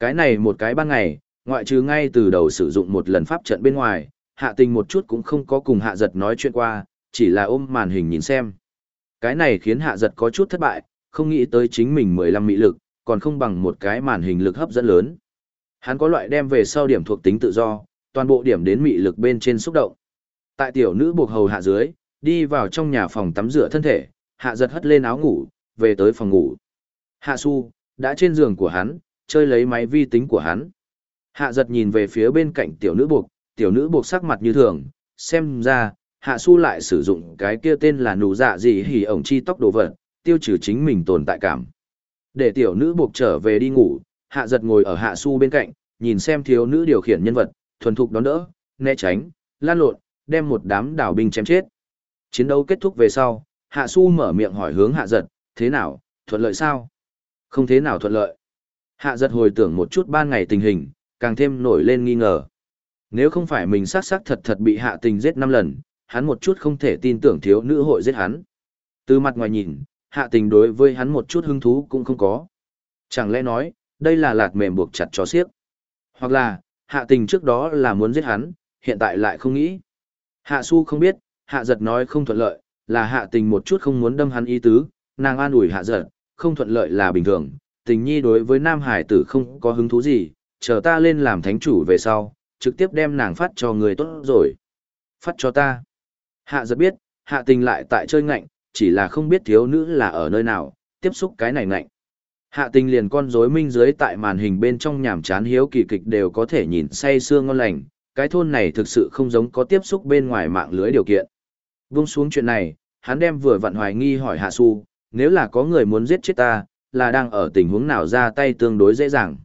Cái này một cái ban ngày, ngoại trừ ngay từ đầu sử dụng một lần pháp trận bên ngoài, hạ tình một chút cũng không có cùng hạ giật nói chuyện qua, chỉ là ôm màn hình nhìn xem. Cái này khiến hạ giật có chút thất bại, không nghĩ tới chính mình 15 mỹ lực, còn không bằng một cái màn hình lực hấp dẫn lớn. Hắn có loại đem về sau điểm thuộc tính tự do, toàn bộ điểm đến mị lực bên trên xúc động. Tại tiểu nữ buộc hầu hạ dưới, đi vào trong nhà phòng tắm rửa thân thể, hạ giật hất lên áo ngủ, về tới phòng ngủ. Hạ su, đã trên giường của hắn, chơi lấy máy vi tính của hắn. Hạ giật nhìn về phía bên cạnh tiểu nữ buộc, tiểu nữ buộc sắc mặt như thường, xem ra, hạ su lại sử dụng cái kia tên là nụ dạ gì hỉ ổng chi tóc đồ vật, tiêu trừ chính mình tồn tại cảm. Để tiểu nữ buộc trở về đi ngủ, hạ giật ngồi ở hạ su bên cạnh, nhìn xem thiếu nữ điều khiển nhân vật, thuần thục đón đỡ, né tránh, lan lộn, đem một đám đảo binh chém chết. Chiến đấu kết thúc về sau, hạ su mở miệng hỏi hướng hạ giật, thế nào, thuận lợi sao? Không thế nào thuận lợi. Hạ giật hồi tưởng một chút ban ngày tình hình, càng thêm nổi lên nghi ngờ. Nếu không phải mình sát sát thật thật bị hạ tình giết năm lần, hắn một chút không thể tin tưởng thiếu nữ hội giết hắn. Từ mặt ngoài nhìn, hạ tình đối với hắn một chút hứng thú cũng không có. Chẳng lẽ nói, đây là lạt mềm buộc chặt chó xiếc. Hoặc là, hạ tình trước đó là muốn giết hắn, hiện tại lại không nghĩ. Hạ su không biết, hạ giật nói không thuận lợi, là hạ tình một chút không muốn đâm hắn ý tứ, nàng an ủi hạ giật, không thuận lợi là bình thường, tình nhi đối với nam hải tử không có hứng thú gì, chờ ta lên làm thánh chủ về sau, trực tiếp đem nàng phát cho người tốt rồi. Phát cho ta. Hạ giật biết, hạ tình lại tại chơi ngạnh, chỉ là không biết thiếu nữ là ở nơi nào, tiếp xúc cái này ngạnh. Hạ tình liền con rối minh dưới tại màn hình bên trong nhảm chán hiếu kỳ kịch đều có thể nhìn say sương ngon lành, cái thôn này thực sự không giống có tiếp xúc bên ngoài mạng lưới điều kiện. Vung xuống chuyện này, hắn đem vừa vặn hoài nghi hỏi Hạ Su, nếu là có người muốn giết chết ta, là đang ở tình huống nào ra tay tương đối dễ dàng.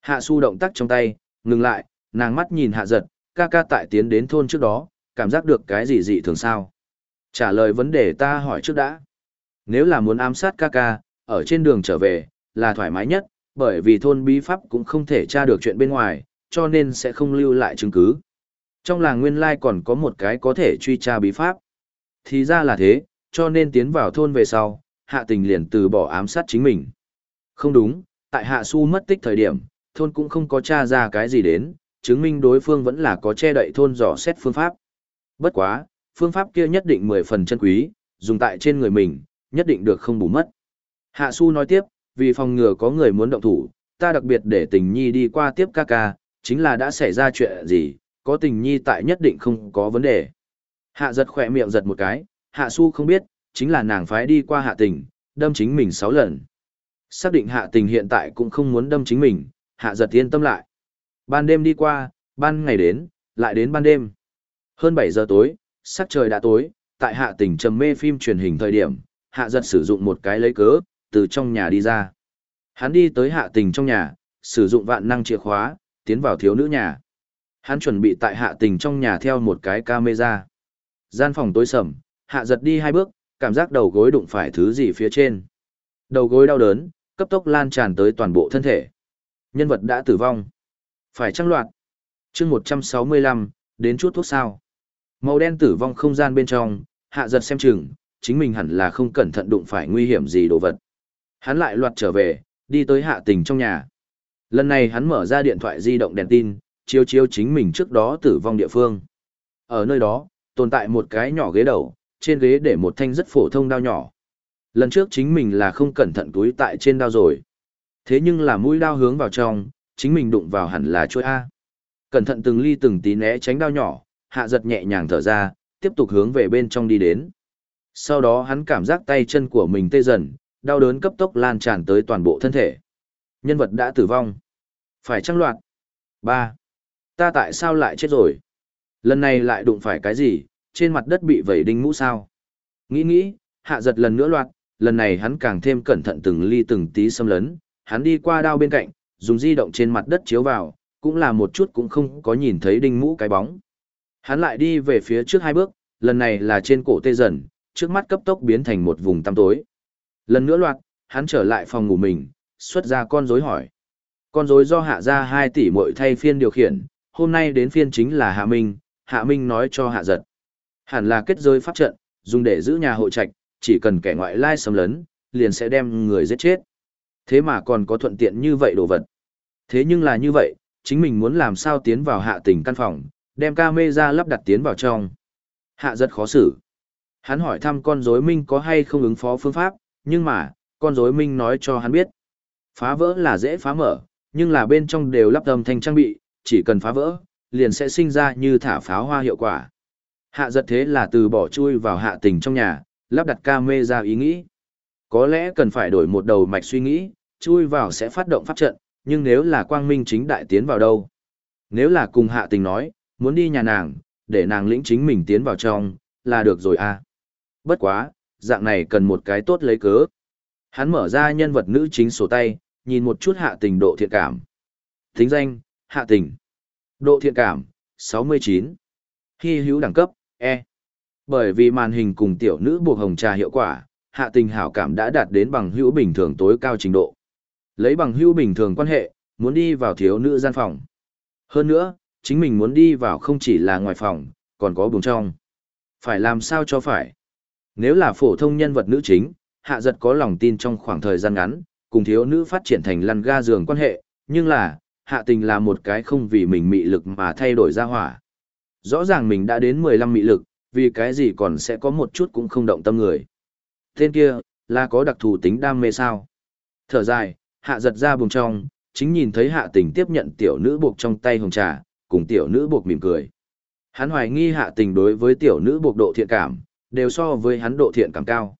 Hạ Su động tác trong tay, ngừng lại, nàng mắt nhìn Hạ Giật, ca ca tại tiến đến thôn trước đó, cảm giác được cái gì dị thường sao? Trả lời vấn đề ta hỏi trước đã. Nếu là muốn ám sát ca ca, ở trên đường trở về, là thoải mái nhất, bởi vì thôn bí pháp cũng không thể tra được chuyện bên ngoài, cho nên sẽ không lưu lại chứng cứ. Trong làng nguyên lai còn có một cái có thể truy tra bí pháp. Thì ra là thế, cho nên tiến vào thôn về sau, hạ tình liền từ bỏ ám sát chính mình. Không đúng, tại hạ su mất tích thời điểm, thôn cũng không có tra ra cái gì đến, chứng minh đối phương vẫn là có che đậy thôn dò xét phương pháp. Bất quá, phương pháp kia nhất định 10 phần chân quý, dùng tại trên người mình, nhất định được không bù mất. Hạ su nói tiếp, vì phòng ngừa có người muốn động thủ, ta đặc biệt để tình nhi đi qua tiếp ca ca, chính là đã xảy ra chuyện gì, có tình nhi tại nhất định không có vấn đề. Hạ giật khỏe miệng giật một cái, hạ su không biết, chính là nàng phái đi qua hạ tình, đâm chính mình 6 lần. Xác định hạ tình hiện tại cũng không muốn đâm chính mình, hạ giật yên tâm lại. Ban đêm đi qua, ban ngày đến, lại đến ban đêm. Hơn 7 giờ tối, sắc trời đã tối, tại hạ tình trầm mê phim truyền hình thời điểm, hạ giật sử dụng một cái lấy cớ, từ trong nhà đi ra. Hắn đi tới hạ tình trong nhà, sử dụng vạn năng chìa khóa, tiến vào thiếu nữ nhà. Hắn chuẩn bị tại hạ tình trong nhà theo một cái camera. Gian phòng tối sầm, hạ giật đi hai bước, cảm giác đầu gối đụng phải thứ gì phía trên. Đầu gối đau đớn, cấp tốc lan tràn tới toàn bộ thân thể. Nhân vật đã tử vong. Phải trăng loạt. chương 165, đến chút thuốc sao. Màu đen tử vong không gian bên trong, hạ giật xem chừng, chính mình hẳn là không cẩn thận đụng phải nguy hiểm gì đồ vật. Hắn lại loạt trở về, đi tới hạ tình trong nhà. Lần này hắn mở ra điện thoại di động đèn tin, chiếu chiếu chính mình trước đó tử vong địa phương. Ở nơi đó, tồn tại một cái nhỏ ghế đầu, trên ghế để một thanh rất phổ thông đao nhỏ. Lần trước chính mình là không cẩn thận túi tại trên đao rồi. Thế nhưng là mũi đao hướng vào trong, chính mình đụng vào hẳn là chuôi A. Cẩn thận từng ly từng tí né tránh đao nhỏ, hạ giật nhẹ nhàng thở ra, tiếp tục hướng về bên trong đi đến. Sau đó hắn cảm giác tay chân của mình tê dần, đau đớn cấp tốc lan tràn tới toàn bộ thân thể. Nhân vật đã tử vong. Phải trăng loạt. ba Ta tại sao lại chết rồi? Lần này lại đụng phải cái gì, trên mặt đất bị vẩy đinh mũ sao? Nghĩ nghĩ, hạ giật lần nữa loạt, lần này hắn càng thêm cẩn thận từng ly từng tí xâm lấn, hắn đi qua đao bên cạnh, dùng di động trên mặt đất chiếu vào, cũng là một chút cũng không có nhìn thấy đinh mũ cái bóng. Hắn lại đi về phía trước hai bước, lần này là trên cổ tê dần, trước mắt cấp tốc biến thành một vùng tăm tối. Lần nữa loạt, hắn trở lại phòng ngủ mình, xuất ra con rối hỏi. Con rối do hạ ra 2 tỷ mội thay phiên điều khiển, hôm nay đến phiên chính là Hạ Minh, Hạ Minh nói cho Hạ Giật. Hẳn là kết giới pháp trận, dùng để giữ nhà hộ trạch, chỉ cần kẻ ngoại lai xâm lấn, liền sẽ đem người giết chết. Thế mà còn có thuận tiện như vậy đồ vật. Thế nhưng là như vậy, chính mình muốn làm sao tiến vào hạ tình căn phòng, đem camera lắp đặt tiến vào trong. Hạ rất khó xử. Hắn hỏi thăm con rối minh có hay không ứng phó phương pháp, nhưng mà, con rối minh nói cho hắn biết. Phá vỡ là dễ phá mở, nhưng là bên trong đều lắp âm thanh trang bị, chỉ cần phá vỡ, liền sẽ sinh ra như thả pháo hoa hiệu quả. Hạ giật thế là từ bỏ chui vào hạ tình trong nhà, lắp đặt camera ý nghĩ. Có lẽ cần phải đổi một đầu mạch suy nghĩ, chui vào sẽ phát động pháp trận, nhưng nếu là quang minh chính đại tiến vào đâu? Nếu là cùng hạ tình nói, muốn đi nhà nàng, để nàng lĩnh chính mình tiến vào trong, là được rồi à. Bất quá, dạng này cần một cái tốt lấy cớ. Hắn mở ra nhân vật nữ chính sổ tay, nhìn một chút hạ tình độ thiện cảm. Thính danh, hạ tình. Độ thiện cảm, 69. Hy hữu đẳng cấp, E. Bởi vì màn hình cùng tiểu nữ buộc hồng trà hiệu quả, hạ tình hảo cảm đã đạt đến bằng hữu bình thường tối cao trình độ. Lấy bằng hữu bình thường quan hệ, muốn đi vào thiếu nữ gian phòng. Hơn nữa, chính mình muốn đi vào không chỉ là ngoài phòng, còn có buồng trong. Phải làm sao cho phải. Nếu là phổ thông nhân vật nữ chính, hạ giật có lòng tin trong khoảng thời gian ngắn, cùng thiếu nữ phát triển thành lăn ga giường quan hệ, nhưng là, hạ tình là một cái không vì mình mị lực mà thay đổi ra hỏa. Rõ ràng mình đã đến 15 mị lực, vì cái gì còn sẽ có một chút cũng không động tâm người. Tên kia, là có đặc thù tính đam mê sao? Thở dài, hạ giật ra bùng trong, chính nhìn thấy hạ tình tiếp nhận tiểu nữ buộc trong tay hồng trà, cùng tiểu nữ buộc mỉm cười. Hắn hoài nghi hạ tình đối với tiểu nữ buộc độ thiện cảm, đều so với hắn độ thiện cảm cao.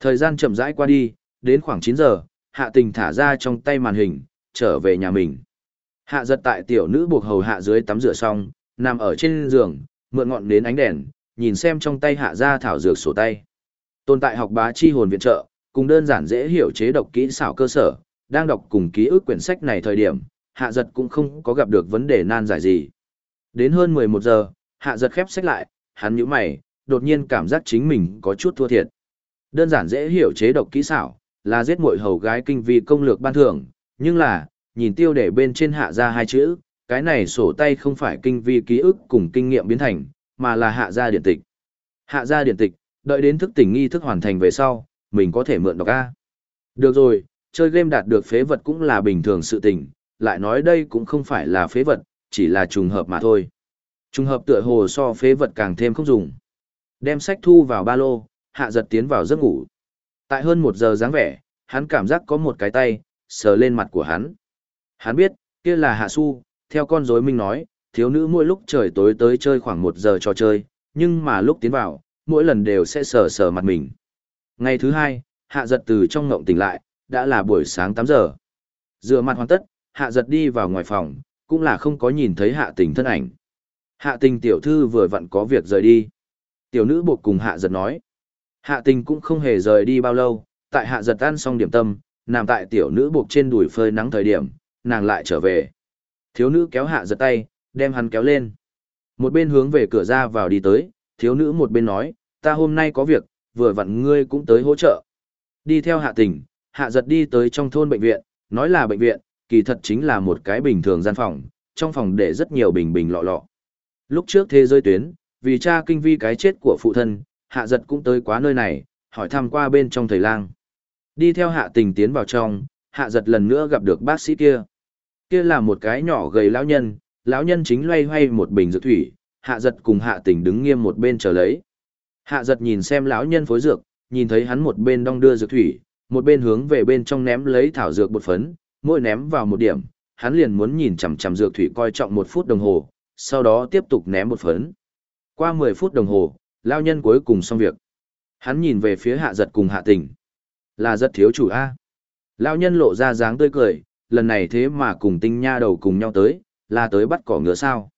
Thời gian chậm rãi qua đi, đến khoảng 9 giờ, hạ tình thả ra trong tay màn hình, trở về nhà mình. Hạ giật tại tiểu nữ buộc hầu hạ dưới tắm rửa xong, nằm ở trên giường, mượn ngọn đến ánh đèn, nhìn xem trong tay hạ ra thảo dược sổ tay. Tồn tại học bá chi hồn viện trợ, cùng đơn giản dễ hiểu chế độc kỹ xảo cơ sở, đang đọc cùng ký ức quyển sách này thời điểm, hạ giật cũng không có gặp được vấn đề nan giải gì. Đến hơn 11 giờ, hạ giật khép sách lại, hắn nhíu mày, đột nhiên cảm giác chính mình có chút thua thiệt. Đơn giản dễ hiểu chế độc kỹ xảo, là giết muội hầu gái kinh vi công lược ban thưởng, nhưng là, nhìn tiêu để bên trên hạ ra hai chữ, cái này sổ tay không phải kinh vi ký ức cùng kinh nghiệm biến thành, mà là hạ gia điện tịch. Hạ gia điện tịch, đợi đến thức tỉnh nghi thức hoàn thành về sau, mình có thể mượn đọc A. Được rồi, chơi game đạt được phế vật cũng là bình thường sự tình, lại nói đây cũng không phải là phế vật, chỉ là trùng hợp mà thôi. Trùng hợp tựa hồ so phế vật càng thêm không dùng. Đem sách thu vào ba lô, hạ giật tiến vào giấc ngủ. Tại hơn một giờ dáng vẻ, hắn cảm giác có một cái tay, sờ lên mặt của hắn. Hắn biết, kia là hạ su, theo con rối minh nói, thiếu nữ mỗi lúc trời tối tới chơi khoảng một giờ trò chơi, nhưng mà lúc tiến vào, mỗi lần đều sẽ sờ sờ mặt mình. Ngày thứ hai, hạ giật từ trong ngộng tỉnh lại, đã là buổi sáng tám giờ. Rửa mặt hoàn tất, hạ giật đi vào ngoài phòng, cũng là không có nhìn thấy hạ tình thân ảnh. Hạ tình tiểu thư vừa vặn có việc rời đi. Tiểu nữ buộc cùng hạ giật nói. Hạ tình cũng không hề rời đi bao lâu, tại hạ giật ăn xong điểm tâm, nằm tại tiểu nữ buộc trên đùi phơi nắng thời điểm, nàng lại trở về. Thiếu nữ kéo hạ giật tay, đem hắn kéo lên. Một bên hướng về cửa ra vào đi tới, thiếu nữ một bên nói, ta hôm nay có việc, vừa vặn ngươi cũng tới hỗ trợ. Đi theo hạ tình, hạ giật đi tới trong thôn bệnh viện, nói là bệnh viện, kỳ thật chính là một cái bình thường gian phòng, trong phòng để rất nhiều bình bình lọ lọ. Lúc trước thế giới tuyến, vì cha kinh vi cái chết của phụ thân, hạ giật cũng tới quá nơi này, hỏi thăm qua bên trong thầy lang. Đi theo hạ tình tiến vào trong, hạ giật lần nữa gặp được bác sĩ kia. Kia là một cái nhỏ gầy lão nhân, lão nhân chính loay hoay một bình dược thủy, hạ giật cùng hạ tình đứng nghiêm một bên chờ lấy. Hạ giật nhìn xem lão nhân phối dược, nhìn thấy hắn một bên đong đưa dược thủy, một bên hướng về bên trong ném lấy thảo dược bột phấn, mỗi ném vào một điểm, hắn liền muốn nhìn chằm chằm dược thủy coi trọng một phút đồng hồ, sau đó tiếp tục ném bột phấn. Qua 10 phút đồng hồ, lao nhân cuối cùng xong việc. Hắn nhìn về phía hạ giật cùng hạ tình. Là rất thiếu chủ A. Lao nhân lộ ra dáng tươi cười, lần này thế mà cùng tinh nha đầu cùng nhau tới, là tới bắt cỏ ngứa sao.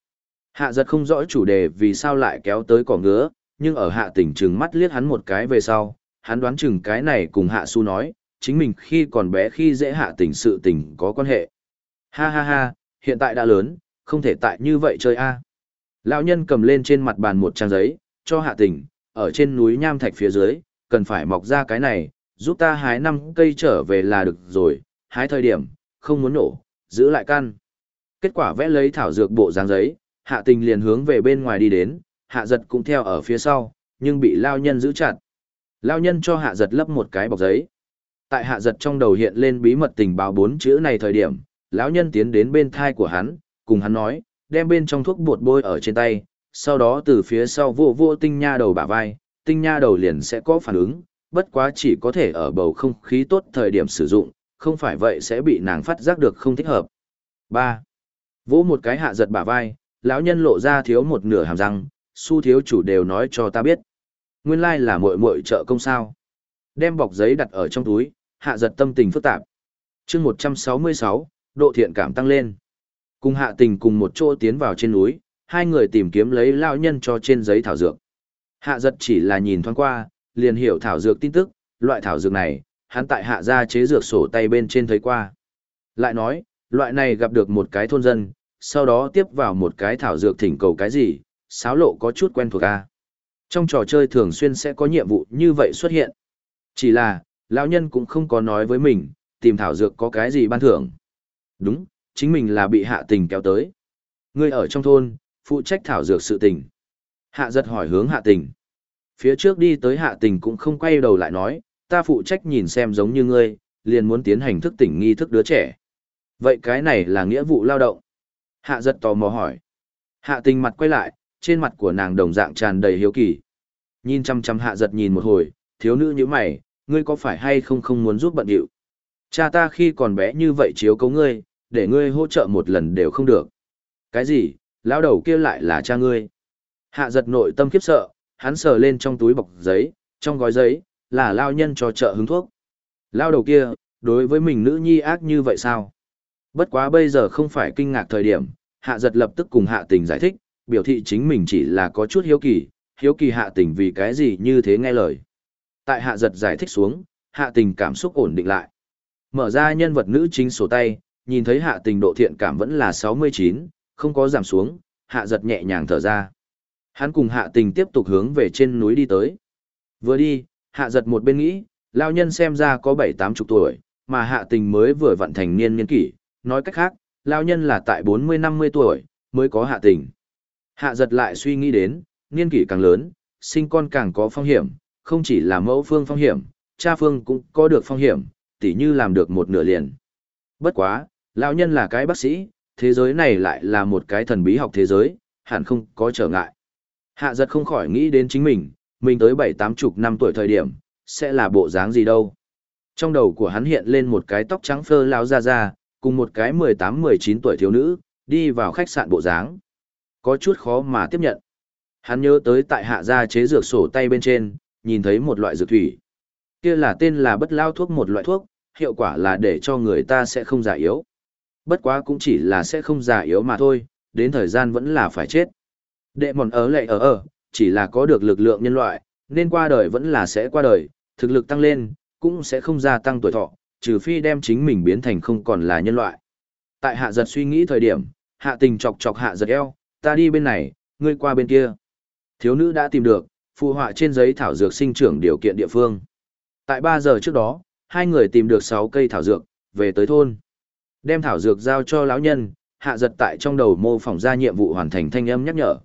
Hạ giật không rõ chủ đề vì sao lại kéo tới cỏ ngứa, nhưng ở hạ Tỉnh trừng mắt liếc hắn một cái về sau, hắn đoán chừng cái này cùng hạ su nói, chính mình khi còn bé khi dễ hạ Tỉnh sự tình có quan hệ. Ha ha ha, hiện tại đã lớn, không thể tại như vậy chơi a. À. Lão nhân cầm lên trên mặt bàn một trang giấy, cho hạ Tỉnh, ở trên núi nham thạch phía dưới, cần phải mọc ra cái này, giúp ta hái năm cây trở về là được rồi, hái thời điểm, không muốn nổ, giữ lại căn. Kết quả vẽ lấy thảo dược bộ dáng giấy, hạ tình liền hướng về bên ngoài đi đến, hạ giật cũng theo ở phía sau, nhưng bị lao nhân giữ chặt. Lao nhân cho hạ giật lấp một cái bọc giấy. Tại hạ giật trong đầu hiện lên bí mật tình báo bốn chữ này thời điểm, lão nhân tiến đến bên thai của hắn, cùng hắn nói, đem bên trong thuốc bột bôi ở trên tay, sau đó từ phía sau vô vô tinh nha đầu bả vai, tinh nha đầu liền sẽ có phản ứng, bất quá chỉ có thể ở bầu không khí tốt thời điểm sử dụng, không phải vậy sẽ bị nàng phát giác được không thích hợp. 3. Vỗ một cái hạ giật bả vai, lão nhân lộ ra thiếu một nửa hàm răng, su thiếu chủ đều nói cho ta biết. Nguyên lai là muội muội trợ công sao. Đem bọc giấy đặt ở trong túi, hạ giật tâm tình phức tạp. chương 166, độ thiện cảm tăng lên. Cùng hạ tình cùng một chỗ tiến vào trên núi, hai người tìm kiếm lấy lão nhân cho trên giấy thảo dược. Hạ giật chỉ là nhìn thoáng qua, liền hiểu thảo dược tin tức, loại thảo dược này, hắn tại hạ gia chế dược sổ tay bên trên thấy qua. Lại nói, loại này gặp được một cái thôn dân, sau đó tiếp vào một cái thảo dược thỉnh cầu cái gì, sáo lộ có chút quen thuộc a. Trong trò chơi thường xuyên sẽ có nhiệm vụ như vậy xuất hiện. Chỉ là, lão nhân cũng không có nói với mình, tìm thảo dược có cái gì ban thưởng. Đúng, chính mình là bị hạ tình kéo tới. Người ở trong thôn, phụ trách thảo dược sự tình. Hạ giật hỏi hướng hạ tình. Phía trước đi tới hạ tình cũng không quay đầu lại nói, ta phụ trách nhìn xem giống như ngươi, liền muốn tiến hành thức tỉnh nghi thức đứa trẻ. Vậy cái này là nghĩa vụ lao động. Hạ giật tò mò hỏi. Hạ tình mặt quay lại, trên mặt của nàng đồng dạng tràn đầy hiếu kỳ. Nhìn chăm chăm hạ giật nhìn một hồi, thiếu nữ như mày, ngươi có phải hay không không muốn giúp bận điệu. Cha ta khi còn bé như vậy chiếu cấu ngươi, để ngươi hỗ trợ một lần đều không được. Cái gì, lão đầu kia lại là cha ngươi. Hạ giật nội tâm khiếp sợ, hắn sờ lên trong túi bọc giấy, trong gói giấy, là lao nhân cho chợ hứng thuốc. Lao đầu kia, đối với mình nữ nhi ác như vậy sao? Bất quá bây giờ không phải kinh ngạc thời điểm, hạ giật lập tức cùng hạ tình giải thích, biểu thị chính mình chỉ là có chút hiếu kỳ, hiếu kỳ hạ tình vì cái gì như thế nghe lời. Tại hạ giật giải thích xuống, hạ tình cảm xúc ổn định lại. Mở ra nhân vật nữ chính sổ tay, nhìn thấy hạ tình độ thiện cảm vẫn là 69, không có giảm xuống, hạ giật nhẹ nhàng thở ra. Hắn cùng hạ tình tiếp tục hướng về trên núi đi tới. Vừa đi, hạ giật một bên nghĩ, lao nhân xem ra có bảy tám chục tuổi, mà hạ tình mới vừa vận thành niên niên kỷ, nói cách khác, lao nhân là tại bốn mươi năm mươi tuổi, mới có hạ tình. Hạ giật lại suy nghĩ đến, niên kỷ càng lớn, sinh con càng có phong hiểm, không chỉ là mẫu phương phong hiểm, cha phương cũng có được phong hiểm, tỉ như làm được một nửa liền. Bất quá, lão nhân là cái bác sĩ, thế giới này lại là một cái thần bí học thế giới, hẳn không có trở ngại. Hạ giật không khỏi nghĩ đến chính mình, mình tới bảy tám chục năm tuổi thời điểm, sẽ là bộ dáng gì đâu. Trong đầu của hắn hiện lên một cái tóc trắng phơ lao ra ra, cùng một cái mười tám mười chín tuổi thiếu nữ, đi vào khách sạn bộ dáng. Có chút khó mà tiếp nhận. Hắn nhớ tới tại hạ gia chế dược sổ tay bên trên, nhìn thấy một loại dược thủy. Kia là tên là bất lao thuốc một loại thuốc, hiệu quả là để cho người ta sẽ không già yếu. Bất quá cũng chỉ là sẽ không già yếu mà thôi, đến thời gian vẫn là phải chết. Đệ mòn ở lệ ở ở, chỉ là có được lực lượng nhân loại, nên qua đời vẫn là sẽ qua đời, thực lực tăng lên, cũng sẽ không gia tăng tuổi thọ, trừ phi đem chính mình biến thành không còn là nhân loại. Tại hạ giật suy nghĩ thời điểm, hạ tình chọc chọc hạ giật eo, ta đi bên này, ngươi qua bên kia. Thiếu nữ đã tìm được, phù họa trên giấy thảo dược sinh trưởng điều kiện địa phương. Tại 3 giờ trước đó, hai người tìm được 6 cây thảo dược, về tới thôn. Đem thảo dược giao cho lão nhân, hạ giật tại trong đầu mô phỏng ra nhiệm vụ hoàn thành thanh âm nhắc nhở.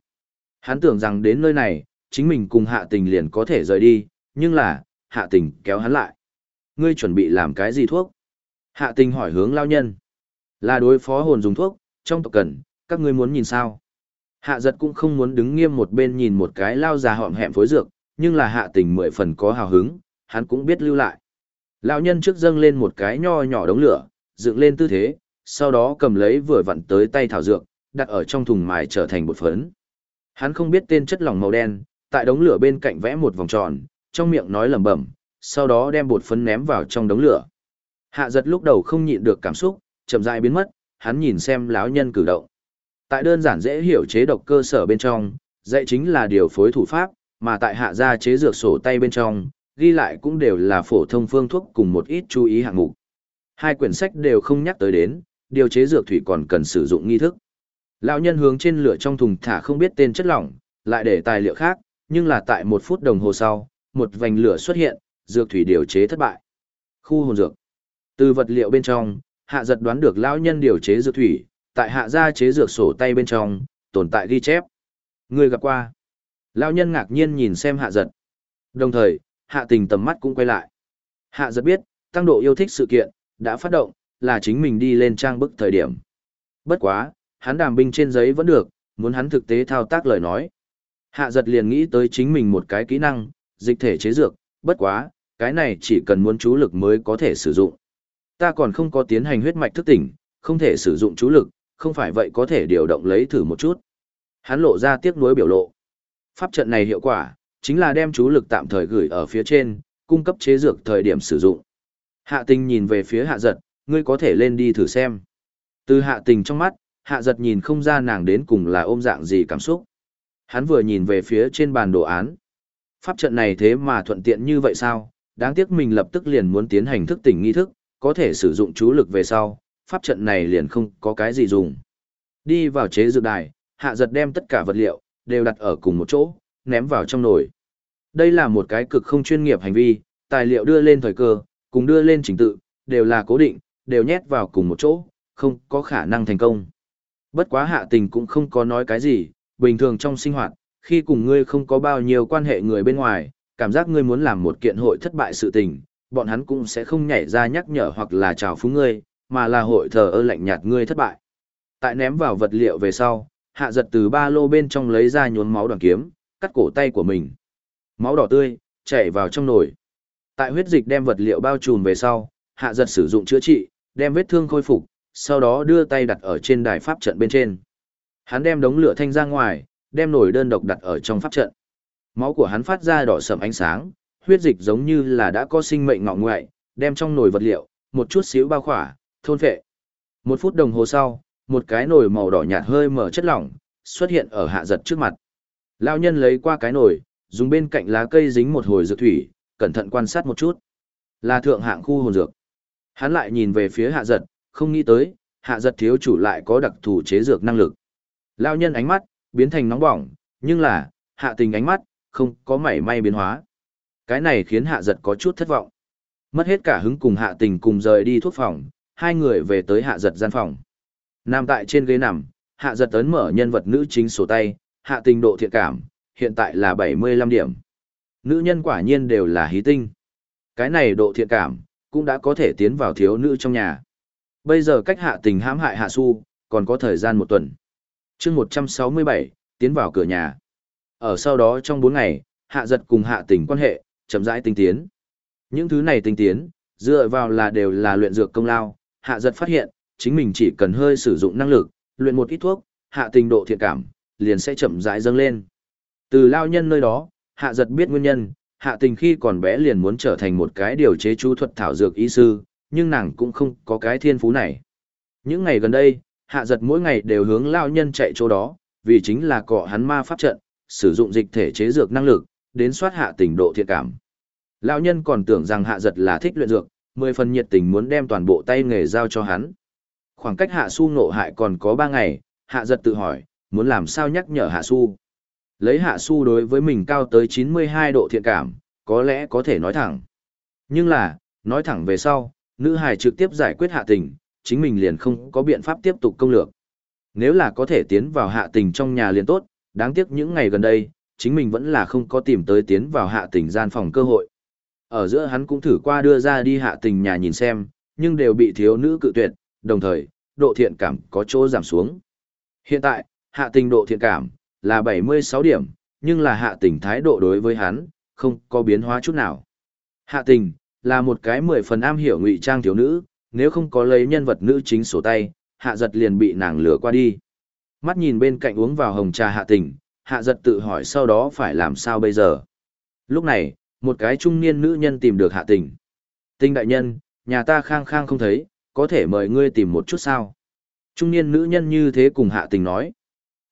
Hắn tưởng rằng đến nơi này, chính mình cùng hạ tình liền có thể rời đi, nhưng là, hạ tình kéo hắn lại. Ngươi chuẩn bị làm cái gì thuốc? Hạ tình hỏi hướng lao nhân. Là đối phó hồn dùng thuốc, trong tộc cần, các ngươi muốn nhìn sao? Hạ giật cũng không muốn đứng nghiêm một bên nhìn một cái lao già họm hẹm phối dược, nhưng là hạ tình mười phần có hào hứng, hắn cũng biết lưu lại. Lão nhân trước dâng lên một cái nho nhỏ đống lửa, dựng lên tư thế, sau đó cầm lấy vừa vặn tới tay thảo dược, đặt ở trong thùng mài trở thành bột phấn. Hắn không biết tên chất lỏng màu đen, tại đống lửa bên cạnh vẽ một vòng tròn, trong miệng nói lẩm bẩm, sau đó đem bột phấn ném vào trong đống lửa. Hạ giật lúc đầu không nhịn được cảm xúc, chậm rãi biến mất, hắn nhìn xem lão nhân cử động. Tại đơn giản dễ hiểu chế độc cơ sở bên trong, dạy chính là điều phối thủ pháp, mà tại hạ gia chế dược sổ tay bên trong, ghi lại cũng đều là phổ thông phương thuốc cùng một ít chú ý hạng mục. Hai quyển sách đều không nhắc tới đến, điều chế dược thủy còn cần sử dụng nghi thức. Lão nhân hướng trên lửa trong thùng thả không biết tên chất lỏng, lại để tài liệu khác, nhưng là tại một phút đồng hồ sau, một vành lửa xuất hiện, dược thủy điều chế thất bại. Khu hồn dược. Từ vật liệu bên trong, hạ giật đoán được lão nhân điều chế dược thủy, tại hạ gia chế dược sổ tay bên trong, tồn tại ghi chép. Người gặp qua. Lão nhân ngạc nhiên nhìn xem hạ giật. Đồng thời, hạ tình tầm mắt cũng quay lại. Hạ giật biết, tăng độ yêu thích sự kiện, đã phát động, là chính mình đi lên trang bức thời điểm. Bất quá, hắn đàm binh trên giấy vẫn được, muốn hắn thực tế thao tác lời nói. Hạ giật liền nghĩ tới chính mình một cái kỹ năng, dịch thể chế dược, bất quá, cái này chỉ cần muốn chú lực mới có thể sử dụng. Ta còn không có tiến hành huyết mạch thức tỉnh, không thể sử dụng chú lực, không phải vậy có thể điều động lấy thử một chút. Hắn lộ ra tiếc nuối biểu lộ. Pháp trận này hiệu quả, chính là đem chú lực tạm thời gửi ở phía trên, cung cấp chế dược thời điểm sử dụng. Hạ tình nhìn về phía hạ giật, ngươi có thể lên đi thử xem. Từ hạ tình trong mắt, hạ giật nhìn không ra nàng đến cùng là ôm dạng gì cảm xúc. Hắn vừa nhìn về phía trên bàn đồ án. Pháp trận này thế mà thuận tiện như vậy sao? Đáng tiếc mình lập tức liền muốn tiến hành thức tỉnh nghi thức, có thể sử dụng chú lực về sau, pháp trận này liền không có cái gì dùng. Đi vào chế dược đài, hạ giật đem tất cả vật liệu, đều đặt ở cùng một chỗ, ném vào trong nồi. Đây là một cái cực không chuyên nghiệp hành vi, tài liệu đưa lên thời cơ, cùng đưa lên trình tự, đều là cố định, đều nhét vào cùng một chỗ, không có khả năng thành công. Bất quá hạ tình cũng không có nói cái gì, bình thường trong sinh hoạt, khi cùng ngươi không có bao nhiêu quan hệ người bên ngoài, cảm giác ngươi muốn làm một kiện hội thất bại sự tình, bọn hắn cũng sẽ không nhảy ra nhắc nhở hoặc là chào phúng ngươi, mà là hội thờ ơ lạnh nhạt ngươi thất bại. Tại ném vào vật liệu về sau, hạ giật từ ba lô bên trong lấy ra nhuốm máu đoàn kiếm, cắt cổ tay của mình. Máu đỏ tươi, chảy vào trong nồi. Tại huyết dịch đem vật liệu bao trùm về sau, hạ giật sử dụng chữa trị, đem vết thương khôi phục, sau đó đưa tay đặt ở trên đài pháp trận bên trên. Hắn đem đống lửa thanh ra ngoài, đem nồi đơn độc đặt ở trong pháp trận. Máu của hắn phát ra đỏ sẫm ánh sáng, huyết dịch giống như là đã có sinh mệnh ngọ ngoại, đem trong nồi vật liệu, một chút xíu bao khỏa, thôn phệ. Một phút đồng hồ sau, một cái nồi màu đỏ nhạt hơi mở chất lỏng, xuất hiện ở hạ giật trước mặt. Lao nhân lấy qua cái nồi, dùng bên cạnh lá cây dính một hồi dược thủy, cẩn thận quan sát một chút. Là thượng hạng khu hồn dược. Hắn lại nhìn về phía hạ giật, không nghĩ tới, hạ giật thiếu chủ lại có đặc thù chế dược năng lực. Lao nhân ánh mắt, biến thành nóng bỏng, nhưng là, hạ tình ánh mắt, không có mảy may biến hóa. Cái này khiến hạ giật có chút thất vọng. Mất hết cả hứng cùng hạ tình cùng rời đi thuốc phòng, hai người về tới hạ giật gian phòng. Nằm tại trên ghế nằm, hạ giật ấn mở nhân vật nữ chính sổ tay, hạ tình độ thiện cảm, hiện tại là 75 điểm. Nữ nhân quả nhiên đều là hí tinh. Cái này độ thiện cảm, cũng đã có thể tiến vào thiếu nữ trong nhà. Bây giờ cách hạ tình hãm hại hạ su, còn có thời gian một tuần. chương 167, tiến vào cửa nhà. Ở sau đó trong 4 ngày, hạ giật cùng hạ tình quan hệ, chậm rãi tinh tiến. Những thứ này tinh tiến, dựa vào là đều là luyện dược công lao, hạ giật phát hiện, chính mình chỉ cần hơi sử dụng năng lực, luyện một ít thuốc, hạ tình độ thiện cảm, liền sẽ chậm rãi dâng lên. Từ lao nhân nơi đó, hạ giật biết nguyên nhân, hạ tình khi còn bé liền muốn trở thành một cái điều chế chú thuật thảo dược y sư, nhưng nàng cũng không có cái thiên phú này. Những ngày gần đây, hạ giật mỗi ngày đều hướng lao nhân chạy chỗ đó, vì chính là cọ hắn ma pháp trận, sử dụng dịch thể chế dược năng lực, đến soát hạ tình độ thiện cảm. Lão nhân còn tưởng rằng hạ giật là thích luyện dược, mười phần nhiệt tình muốn đem toàn bộ tay nghề giao cho hắn. Khoảng cách hạ su nộ hại còn có ba ngày, hạ giật tự hỏi, muốn làm sao nhắc nhở hạ su. Lấy hạ su đối với mình cao tới 92 độ thiện cảm, có lẽ có thể nói thẳng. Nhưng là, nói thẳng về sau, nữ hài trực tiếp giải quyết hạ tình, chính mình liền không có biện pháp tiếp tục công lược. Nếu là có thể tiến vào hạ tình trong nhà liền tốt, đáng tiếc những ngày gần đây, chính mình vẫn là không có tìm tới tiến vào hạ tình gian phòng cơ hội. Ở giữa hắn cũng thử qua đưa ra đi hạ tình nhà nhìn xem, nhưng đều bị thiếu nữ cự tuyệt, đồng thời, độ thiện cảm có chỗ giảm xuống. Hiện tại, hạ tình độ thiện cảm là 76 điểm, nhưng là hạ tình thái độ đối với hắn, không có biến hóa chút nào. Hạ tình, là một cái mười phần am hiểu ngụy trang thiếu nữ, nếu không có lấy nhân vật nữ chính sổ tay, hạ giật liền bị nàng lừa qua đi. Mắt nhìn bên cạnh uống vào hồng trà hạ tình, hạ giật tự hỏi sau đó phải làm sao bây giờ. Lúc này, một cái trung niên nữ nhân tìm được hạ tình. Tinh đại nhân, nhà ta khang khang không thấy, có thể mời ngươi tìm một chút sao. Trung niên nữ nhân như thế cùng hạ tình nói.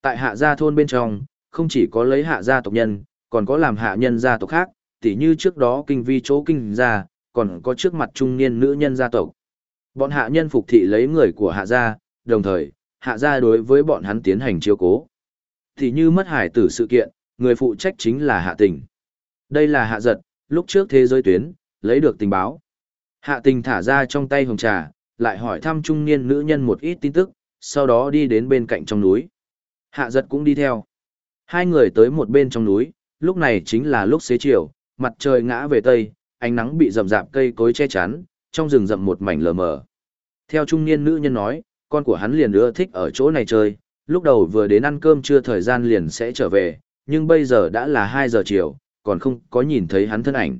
Tại hạ gia thôn bên trong, không chỉ có lấy hạ gia tộc nhân, còn có làm hạ nhân gia tộc khác, tỉ như trước đó kinh vi chỗ kinh gia, còn có trước mặt trung niên nữ nhân gia tộc. Bọn hạ nhân phục thị lấy người của hạ gia, đồng thời, hạ gia đối với bọn hắn tiến hành chiếu cố. Thì như mất hải tử sự kiện, người phụ trách chính là hạ tình. Đây là hạ giật, lúc trước thế giới tuyến, lấy được tình báo. Hạ tình thả ra trong tay hồng trà, lại hỏi thăm trung niên nữ nhân một ít tin tức, sau đó đi đến bên cạnh trong núi. Hạ giật cũng đi theo. Hai người tới một bên trong núi, lúc này chính là lúc xế chiều, mặt trời ngã về tây, ánh nắng bị rậm rạp cây cối che chắn, trong rừng rậm một mảnh lờ mờ. Theo trung niên nữ nhân nói, con của hắn liền ưa thích ở chỗ này chơi, lúc đầu vừa đến ăn cơm trưa thời gian liền sẽ trở về, nhưng bây giờ đã là 2 giờ chiều, còn không có nhìn thấy hắn thân ảnh.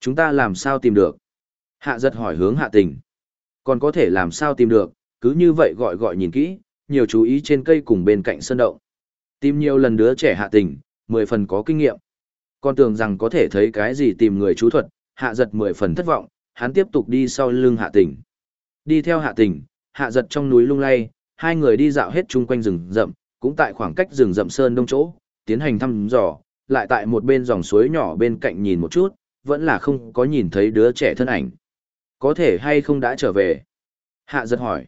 Chúng ta làm sao tìm được? Hạ giật hỏi hướng hạ tình. Còn có thể làm sao tìm được, cứ như vậy gọi gọi nhìn kỹ, nhiều chú ý trên cây cùng bên cạnh sân động. Tìm nhiều lần đứa trẻ hạ tình, 10 phần có kinh nghiệm. Con tưởng rằng có thể thấy cái gì tìm người chú thuật, hạ giật 10 phần thất vọng, hắn tiếp tục đi sau lưng hạ tình. Đi theo hạ tình, hạ giật trong núi lung lay, hai người đi dạo hết chung quanh rừng rậm, cũng tại khoảng cách rừng rậm sơn đông chỗ, tiến hành thăm dò, lại tại một bên dòng suối nhỏ bên cạnh nhìn một chút, vẫn là không có nhìn thấy đứa trẻ thân ảnh. Có thể hay không đã trở về? Hạ giật hỏi.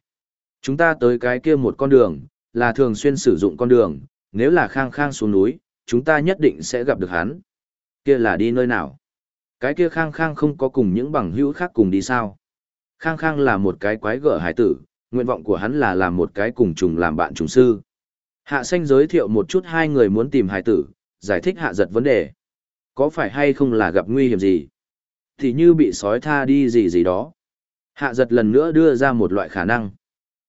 Chúng ta tới cái kia một con đường, là thường xuyên sử dụng con đường, nếu là khang khang xuống núi, chúng ta nhất định sẽ gặp được hắn. Kia là đi nơi nào? Cái kia khang khang không có cùng những bằng hữu khác cùng đi sao? Khang khang là một cái quái gở hải tử, nguyện vọng của hắn là làm một cái cùng trùng làm bạn trùng sư. Hạ xanh giới thiệu một chút hai người muốn tìm hải tử, giải thích hạ giật vấn đề. Có phải hay không là gặp nguy hiểm gì? Thì như bị sói tha đi gì gì đó. Hạ giật lần nữa đưa ra một loại khả năng.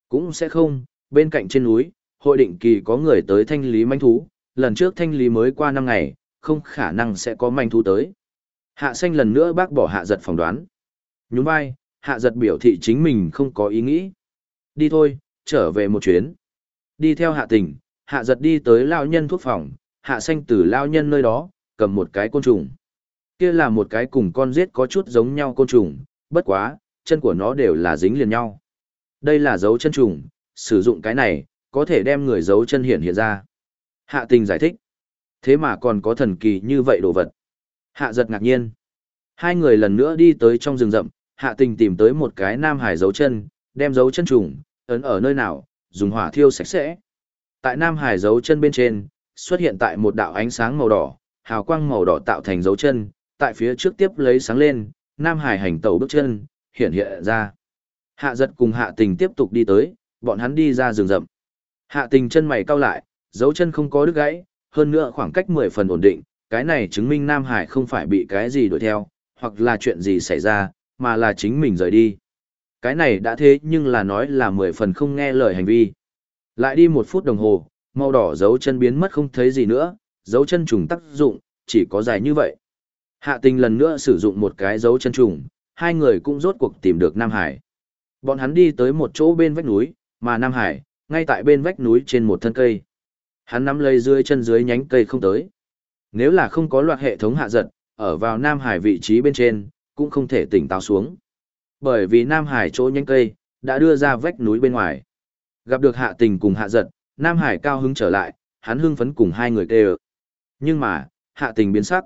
Cũng sẽ không, bên cạnh trên núi, hội định kỳ có người tới thanh lý manh thú, lần trước thanh lý mới qua năm ngày, không khả năng sẽ có manh thú tới. Hạ xanh lần nữa bác bỏ hạ giật phỏng đoán. Nhún vai, hạ giật biểu thị chính mình không có ý nghĩ. Đi thôi, trở về một chuyến. Đi theo hạ tình, hạ giật đi tới lao nhân thuốc phòng, hạ xanh từ lao nhân nơi đó, cầm một cái côn trùng. Kia là một cái cùng con giết có chút giống nhau côn trùng, bất quá, chân của nó đều là dính liền nhau. Đây là dấu chân trùng, sử dụng cái này, có thể đem người dấu chân hiện hiện ra. Hạ tình giải thích. Thế mà còn có thần kỳ như vậy đồ vật. Hạ giật ngạc nhiên. Hai người lần nữa đi tới trong rừng rậm, hạ tình tìm tới một cái nam hải dấu chân, đem dấu chân trùng, ấn ở nơi nào, dùng hỏa thiêu sạch sẽ. Tại nam hải dấu chân bên trên, xuất hiện tại một đạo ánh sáng màu đỏ, hào quang màu đỏ tạo thành dấu chân, tại phía trước tiếp lấy sáng lên, nam hải hành tẩu bước chân, hiện hiện ra. Hạ giật cùng hạ tình tiếp tục đi tới, bọn hắn đi ra rừng rậm. Hạ tình chân mày cau lại, dấu chân không có đứt gãy, hơn nữa khoảng cách 10 phần ổn định, cái này chứng minh Nam Hải không phải bị cái gì đuổi theo, hoặc là chuyện gì xảy ra, mà là chính mình rời đi. Cái này đã thế nhưng là nói là 10 phần không nghe lời hành vi. Lại đi một phút đồng hồ, màu đỏ dấu chân biến mất không thấy gì nữa, dấu chân trùng tác dụng, chỉ có dài như vậy. Hạ tình lần nữa sử dụng một cái dấu chân trùng, hai người cũng rốt cuộc tìm được Nam Hải. Bọn hắn đi tới một chỗ bên vách núi, mà Nam Hải, ngay tại bên vách núi trên một thân cây. Hắn nắm lấy dưới chân dưới nhánh cây không tới. Nếu là không có loạt hệ thống hạ giật, ở vào Nam Hải vị trí bên trên, cũng không thể tỉnh táo xuống. Bởi vì Nam Hải chỗ nhánh cây, đã đưa ra vách núi bên ngoài. Gặp được hạ tình cùng hạ giật, Nam Hải cao hứng trở lại, hắn hưng phấn cùng hai người kêu. Nhưng mà, hạ tình biến sắc.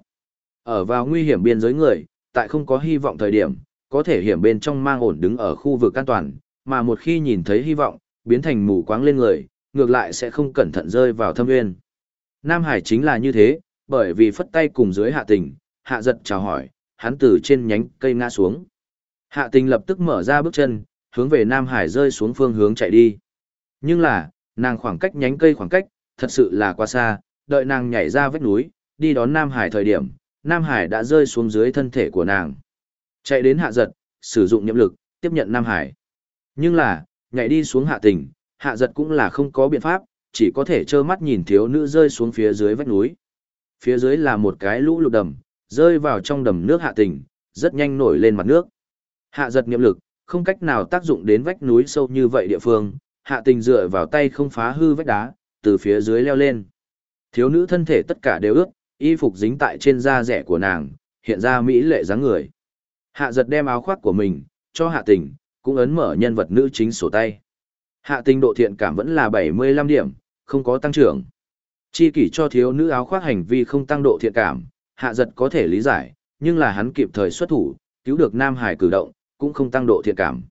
Ở vào nguy hiểm biên giới người, tại không có hy vọng thời điểm, có thể hiểm bên trong mang ổn đứng ở khu vực an toàn, mà một khi nhìn thấy hy vọng, biến thành mù quáng lên người, ngược lại sẽ không cẩn thận rơi vào thâm nguyên. Nam Hải chính là như thế, bởi vì phất tay cùng dưới hạ tình, hạ giật chào hỏi, hắn từ trên nhánh cây ngã xuống. Hạ tình lập tức mở ra bước chân, hướng về Nam Hải rơi xuống phương hướng chạy đi. Nhưng là, nàng khoảng cách nhánh cây khoảng cách, thật sự là quá xa, đợi nàng nhảy ra vách núi, đi đón Nam Hải thời điểm, Nam Hải đã rơi xuống dưới thân thể của nàng. Chạy đến hạ giật, sử dụng nhiệm lực, tiếp nhận Nam Hải. Nhưng là, nhảy đi xuống hạ tình, hạ giật cũng là không có biện pháp, chỉ có thể trơ mắt nhìn thiếu nữ rơi xuống phía dưới vách núi. Phía dưới là một cái lũ lụt đầm, rơi vào trong đầm nước hạ tình, rất nhanh nổi lên mặt nước. Hạ giật niệm lực, không cách nào tác dụng đến vách núi sâu như vậy địa phương, hạ tình dựa vào tay không phá hư vách đá, từ phía dưới leo lên. Thiếu nữ thân thể tất cả đều ướt, y phục dính tại trên da rẻ của nàng, hiện ra mỹ lệ dáng người. Hạ giật đem áo khoác của mình, cho hạ tình, cũng ấn mở nhân vật nữ chính sổ tay. Hạ tình độ thiện cảm vẫn là 75 điểm, không có tăng trưởng. Chi kỷ cho thiếu nữ áo khoác hành vi không tăng độ thiện cảm, hạ giật có thể lý giải, nhưng là hắn kịp thời xuất thủ, cứu được Nam Hải cử động, cũng không tăng độ thiện cảm.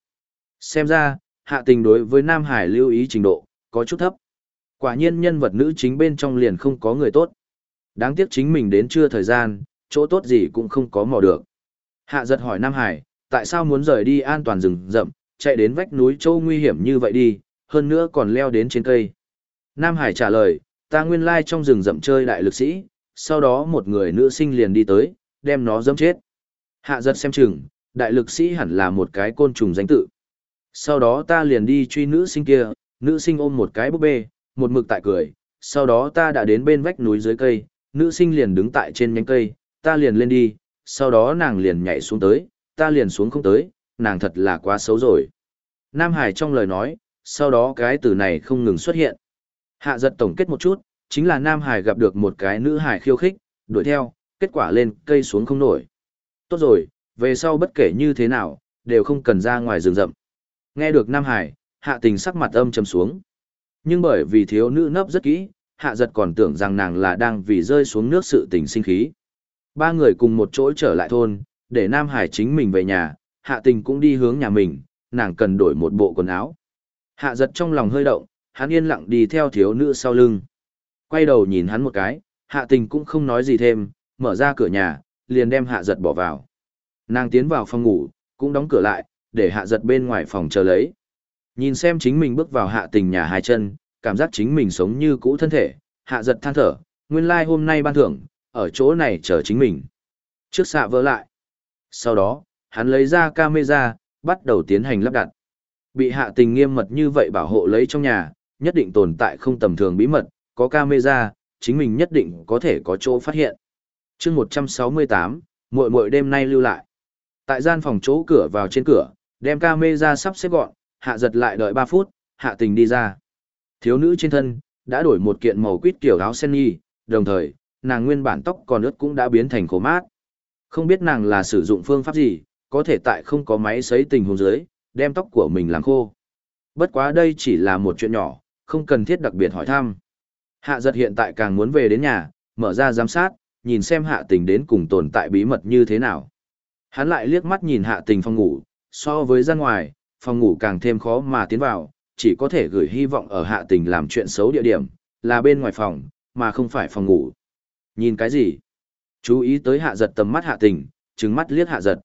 Xem ra, hạ tình đối với Nam Hải lưu ý trình độ, có chút thấp. Quả nhiên nhân vật nữ chính bên trong liền không có người tốt. Đáng tiếc chính mình đến chưa thời gian, chỗ tốt gì cũng không có mò được. Hạ giật hỏi Nam Hải, tại sao muốn rời đi an toàn rừng rậm, chạy đến vách núi châu nguy hiểm như vậy đi, hơn nữa còn leo đến trên cây. Nam Hải trả lời, ta nguyên lai trong rừng rậm chơi đại lực sĩ, sau đó một người nữ sinh liền đi tới, đem nó dẫm chết. Hạ giật xem chừng, đại lực sĩ hẳn là một cái côn trùng danh tự. Sau đó ta liền đi truy nữ sinh kia, nữ sinh ôm một cái búp bê, một mực tại cười, sau đó ta đã đến bên vách núi dưới cây, nữ sinh liền đứng tại trên nhánh cây, ta liền lên đi, sau đó nàng liền nhảy xuống tới, ta liền xuống không tới, nàng thật là quá xấu rồi. Nam Hải trong lời nói, sau đó cái từ này không ngừng xuất hiện. Hạ giật tổng kết một chút, chính là Nam Hải gặp được một cái nữ hải khiêu khích, đuổi theo, kết quả lên cây xuống không nổi. Tốt rồi, về sau bất kể như thế nào, đều không cần ra ngoài rừng rậm. Nghe được Nam Hải, hạ tình sắc mặt âm trầm xuống. Nhưng bởi vì thiếu nữ nấp rất kỹ, hạ giật còn tưởng rằng nàng là đang vì rơi xuống nước sự tình sinh khí. Ba người cùng một chỗ trở lại thôn, để Nam Hải chính mình về nhà, hạ tình cũng đi hướng nhà mình, nàng cần đổi một bộ quần áo. Hạ giật trong lòng hơi động, hắn yên lặng đi theo thiếu nữ sau lưng. Quay đầu nhìn hắn một cái, hạ tình cũng không nói gì thêm, mở ra cửa nhà, liền đem hạ giật bỏ vào. Nàng tiến vào phòng ngủ, cũng đóng cửa lại, để hạ giật bên ngoài phòng chờ lấy. Nhìn xem chính mình bước vào hạ tình nhà hai chân, cảm giác chính mình sống như cũ thân thể, hạ giật than thở, nguyên lai like hôm nay ban thưởng, ở chỗ này chờ chính mình. Trước xạ vỡ lại. Sau đó, hắn lấy ra camera, bắt đầu tiến hành lắp đặt. Bị hạ tình nghiêm mật như vậy bảo hộ lấy trong nhà, nhất định tồn tại không tầm thường bí mật, có camera, chính mình nhất định có thể có chỗ phát hiện. chương 168, muội muội đêm nay lưu lại. Tại gian phòng chỗ cửa vào trên cửa, đem camera sắp xếp gọn, hạ giật lại đợi 3 phút, hạ tình đi ra. Thiếu nữ trên thân, đã đổi một kiện màu quýt kiểu áo sen y, đồng thời, nàng nguyên bản tóc còn ướt cũng đã biến thành khổ mát. Không biết nàng là sử dụng phương pháp gì, có thể tại không có máy sấy tình huống dưới, đem tóc của mình làm khô. Bất quá đây chỉ là một chuyện nhỏ, không cần thiết đặc biệt hỏi thăm. Hạ giật hiện tại càng muốn về đến nhà, mở ra giám sát, nhìn xem hạ tình đến cùng tồn tại bí mật như thế nào. Hắn lại liếc mắt nhìn hạ tình phòng ngủ, so với ra ngoài, phòng ngủ càng thêm khó mà tiến vào, chỉ có thể gửi hy vọng ở hạ tình làm chuyện xấu địa điểm, là bên ngoài phòng, mà không phải phòng ngủ. Nhìn cái gì? Chú ý tới hạ giật tầm mắt hạ tình, trừng mắt liếc hạ giật.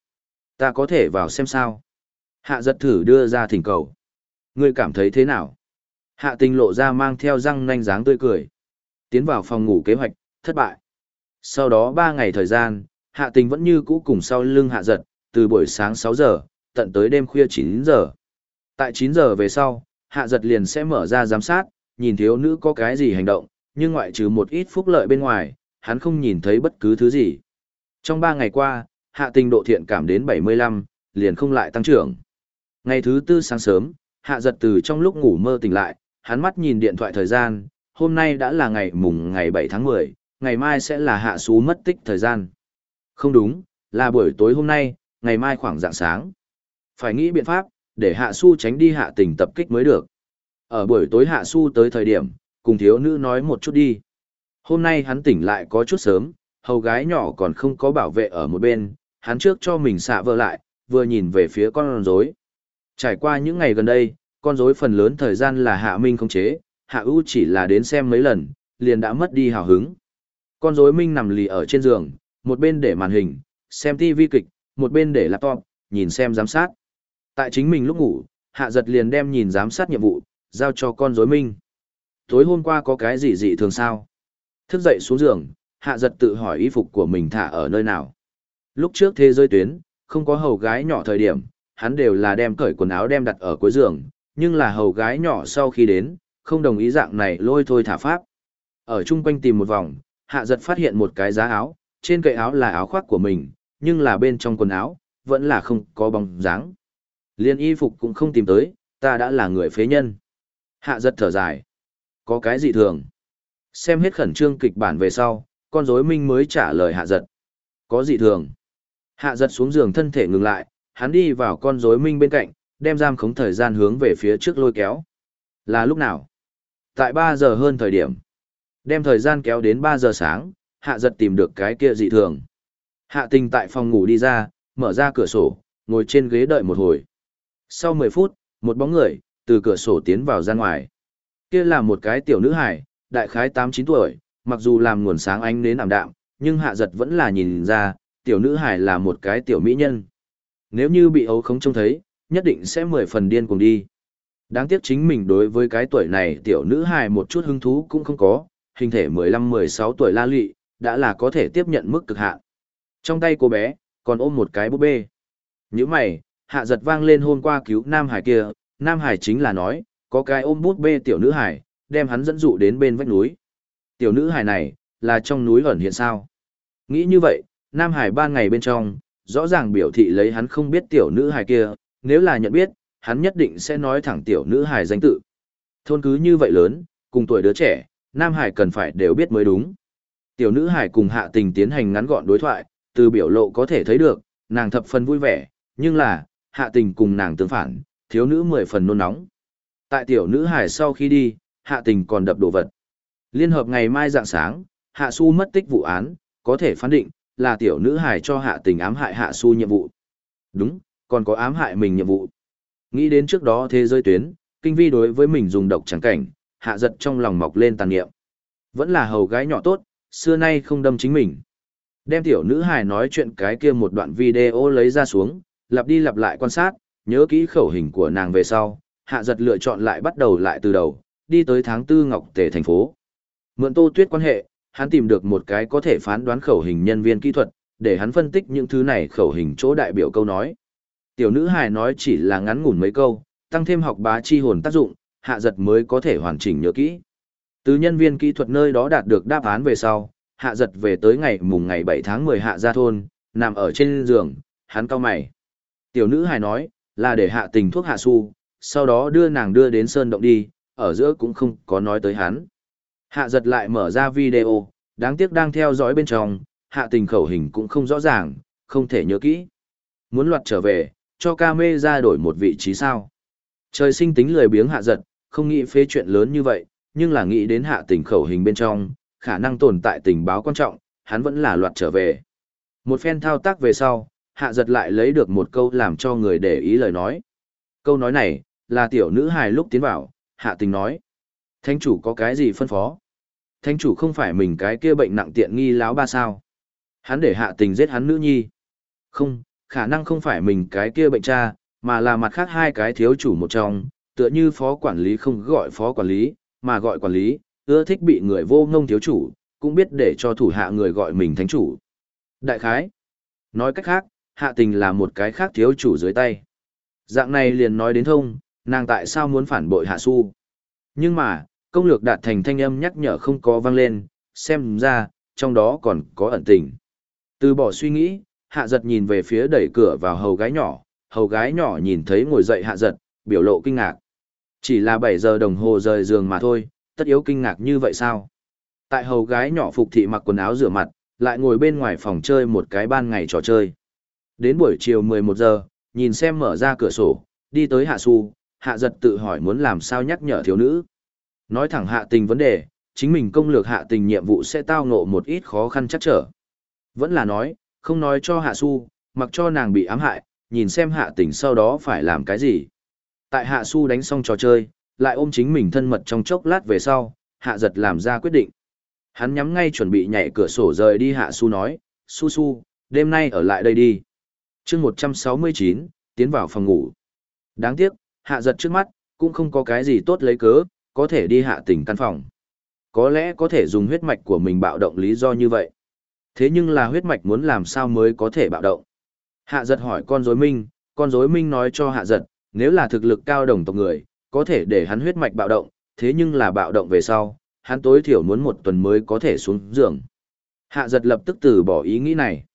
Ta có thể vào xem sao. Hạ giật thử đưa ra thỉnh cầu. Ngươi cảm thấy thế nào? Hạ tình lộ ra mang theo răng nanh dáng tươi cười. Tiến vào phòng ngủ kế hoạch, thất bại. Sau đó 3 ngày thời gian, hạ tình vẫn như cũ cùng sau lưng hạ giật, từ buổi sáng 6 giờ, tận tới đêm khuya 9 giờ. Tại 9 giờ về sau, hạ giật liền sẽ mở ra giám sát, nhìn thiếu nữ có cái gì hành động, nhưng ngoại trừ một ít phúc lợi bên ngoài, hắn không nhìn thấy bất cứ thứ gì. Trong 3 ngày qua, hạ tình độ thiện cảm đến 75, liền không lại tăng trưởng. Ngày thứ tư sáng sớm, hạ giật từ trong lúc ngủ mơ tỉnh lại, hắn mắt nhìn điện thoại thời gian, hôm nay đã là ngày mùng ngày 7 tháng 10, ngày mai sẽ là hạ xú mất tích thời gian. Không đúng, là buổi tối hôm nay, ngày mai khoảng dạng sáng. Phải nghĩ biện pháp, để hạ su tránh đi hạ tình tập kích mới được. Ở buổi tối hạ su tới thời điểm, cùng thiếu nữ nói một chút đi. Hôm nay hắn tỉnh lại có chút sớm, hầu gái nhỏ còn không có bảo vệ ở một bên, hắn trước cho mình xạ vợ lại, vừa nhìn về phía con rối. Trải qua những ngày gần đây, con rối phần lớn thời gian là hạ minh không chế, hạ ưu chỉ là đến xem mấy lần, liền đã mất đi hào hứng. Con rối minh nằm lì ở trên giường, một bên để màn hình, xem TV kịch, một bên để laptop, nhìn xem giám sát. Tại chính mình lúc ngủ, hạ giật liền đem nhìn giám sát nhiệm vụ, giao cho con rối minh. Tối hôm qua có cái gì dị thường sao? Thức dậy xuống giường, hạ giật tự hỏi y phục của mình thả ở nơi nào. Lúc trước thế giới tuyến, không có hầu gái nhỏ thời điểm, hắn đều là đem cởi quần áo đem đặt ở cuối giường, nhưng là hầu gái nhỏ sau khi đến, không đồng ý dạng này lôi thôi thả pháp. Ở chung quanh tìm một vòng, hạ giật phát hiện một cái giá áo, trên cậy áo là áo khoác của mình, nhưng là bên trong quần áo, vẫn là không có bóng dáng. Liên y phục cũng không tìm tới, ta đã là người phế nhân. Hạ giật thở dài. Có cái gì thường? Xem hết khẩn trương kịch bản về sau, con rối minh mới trả lời hạ giật. Có gì thường? Hạ giật xuống giường thân thể ngừng lại, hắn đi vào con rối minh bên cạnh, đem giam khống thời gian hướng về phía trước lôi kéo. Là lúc nào? Tại 3 giờ hơn thời điểm. Đem thời gian kéo đến 3 giờ sáng, hạ giật tìm được cái kia dị thường. Hạ tình tại phòng ngủ đi ra, mở ra cửa sổ, ngồi trên ghế đợi một hồi. Sau 10 phút, một bóng người, từ cửa sổ tiến vào ra ngoài. Kia là một cái tiểu nữ hải, đại khái 8-9 tuổi, mặc dù làm nguồn sáng ánh đến ảm đạm, nhưng hạ giật vẫn là nhìn ra, tiểu nữ hải là một cái tiểu mỹ nhân. Nếu như bị ấu không trông thấy, nhất định sẽ mười phần điên cùng đi. Đáng tiếc chính mình đối với cái tuổi này tiểu nữ hài một chút hứng thú cũng không có, hình thể 15-16 tuổi la lị, đã là có thể tiếp nhận mức cực hạn. Trong tay cô bé, còn ôm một cái búp bê. Những mày, hạ giật vang lên hôm qua cứu Nam Hải kia, Nam Hải chính là nói, có cái ôm búp bê tiểu nữ hải, đem hắn dẫn dụ đến bên vách núi. Tiểu nữ hải này, là trong núi ẩn hiện sao? Nghĩ như vậy, Nam Hải ban ngày bên trong, rõ ràng biểu thị lấy hắn không biết tiểu nữ hải kia, nếu là nhận biết, hắn nhất định sẽ nói thẳng tiểu nữ hải danh tự. Thôn cứ như vậy lớn, cùng tuổi đứa trẻ, Nam Hải cần phải đều biết mới đúng. Tiểu nữ hải cùng hạ tình tiến hành ngắn gọn đối thoại, từ biểu lộ có thể thấy được, nàng thập phần vui vẻ, nhưng là, hạ tình cùng nàng tương phản, thiếu nữ mười phần nôn nóng. Tại tiểu nữ hải sau khi đi, hạ tình còn đập đồ vật. Liên hợp ngày mai dạng sáng, hạ su mất tích vụ án, có thể phán định, là tiểu nữ hải cho hạ tình ám hại hạ su nhiệm vụ. Đúng, còn có ám hại mình nhiệm vụ. Nghĩ đến trước đó thế giới tuyến, kinh vi đối với mình dùng độc trắng cảnh, hạ giật trong lòng mọc lên tàn niệm. Vẫn là hầu gái nhỏ tốt, xưa nay không đâm chính mình. Đem tiểu nữ hài nói chuyện cái kia một đoạn video lấy ra xuống, lặp đi lặp lại quan sát, nhớ kỹ khẩu hình của nàng về sau, hạ giật lựa chọn lại bắt đầu lại từ đầu, đi tới tháng tư Ngọc Tề thành phố. Mượn tô tuyết quan hệ, hắn tìm được một cái có thể phán đoán khẩu hình nhân viên kỹ thuật, để hắn phân tích những thứ này khẩu hình chỗ đại biểu câu nói. Tiểu nữ hài nói chỉ là ngắn ngủn mấy câu, tăng thêm học bá chi hồn tác dụng, hạ giật mới có thể hoàn chỉnh nhớ kỹ. Từ nhân viên kỹ thuật nơi đó đạt được đáp án về sau, hạ giật về tới ngày mùng ngày 7 tháng 10 hạ gia thôn, nằm ở trên giường, hắn cao mày. Tiểu nữ hài nói, là để hạ tình thuốc hạ su, sau đó đưa nàng đưa đến sơn động đi, ở giữa cũng không có nói tới hắn. Hạ giật lại mở ra video, đáng tiếc đang theo dõi bên trong, hạ tình khẩu hình cũng không rõ ràng, không thể nhớ kỹ. Muốn loạt trở về, cho ca mê ra đổi một vị trí sao. Trời sinh tính lười biếng hạ giật, không nghĩ phế chuyện lớn như vậy, nhưng là nghĩ đến hạ tình khẩu hình bên trong, khả năng tồn tại tình báo quan trọng, hắn vẫn là loạt trở về. Một phen thao tác về sau, hạ giật lại lấy được một câu làm cho người để ý lời nói. Câu nói này, là tiểu nữ hài lúc tiến vào, hạ tình nói. Thánh chủ có cái gì phân phó? Thánh chủ không phải mình cái kia bệnh nặng tiện nghi láo ba sao? Hắn để hạ tình giết hắn nữ nhi. Không, khả năng không phải mình cái kia bệnh cha, mà là mặt khác hai cái thiếu chủ một trong, tựa như phó quản lý không gọi phó quản lý, mà gọi quản lý, ưa thích bị người vô ngông thiếu chủ, cũng biết để cho thủ hạ người gọi mình thánh chủ. Đại khái, nói cách khác, hạ tình là một cái khác thiếu chủ dưới tay. Dạng này liền nói đến thông, nàng tại sao muốn phản bội hạ su. Nhưng mà, công lược đạt thành thanh âm nhắc nhở không có vang lên, xem ra, trong đó còn có ẩn tình. Từ bỏ suy nghĩ, hạ giật nhìn về phía đẩy cửa vào hầu gái nhỏ, hầu gái nhỏ nhìn thấy ngồi dậy hạ giật, biểu lộ kinh ngạc. Chỉ là 7 giờ đồng hồ rời giường mà thôi, tất yếu kinh ngạc như vậy sao? Tại hầu gái nhỏ phục thị mặc quần áo rửa mặt, lại ngồi bên ngoài phòng chơi một cái ban ngày trò chơi. Đến buổi chiều 11 giờ, nhìn xem mở ra cửa sổ, đi tới hạ su, hạ giật tự hỏi muốn làm sao nhắc nhở thiếu nữ. Nói thẳng hạ tình vấn đề, chính mình công lược hạ tình nhiệm vụ sẽ tao ngộ một ít khó khăn chắc trở. Vẫn là nói, không nói cho hạ su, mặc cho nàng bị ám hại, nhìn xem hạ tình sau đó phải làm cái gì. Tại hạ su đánh xong trò chơi, lại ôm chính mình thân mật trong chốc lát về sau, hạ giật làm ra quyết định. Hắn nhắm ngay chuẩn bị nhảy cửa sổ rời đi hạ su nói, su su, đêm nay ở lại đây đi. chương 169, tiến vào phòng ngủ. Đáng tiếc, hạ giật trước mắt, cũng không có cái gì tốt lấy cớ, có thể đi hạ tình căn phòng. Có lẽ có thể dùng huyết mạch của mình bạo động lý do như vậy. Thế nhưng là huyết mạch muốn làm sao mới có thể bạo động. Hạ giật hỏi con rối minh, con rối minh nói cho hạ giật, nếu là thực lực cao đồng tộc người, có thể để hắn huyết mạch bạo động, thế nhưng là bạo động về sau, hắn tối thiểu muốn một tuần mới có thể xuống giường. Hạ giật lập tức từ bỏ ý nghĩ này.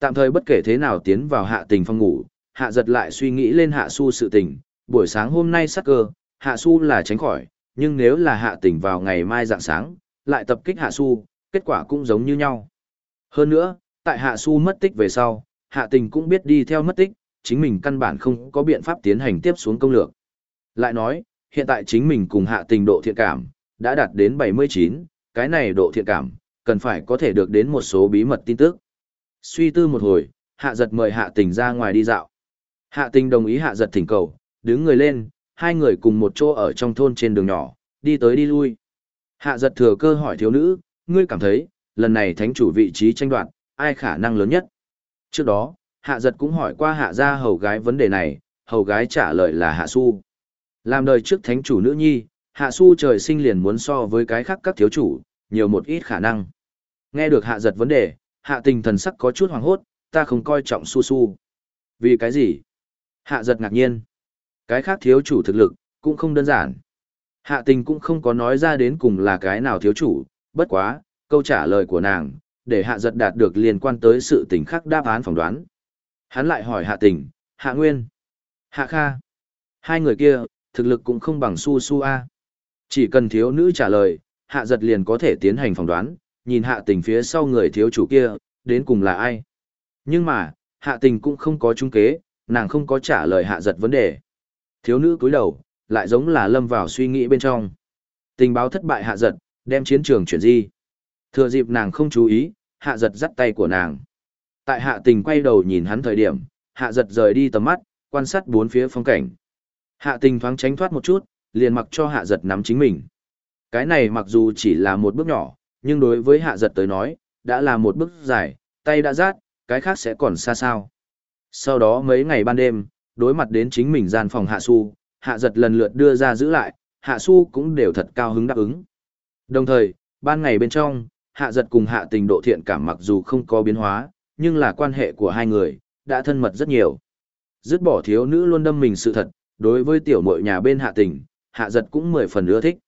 Tạm thời bất kể thế nào tiến vào hạ tình phòng ngủ, hạ giật lại suy nghĩ lên hạ su sự tình, buổi sáng hôm nay sắc cơ, hạ su là tránh khỏi, nhưng nếu là hạ tình vào ngày mai dạng sáng, lại tập kích hạ su, kết quả cũng giống như nhau. Hơn nữa, tại hạ su mất tích về sau, hạ tình cũng biết đi theo mất tích, chính mình căn bản không có biện pháp tiến hành tiếp xuống công lược. Lại nói, hiện tại chính mình cùng hạ tình độ thiện cảm, đã đạt đến 79, cái này độ thiện cảm, cần phải có thể được đến một số bí mật tin tức. Suy tư một hồi, hạ giật mời hạ tình ra ngoài đi dạo. Hạ tình đồng ý hạ giật thỉnh cầu, đứng người lên, hai người cùng một chỗ ở trong thôn trên đường nhỏ, đi tới đi lui. Hạ giật thừa cơ hỏi thiếu nữ, ngươi cảm thấy, lần này thánh chủ vị trí tranh đoạt, ai khả năng lớn nhất? Trước đó, hạ giật cũng hỏi qua hạ gia hầu gái vấn đề này, hầu gái trả lời là hạ su. Làm đời trước thánh chủ nữ nhi, hạ su trời sinh liền muốn so với cái khác các thiếu chủ, nhiều một ít khả năng. Nghe được hạ giật vấn đề, hạ tình thần sắc có chút hoàng hốt, ta không coi trọng su su. Vì cái gì? Hạ giật ngạc nhiên. Cái khác thiếu chủ thực lực, cũng không đơn giản. Hạ tình cũng không có nói ra đến cùng là cái nào thiếu chủ, bất quá, câu trả lời của nàng, để hạ giật đạt được liên quan tới sự tình khắc đáp án phỏng đoán. Hắn lại hỏi hạ tình, hạ nguyên, hạ kha. Hai người kia, thực lực cũng không bằng su su a. Chỉ cần thiếu nữ trả lời, hạ giật liền có thể tiến hành phỏng đoán, nhìn hạ tình phía sau người thiếu chủ kia, đến cùng là ai. Nhưng mà, hạ tình cũng không có trung kế, nàng không có trả lời hạ giật vấn đề. Thiếu nữ cúi đầu, lại giống là lâm vào suy nghĩ bên trong. Tình báo thất bại hạ giật, đem chiến trường chuyển di. Thừa dịp nàng không chú ý, hạ giật dắt tay của nàng. Tại hạ tình quay đầu nhìn hắn thời điểm, hạ giật rời đi tầm mắt, quan sát bốn phía phong cảnh. Hạ tình thoáng tránh thoát một chút, liền mặc cho hạ giật nắm chính mình. Cái này mặc dù chỉ là một bước nhỏ, nhưng đối với hạ giật tới nói, đã là một bước dài, tay đã rát, cái khác sẽ còn xa sao. Sau đó mấy ngày ban đêm, đối mặt đến chính mình gian phòng hạ su, hạ giật lần lượt đưa ra giữ lại, hạ su cũng đều thật cao hứng đáp ứng. Đồng thời, ban ngày bên trong, hạ giật cùng hạ tình độ thiện cảm mặc dù không có biến hóa, nhưng là quan hệ của hai người, đã thân mật rất nhiều. Dứt bỏ thiếu nữ luôn đâm mình sự thật, đối với tiểu mội nhà bên hạ tình, hạ giật cũng mười phần ưa thích.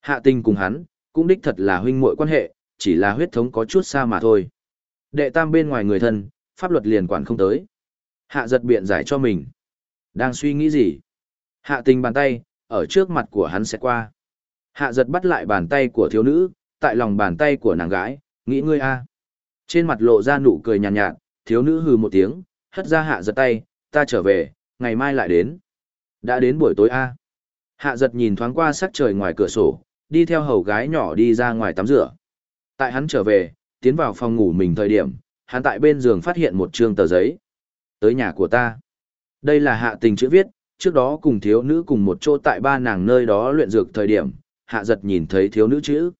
Hạ tình cùng hắn, cũng đích thật là huynh muội quan hệ, chỉ là huyết thống có chút xa mà thôi. Đệ tam bên ngoài người thân, pháp luật liền quản không tới. Hạ giật biện giải cho mình. Đang suy nghĩ gì? Hạ tình bàn tay, ở trước mặt của hắn sẽ qua. Hạ giật bắt lại bàn tay của thiếu nữ, tại lòng bàn tay của nàng gái, nghĩ ngươi a. Trên mặt lộ ra nụ cười nhàn nhạt, nhạt, thiếu nữ hừ một tiếng, hất ra hạ giật tay, ta trở về, ngày mai lại đến. Đã đến buổi tối a. Hạ giật nhìn thoáng qua sắc trời ngoài cửa sổ, đi theo hầu gái nhỏ đi ra ngoài tắm rửa. Tại hắn trở về, tiến vào phòng ngủ mình thời điểm, hắn tại bên giường phát hiện một trương tờ giấy. Tới nhà của ta. Đây là hạ tình chữ viết, trước đó cùng thiếu nữ cùng một chỗ tại ba nàng nơi đó luyện dược thời điểm, hạ giật nhìn thấy thiếu nữ chữ.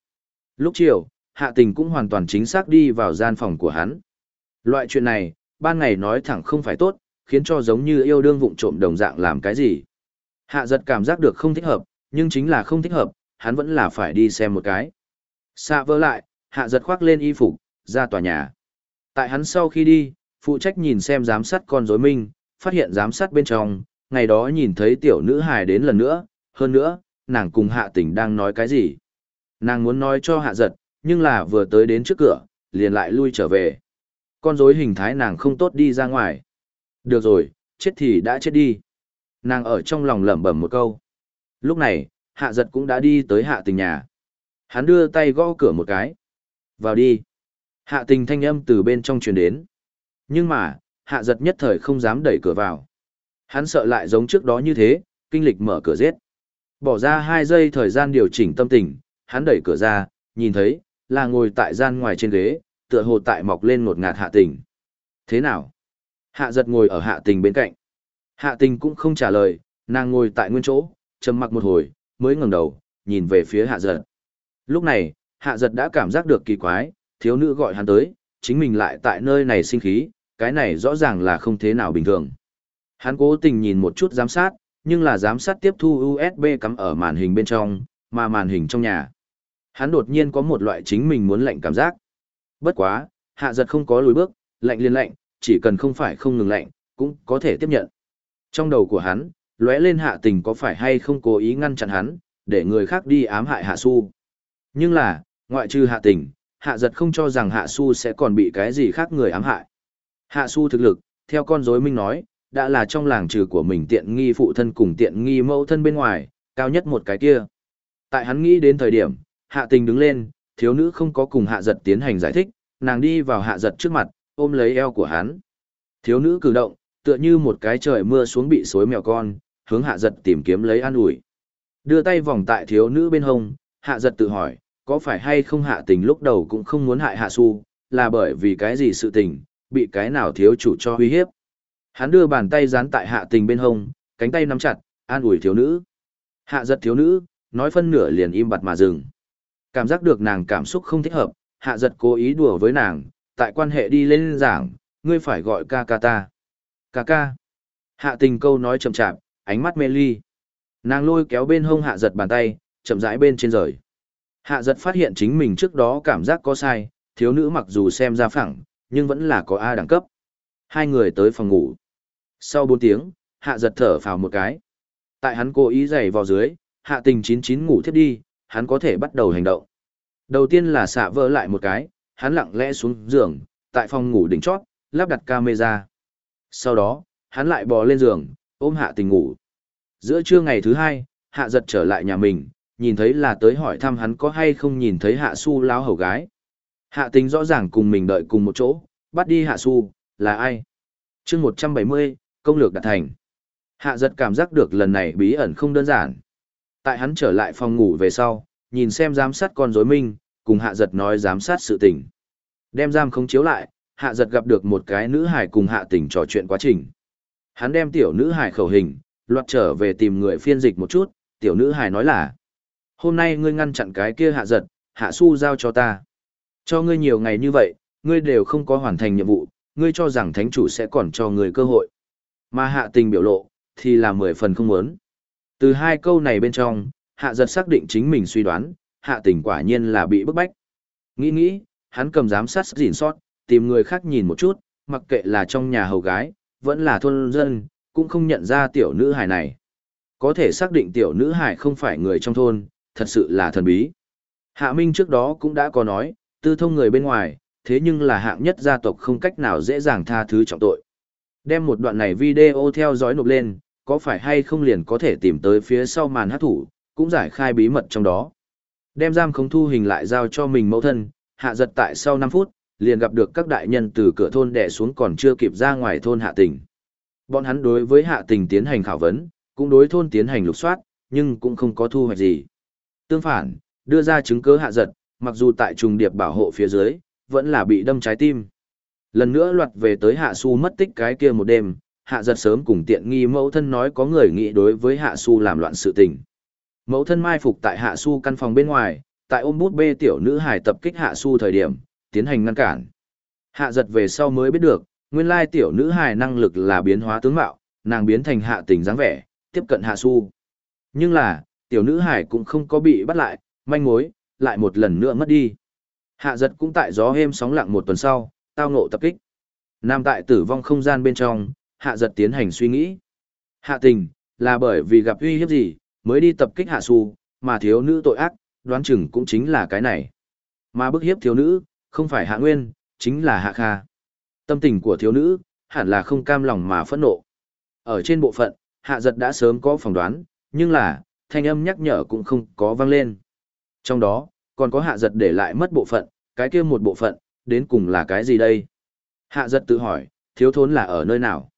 Lúc chiều, hạ tình cũng hoàn toàn chính xác đi vào gian phòng của hắn. Loại chuyện này, ban ngày nói thẳng không phải tốt, khiến cho giống như yêu đương vụng trộm đồng dạng làm cái gì. Hạ giật cảm giác được không thích hợp, nhưng chính là không thích hợp, hắn vẫn là phải đi xem một cái. Xạ vỡ lại, hạ giật khoác lên y phục, ra tòa nhà. Tại hắn sau khi đi, phụ trách nhìn xem giám sát con rối minh, phát hiện giám sát bên trong, ngày đó nhìn thấy tiểu nữ hài đến lần nữa, hơn nữa, nàng cùng hạ tình đang nói cái gì. Nàng muốn nói cho hạ giật, nhưng là vừa tới đến trước cửa, liền lại lui trở về. Con rối hình thái nàng không tốt đi ra ngoài. Được rồi, chết thì đã chết đi. Nàng ở trong lòng lẩm bẩm một câu. Lúc này, hạ giật cũng đã đi tới hạ tình nhà. Hắn đưa tay gõ cửa một cái. Vào đi. Hạ tình thanh âm từ bên trong truyền đến. Nhưng mà, hạ giật nhất thời không dám đẩy cửa vào. Hắn sợ lại giống trước đó như thế, kinh lịch mở cửa giết. Bỏ ra hai giây thời gian điều chỉnh tâm tình, hắn đẩy cửa ra, nhìn thấy, là ngồi tại gian ngoài trên ghế, tựa hồ tại mọc lên ngột ngạt hạ tình. Thế nào? Hạ giật ngồi ở hạ tình bên cạnh. Hạ tình cũng không trả lời, nàng ngồi tại nguyên chỗ, trầm mặc một hồi, mới ngẩng đầu, nhìn về phía hạ giật. Lúc này, hạ giật đã cảm giác được kỳ quái, thiếu nữ gọi hắn tới, chính mình lại tại nơi này sinh khí, cái này rõ ràng là không thế nào bình thường. Hắn cố tình nhìn một chút giám sát, nhưng là giám sát tiếp thu USB cắm ở màn hình bên trong, mà màn hình trong nhà. Hắn đột nhiên có một loại chính mình muốn lạnh cảm giác. Bất quá, hạ giật không có lùi bước, lạnh liên lạnh, chỉ cần không phải không ngừng lạnh, cũng có thể tiếp nhận. Trong đầu của hắn, lóe lên hạ tình có phải hay không cố ý ngăn chặn hắn, để người khác đi ám hại hạ su. Nhưng là, ngoại trừ hạ tình, hạ giật không cho rằng hạ su sẽ còn bị cái gì khác người ám hại. Hạ su thực lực, theo con rối minh nói, đã là trong làng trừ của mình tiện nghi phụ thân cùng tiện nghi mẫu thân bên ngoài, cao nhất một cái kia. Tại hắn nghĩ đến thời điểm, hạ tình đứng lên, thiếu nữ không có cùng hạ giật tiến hành giải thích, nàng đi vào hạ giật trước mặt, ôm lấy eo của hắn. Thiếu nữ cử động, tựa như một cái trời mưa xuống bị xối mèo con, hướng hạ giật tìm kiếm lấy an ủi. Đưa tay vòng tại thiếu nữ bên hông, hạ giật tự hỏi, có phải hay không hạ tình lúc đầu cũng không muốn hại hạ su, là bởi vì cái gì sự tình, bị cái nào thiếu chủ cho uy hiếp. Hắn đưa bàn tay dán tại hạ tình bên hông, cánh tay nắm chặt, an ủi thiếu nữ. Hạ giật thiếu nữ, nói phân nửa liền im bặt mà dừng. Cảm giác được nàng cảm xúc không thích hợp, hạ giật cố ý đùa với nàng, tại quan hệ đi lên giảng, ngươi phải gọi ca ca ta. Ca ca. Hạ tình câu nói chậm chạp, ánh mắt mê ly. Nàng lôi kéo bên hông hạ giật bàn tay, chậm rãi bên trên rời. Hạ giật phát hiện chính mình trước đó cảm giác có sai, thiếu nữ mặc dù xem ra phẳng, nhưng vẫn là có A đẳng cấp. Hai người tới phòng ngủ. Sau 4 tiếng, hạ giật thở phào một cái. Tại hắn cố ý giày vào dưới, hạ tình chín chín ngủ thiếp đi, hắn có thể bắt đầu hành động. Đầu tiên là xạ vỡ lại một cái, hắn lặng lẽ xuống giường, tại phòng ngủ đỉnh chót, lắp đặt camera. Sau đó, hắn lại bò lên giường, ôm hạ tình ngủ. Giữa trưa ngày thứ hai, hạ giật trở lại nhà mình, nhìn thấy là tới hỏi thăm hắn có hay không nhìn thấy hạ su láo hầu gái. Hạ tình rõ ràng cùng mình đợi cùng một chỗ, bắt đi hạ su, là ai? chương một trăm bảy mươi công lược đạt thành. Hạ giật cảm giác được lần này bí ẩn không đơn giản. Tại hắn trở lại phòng ngủ về sau, nhìn xem giám sát con rối minh, cùng hạ giật nói giám sát sự tình. Đem giam không chiếu lại, hạ giật gặp được một cái nữ hải cùng hạ tình trò chuyện quá trình. Hắn đem tiểu nữ hải khẩu hình, loạt trở về tìm người phiên dịch một chút, tiểu nữ hải nói là Hôm nay ngươi ngăn chặn cái kia hạ giật, hạ su giao cho ta. Cho ngươi nhiều ngày như vậy, ngươi đều không có hoàn thành nhiệm vụ, ngươi cho rằng thánh chủ sẽ còn cho ngươi cơ hội. Mà hạ tình biểu lộ, thì là mười phần không muốn. Từ hai câu này bên trong, hạ giật xác định chính mình suy đoán, hạ tình quả nhiên là bị bức bách. Nghĩ nghĩ, hắn cầm giám sát gìn sót, tìm người khác nhìn một chút, mặc kệ là trong nhà hầu gái, vẫn là thôn dân, cũng không nhận ra tiểu nữ hải này. Có thể xác định tiểu nữ hải không phải người trong thôn, thật sự là thần bí. Hạ Minh trước đó cũng đã có nói, tư thông người bên ngoài, thế nhưng là hạng nhất gia tộc không cách nào dễ dàng tha thứ trọng tội. Đem một đoạn này video theo dõi nộp lên, có phải hay không liền có thể tìm tới phía sau màn hát thủ, cũng giải khai bí mật trong đó. Đem giam không thu hình lại giao cho mình mẫu thân, hạ giật tại sau 5 phút, liền gặp được các đại nhân từ cửa thôn đẻ xuống còn chưa kịp ra ngoài thôn hạ tình. Bọn hắn đối với hạ tình tiến hành khảo vấn, cũng đối thôn tiến hành lục soát, nhưng cũng không có thu hoạch gì. Tương phản, đưa ra chứng cứ hạ giật, mặc dù tại trùng điệp bảo hộ phía dưới, vẫn là bị đâm trái tim. Lần nữa loạt về tới hạ su mất tích cái kia một đêm, hạ giật sớm cùng tiện nghi mẫu thân nói có người nghĩ đối với hạ su làm loạn sự tình. Mẫu thân mai phục tại hạ su căn phòng bên ngoài, tại ôm bút bê tiểu nữ hải tập kích hạ su thời điểm, tiến hành ngăn cản. Hạ giật về sau mới biết được, nguyên lai tiểu nữ hải năng lực là biến hóa tướng mạo, nàng biến thành hạ tình dáng vẻ, tiếp cận hạ su. Nhưng là, tiểu nữ hải cũng không có bị bắt lại, manh mối, lại một lần nữa mất đi. Hạ giật cũng tại gió êm sóng lặng một tuần sau, tao ngộ tập kích. Nam tại tử vong không gian bên trong, hạ giật tiến hành suy nghĩ. Hạ tình, là bởi vì gặp uy hiếp gì, mới đi tập kích hạ su, mà thiếu nữ tội ác, đoán chừng cũng chính là cái này. Mà bức hiếp thiếu nữ, không phải hạ nguyên, chính là hạ kha. Tâm tình của thiếu nữ, hẳn là không cam lòng mà phẫn nộ. Ở trên bộ phận, hạ giật đã sớm có phỏng đoán, nhưng là, thanh âm nhắc nhở cũng không có vang lên. Trong đó, còn có hạ giật để lại mất bộ phận, cái kia một bộ phận, đến cùng là cái gì đây? Hạ giật tự hỏi, thiếu thốn là ở nơi nào?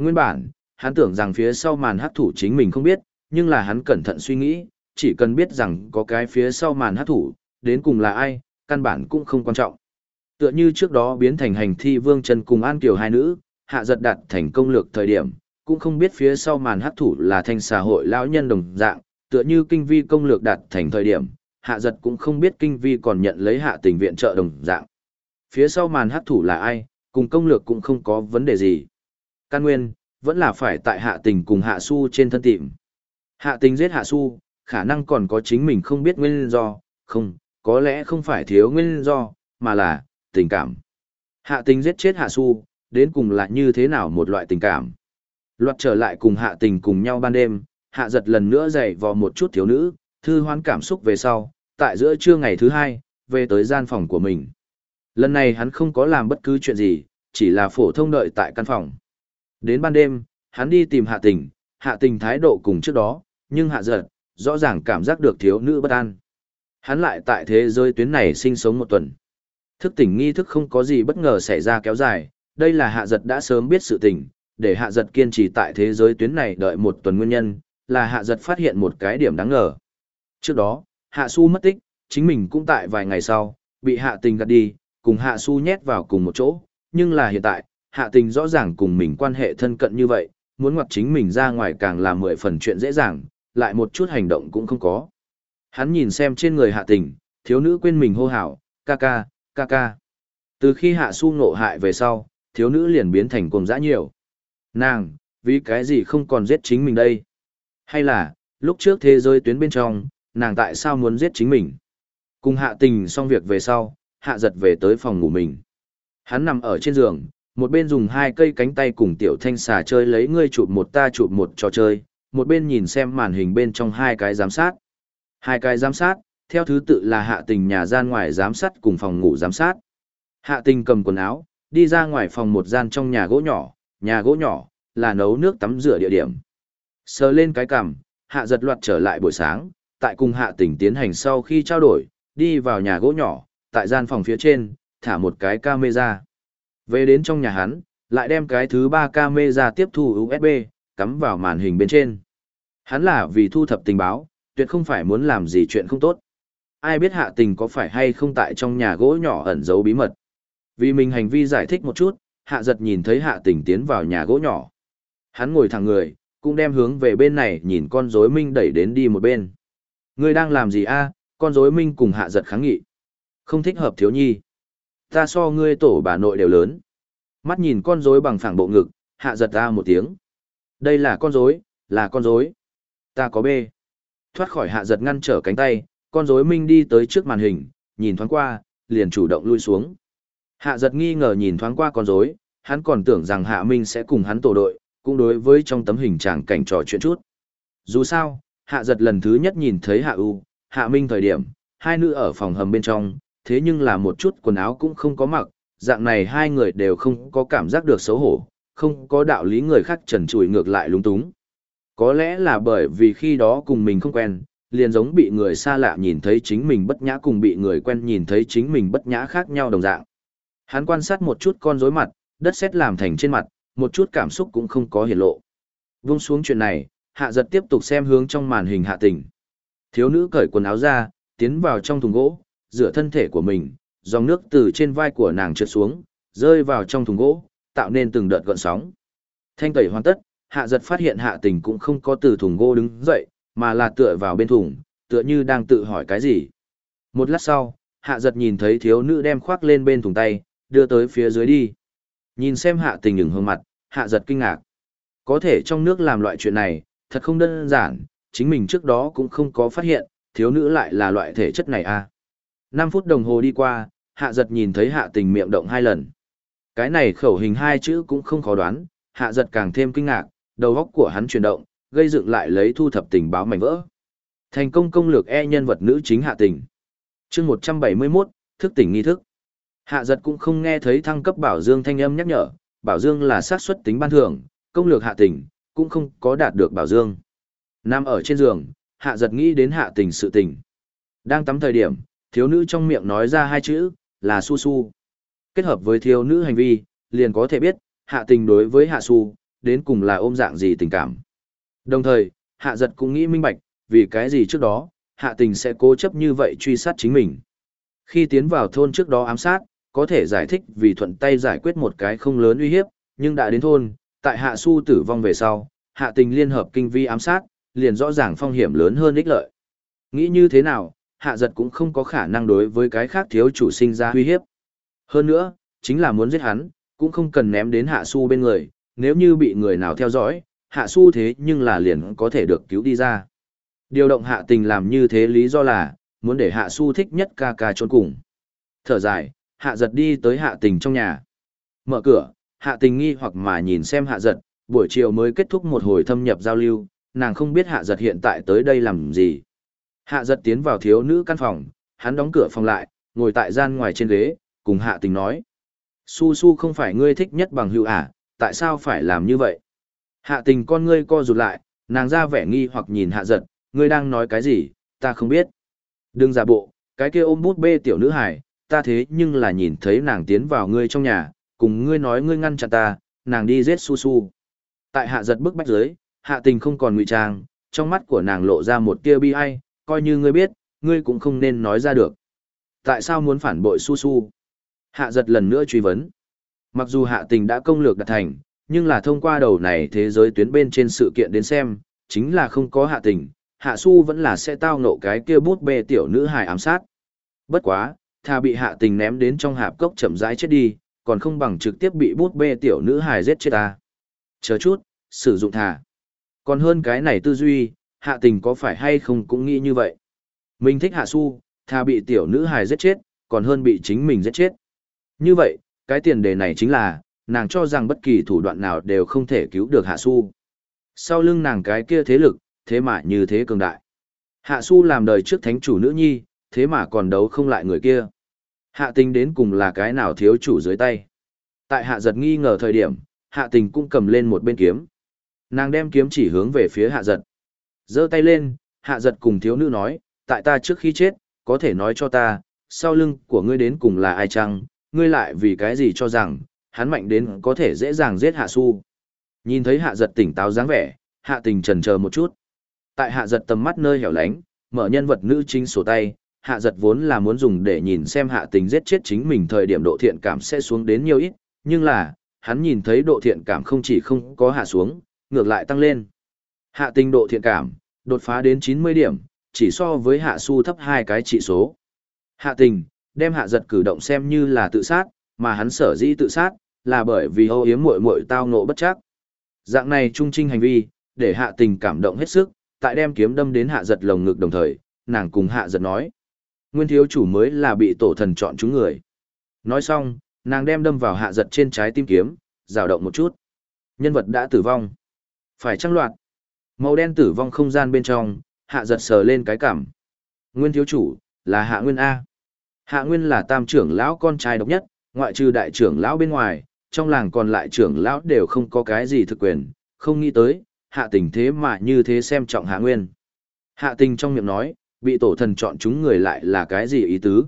Nguyên bản, hắn tưởng rằng phía sau màn hát thủ chính mình không biết, nhưng là hắn cẩn thận suy nghĩ, chỉ cần biết rằng có cái phía sau màn hát thủ, đến cùng là ai, căn bản cũng không quan trọng. Tựa như trước đó biến thành hành thi vương chân cùng an kiều hai nữ, hạ giật đạt thành công lược thời điểm, cũng không biết phía sau màn hát thủ là thanh xã hội lão nhân đồng dạng, tựa như kinh vi công lược đạt thành thời điểm, hạ giật cũng không biết kinh vi còn nhận lấy hạ tình viện trợ đồng dạng. Phía sau màn hát thủ là ai, cùng công lược cũng không có vấn đề gì. Căn nguyên, vẫn là phải tại hạ tình cùng hạ su trên thân tìm. Hạ tình giết hạ su, khả năng còn có chính mình không biết nguyên do, không, có lẽ không phải thiếu nguyên do, mà là, tình cảm. Hạ tình giết chết hạ su, đến cùng là như thế nào một loại tình cảm. Loạt trở lại cùng hạ tình cùng nhau ban đêm, hạ giật lần nữa dạy vò một chút thiếu nữ, thư hoán cảm xúc về sau, tại giữa trưa ngày thứ hai, về tới gian phòng của mình. Lần này hắn không có làm bất cứ chuyện gì, chỉ là phổ thông đợi tại căn phòng. Đến ban đêm, hắn đi tìm hạ tình, hạ tình thái độ cùng trước đó, nhưng hạ giật, rõ ràng cảm giác được thiếu nữ bất an. Hắn lại tại thế giới tuyến này sinh sống một tuần. Thức tỉnh nghi thức không có gì bất ngờ xảy ra kéo dài, đây là hạ giật đã sớm biết sự tình, để hạ giật kiên trì tại thế giới tuyến này đợi một tuần nguyên nhân, là hạ giật phát hiện một cái điểm đáng ngờ. Trước đó, hạ su mất tích, chính mình cũng tại vài ngày sau, bị hạ tình gạt đi, cùng hạ su nhét vào cùng một chỗ, nhưng là hiện tại, hạ tình rõ ràng cùng mình quan hệ thân cận như vậy, muốn ngoặt chính mình ra ngoài càng là mười phần chuyện dễ dàng, lại một chút hành động cũng không có. Hắn nhìn xem trên người hạ tình, thiếu nữ quên mình hô hào, ca ca, ca ca. Từ khi hạ su ngộ hại về sau, thiếu nữ liền biến thành cuồng dã nhiều. Nàng, vì cái gì không còn giết chính mình đây? Hay là, lúc trước thế giới tuyến bên trong, nàng tại sao muốn giết chính mình? Cùng hạ tình xong việc về sau, hạ giật về tới phòng ngủ mình. Hắn nằm ở trên giường, một bên dùng hai cây cánh tay cùng tiểu thanh xà chơi lấy ngươi chụp một ta chụp một trò chơi, một bên nhìn xem màn hình bên trong hai cái giám sát. Hai cái giám sát, theo thứ tự là hạ tình nhà gian ngoài giám sát cùng phòng ngủ giám sát. Hạ tình cầm quần áo, đi ra ngoài phòng một gian trong nhà gỗ nhỏ, nhà gỗ nhỏ, là nấu nước tắm rửa địa điểm. Sờ lên cái cằm, hạ giật loạt trở lại buổi sáng, tại cùng hạ tình tiến hành sau khi trao đổi, đi vào nhà gỗ nhỏ, tại gian phòng phía trên, thả một cái camera. Về đến trong nhà hắn, lại đem cái thứ ba camera tiếp thu USB, cắm vào màn hình bên trên. Hắn là vì thu thập tình báo, tuyệt không phải muốn làm gì chuyện không tốt. Ai biết hạ tình có phải hay không tại trong nhà gỗ nhỏ ẩn giấu bí mật. Vì mình hành vi giải thích một chút, hạ giật nhìn thấy hạ tình tiến vào nhà gỗ nhỏ. Hắn ngồi thẳng người, cũng đem hướng về bên này nhìn con rối minh đẩy đến đi một bên. Ngươi đang làm gì a? con rối minh cùng hạ giật kháng nghị. Không thích hợp thiếu nhi. Ta so ngươi tổ bà nội đều lớn. Mắt nhìn con rối bằng phẳng bộ ngực, hạ giật ra một tiếng. Đây là con rối, là con rối. Ta có bê. Thoát khỏi hạ giật ngăn trở cánh tay, con rối minh đi tới trước màn hình, nhìn thoáng qua, liền chủ động lui xuống. Hạ giật nghi ngờ nhìn thoáng qua con rối, hắn còn tưởng rằng hạ minh sẽ cùng hắn tổ đội, cũng đối với trong tấm hình chàng cảnh trò chuyện chút. Dù sao, hạ giật lần thứ nhất nhìn thấy hạ u, hạ minh thời điểm, hai nữ ở phòng hầm bên trong, thế nhưng là một chút quần áo cũng không có mặc, dạng này hai người đều không có cảm giác được xấu hổ, không có đạo lý người khác trần trụi ngược lại lúng túng. Có lẽ là bởi vì khi đó cùng mình không quen, liền giống bị người xa lạ nhìn thấy chính mình bất nhã cùng bị người quen nhìn thấy chính mình bất nhã khác nhau đồng dạng. Hắn quan sát một chút con rối mặt, đất sét làm thành trên mặt, một chút cảm xúc cũng không có hiển lộ. Vung xuống chuyện này, hạ giật tiếp tục xem hướng trong màn hình hạ tình. Thiếu nữ cởi quần áo ra, tiến vào trong thùng gỗ, rửa thân thể của mình, dòng nước từ trên vai của nàng trượt xuống, rơi vào trong thùng gỗ, tạo nên từng đợt gợn sóng. Thanh tẩy hoàn tất, hạ giật phát hiện hạ tình cũng không có từ thùng gỗ đứng dậy, mà là tựa vào bên thùng, tựa như đang tự hỏi cái gì. Một lát sau, hạ giật nhìn thấy thiếu nữ đem khoác lên bên thùng tay, đưa tới phía dưới đi. Nhìn xem hạ tình ửng hương mặt, hạ giật kinh ngạc. Có thể trong nước làm loại chuyện này, thật không đơn giản, chính mình trước đó cũng không có phát hiện, thiếu nữ lại là loại thể chất này à. 5 phút đồng hồ đi qua, hạ giật nhìn thấy hạ tình miệng động hai lần. Cái này khẩu hình hai chữ cũng không khó đoán, hạ giật càng thêm kinh ngạc, đầu óc của hắn chuyển động, gây dựng lại lấy thu thập tình báo mảnh vỡ. Thành công công lược e nhân vật nữ chính hạ tình. chương 171, thức tỉnh nghi thức. Hạ giật cũng không nghe thấy thăng cấp Bảo Dương thanh âm nhắc nhở, Bảo Dương là xác suất tính ban thưởng, công lược hạ tình, cũng không có đạt được Bảo Dương. Nam ở trên giường, hạ giật nghĩ đến hạ tình sự tình. Đang tắm thời điểm, thiếu nữ trong miệng nói ra hai chữ, là su su. Kết hợp với thiếu nữ hành vi, liền có thể biết, hạ tình đối với hạ su, đến cùng là ôm dạng gì tình cảm. Đồng thời, hạ giật cũng nghĩ minh bạch, vì cái gì trước đó, hạ tình sẽ cố chấp như vậy truy sát chính mình. Khi tiến vào thôn trước đó ám sát, có thể giải thích vì thuận tay giải quyết một cái không lớn uy hiếp, nhưng đã đến thôn, tại hạ su tử vong về sau, hạ tình liên hợp kinh vi ám sát, liền rõ ràng phong hiểm lớn hơn ích lợi. Nghĩ như thế nào, hạ giật cũng không có khả năng đối với cái khác thiếu chủ sinh ra uy hiếp. Hơn nữa, chính là muốn giết hắn, cũng không cần ném đến hạ su bên người, nếu như bị người nào theo dõi, hạ su thế nhưng là liền có thể được cứu đi ra. Điều động hạ tình làm như thế lý do là, muốn để hạ su thích nhất ca ca trốn cùng. Thở dài, hạ giật đi tới hạ tình trong nhà. Mở cửa, hạ tình nghi hoặc mà nhìn xem hạ giật, buổi chiều mới kết thúc một hồi thâm nhập giao lưu, nàng không biết hạ giật hiện tại tới đây làm gì. Hạ giật tiến vào thiếu nữ căn phòng, hắn đóng cửa phòng lại, ngồi tại gian ngoài trên ghế, cùng hạ tình nói. Su su không phải ngươi thích nhất bằng hữu à, tại sao phải làm như vậy? Hạ tình con ngươi co rụt lại, nàng ra vẻ nghi hoặc nhìn hạ giật, ngươi đang nói cái gì, ta không biết. Đừng giả bộ, cái kia ôm bút bê tiểu nữ hải, ta thế nhưng là nhìn thấy nàng tiến vào ngươi trong nhà, cùng ngươi nói ngươi ngăn chặn ta, nàng đi giết su su. Tại hạ giật bức bách dưới, hạ tình không còn ngụy trang, trong mắt của nàng lộ ra một tia bi ai, coi như ngươi biết, ngươi cũng không nên nói ra được. Tại sao muốn phản bội su su? Hạ giật lần nữa truy vấn. Mặc dù hạ tình đã công lược đạt thành, nhưng là thông qua đầu này thế giới tuyến bên trên sự kiện đến xem, chính là không có hạ tình, hạ su vẫn là sẽ tao nộ cái kia bút bê tiểu nữ hài ám sát. Bất quá, thà bị hạ tình ném đến trong hạp cốc chậm rãi chết đi, còn không bằng trực tiếp bị bút bê tiểu nữ hài giết chết ta. Chờ chút, sử dụng thà. Còn hơn cái này tư duy, hạ tình có phải hay không cũng nghĩ như vậy. Mình thích hạ su, thà bị tiểu nữ hài giết chết, còn hơn bị chính mình giết chết. Như vậy, cái tiền đề này chính là, nàng cho rằng bất kỳ thủ đoạn nào đều không thể cứu được hạ su. Sau lưng nàng cái kia thế lực, thế mà như thế cường đại. Hạ su làm đời trước thánh chủ nữ nhi, thế mà còn đấu không lại người kia. Hạ tình đến cùng là cái nào thiếu chủ dưới tay. Tại hạ giật nghi ngờ thời điểm, hạ tình cũng cầm lên một bên kiếm. Nàng đem kiếm chỉ hướng về phía hạ giật giơ tay lên, hạ giật cùng thiếu nữ nói, tại ta trước khi chết, có thể nói cho ta, sau lưng của ngươi đến cùng là ai chăng, ngươi lại vì cái gì cho rằng, hắn mạnh đến có thể dễ dàng giết hạ su. Nhìn thấy hạ giật tỉnh táo dáng vẻ, hạ tình trần chờ một chút. Tại hạ giật tầm mắt nơi hẻo lánh, mở nhân vật nữ chính sổ tay, hạ giật vốn là muốn dùng để nhìn xem hạ tình giết chết chính mình thời điểm độ thiện cảm sẽ xuống đến nhiều ít, nhưng là, hắn nhìn thấy độ thiện cảm không chỉ không có hạ xuống, ngược lại tăng lên. Hạ tình độ thiện cảm, đột phá đến 90 điểm, chỉ so với hạ su thấp hai cái trị số. Hạ tình, đem hạ giật cử động xem như là tự sát, mà hắn sở dĩ tự sát, là bởi vì âu yếm muội muội tao nộ bất chắc. Dạng này trung trinh hành vi, để hạ tình cảm động hết sức, tại đem kiếm đâm đến hạ giật lồng ngực đồng thời, nàng cùng hạ giật nói. Nguyên thiếu chủ mới là bị tổ thần chọn chúng người. Nói xong, nàng đem đâm vào hạ giật trên trái tim kiếm, rào động một chút. Nhân vật đã tử vong. Phải trăng loạt. Màu đen tử vong không gian bên trong, hạ giật sờ lên cái cảm. Nguyên thiếu chủ, là hạ nguyên A. Hạ nguyên là tam trưởng lão con trai độc nhất, ngoại trừ đại trưởng lão bên ngoài, trong làng còn lại trưởng lão đều không có cái gì thực quyền, không nghĩ tới, hạ tình thế mà như thế xem trọng hạ nguyên. Hạ tình trong miệng nói, bị tổ thần chọn chúng người lại là cái gì ý tứ.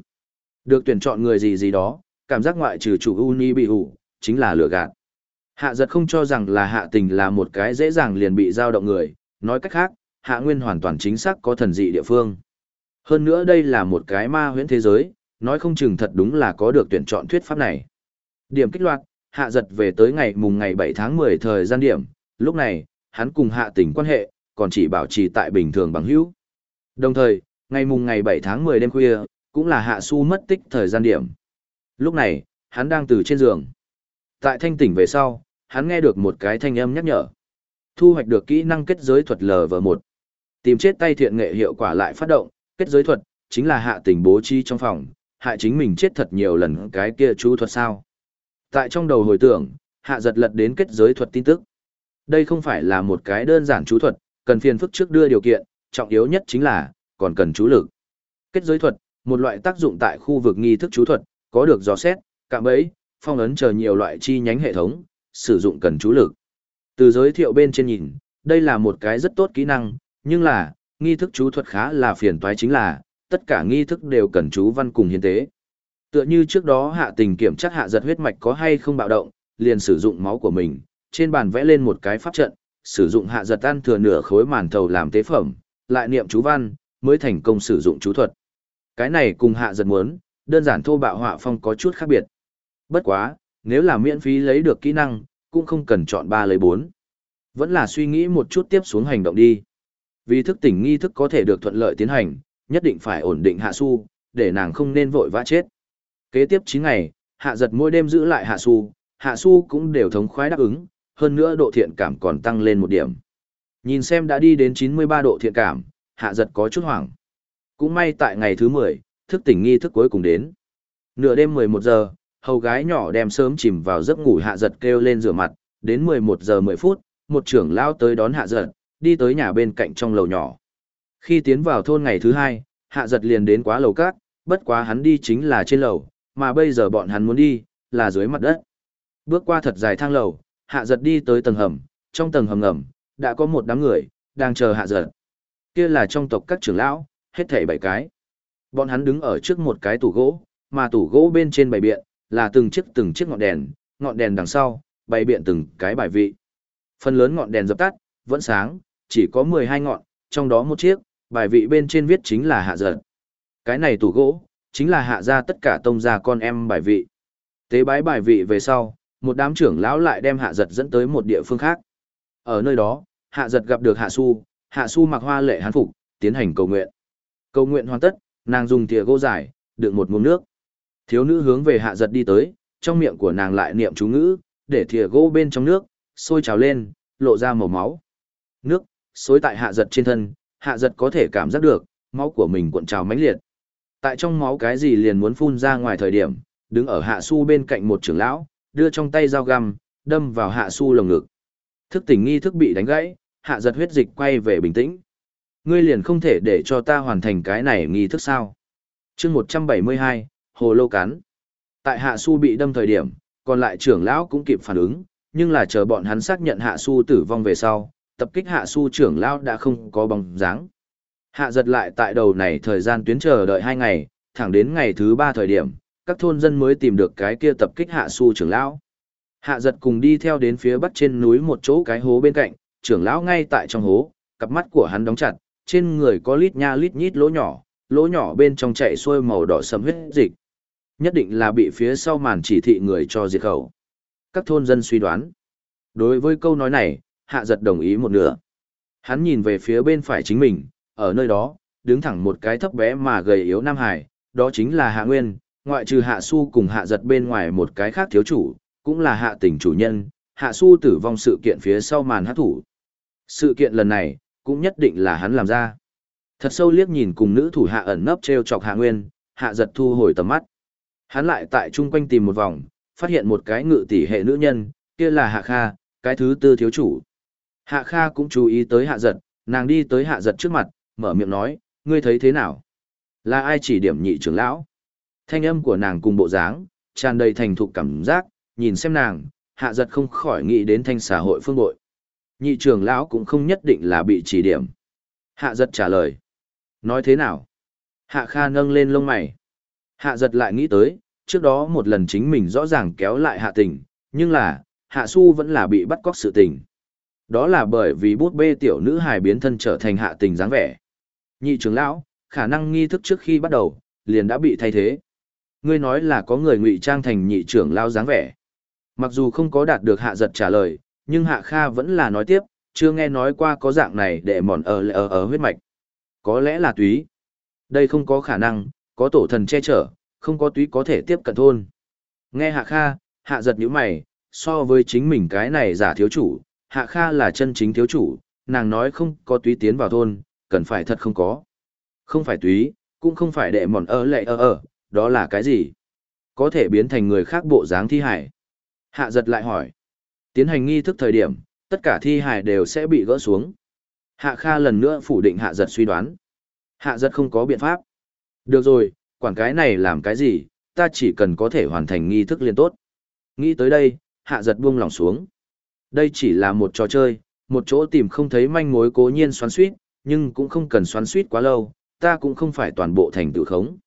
Được tuyển chọn người gì gì đó, cảm giác ngoại trừ chủ uni bị hủ, chính là lừa gạt. Hạ giật không cho rằng là hạ tình là một cái dễ dàng liền bị dao động người, nói cách khác, hạ nguyên hoàn toàn chính xác có thần dị địa phương. Hơn nữa đây là một cái ma huyễn thế giới, nói không chừng thật đúng là có được tuyển chọn thuyết pháp này. Điểm kích loạt, hạ giật về tới ngày mùng ngày 7 tháng 10 thời gian điểm, lúc này, hắn cùng hạ tình quan hệ, còn chỉ bảo trì tại bình thường bằng hữu. Đồng thời, ngày mùng ngày 7 tháng 10 đêm khuya, cũng là hạ su mất tích thời gian điểm. Lúc này, hắn đang từ trên giường. Tại thanh tỉnh về sau, hắn nghe được một cái thanh âm nhắc nhở. Thu hoạch được kỹ năng kết giới thuật LV1. Tìm chết tay thiện nghệ hiệu quả lại phát động, kết giới thuật, chính là hạ tình bố trí trong phòng, hại chính mình chết thật nhiều lần cái kia chú thuật sao. Tại trong đầu hồi tưởng, hạ giật lật đến kết giới thuật tin tức. Đây không phải là một cái đơn giản chú thuật, cần phiền phức trước đưa điều kiện, trọng yếu nhất chính là, còn cần chú lực. Kết giới thuật, một loại tác dụng tại khu vực nghi thức chú thuật, có được dò xét, cạm bẫy, phong ấn chờ nhiều loại chi nhánh hệ thống, sử dụng cần chú lực. Từ giới thiệu bên trên nhìn, đây là một cái rất tốt kỹ năng, nhưng là, nghi thức chú thuật khá là phiền toái chính là, tất cả nghi thức đều cần chú văn cùng hiến tế. Tựa như trước đó hạ tình kiểm chắc hạ giật huyết mạch có hay không bạo động, liền sử dụng máu của mình, trên bàn vẽ lên một cái pháp trận, sử dụng hạ giật ăn thừa nửa khối màn thầu làm tế phẩm, lại niệm chú văn, mới thành công sử dụng chú thuật. Cái này cùng hạ giật muốn, đơn giản thô bạo họa phong có chút khác biệt. Bất quá, nếu là miễn phí lấy được kỹ năng, cũng không cần chọn ba lấy bốn, Vẫn là suy nghĩ một chút tiếp xuống hành động đi. Vì thức tỉnh nghi thức có thể được thuận lợi tiến hành, nhất định phải ổn định hạ su, để nàng không nên vội vã chết. Kế tiếp chín ngày, hạ giật mỗi đêm giữ lại hạ su, hạ su cũng đều thống khoái đáp ứng, hơn nữa độ thiện cảm còn tăng lên một điểm. Nhìn xem đã đi đến 93 độ thiện cảm, hạ giật có chút hoảng. Cũng may tại ngày thứ 10, thức tỉnh nghi thức cuối cùng đến. Nửa đêm 11 giờ, hầu gái nhỏ đem sớm chìm vào giấc ngủ hạ giật kêu lên rửa mặt, đến 11 giờ 10 phút, một trưởng lao tới đón hạ giật, đi tới nhà bên cạnh trong lầu nhỏ. Khi tiến vào thôn ngày thứ hai, hạ giật liền đến quá lầu cát, bất quá hắn đi chính là trên lầu, mà bây giờ bọn hắn muốn đi, là dưới mặt đất. Bước qua thật dài thang lầu, hạ giật đi tới tầng hầm, trong tầng hầm ngầm, đã có một đám người, đang chờ hạ giật. Kia là trong tộc các trưởng lão, hết thảy bảy cái. Bọn hắn đứng ở trước một cái tủ gỗ, mà tủ gỗ bên trên bày biện, là từng chiếc từng chiếc ngọn đèn, ngọn đèn đằng sau, bày biện từng cái bài vị. Phần lớn ngọn đèn dập tắt, vẫn sáng, chỉ có 12 ngọn, trong đó một chiếc, bài vị bên trên viết chính là hạ giật. Cái này tủ gỗ, chính là hạ ra tất cả tông gia con em bài vị. Tế bái bài vị về sau, một đám trưởng lão lại đem hạ giật dẫn tới một địa phương khác. Ở nơi đó, hạ giật gặp được hạ su, hạ su mặc hoa lệ hán phục, tiến hành cầu nguyện. Cầu nguyện hoàn tất, nàng dùng thìa gỗ dài, đựng một ngụm nước. Thiếu nữ hướng về hạ giật đi tới, trong miệng của nàng lại niệm chú ngữ, để thìa gỗ bên trong nước, sôi trào lên, lộ ra màu máu. Nước, xối tại hạ giật trên thân, hạ giật có thể cảm giác được, máu của mình cuộn trào mãnh liệt. Tại trong máu cái gì liền muốn phun ra ngoài thời điểm, đứng ở hạ su bên cạnh một trưởng lão, đưa trong tay dao găm, đâm vào hạ su lồng ngực. Thức tỉnh nghi thức bị đánh gãy, hạ giật huyết dịch quay về bình tĩnh. Ngươi liền không thể để cho ta hoàn thành cái này nghi thức sao. chương 172, Hồ Lô Cắn. Tại hạ su bị đâm thời điểm, còn lại trưởng lão cũng kịp phản ứng, nhưng là chờ bọn hắn xác nhận hạ su tử vong về sau, tập kích hạ su trưởng lão đã không có bóng dáng. Hạ giật lại tại đầu này thời gian tuyến chờ đợi hai ngày, thẳng đến ngày thứ ba thời điểm, các thôn dân mới tìm được cái kia tập kích hạ su trưởng lão. Hạ giật cùng đi theo đến phía bắc trên núi một chỗ cái hố bên cạnh, trưởng lão ngay tại trong hố, cặp mắt của hắn đóng chặt, trên người có lít nha lít nhít lỗ nhỏ, lỗ nhỏ bên trong chạy xuôi màu đỏ sẫm huyết dịch. Nhất định là bị phía sau màn chỉ thị người cho diệt khẩu. Các thôn dân suy đoán. Đối với câu nói này, hạ giật đồng ý một nửa. Hắn nhìn về phía bên phải chính mình, ở nơi đó, đứng thẳng một cái thấp bé mà gầy yếu Nam Hải, đó chính là Hạ Nguyên, ngoại trừ Hạ Su cùng Hạ giật bên ngoài một cái khác thiếu chủ, cũng là Hạ tỉnh chủ nhân, Hạ Su tử vong sự kiện phía sau màn hát thủ. Sự kiện lần này, cũng nhất định là hắn làm ra. Thật sâu liếc nhìn cùng nữ thủ hạ ẩn nấp treo chọc Hạ Nguyên, Hạ giật thu hồi tầm mắt. Hắn lại tại chung quanh tìm một vòng, phát hiện một cái ngự tỷ hệ nữ nhân, kia là Hạ Kha, cái thứ tư thiếu chủ. Hạ Kha cũng chú ý tới Hạ giật, nàng đi tới Hạ giật trước mặt, mở miệng nói, ngươi thấy thế nào? Là ai chỉ điểm nhị trưởng lão? Thanh âm của nàng cùng bộ dáng, tràn đầy thành thục cảm giác, nhìn xem nàng, hạ giật không khỏi nghĩ đến thanh xã hội phương bội. Nhị trưởng lão cũng không nhất định là bị chỉ điểm. Hạ giật trả lời. Nói thế nào? Hạ Kha nâng lên lông mày. Hạ giật lại nghĩ tới, trước đó một lần chính mình rõ ràng kéo lại hạ tình, nhưng là, hạ su vẫn là bị bắt cóc sự tình. Đó là bởi vì bút bê tiểu nữ hài biến thân trở thành hạ tình dáng vẻ. Nhị trưởng lão, khả năng nghi thức trước khi bắt đầu, liền đã bị thay thế. Ngươi nói là có người ngụy trang thành nhị trưởng lão dáng vẻ. Mặc dù không có đạt được hạ giật trả lời, nhưng hạ kha vẫn là nói tiếp, chưa nghe nói qua có dạng này để mòn ở ở ở huyết mạch. Có lẽ là túy. Đây không có khả năng, có tổ thần che chở, không có túy có thể tiếp cận thôn. Nghe hạ kha, hạ giật nhíu mày, so với chính mình cái này giả thiếu chủ, hạ kha là chân chính thiếu chủ, nàng nói không có túy tiến vào thôn, cần phải thật không có. Không phải túy, cũng không phải đệ mòn ơ lệ ơ ơ, đó là cái gì? Có thể biến thành người khác bộ dáng thi hải. Hạ giật lại hỏi. Tiến hành nghi thức thời điểm, tất cả thi hải đều sẽ bị gỡ xuống. Hạ Kha lần nữa phủ định hạ giật suy đoán. Hạ giật không có biện pháp. Được rồi, quản cái này làm cái gì, ta chỉ cần có thể hoàn thành nghi thức liên tốt. Nghĩ tới đây, hạ giật buông lòng xuống. Đây chỉ là một trò chơi, một chỗ tìm không thấy manh mối cố nhiên xoắn suýt, nhưng cũng không cần xoắn suýt quá lâu, ta cũng không phải toàn bộ thành tự khống.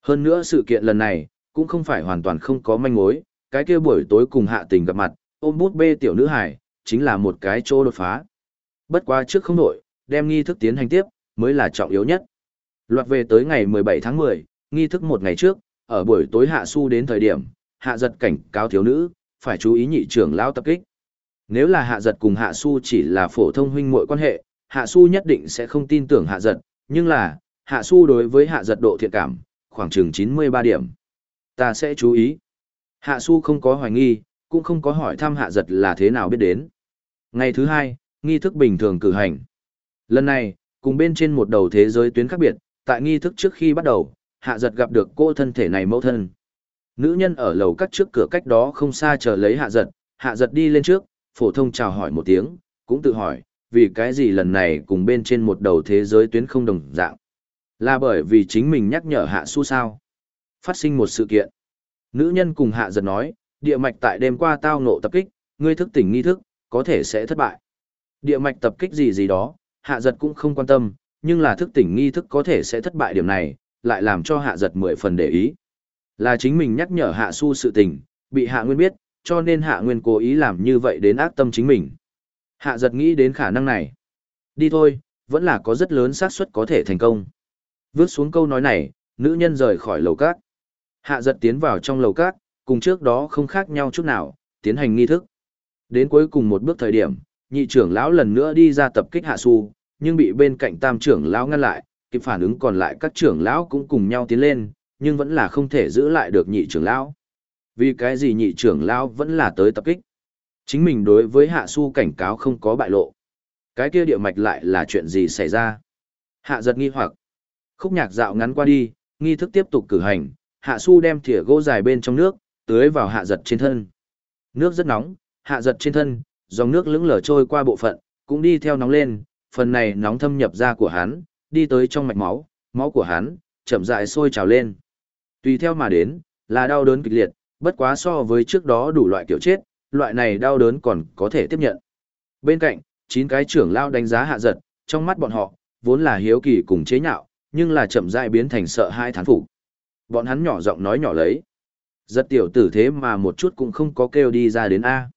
Hơn nữa sự kiện lần này, cũng không phải hoàn toàn không có manh mối, cái kia buổi tối cùng hạ tình gặp mặt, ôm bút bê tiểu nữ hải, chính là một cái chỗ đột phá. Bất quá trước không nổi, đem nghi thức tiến hành tiếp, mới là trọng yếu nhất. Loạt về tới ngày 17 tháng 10, nghi thức một ngày trước, ở buổi tối hạ su đến thời điểm, hạ giật cảnh cáo thiếu nữ, phải chú ý nhị trưởng lao tập kích. Nếu là hạ giật cùng hạ su chỉ là phổ thông huynh muội quan hệ, hạ su nhất định sẽ không tin tưởng hạ giật, nhưng là, hạ su đối với hạ giật độ thiện cảm, khoảng chừng 93 điểm. Ta sẽ chú ý. Hạ su không có hoài nghi, cũng không có hỏi thăm hạ giật là thế nào biết đến. Ngày thứ hai, nghi thức bình thường cử hành. Lần này, cùng bên trên một đầu thế giới tuyến khác biệt, tại nghi thức trước khi bắt đầu, hạ giật gặp được cô thân thể này mẫu thân. Nữ nhân ở lầu cắt trước cửa cách đó không xa chờ lấy hạ giật, hạ giật đi lên trước, phổ thông chào hỏi một tiếng, cũng tự hỏi, vì cái gì lần này cùng bên trên một đầu thế giới tuyến không đồng dạng. Là bởi vì chính mình nhắc nhở hạ su sao. Phát sinh một sự kiện. Nữ nhân cùng hạ giật nói, địa mạch tại đêm qua tao nộ tập kích, ngươi thức tỉnh nghi thức, có thể sẽ thất bại. Địa mạch tập kích gì gì đó, hạ giật cũng không quan tâm, nhưng là thức tỉnh nghi thức có thể sẽ thất bại điểm này, lại làm cho hạ giật mười phần để ý. Là chính mình nhắc nhở hạ su sự tình, bị hạ nguyên biết, cho nên hạ nguyên cố ý làm như vậy đến ác tâm chính mình. Hạ giật nghĩ đến khả năng này. Đi thôi, vẫn là có rất lớn xác suất có thể thành công. Vước xuống câu nói này, nữ nhân rời khỏi lầu cát. Hạ giật tiến vào trong lầu cát, cùng trước đó không khác nhau chút nào, tiến hành nghi thức. Đến cuối cùng một bước thời điểm, nhị trưởng lão lần nữa đi ra tập kích hạ su, nhưng bị bên cạnh tam trưởng lão ngăn lại, kịp phản ứng còn lại các trưởng lão cũng cùng nhau tiến lên, nhưng vẫn là không thể giữ lại được nhị trưởng lão. Vì cái gì nhị trưởng lão vẫn là tới tập kích? Chính mình đối với hạ su cảnh cáo không có bại lộ. Cái kia địa mạch lại là chuyện gì xảy ra? Hạ giật nghi hoặc. Khúc nhạc dạo ngắn qua đi, nghi thức tiếp tục cử hành, hạ su đem thìa gỗ dài bên trong nước, tưới vào hạ giật trên thân. Nước rất nóng, hạ giật trên thân, dòng nước lững lờ trôi qua bộ phận, cũng đi theo nóng lên, phần này nóng thâm nhập ra của hắn, đi tới trong mạch máu, máu của hắn, chậm rãi sôi trào lên. Tùy theo mà đến, là đau đớn kịch liệt, bất quá so với trước đó đủ loại kiểu chết, loại này đau đớn còn có thể tiếp nhận. Bên cạnh, chín cái trưởng lao đánh giá hạ giật, trong mắt bọn họ, vốn là hiếu kỳ cùng chế nhạo, nhưng là chậm rãi biến thành sợ hai thán phục. Bọn hắn nhỏ giọng nói nhỏ lấy. Rất tiểu tử thế mà một chút cũng không có kêu đi ra đến A.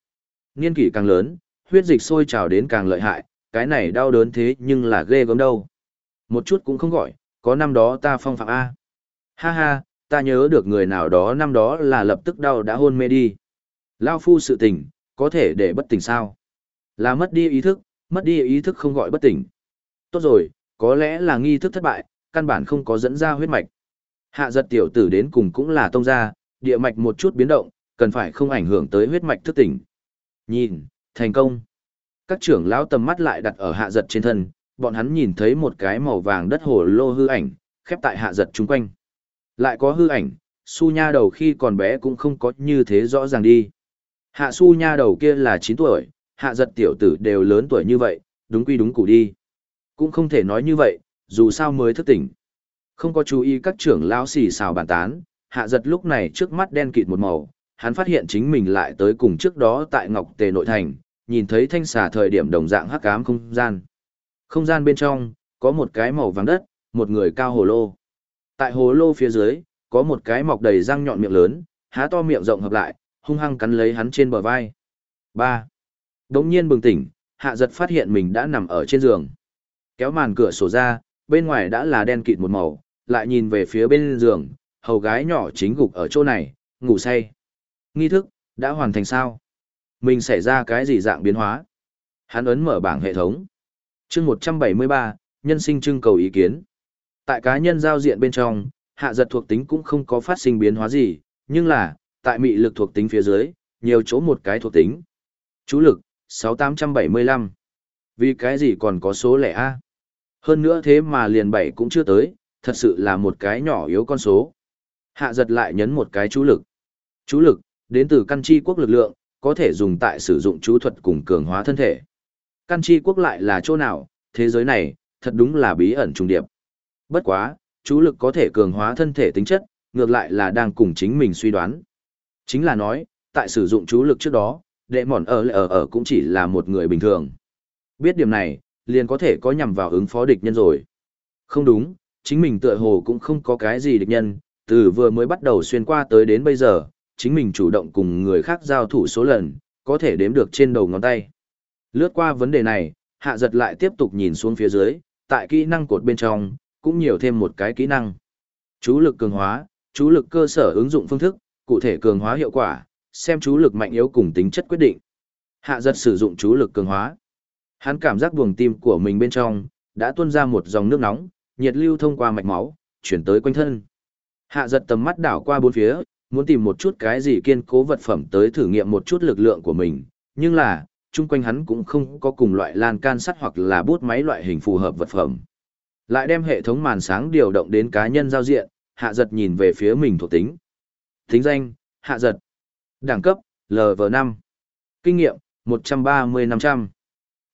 Niên kỷ càng lớn, huyết dịch sôi trào đến càng lợi hại, cái này đau đớn thế nhưng là ghê gớm đâu. Một chút cũng không gọi, có năm đó ta phong phạm A. Ha ha, ta nhớ được người nào đó năm đó là lập tức đau đã hôn mê đi. Lao phu sự tỉnh có thể để bất tỉnh sao? Là mất đi ý thức, mất đi ý thức không gọi bất tỉnh. Tốt rồi, có lẽ là nghi thức thất bại, căn bản không có dẫn ra huyết mạch. Hạ giật tiểu tử đến cùng cũng là tông gia, địa mạch một chút biến động, cần phải không ảnh hưởng tới huyết mạch thức tỉnh. Nhìn, thành công. Các trưởng lão tầm mắt lại đặt ở hạ giật trên thân, bọn hắn nhìn thấy một cái màu vàng đất hồ lô hư ảnh, khép tại hạ giật chung quanh. Lại có hư ảnh, su nha đầu khi còn bé cũng không có như thế rõ ràng đi. Hạ su nha đầu kia là 9 tuổi, hạ giật tiểu tử đều lớn tuổi như vậy, đúng quy đúng củ đi. Cũng không thể nói như vậy, dù sao mới thức tỉnh. Không có chú ý các trưởng lão xì xào bàn tán, hạ giật lúc này trước mắt đen kịt một màu, hắn phát hiện chính mình lại tới cùng trước đó tại Ngọc Tề nội thành, nhìn thấy thanh xà thời điểm đồng dạng hắc ám không gian. Không gian bên trong, có một cái màu vàng đất, một người cao hồ lô. Tại hồ lô phía dưới, có một cái mọc đầy răng nhọn miệng lớn, há to miệng rộng hợp lại, hung hăng cắn lấy hắn trên bờ vai. 3. Đống nhiên bừng tỉnh, hạ giật phát hiện mình đã nằm ở trên giường. Kéo màn cửa sổ ra, bên ngoài đã là đen kịt một màu, lại nhìn về phía bên giường, hầu gái nhỏ chính gục ở chỗ này, ngủ say. Nghi thức, đã hoàn thành sao? Mình xảy ra cái gì dạng biến hóa? Hắn ấn mở bảng hệ thống. chương 173, nhân sinh trưng cầu ý kiến. Tại cá nhân giao diện bên trong, hạ giật thuộc tính cũng không có phát sinh biến hóa gì, nhưng là, tại mị lực thuộc tính phía dưới, nhiều chỗ một cái thuộc tính. Chú lực, 6875. Vì cái gì còn có số lẻ A? Hơn nữa thế mà liền 7 cũng chưa tới, thật sự là một cái nhỏ yếu con số. Hạ giật lại nhấn một cái chú lực. Chú lực, đến từ căn chi quốc lực lượng, có thể dùng tại sử dụng chú thuật cùng cường hóa thân thể. Căn chi quốc lại là chỗ nào, thế giới này, thật đúng là bí ẩn trùng điệp. Bất quá, chú lực có thể cường hóa thân thể tính chất, ngược lại là đang cùng chính mình suy đoán. Chính là nói, tại sử dụng chú lực trước đó, đệ mòn ở ở ở cũng chỉ là một người bình thường. Biết điểm này, liền có thể có nhằm vào ứng phó địch nhân rồi. Không đúng, chính mình tựa hồ cũng không có cái gì địch nhân, từ vừa mới bắt đầu xuyên qua tới đến bây giờ, chính mình chủ động cùng người khác giao thủ số lần, có thể đếm được trên đầu ngón tay. Lướt qua vấn đề này, hạ giật lại tiếp tục nhìn xuống phía dưới, tại kỹ năng cột bên trong, cũng nhiều thêm một cái kỹ năng. Chú lực cường hóa, chú lực cơ sở ứng dụng phương thức, cụ thể cường hóa hiệu quả, xem chú lực mạnh yếu cùng tính chất quyết định. Hạ giật sử dụng chú lực cường hóa. Hắn cảm giác buồng tim của mình bên trong, đã tuôn ra một dòng nước nóng, nhiệt lưu thông qua mạch máu, chuyển tới quanh thân. Hạ giật tầm mắt đảo qua bốn phía, muốn tìm một chút cái gì kiên cố vật phẩm tới thử nghiệm một chút lực lượng của mình, nhưng là, chung quanh hắn cũng không có cùng loại lan can sắt hoặc là bút máy loại hình phù hợp vật phẩm. Lại đem hệ thống màn sáng điều động đến cá nhân giao diện, hạ giật nhìn về phía mình thuộc tính. Tính danh, hạ giật. Đẳng cấp, LV5. Kinh nghiệm, 130-500.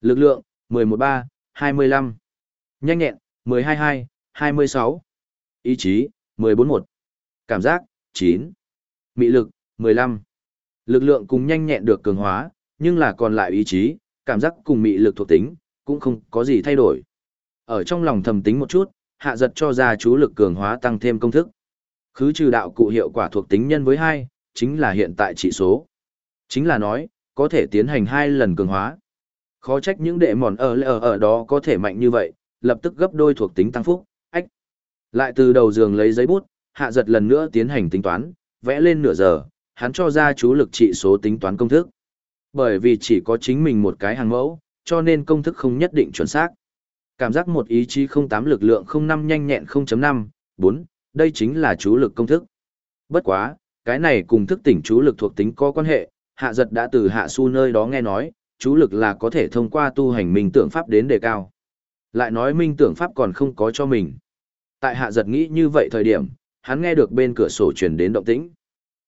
Lực lượng, 113, 25. Nhanh nhẹn, 122, 26. Ý chí, 141. Cảm giác, 9. Mị lực, 15. Lực lượng cùng nhanh nhẹn được cường hóa, nhưng là còn lại ý chí, cảm giác cùng mị lực thuộc tính, cũng không có gì thay đổi. Ở trong lòng thầm tính một chút, hạ giật cho ra chú lực cường hóa tăng thêm công thức. Khứ trừ đạo cụ hiệu quả thuộc tính nhân với 2, chính là hiện tại trị số. Chính là nói, có thể tiến hành hai lần cường hóa. Khó trách những đệ mòn ở ở ở đó có thể mạnh như vậy, lập tức gấp đôi thuộc tính tăng phúc, ách. Lại từ đầu giường lấy giấy bút, hạ giật lần nữa tiến hành tính toán, vẽ lên nửa giờ, hắn cho ra chú lực trị số tính toán công thức. Bởi vì chỉ có chính mình một cái hàng mẫu, cho nên công thức không nhất định chuẩn xác. Cảm giác một ý chí 08 lực lượng 05 nhanh nhẹn 0.5, 4, đây chính là chú lực công thức. Bất quá, cái này cùng thức tỉnh chú lực thuộc tính có quan hệ, hạ giật đã từ hạ su nơi đó nghe nói, chú lực là có thể thông qua tu hành minh tưởng pháp đến đề cao. Lại nói minh tưởng pháp còn không có cho mình. Tại hạ giật nghĩ như vậy thời điểm, hắn nghe được bên cửa sổ truyền đến động tĩnh.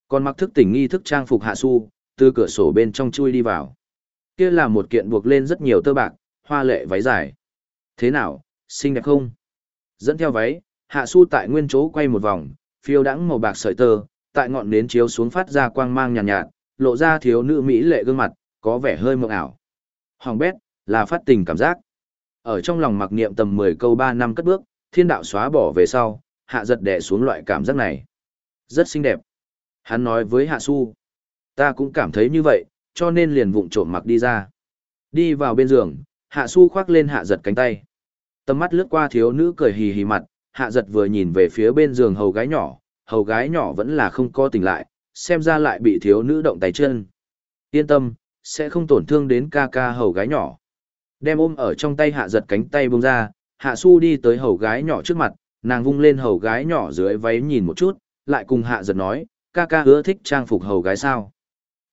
Còn mặc thức tỉnh nghi thức trang phục hạ su, từ cửa sổ bên trong chui đi vào. Kia là một kiện buộc lên rất nhiều tơ bạc, hoa lệ váy dài. Thế nào, xinh đẹp không? Dẫn theo váy, hạ su tại nguyên chỗ quay một vòng, phiêu đãng màu bạc sợi tơ, tại ngọn nến chiếu xuống phát ra quang mang nhàn nhạt, nhạt, lộ ra thiếu nữ mỹ lệ gương mặt, có vẻ hơi mộng ảo. Hoàng bét, là phát tình cảm giác. Ở trong lòng mặc niệm tầm 10 câu 3 năm cất bước, thiên đạo xóa bỏ về sau, hạ giật đẻ xuống loại cảm giác này. Rất xinh đẹp. Hắn nói với hạ su. Ta cũng cảm thấy như vậy, cho nên liền vụng trộm mặc đi ra. Đi vào bên giường, hạ su khoác lên hạ giật cánh tay. Tầm mắt lướt qua thiếu nữ cười hì hì mặt, hạ giật vừa nhìn về phía bên giường hầu gái nhỏ, hầu gái nhỏ vẫn là không co tỉnh lại, xem ra lại bị thiếu nữ động tay chân. Yên tâm, sẽ không tổn thương đến ca ca hầu gái nhỏ. Đem ôm ở trong tay hạ giật cánh tay bông ra, hạ su đi tới hầu gái nhỏ trước mặt, nàng vung lên hầu gái nhỏ dưới váy nhìn một chút, lại cùng hạ giật nói, ca ca ưa thích trang phục hầu gái sao.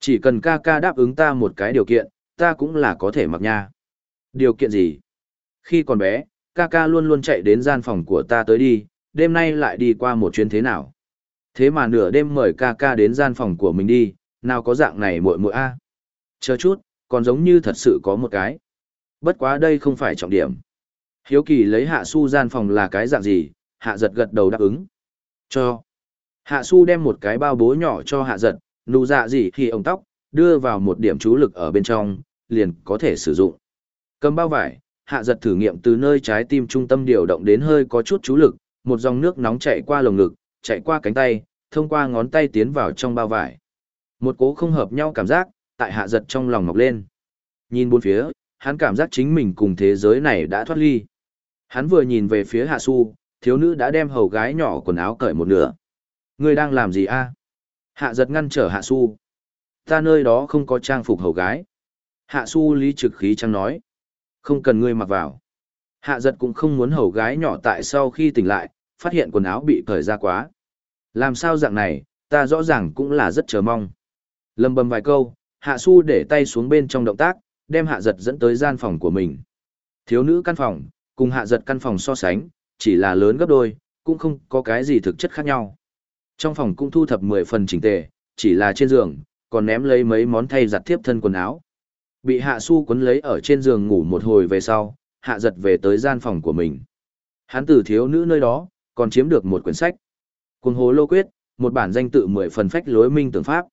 Chỉ cần ca ca đáp ứng ta một cái điều kiện, ta cũng là có thể mặc nha. Điều kiện gì? Khi còn bé, ca ca luôn luôn chạy đến gian phòng của ta tới đi, đêm nay lại đi qua một chuyến thế nào. Thế mà nửa đêm mời ca ca đến gian phòng của mình đi, nào có dạng này muội muội a. Chờ chút, còn giống như thật sự có một cái. Bất quá đây không phải trọng điểm. Hiếu kỳ lấy hạ su gian phòng là cái dạng gì, hạ giật gật đầu đáp ứng. Cho. Hạ su đem một cái bao bố nhỏ cho hạ giật, nụ dạ gì khi ông tóc, đưa vào một điểm chú lực ở bên trong, liền có thể sử dụng. Cầm bao vải, hạ giật thử nghiệm từ nơi trái tim trung tâm điều động đến hơi có chút chú lực, một dòng nước nóng chạy qua lồng ngực, chạy qua cánh tay, thông qua ngón tay tiến vào trong bao vải. Một cố không hợp nhau cảm giác, tại hạ giật trong lòng mọc lên. Nhìn bốn phía, hắn cảm giác chính mình cùng thế giới này đã thoát ly. Hắn vừa nhìn về phía hạ su, thiếu nữ đã đem hầu gái nhỏ quần áo cởi một nửa. Ngươi đang làm gì a? Hạ giật ngăn trở hạ su. Ta nơi đó không có trang phục hầu gái. Hạ su lý trực khí trăng nói. Không cần ngươi mặc vào. Hạ giật cũng không muốn hầu gái nhỏ tại sau khi tỉnh lại, phát hiện quần áo bị cởi ra quá. Làm sao dạng này, ta rõ ràng cũng là rất chờ mong. lầm bầm vài câu, hạ su để tay xuống bên trong động tác, đem hạ giật dẫn tới gian phòng của mình. Thiếu nữ căn phòng, cùng hạ giật căn phòng so sánh, chỉ là lớn gấp đôi, cũng không có cái gì thực chất khác nhau. Trong phòng cũng thu thập 10 phần chỉnh tề, chỉ là trên giường, còn ném lấy mấy món thay giặt tiếp thân quần áo. Bị hạ su quấn lấy ở trên giường ngủ một hồi về sau, hạ giật về tới gian phòng của mình. Hắn từ thiếu nữ nơi đó, còn chiếm được một quyển sách. Cuồng hồ lô quyết, một bản danh tự mười phần phách lối minh tưởng pháp.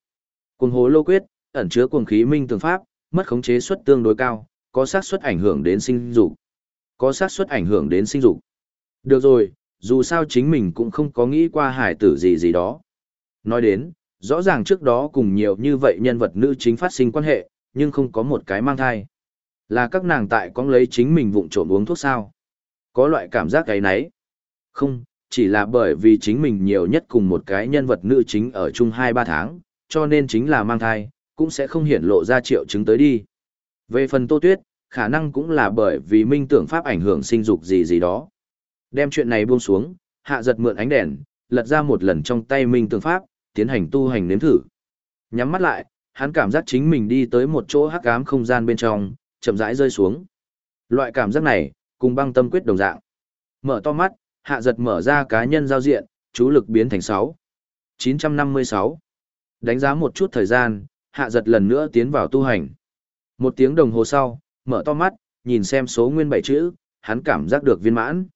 Cuồng hồ lô quyết, ẩn chứa cuồng khí minh tưởng pháp, mất khống chế suất tương đối cao, có xác suất ảnh hưởng đến sinh dục. Có xác suất ảnh hưởng đến sinh dục. Được rồi, dù sao chính mình cũng không có nghĩ qua hải tử gì gì đó. Nói đến, rõ ràng trước đó cùng nhiều như vậy nhân vật nữ chính phát sinh quan hệ, nhưng không có một cái mang thai. Là các nàng tại con lấy chính mình vụng trộm uống thuốc sao? Có loại cảm giác cái nấy. Không, chỉ là bởi vì chính mình nhiều nhất cùng một cái nhân vật nữ chính ở chung 2-3 tháng, cho nên chính là mang thai, cũng sẽ không hiển lộ ra triệu chứng tới đi. Về phần Tô Tuyết, khả năng cũng là bởi vì minh tưởng pháp ảnh hưởng sinh dục gì gì đó. Đem chuyện này buông xuống, hạ giật mượn ánh đèn, lật ra một lần trong tay minh tưởng pháp, tiến hành tu hành nếm thử. Nhắm mắt lại, hắn cảm giác chính mình đi tới một chỗ hắc ám không gian bên trong, chậm rãi rơi xuống. Loại cảm giác này, cùng băng tâm quyết đồng dạng. Mở to mắt, hạ giật mở ra cá nhân giao diện, chú lực biến thành 6. 956. Đánh giá một chút thời gian, hạ giật lần nữa tiến vào tu hành. Một tiếng đồng hồ sau, mở to mắt, nhìn xem số nguyên bảy chữ, hắn cảm giác được viên mãn.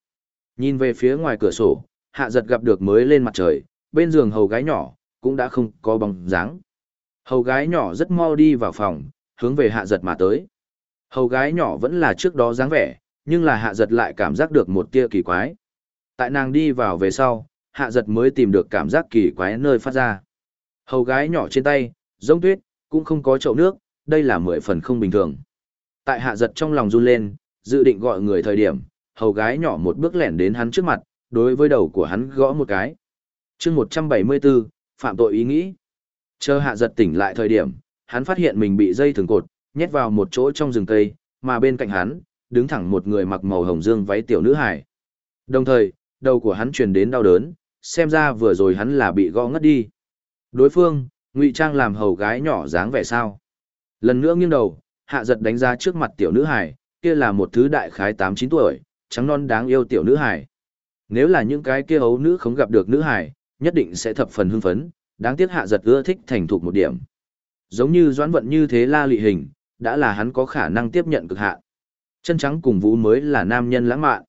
Nhìn về phía ngoài cửa sổ, hạ giật gặp được mới lên mặt trời, bên giường hầu gái nhỏ, cũng đã không có bóng dáng. Hầu gái nhỏ rất mau đi vào phòng, hướng về hạ giật mà tới. Hầu gái nhỏ vẫn là trước đó dáng vẻ, nhưng là hạ giật lại cảm giác được một tia kỳ quái. Tại nàng đi vào về sau, hạ giật mới tìm được cảm giác kỳ quái nơi phát ra. Hầu gái nhỏ trên tay, giống tuyết, cũng không có chậu nước, đây là mười phần không bình thường. Tại hạ giật trong lòng run lên, dự định gọi người thời điểm, hầu gái nhỏ một bước lẻn đến hắn trước mặt, đối với đầu của hắn gõ một cái. chương 174, phạm tội ý nghĩ. Chờ hạ giật tỉnh lại thời điểm, hắn phát hiện mình bị dây thường cột, nhét vào một chỗ trong rừng cây, mà bên cạnh hắn, đứng thẳng một người mặc màu hồng dương váy tiểu nữ hải. Đồng thời, đầu của hắn truyền đến đau đớn, xem ra vừa rồi hắn là bị gõ ngất đi. Đối phương, ngụy trang làm hầu gái nhỏ dáng vẻ sao. Lần nữa nghiêng đầu, hạ giật đánh ra trước mặt tiểu nữ hải, kia là một thứ đại khái 8-9 tuổi, trắng non đáng yêu tiểu nữ hải. Nếu là những cái kia ấu nữ không gặp được nữ hải, nhất định sẽ thập phần hưng phấn, đáng tiếc hạ giật ưa thích thành thục một điểm. Giống như doãn vận như thế la lị hình, đã là hắn có khả năng tiếp nhận cực hạn. Chân trắng cùng vũ mới là nam nhân lãng mạn.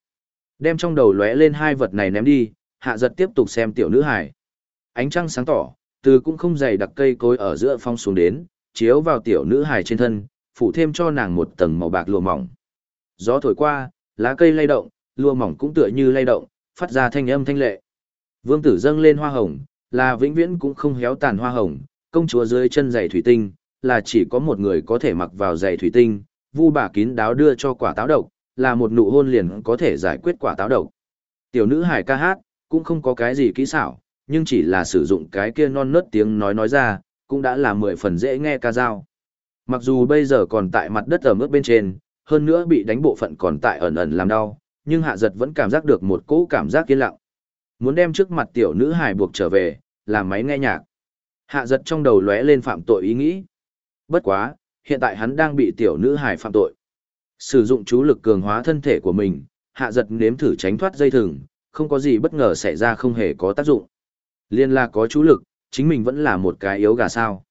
Đem trong đầu lóe lên hai vật này ném đi, hạ giật tiếp tục xem tiểu nữ hải. Ánh trăng sáng tỏ, từ cũng không dày đặc cây cối ở giữa phong xuống đến, chiếu vào tiểu nữ hải trên thân, phủ thêm cho nàng một tầng màu bạc lụa mỏng. Gió thổi qua, lá cây lay động, lụa mỏng cũng tựa như lay động, phát ra thanh âm thanh lệ. Vương tử dâng lên hoa hồng, là vĩnh viễn cũng không héo tàn hoa hồng, công chúa dưới chân giày thủy tinh, là chỉ có một người có thể mặc vào giày thủy tinh, vu bà kín đáo đưa cho quả táo độc, là một nụ hôn liền có thể giải quyết quả táo độc. Tiểu nữ hải ca hát, cũng không có cái gì kỹ xảo, nhưng chỉ là sử dụng cái kia non nớt tiếng nói nói ra, cũng đã là mười phần dễ nghe ca dao. Mặc dù bây giờ còn tại mặt đất ở mức bên trên, hơn nữa bị đánh bộ phận còn tại ẩn ẩn làm đau, nhưng hạ giật vẫn cảm giác được một cỗ cảm giác yên lặng. Muốn đem trước mặt tiểu nữ hài buộc trở về, làm máy nghe nhạc. Hạ giật trong đầu lóe lên phạm tội ý nghĩ. Bất quá, hiện tại hắn đang bị tiểu nữ hài phạm tội. Sử dụng chú lực cường hóa thân thể của mình, hạ giật nếm thử tránh thoát dây thừng, không có gì bất ngờ xảy ra không hề có tác dụng. Liên là có chú lực, chính mình vẫn là một cái yếu gà sao.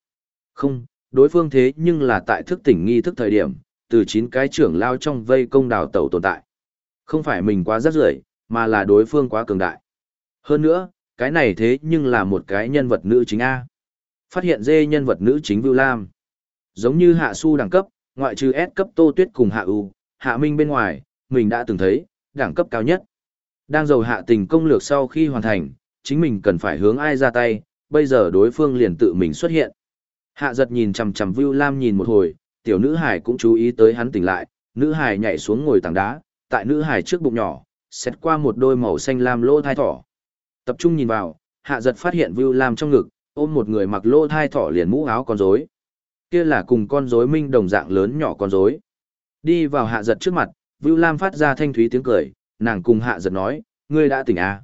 Không, đối phương thế nhưng là tại thức tỉnh nghi thức thời điểm, từ chín cái trưởng lao trong vây công đào tẩu tồn tại. Không phải mình quá rất rưởi mà là đối phương quá cường đại. Hơn nữa, cái này thế nhưng là một cái nhân vật nữ chính A. Phát hiện dê nhân vật nữ chính Vưu Lam. Giống như hạ su đẳng cấp, ngoại trừ S cấp Tô Tuyết cùng hạ U, hạ Minh bên ngoài, mình đã từng thấy, đẳng cấp cao nhất. Đang dầu hạ tình công lược sau khi hoàn thành, chính mình cần phải hướng ai ra tay, bây giờ đối phương liền tự mình xuất hiện. Hạ giật nhìn chằm chằm Vưu Lam nhìn một hồi, tiểu nữ hải cũng chú ý tới hắn tỉnh lại, nữ hải nhảy xuống ngồi tảng đá, tại nữ hải trước bụng nhỏ, xét qua một đôi màu xanh lam lỗ thai thỏ. Tập trung nhìn vào, hạ giật phát hiện Vưu Lam trong ngực, ôm một người mặc lỗ thai thỏ liền mũ áo con rối. Kia là cùng con rối minh đồng dạng lớn nhỏ con rối. Đi vào hạ giật trước mặt, Vưu Lam phát ra thanh thúy tiếng cười, nàng cùng hạ giật nói, ngươi đã tỉnh à.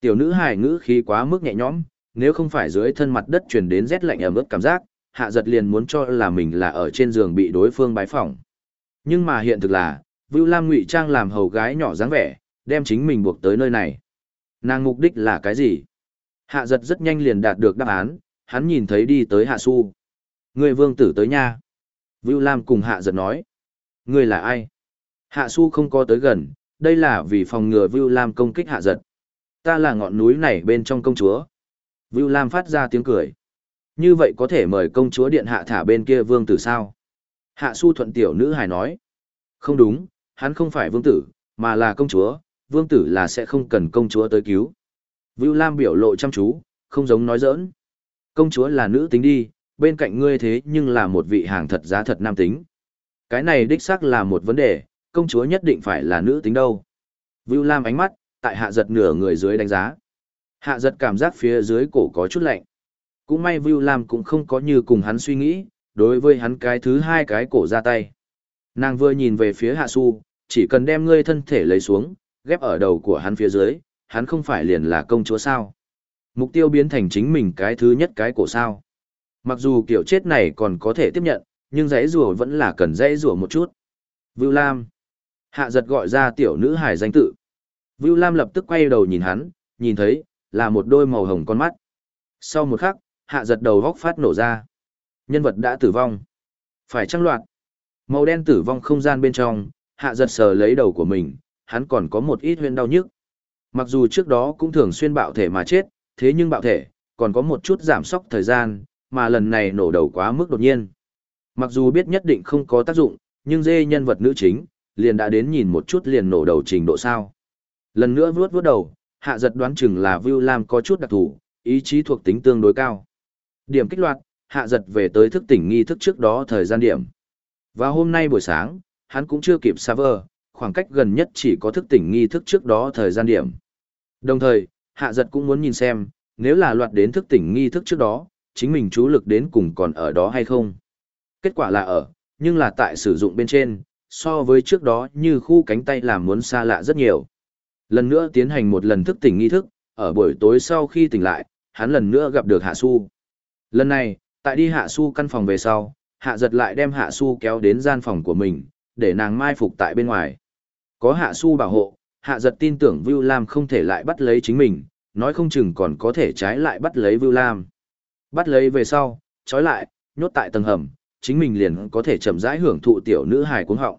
Tiểu nữ hải ngữ khí quá mức nhẹ nhõm, nếu không phải dưới thân mặt đất truyền đến rét lạnh ẩm ướt cảm giác, hạ giật liền muốn cho là mình là ở trên giường bị đối phương bái phỏng. Nhưng mà hiện thực là, Vưu Lam ngụy trang làm hầu gái nhỏ dáng vẻ, đem chính mình buộc tới nơi này. Nàng mục đích là cái gì? Hạ giật rất nhanh liền đạt được đáp án, hắn nhìn thấy đi tới hạ su. Người vương tử tới nha. Vưu Lam cùng hạ giật nói. Người là ai? Hạ su không có tới gần, đây là vì phòng ngừa Vưu Lam công kích hạ giật. Ta là ngọn núi này bên trong công chúa. Vưu Lam phát ra tiếng cười. Như vậy có thể mời công chúa điện hạ thả bên kia vương tử sao? Hạ su thuận tiểu nữ hài nói. Không đúng, hắn không phải vương tử, mà là công chúa, vương tử là sẽ không cần công chúa tới cứu. Vưu Lam biểu lộ chăm chú, không giống nói giỡn. Công chúa là nữ tính đi, bên cạnh ngươi thế nhưng là một vị hàng thật giá thật nam tính. Cái này đích xác là một vấn đề, công chúa nhất định phải là nữ tính đâu. Vưu Lam ánh mắt, tại hạ giật nửa người dưới đánh giá. Hạ giật cảm giác phía dưới cổ có chút lạnh. Cũng may Vưu Lam cũng không có như cùng hắn suy nghĩ, đối với hắn cái thứ hai cái cổ ra tay. Nàng vừa nhìn về phía Hạ Su, chỉ cần đem ngươi thân thể lấy xuống, ghép ở đầu của hắn phía dưới, hắn không phải liền là công chúa sao. Mục tiêu biến thành chính mình cái thứ nhất cái cổ sao. Mặc dù kiểu chết này còn có thể tiếp nhận, nhưng dãy rùa vẫn là cần dãy rùa một chút. Vưu Lam. Hạ giật gọi ra tiểu nữ hải danh tự. Vưu Lam lập tức quay đầu nhìn hắn, nhìn thấy, là một đôi màu hồng con mắt. Sau một khắc, hạ giật đầu góc phát nổ ra. Nhân vật đã tử vong. Phải trăng loạt. Màu đen tử vong không gian bên trong, hạ giật sờ lấy đầu của mình, hắn còn có một ít huyên đau nhức. Mặc dù trước đó cũng thường xuyên bạo thể mà chết, thế nhưng bạo thể, còn có một chút giảm sóc thời gian, mà lần này nổ đầu quá mức đột nhiên. Mặc dù biết nhất định không có tác dụng, nhưng dê nhân vật nữ chính, liền đã đến nhìn một chút liền nổ đầu trình độ sao. Lần nữa vuốt vuốt đầu, hạ giật đoán chừng là Vu Lam có chút đặc thù, ý chí thuộc tính tương đối cao. Điểm kích loạt, hạ giật về tới thức tỉnh nghi thức trước đó thời gian điểm. Và hôm nay buổi sáng, hắn cũng chưa kịp server, khoảng cách gần nhất chỉ có thức tỉnh nghi thức trước đó thời gian điểm. Đồng thời, hạ giật cũng muốn nhìn xem, nếu là loạt đến thức tỉnh nghi thức trước đó, chính mình chú lực đến cùng còn ở đó hay không. Kết quả là ở, nhưng là tại sử dụng bên trên, so với trước đó như khu cánh tay làm muốn xa lạ rất nhiều. Lần nữa tiến hành một lần thức tỉnh nghi thức, ở buổi tối sau khi tỉnh lại, hắn lần nữa gặp được Hạ Su. Lần này, tại đi Hạ Su căn phòng về sau, Hạ giật lại đem Hạ Su kéo đến gian phòng của mình, để nàng mai phục tại bên ngoài. Có Hạ Su bảo hộ, Hạ giật tin tưởng Vưu Lam không thể lại bắt lấy chính mình, nói không chừng còn có thể trái lại bắt lấy Vưu Lam. Bắt lấy về sau, trói lại, nhốt tại tầng hầm, chính mình liền có thể chậm rãi hưởng thụ tiểu nữ hài cuống họng.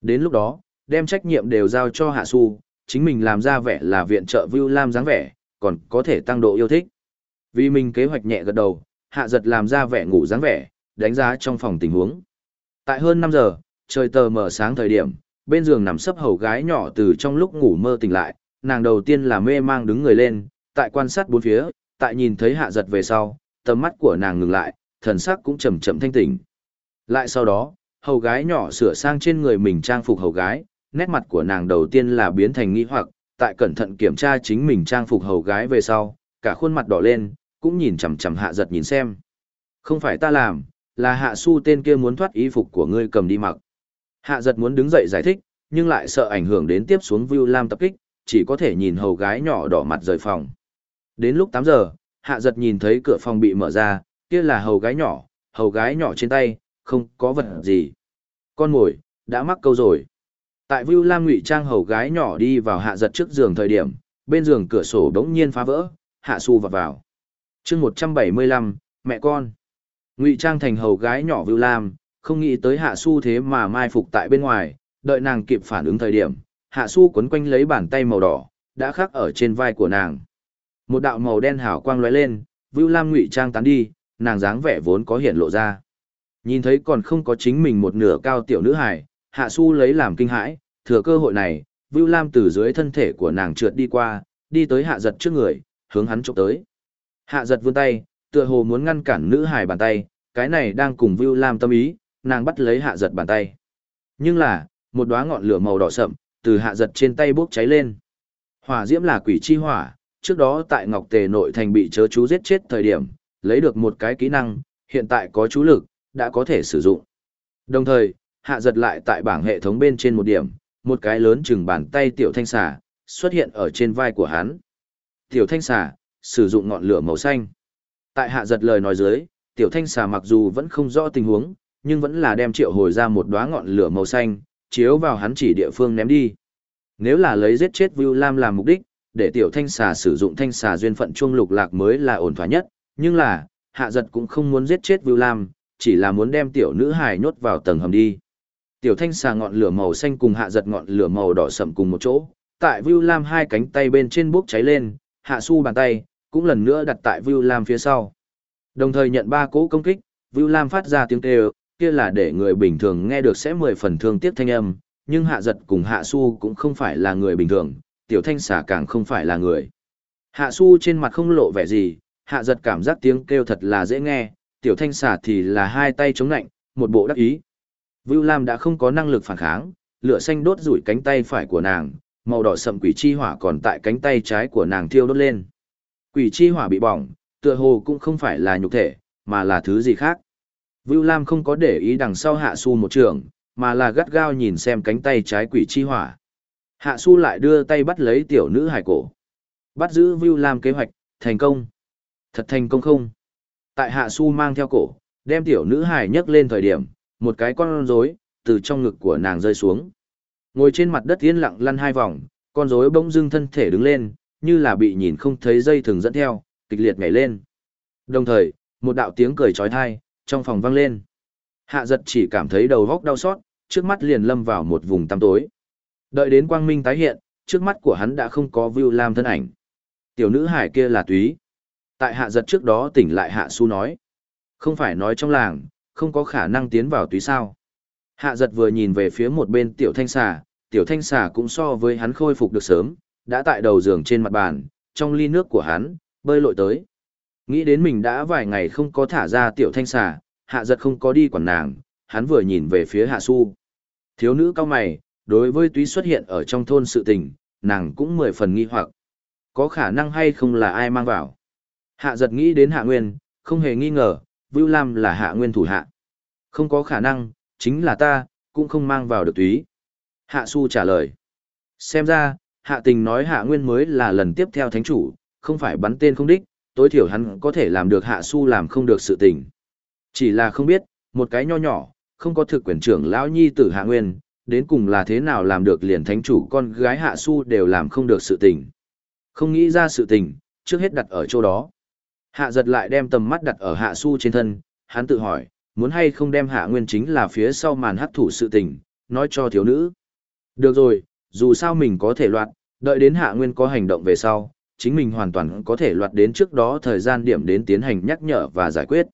Đến lúc đó, đem trách nhiệm đều giao cho Hạ Su, chính mình làm ra vẻ là viện trợ Vưu Lam dáng vẻ, còn có thể tăng độ yêu thích. Vì mình kế hoạch nhẹ gật đầu, Hạ giật làm ra vẻ ngủ dáng vẻ, đánh giá trong phòng tình huống. Tại hơn 5 giờ, trời tờ mờ sáng thời điểm, bên giường nằm sấp hầu gái nhỏ từ trong lúc ngủ mơ tỉnh lại, nàng đầu tiên là mê mang đứng người lên, tại quan sát bốn phía, tại nhìn thấy hạ giật về sau, tầm mắt của nàng ngừng lại, thần sắc cũng chậm chậm thanh tỉnh. Lại sau đó, hầu gái nhỏ sửa sang trên người mình trang phục hầu gái, nét mặt của nàng đầu tiên là biến thành nghi hoặc, tại cẩn thận kiểm tra chính mình trang phục hầu gái về sau, cả khuôn mặt đỏ lên, cũng nhìn chằm chằm hạ giật nhìn xem. Không phải ta làm, là hạ su tên kia muốn thoát y phục của ngươi cầm đi mặc. Hạ giật muốn đứng dậy giải thích, nhưng lại sợ ảnh hưởng đến tiếp xuống Vưu Lam tập kích, chỉ có thể nhìn hầu gái nhỏ đỏ mặt rời phòng. Đến lúc 8 giờ, hạ giật nhìn thấy cửa phòng bị mở ra, kia là hầu gái nhỏ, hầu gái nhỏ trên tay, không có vật gì. Con mồi, đã mắc câu rồi. Tại Vưu Lam ngụy trang hầu gái nhỏ đi vào hạ giật trước giường thời điểm, bên giường cửa sổ đống nhiên phá vỡ, hạ su vào vào chương 175, mẹ con. Ngụy trang thành hầu gái nhỏ Vưu Lam, không nghĩ tới hạ su thế mà mai phục tại bên ngoài, đợi nàng kịp phản ứng thời điểm, hạ su quấn quanh lấy bàn tay màu đỏ, đã khắc ở trên vai của nàng. Một đạo màu đen hảo quang lóe lên, Vưu Lam ngụy trang tán đi, nàng dáng vẻ vốn có hiện lộ ra. Nhìn thấy còn không có chính mình một nửa cao tiểu nữ hài, Hạ Su lấy làm kinh hãi, thừa cơ hội này, Vưu Lam từ dưới thân thể của nàng trượt đi qua, đi tới Hạ Giật trước người, hướng hắn trộm tới. Hạ Giật vươn tay, tựa hồ muốn ngăn cản nữ hài bàn tay, cái này đang cùng Vưu Lam tâm ý, nàng bắt lấy Hạ Giật bàn tay. Nhưng là, một đóa ngọn lửa màu đỏ sậm từ Hạ Giật trên tay bốc cháy lên. Hỏa diễm là quỷ chi hỏa, trước đó tại Ngọc Tề nội thành bị chớ chú giết chết thời điểm, lấy được một cái kỹ năng, hiện tại có chú lực, đã có thể sử dụng. Đồng thời, hạ giật lại tại bảng hệ thống bên trên một điểm, một cái lớn chừng bàn tay tiểu thanh xà, xuất hiện ở trên vai của hắn. Tiểu thanh xà, sử dụng ngọn lửa màu xanh. Tại hạ giật lời nói dưới, tiểu thanh xà mặc dù vẫn không rõ tình huống, nhưng vẫn là đem triệu hồi ra một đóa ngọn lửa màu xanh, chiếu vào hắn chỉ địa phương ném đi. Nếu là lấy giết chết Vu Lam làm mục đích, để tiểu thanh xà sử dụng thanh xà duyên phận chuông lục lạc mới là ổn thỏa nhất, nhưng là, hạ giật cũng không muốn giết chết Vu Lam, chỉ là muốn đem tiểu nữ hài nhốt vào tầng hầm đi. Tiểu thanh xà ngọn lửa màu xanh cùng hạ giật ngọn lửa màu đỏ sẫm cùng một chỗ, tại Vu Lam hai cánh tay bên trên bốc cháy lên, hạ su bàn tay, cũng lần nữa đặt tại Vu Lam phía sau. Đồng thời nhận ba cỗ công kích, Vu Lam phát ra tiếng kêu, kia là để người bình thường nghe được sẽ mười phần thương tiếc thanh âm, nhưng hạ giật cùng hạ su cũng không phải là người bình thường, tiểu thanh xà càng không phải là người. Hạ su trên mặt không lộ vẻ gì, hạ giật cảm giác tiếng kêu thật là dễ nghe, tiểu thanh xà thì là hai tay chống nạnh, một bộ đắc ý. Vưu Lam đã không có năng lực phản kháng, lửa xanh đốt rủi cánh tay phải của nàng, màu đỏ sậm quỷ chi hỏa còn tại cánh tay trái của nàng thiêu đốt lên. Quỷ chi hỏa bị bỏng, tựa hồ cũng không phải là nhục thể, mà là thứ gì khác. Vưu Lam không có để ý đằng sau hạ su một trường, mà là gắt gao nhìn xem cánh tay trái quỷ chi hỏa. Hạ su lại đưa tay bắt lấy tiểu nữ hải cổ. Bắt giữ Vưu Lam kế hoạch, thành công. Thật thành công không? Tại hạ su mang theo cổ, đem tiểu nữ hải nhấc lên thời điểm, một cái con rối từ trong ngực của nàng rơi xuống. Ngồi trên mặt đất yên lặng lăn hai vòng, con rối bỗng dưng thân thể đứng lên, như là bị nhìn không thấy dây thừng dẫn theo, kịch liệt nhảy lên. Đồng thời, một đạo tiếng cười trói thai, trong phòng vang lên. Hạ giật chỉ cảm thấy đầu góc đau xót, trước mắt liền lâm vào một vùng tăm tối. Đợi đến quang minh tái hiện, trước mắt của hắn đã không có Vưu Lam thân ảnh. Tiểu nữ hải kia là túy. Tại hạ giật trước đó tỉnh lại hạ su nói. Không phải nói trong làng, không có khả năng tiến vào túy sao. Hạ giật vừa nhìn về phía một bên tiểu thanh xà, tiểu thanh xà cũng so với hắn khôi phục được sớm, đã tại đầu giường trên mặt bàn, trong ly nước của hắn, bơi lội tới. Nghĩ đến mình đã vài ngày không có thả ra tiểu thanh xà, hạ giật không có đi quản nàng, hắn vừa nhìn về phía hạ su. Thiếu nữ cao mày, đối với túy xuất hiện ở trong thôn sự tình, nàng cũng mười phần nghi hoặc. Có khả năng hay không là ai mang vào. Hạ giật nghĩ đến hạ nguyên, không hề nghi ngờ, Vưu Lam là hạ nguyên thủ hạ. Không có khả năng, chính là ta, cũng không mang vào được túy. Hạ su trả lời. Xem ra, hạ tình nói hạ nguyên mới là lần tiếp theo thánh chủ, không phải bắn tên không đích, tối thiểu hắn có thể làm được hạ su làm không được sự tình. Chỉ là không biết, một cái nho nhỏ, không có thực quyền trưởng lão nhi tử hạ nguyên, đến cùng là thế nào làm được liền thánh chủ con gái hạ su đều làm không được sự tình. Không nghĩ ra sự tình, trước hết đặt ở chỗ đó. Hạ giật lại đem tầm mắt đặt ở hạ su trên thân, hắn tự hỏi, muốn hay không đem hạ nguyên chính là phía sau màn hấp thụ sự tình, nói cho thiếu nữ. Được rồi, dù sao mình có thể loạt, đợi đến hạ nguyên có hành động về sau, chính mình hoàn toàn có thể loạt đến trước đó thời gian điểm đến tiến hành nhắc nhở và giải quyết.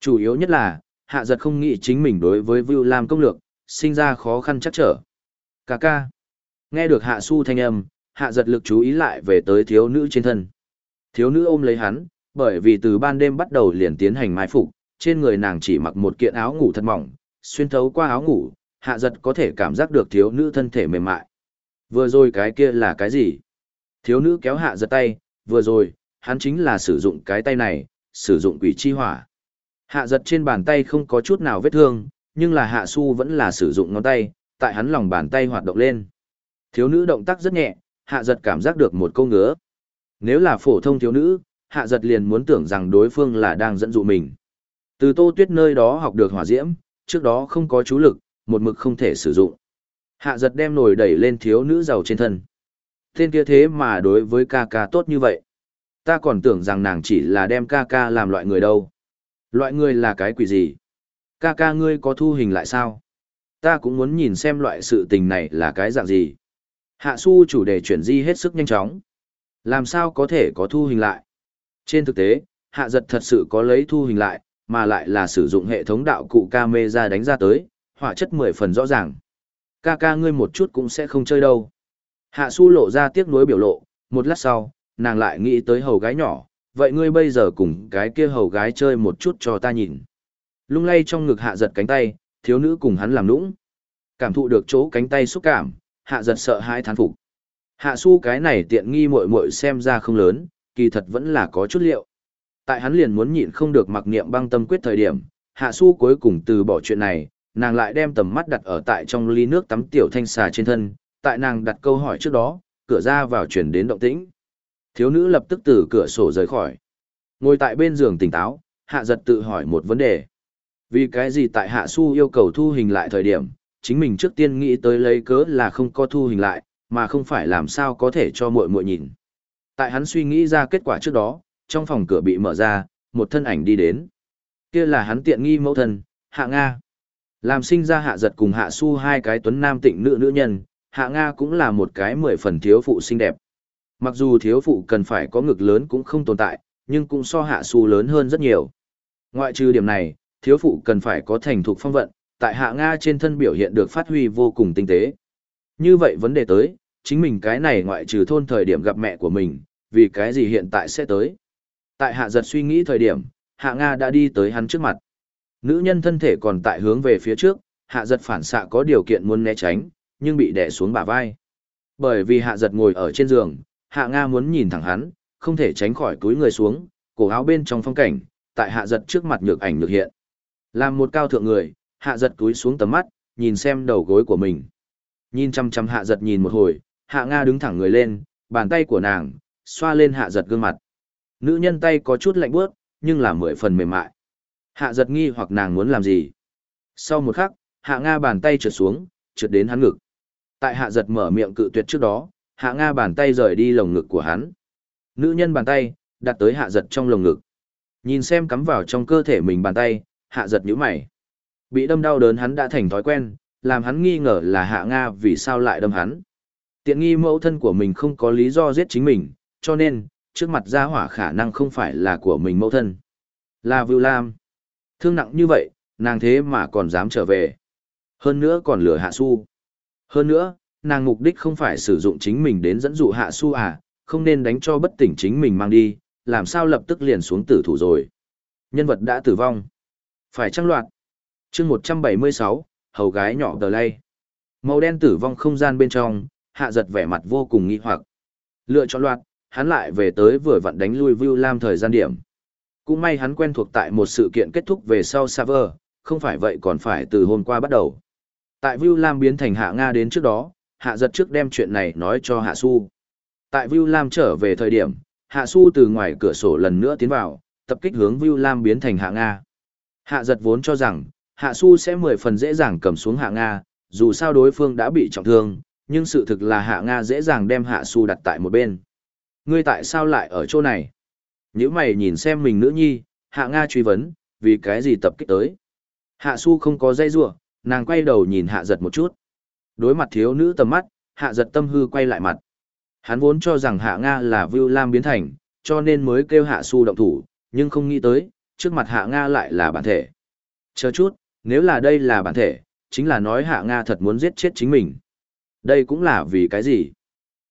Chủ yếu nhất là, hạ giật không nghĩ chính mình đối với Vưu Lam công lược, sinh ra khó khăn chắc trở. Cà ca. Nghe được hạ su thanh âm, hạ giật lực chú ý lại về tới thiếu nữ trên thân. Thiếu nữ ôm lấy hắn, bởi vì từ ban đêm bắt đầu liền tiến hành mai phục, trên người nàng chỉ mặc một kiện áo ngủ thật mỏng, xuyên thấu qua áo ngủ, hạ giật có thể cảm giác được thiếu nữ thân thể mềm mại. Vừa rồi cái kia là cái gì? Thiếu nữ kéo hạ giật tay, vừa rồi, hắn chính là sử dụng cái tay này, sử dụng quỷ chi hỏa. Hạ giật trên bàn tay không có chút nào vết thương, nhưng là hạ su vẫn là sử dụng ngón tay, tại hắn lòng bàn tay hoạt động lên. Thiếu nữ động tác rất nhẹ, hạ giật cảm giác được một câu ngứa. Nếu là phổ thông thiếu nữ, hạ giật liền muốn tưởng rằng đối phương là đang dẫn dụ mình. Từ tô tuyết nơi đó học được hỏa diễm, trước đó không có chú lực, một mực không thể sử dụng. Hạ giật đem nồi đẩy lên thiếu nữ giàu trên thân. Tên kia thế mà đối với ca ca tốt như vậy. Ta còn tưởng rằng nàng chỉ là đem ca ca làm loại người đâu. Loại người là cái quỷ gì? Ca ca ngươi có thu hình lại sao? Ta cũng muốn nhìn xem loại sự tình này là cái dạng gì. Hạ su chủ đề chuyển di hết sức nhanh chóng. Làm sao có thể có thu hình lại? Trên thực tế, hạ giật thật sự có lấy thu hình lại, mà lại là sử dụng hệ thống đạo cụ camera đánh ra tới, hỏa chất 10 phần rõ ràng. Ca ca ngươi một chút cũng sẽ không chơi đâu. Hạ su lộ ra tiếc nuối biểu lộ, một lát sau, nàng lại nghĩ tới hầu gái nhỏ, vậy ngươi bây giờ cùng cái kia hầu gái chơi một chút cho ta nhìn. Lung lay trong ngực hạ giật cánh tay, thiếu nữ cùng hắn làm nũng. Cảm thụ được chỗ cánh tay xúc cảm, hạ giật sợ hãi thán phục. Hạ su cái này tiện nghi muội muội xem ra không lớn, kỳ thật vẫn là có chút liệu. Tại hắn liền muốn nhịn không được mặc niệm băng tâm quyết thời điểm, hạ su cuối cùng từ bỏ chuyện này, nàng lại đem tầm mắt đặt ở tại trong ly nước tắm tiểu thanh xà trên thân, tại nàng đặt câu hỏi trước đó, cửa ra vào chuyển đến động tĩnh. Thiếu nữ lập tức từ cửa sổ rời khỏi. Ngồi tại bên giường tỉnh táo, hạ giật tự hỏi một vấn đề. Vì cái gì tại hạ su yêu cầu thu hình lại thời điểm, chính mình trước tiên nghĩ tới lấy cớ là không có thu hình lại, mà không phải làm sao có thể cho muội muội nhìn. Tại hắn suy nghĩ ra kết quả trước đó, trong phòng cửa bị mở ra, một thân ảnh đi đến. Kia là hắn tiện nghi mẫu thân, Hạ Nga. Làm sinh ra Hạ Giật cùng Hạ Su hai cái tuấn nam tịnh nữ nữ nhân, Hạ Nga cũng là một cái mười phần thiếu phụ xinh đẹp. Mặc dù thiếu phụ cần phải có ngực lớn cũng không tồn tại, nhưng cũng so Hạ Su lớn hơn rất nhiều. Ngoại trừ điểm này, thiếu phụ cần phải có thành thục phong vận, tại Hạ Nga trên thân biểu hiện được phát huy vô cùng tinh tế. Như vậy vấn đề tới, chính mình cái này ngoại trừ thôn thời điểm gặp mẹ của mình, vì cái gì hiện tại sẽ tới. Tại hạ giật suy nghĩ thời điểm, hạ Nga đã đi tới hắn trước mặt. Nữ nhân thân thể còn tại hướng về phía trước, hạ giật phản xạ có điều kiện muốn né tránh, nhưng bị đè xuống bả vai. Bởi vì hạ giật ngồi ở trên giường, hạ Nga muốn nhìn thẳng hắn, không thể tránh khỏi túi người xuống, cổ áo bên trong phong cảnh, tại hạ giật trước mặt nhược ảnh nhược hiện. Làm một cao thượng người, hạ giật túi xuống tầm mắt, nhìn xem đầu gối của mình. Nhìn chăm chăm hạ giật nhìn một hồi, hạ Nga đứng thẳng người lên, bàn tay của nàng, xoa lên hạ giật gương mặt. Nữ nhân tay có chút lạnh bước, nhưng là mười phần mềm mại. Hạ giật nghi hoặc nàng muốn làm gì. Sau một khắc, hạ Nga bàn tay trượt xuống, trượt đến hắn ngực. Tại hạ giật mở miệng cự tuyệt trước đó, hạ Nga bàn tay rời đi lồng ngực của hắn. Nữ nhân bàn tay, đặt tới hạ giật trong lồng ngực. Nhìn xem cắm vào trong cơ thể mình bàn tay, hạ giật nhíu mày. Bị đâm đau đớn hắn đã thành thói quen, làm hắn nghi ngờ là hạ Nga vì sao lại đâm hắn. Tiện nghi mẫu thân của mình không có lý do giết chính mình, cho nên, trước mặt gia hỏa khả năng không phải là của mình mẫu thân. Là Vưu Lam. Thương nặng như vậy, nàng thế mà còn dám trở về. Hơn nữa còn lừa hạ su. Hơn nữa, nàng mục đích không phải sử dụng chính mình đến dẫn dụ hạ su à, không nên đánh cho bất tỉnh chính mình mang đi, làm sao lập tức liền xuống tử thủ rồi. Nhân vật đã tử vong. Phải trăng loạt. chương 176, hầu gái nhỏ tờ lay. Màu đen tử vong không gian bên trong, hạ giật vẻ mặt vô cùng nghi hoặc. Lựa chọn loạt, hắn lại về tới vừa vặn đánh lui Vưu Lam thời gian điểm. Cũng may hắn quen thuộc tại một sự kiện kết thúc về sau server, không phải vậy còn phải từ hôm qua bắt đầu. Tại Vu Lam biến thành Hạ Nga đến trước đó, Hạ giật trước đem chuyện này nói cho Hạ Su. Tại Vu Lam trở về thời điểm, Hạ Su từ ngoài cửa sổ lần nữa tiến vào, tập kích hướng Vu Lam biến thành Hạ Nga. Hạ giật vốn cho rằng, Hạ Su sẽ mười phần dễ dàng cầm xuống Hạ Nga, dù sao đối phương đã bị trọng thương, nhưng sự thực là Hạ Nga dễ dàng đem Hạ Su đặt tại một bên. Ngươi tại sao lại ở chỗ này? Nếu mày nhìn xem mình nữ nhi, Hạ Nga truy vấn, vì cái gì tập kích tới. Hạ su không có dây rua, nàng quay đầu nhìn hạ giật một chút. Đối mặt thiếu nữ tầm mắt, hạ giật tâm hư quay lại mặt. Hắn vốn cho rằng hạ Nga là Vưu Lam biến thành, cho nên mới kêu hạ su động thủ, nhưng không nghĩ tới, trước mặt hạ Nga lại là bản thể. Chờ chút, nếu là đây là bản thể, chính là nói hạ Nga thật muốn giết chết chính mình. Đây cũng là vì cái gì?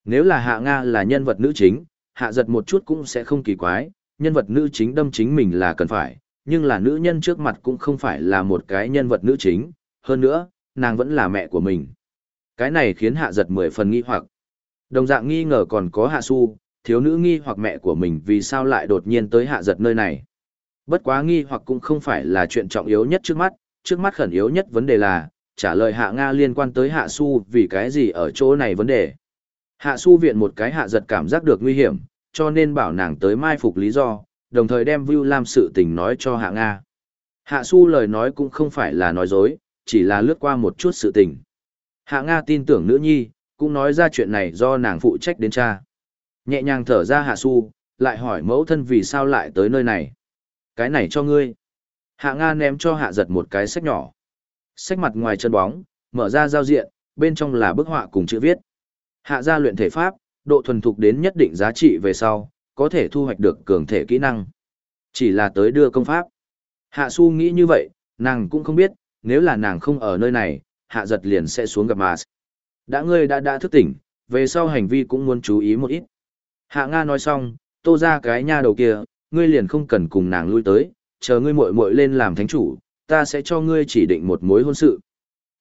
Nếu là hạ Nga là nhân vật nữ chính, hạ giật một chút cũng sẽ không kỳ quái, nhân vật nữ chính đâm chính mình là cần phải, nhưng là nữ nhân trước mặt cũng không phải là một cái nhân vật nữ chính, hơn nữa, nàng vẫn là mẹ của mình. Cái này khiến hạ giật mười phần nghi hoặc. Đồng dạng nghi ngờ còn có hạ su, thiếu nữ nghi hoặc mẹ của mình vì sao lại đột nhiên tới hạ giật nơi này. Bất quá nghi hoặc cũng không phải là chuyện trọng yếu nhất trước mắt, trước mắt khẩn yếu nhất vấn đề là, trả lời hạ Nga liên quan tới hạ su vì cái gì ở chỗ này vấn đề. Hạ su viện một cái hạ giật cảm giác được nguy hiểm, cho nên bảo nàng tới mai phục lý do, đồng thời đem Vu Lam sự tình nói cho hạ Nga. Hạ su lời nói cũng không phải là nói dối, chỉ là lướt qua một chút sự tình. Hạ Nga tin tưởng nữ nhi, cũng nói ra chuyện này do nàng phụ trách đến cha. Nhẹ nhàng thở ra hạ su, lại hỏi mẫu thân vì sao lại tới nơi này. Cái này cho ngươi. Hạ Nga ném cho hạ giật một cái sách nhỏ. Sách mặt ngoài chân bóng, mở ra giao diện, bên trong là bức họa cùng chữ viết. Hạ gia luyện thể pháp, độ thuần thục đến nhất định giá trị về sau, có thể thu hoạch được cường thể kỹ năng. Chỉ là tới đưa công pháp. Hạ su nghĩ như vậy, nàng cũng không biết, nếu là nàng không ở nơi này, hạ giật liền sẽ xuống gặp Mars. Đã ngươi đã đã thức tỉnh, về sau hành vi cũng muốn chú ý một ít. Hạ Nga nói xong, tô ra cái nha đầu kia, ngươi liền không cần cùng nàng lui tới, chờ ngươi muội muội lên làm thánh chủ, ta sẽ cho ngươi chỉ định một mối hôn sự.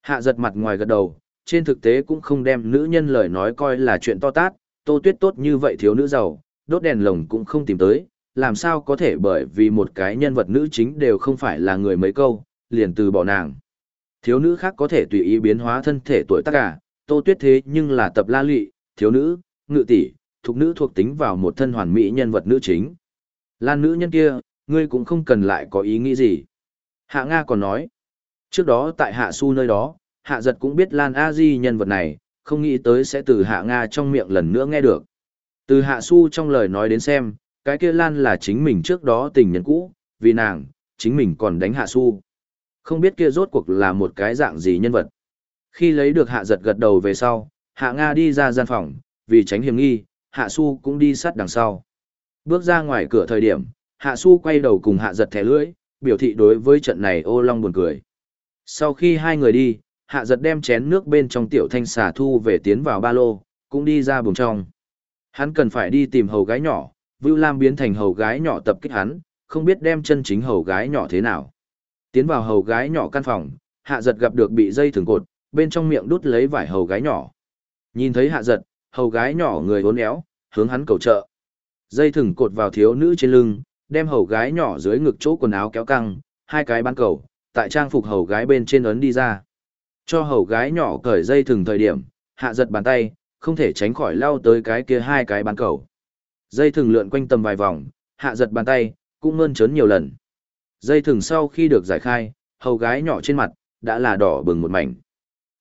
Hạ giật mặt ngoài gật đầu, trên thực tế cũng không đem nữ nhân lời nói coi là chuyện to tát, tô tuyết tốt như vậy thiếu nữ giàu, đốt đèn lồng cũng không tìm tới, làm sao có thể bởi vì một cái nhân vật nữ chính đều không phải là người mấy câu, liền từ bỏ nàng. Thiếu nữ khác có thể tùy ý biến hóa thân thể tuổi tác cả, tô tuyết thế nhưng là tập la lị, thiếu nữ, ngự tỷ, thuộc nữ thuộc tính vào một thân hoàn mỹ nhân vật nữ chính. Lan nữ nhân kia, ngươi cũng không cần lại có ý nghĩ gì. Hạ Nga còn nói, trước đó tại Hạ Su nơi đó, Hạ Giật cũng biết Lan A Di nhân vật này, không nghĩ tới sẽ từ Hạ Nga trong miệng lần nữa nghe được. Từ Hạ Su trong lời nói đến xem, cái kia Lan là chính mình trước đó tình nhân cũ, vì nàng, chính mình còn đánh Hạ Su. Không biết kia rốt cuộc là một cái dạng gì nhân vật. Khi lấy được Hạ Giật gật đầu về sau, Hạ Nga đi ra gian phòng, vì tránh hiểm nghi, Hạ Su cũng đi sát đằng sau. Bước ra ngoài cửa thời điểm, Hạ Su quay đầu cùng Hạ Giật thẻ lưỡi, biểu thị đối với trận này ô long buồn cười. Sau khi hai người đi, Hạ Giật đem chén nước bên trong tiểu thanh xà thu về tiến vào ba lô, cũng đi ra buồng trong. Hắn cần phải đi tìm hầu gái nhỏ, Vưu Lam biến thành hầu gái nhỏ tập kích hắn, không biết đem chân chính hầu gái nhỏ thế nào. Tiến vào hầu gái nhỏ căn phòng, Hạ Giật gặp được bị dây thừng cột, bên trong miệng đút lấy vải hầu gái nhỏ. Nhìn thấy Hạ Giật, hầu gái nhỏ người uốn éo, hướng hắn cầu trợ. Dây thừng cột vào thiếu nữ trên lưng, đem hầu gái nhỏ dưới ngực chỗ quần áo kéo căng, hai cái bán cầu, tại trang phục hầu gái bên trên ấn đi ra. Cho hầu gái nhỏ cởi dây thừng thời điểm, hạ giật bàn tay, không thể tránh khỏi lao tới cái kia hai cái bán cầu. Dây thừng lượn quanh tầm vài vòng, hạ giật bàn tay, cũng mơn trớn nhiều lần. Dây thừng sau khi được giải khai, hầu gái nhỏ trên mặt, đã là đỏ bừng một mảnh.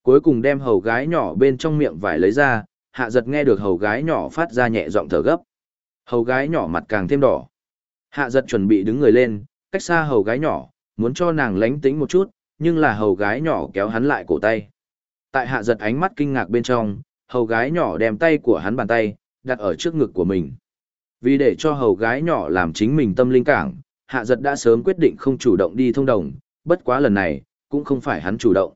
Cuối cùng đem hầu gái nhỏ bên trong miệng vải lấy ra, hạ giật nghe được hầu gái nhỏ phát ra nhẹ giọng thở gấp. Hầu gái nhỏ mặt càng thêm đỏ. Hạ giật chuẩn bị đứng người lên, cách xa hầu gái nhỏ, muốn cho nàng lánh tính một chút, nhưng là hầu gái nhỏ kéo hắn lại cổ tay. Tại hạ giật ánh mắt kinh ngạc bên trong, hầu gái nhỏ đem tay của hắn bàn tay, đặt ở trước ngực của mình. Vì để cho hầu gái nhỏ làm chính mình tâm linh cảng, hạ giật đã sớm quyết định không chủ động đi thông đồng, bất quá lần này, cũng không phải hắn chủ động.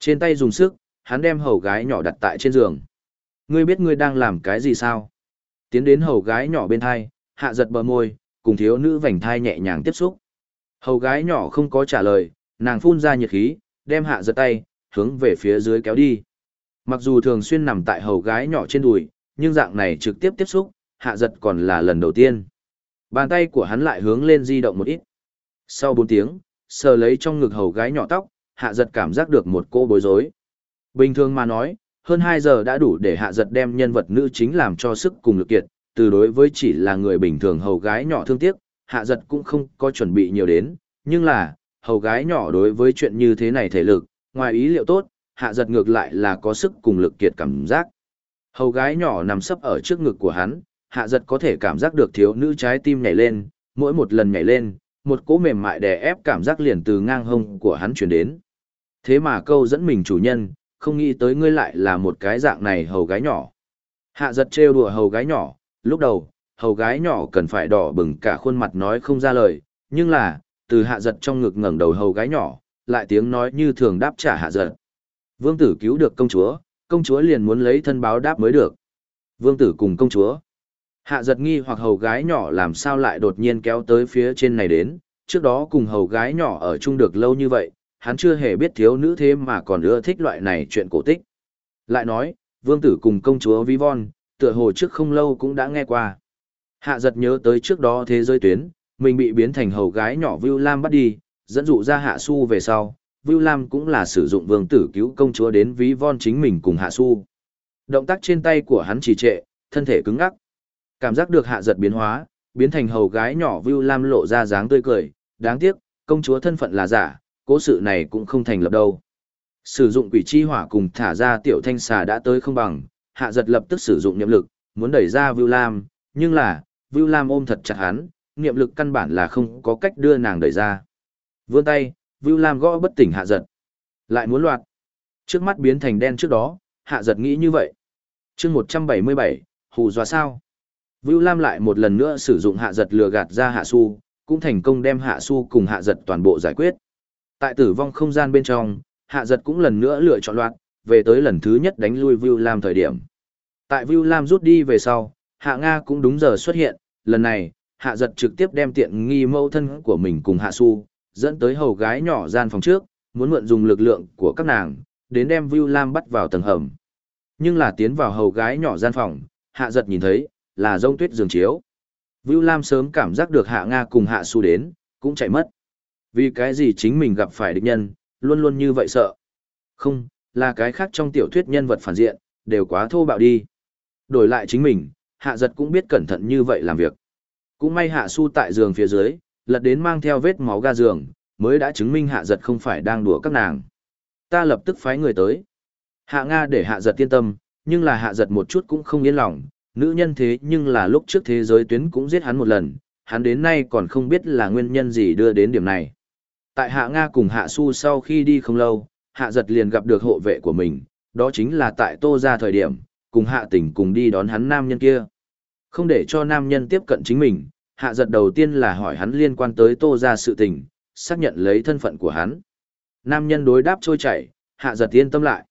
Trên tay dùng sức, hắn đem hầu gái nhỏ đặt tại trên giường. Ngươi biết ngươi đang làm cái gì sao? Tiến đến hầu gái nhỏ bên thai, hạ giật bờ môi, cùng thiếu nữ vành thai nhẹ nhàng tiếp xúc. Hầu gái nhỏ không có trả lời, nàng phun ra nhiệt khí, đem hạ giật tay, hướng về phía dưới kéo đi. Mặc dù thường xuyên nằm tại hầu gái nhỏ trên đùi, nhưng dạng này trực tiếp tiếp xúc, hạ giật còn là lần đầu tiên. Bàn tay của hắn lại hướng lên di động một ít. Sau 4 tiếng, sờ lấy trong ngực hầu gái nhỏ tóc, hạ giật cảm giác được một cô bối rối. Bình thường mà nói, hơn 2 giờ đã đủ để hạ giật đem nhân vật nữ chính làm cho sức cùng lực kiệt, từ đối với chỉ là người bình thường hầu gái nhỏ thương tiếc, hạ giật cũng không có chuẩn bị nhiều đến, nhưng là, hầu gái nhỏ đối với chuyện như thế này thể lực, ngoài ý liệu tốt, hạ giật ngược lại là có sức cùng lực kiệt cảm giác. Hầu gái nhỏ nằm sấp ở trước ngực của hắn, hạ giật có thể cảm giác được thiếu nữ trái tim nhảy lên, mỗi một lần nhảy lên, một cỗ mềm mại đè ép cảm giác liền từ ngang hông của hắn chuyển đến. Thế mà câu dẫn mình chủ nhân, không nghĩ tới ngươi lại là một cái dạng này hầu gái nhỏ. Hạ giật trêu đùa hầu gái nhỏ, lúc đầu, hầu gái nhỏ cần phải đỏ bừng cả khuôn mặt nói không ra lời, nhưng là, từ hạ giật trong ngực ngẩng đầu hầu gái nhỏ, lại tiếng nói như thường đáp trả hạ giật. Vương tử cứu được công chúa, công chúa liền muốn lấy thân báo đáp mới được. Vương tử cùng công chúa. Hạ giật nghi hoặc hầu gái nhỏ làm sao lại đột nhiên kéo tới phía trên này đến, trước đó cùng hầu gái nhỏ ở chung được lâu như vậy, hắn chưa hề biết thiếu nữ thế mà còn ưa thích loại này chuyện cổ tích. Lại nói, vương tử cùng công chúa Vi Von, tựa hồ trước không lâu cũng đã nghe qua. Hạ giật nhớ tới trước đó thế giới tuyến, mình bị biến thành hầu gái nhỏ Vưu Lam bắt đi, dẫn dụ ra Hạ Su về sau, Vưu Lam cũng là sử dụng vương tử cứu công chúa đến ví von chính mình cùng Hạ Su. Động tác trên tay của hắn trì trệ, thân thể cứng ngắc. Cảm giác được hạ giật biến hóa, biến thành hầu gái nhỏ Vưu Lam lộ ra dáng tươi cười, đáng tiếc, công chúa thân phận là giả, cố sự này cũng không thành lập đâu. Sử dụng quỷ chi hỏa cùng thả ra tiểu thanh xà đã tới không bằng, hạ giật lập tức sử dụng niệm lực, muốn đẩy ra Vưu Lam, nhưng là, Vưu Lam ôm thật chặt hắn, niệm lực căn bản là không có cách đưa nàng đẩy ra. Vươn tay, Vưu Lam gõ bất tỉnh hạ giật. Lại muốn loạt. Trước mắt biến thành đen trước đó, hạ giật nghĩ như vậy. chương 177, hù dọa sao? Vưu Lam lại một lần nữa sử dụng hạ giật lừa gạt ra hạ su, cũng thành công đem hạ su cùng hạ giật toàn bộ giải quyết. Tại tử vong không gian bên trong, hạ giật cũng lần nữa lựa chọn loạt, về tới lần thứ nhất đánh lui Vưu Lam thời điểm. Tại Vưu Lam rút đi về sau, hạ Nga cũng đúng giờ xuất hiện, lần này, hạ giật trực tiếp đem tiện nghi mâu thân của mình cùng hạ su, dẫn tới hầu gái nhỏ gian phòng trước, muốn mượn dùng lực lượng của các nàng, đến đem Vưu Lam bắt vào tầng hầm. Nhưng là tiến vào hầu gái nhỏ gian phòng, hạ giật nhìn thấy, là rông tuyết giường chiếu. Vưu Lam sớm cảm giác được hạ Nga cùng hạ su đến, cũng chạy mất. Vì cái gì chính mình gặp phải địch nhân, luôn luôn như vậy sợ. Không, là cái khác trong tiểu thuyết nhân vật phản diện, đều quá thô bạo đi. Đổi lại chính mình, hạ giật cũng biết cẩn thận như vậy làm việc. Cũng may hạ su tại giường phía dưới, lật đến mang theo vết máu ga giường, mới đã chứng minh hạ giật không phải đang đùa các nàng. Ta lập tức phái người tới. Hạ Nga để hạ giật yên tâm, nhưng là hạ giật một chút cũng không yên lòng, nữ nhân thế nhưng là lúc trước thế giới tuyến cũng giết hắn một lần, hắn đến nay còn không biết là nguyên nhân gì đưa đến điểm này. Tại hạ Nga cùng hạ su sau khi đi không lâu, hạ giật liền gặp được hộ vệ của mình, đó chính là tại tô ra thời điểm, cùng hạ tỉnh cùng đi đón hắn nam nhân kia. Không để cho nam nhân tiếp cận chính mình, hạ giật đầu tiên là hỏi hắn liên quan tới tô ra sự tình, xác nhận lấy thân phận của hắn. Nam nhân đối đáp trôi chảy, hạ giật yên tâm lại.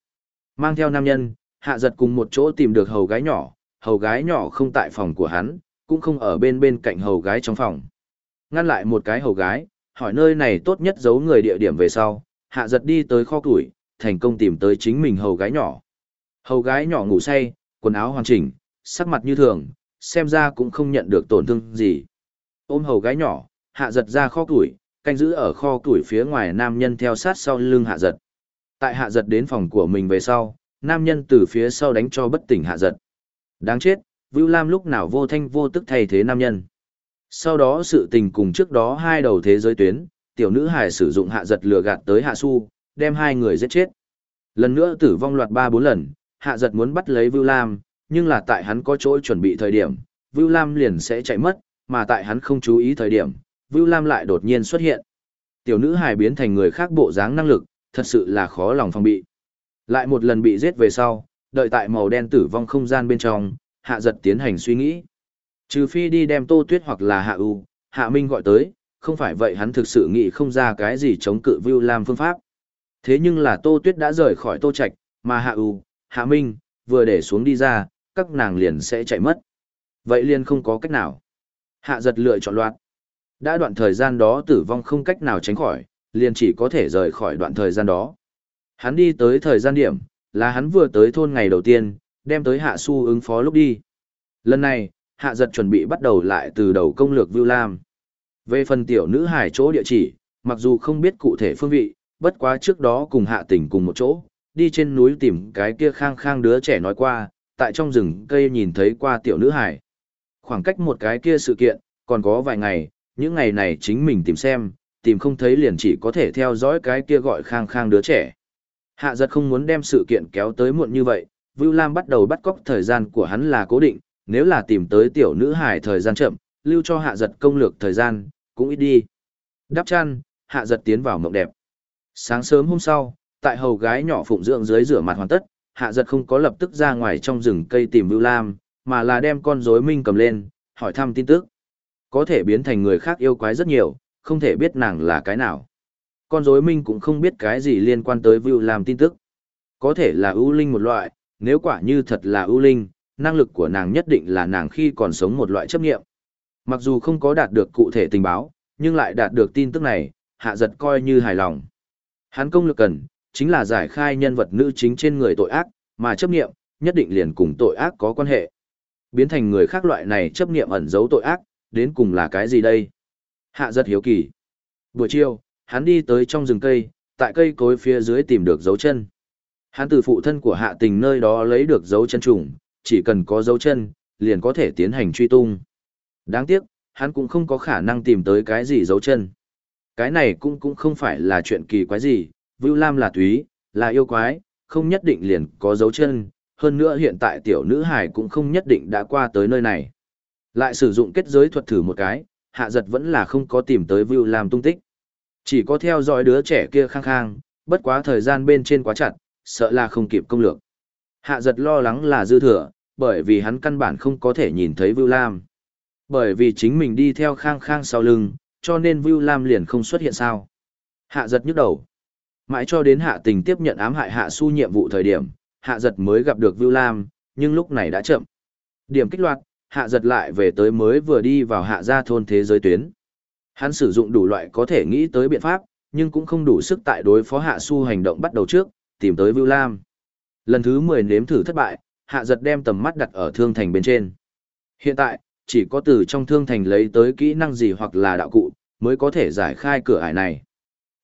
Mang theo nam nhân, hạ giật cùng một chỗ tìm được hầu gái nhỏ, hầu gái nhỏ không tại phòng của hắn, cũng không ở bên bên cạnh hầu gái trong phòng. Ngăn lại một cái hầu gái, hỏi nơi này tốt nhất giấu người địa điểm về sau, hạ giật đi tới kho tuổi, thành công tìm tới chính mình hầu gái nhỏ. Hầu gái nhỏ ngủ say, quần áo hoàn chỉnh, sắc mặt như thường, xem ra cũng không nhận được tổn thương gì. Ôm hầu gái nhỏ, hạ giật ra kho tuổi, canh giữ ở kho tuổi phía ngoài nam nhân theo sát sau lưng hạ giật. Tại hạ giật đến phòng của mình về sau, nam nhân từ phía sau đánh cho bất tỉnh hạ giật. Đáng chết, Vưu Lam lúc nào vô thanh vô tức thay thế nam nhân. Sau đó sự tình cùng trước đó hai đầu thế giới tuyến, tiểu nữ hải sử dụng hạ giật lừa gạt tới hạ su, đem hai người giết chết. Lần nữa tử vong loạt ba bốn lần, hạ giật muốn bắt lấy Vưu Lam, nhưng là tại hắn có chỗ chuẩn bị thời điểm, Vưu Lam liền sẽ chạy mất, mà tại hắn không chú ý thời điểm, Vưu Lam lại đột nhiên xuất hiện. Tiểu nữ hài biến thành người khác bộ dáng năng lực, thật sự là khó lòng phòng bị. Lại một lần bị giết về sau, đợi tại màu đen tử vong không gian bên trong, hạ giật tiến hành suy nghĩ. Trừ phi đi đem Tô Tuyết hoặc là Hạ U, Hạ Minh gọi tới, không phải vậy hắn thực sự nghĩ không ra cái gì chống cự Vưu Lam phương pháp. Thế nhưng là Tô Tuyết đã rời khỏi Tô Trạch, mà Hạ U, Hạ Minh, vừa để xuống đi ra, các nàng liền sẽ chạy mất. Vậy liền không có cách nào. Hạ giật lựa chọn loạt. Đã đoạn thời gian đó tử vong không cách nào tránh khỏi, liền chỉ có thể rời khỏi đoạn thời gian đó. Hắn đi tới thời gian điểm, là hắn vừa tới thôn ngày đầu tiên, đem tới hạ su ứng phó lúc đi. Lần này, hạ giật chuẩn bị bắt đầu lại từ đầu công lược Vưu Lam. Về phần tiểu nữ hải chỗ địa chỉ, mặc dù không biết cụ thể phương vị, bất quá trước đó cùng hạ tỉnh cùng một chỗ, đi trên núi tìm cái kia khang khang đứa trẻ nói qua, tại trong rừng cây nhìn thấy qua tiểu nữ hải. Khoảng cách một cái kia sự kiện, còn có vài ngày, những ngày này chính mình tìm xem, tìm không thấy liền chỉ có thể theo dõi cái kia gọi khang khang đứa trẻ. Hạ giật không muốn đem sự kiện kéo tới muộn như vậy, Vưu Lam bắt đầu bắt cóc thời gian của hắn là cố định, nếu là tìm tới tiểu nữ hải thời gian chậm, lưu cho hạ giật công lược thời gian, cũng ít đi. Đắp chăn, hạ giật tiến vào mộng đẹp. Sáng sớm hôm sau, tại hầu gái nhỏ phụng dưỡng dưới rửa mặt hoàn tất, hạ giật không có lập tức ra ngoài trong rừng cây tìm Vưu Lam, mà là đem con rối minh cầm lên, hỏi thăm tin tức. Có thể biến thành người khác yêu quái rất nhiều, không thể biết nàng là cái nào. Con rối minh cũng không biết cái gì liên quan tới Vưu Lam tin tức. Có thể là ưu linh một loại, nếu quả như thật là ưu linh, năng lực của nàng nhất định là nàng khi còn sống một loại chấp nghiệm. Mặc dù không có đạt được cụ thể tình báo, nhưng lại đạt được tin tức này, hạ giật coi như hài lòng. Hắn công lực cần, chính là giải khai nhân vật nữ chính trên người tội ác, mà chấp niệm nhất định liền cùng tội ác có quan hệ. Biến thành người khác loại này chấp niệm ẩn giấu tội ác, đến cùng là cái gì đây? Hạ giật hiếu kỳ. Buổi chiều, hắn đi tới trong rừng cây, tại cây cối phía dưới tìm được dấu chân. Hắn từ phụ thân của hạ tình nơi đó lấy được dấu chân trùng, chỉ cần có dấu chân, liền có thể tiến hành truy tung. Đáng tiếc, hắn cũng không có khả năng tìm tới cái gì dấu chân. Cái này cũng cũng không phải là chuyện kỳ quái gì, Vưu Lam là túy, là yêu quái, không nhất định liền có dấu chân, hơn nữa hiện tại tiểu nữ hải cũng không nhất định đã qua tới nơi này. Lại sử dụng kết giới thuật thử một cái, hạ giật vẫn là không có tìm tới Vưu Lam tung tích. Chỉ có theo dõi đứa trẻ kia khang khang, bất quá thời gian bên trên quá chặt, sợ là không kịp công lược. Hạ giật lo lắng là dư thừa, bởi vì hắn căn bản không có thể nhìn thấy Vưu Lam. Bởi vì chính mình đi theo khang khang sau lưng, cho nên Vưu Lam liền không xuất hiện sao. Hạ giật nhức đầu. Mãi cho đến hạ tình tiếp nhận ám hại hạ su nhiệm vụ thời điểm, hạ giật mới gặp được Vưu Lam, nhưng lúc này đã chậm. Điểm kích loạt, hạ giật lại về tới mới vừa đi vào hạ gia thôn thế giới tuyến. Hắn sử dụng đủ loại có thể nghĩ tới biện pháp, nhưng cũng không đủ sức tại đối phó hạ su hành động bắt đầu trước, tìm tới Vưu Lam. Lần thứ 10 nếm thử thất bại, hạ giật đem tầm mắt đặt ở thương thành bên trên. Hiện tại, chỉ có từ trong thương thành lấy tới kỹ năng gì hoặc là đạo cụ, mới có thể giải khai cửa ải này.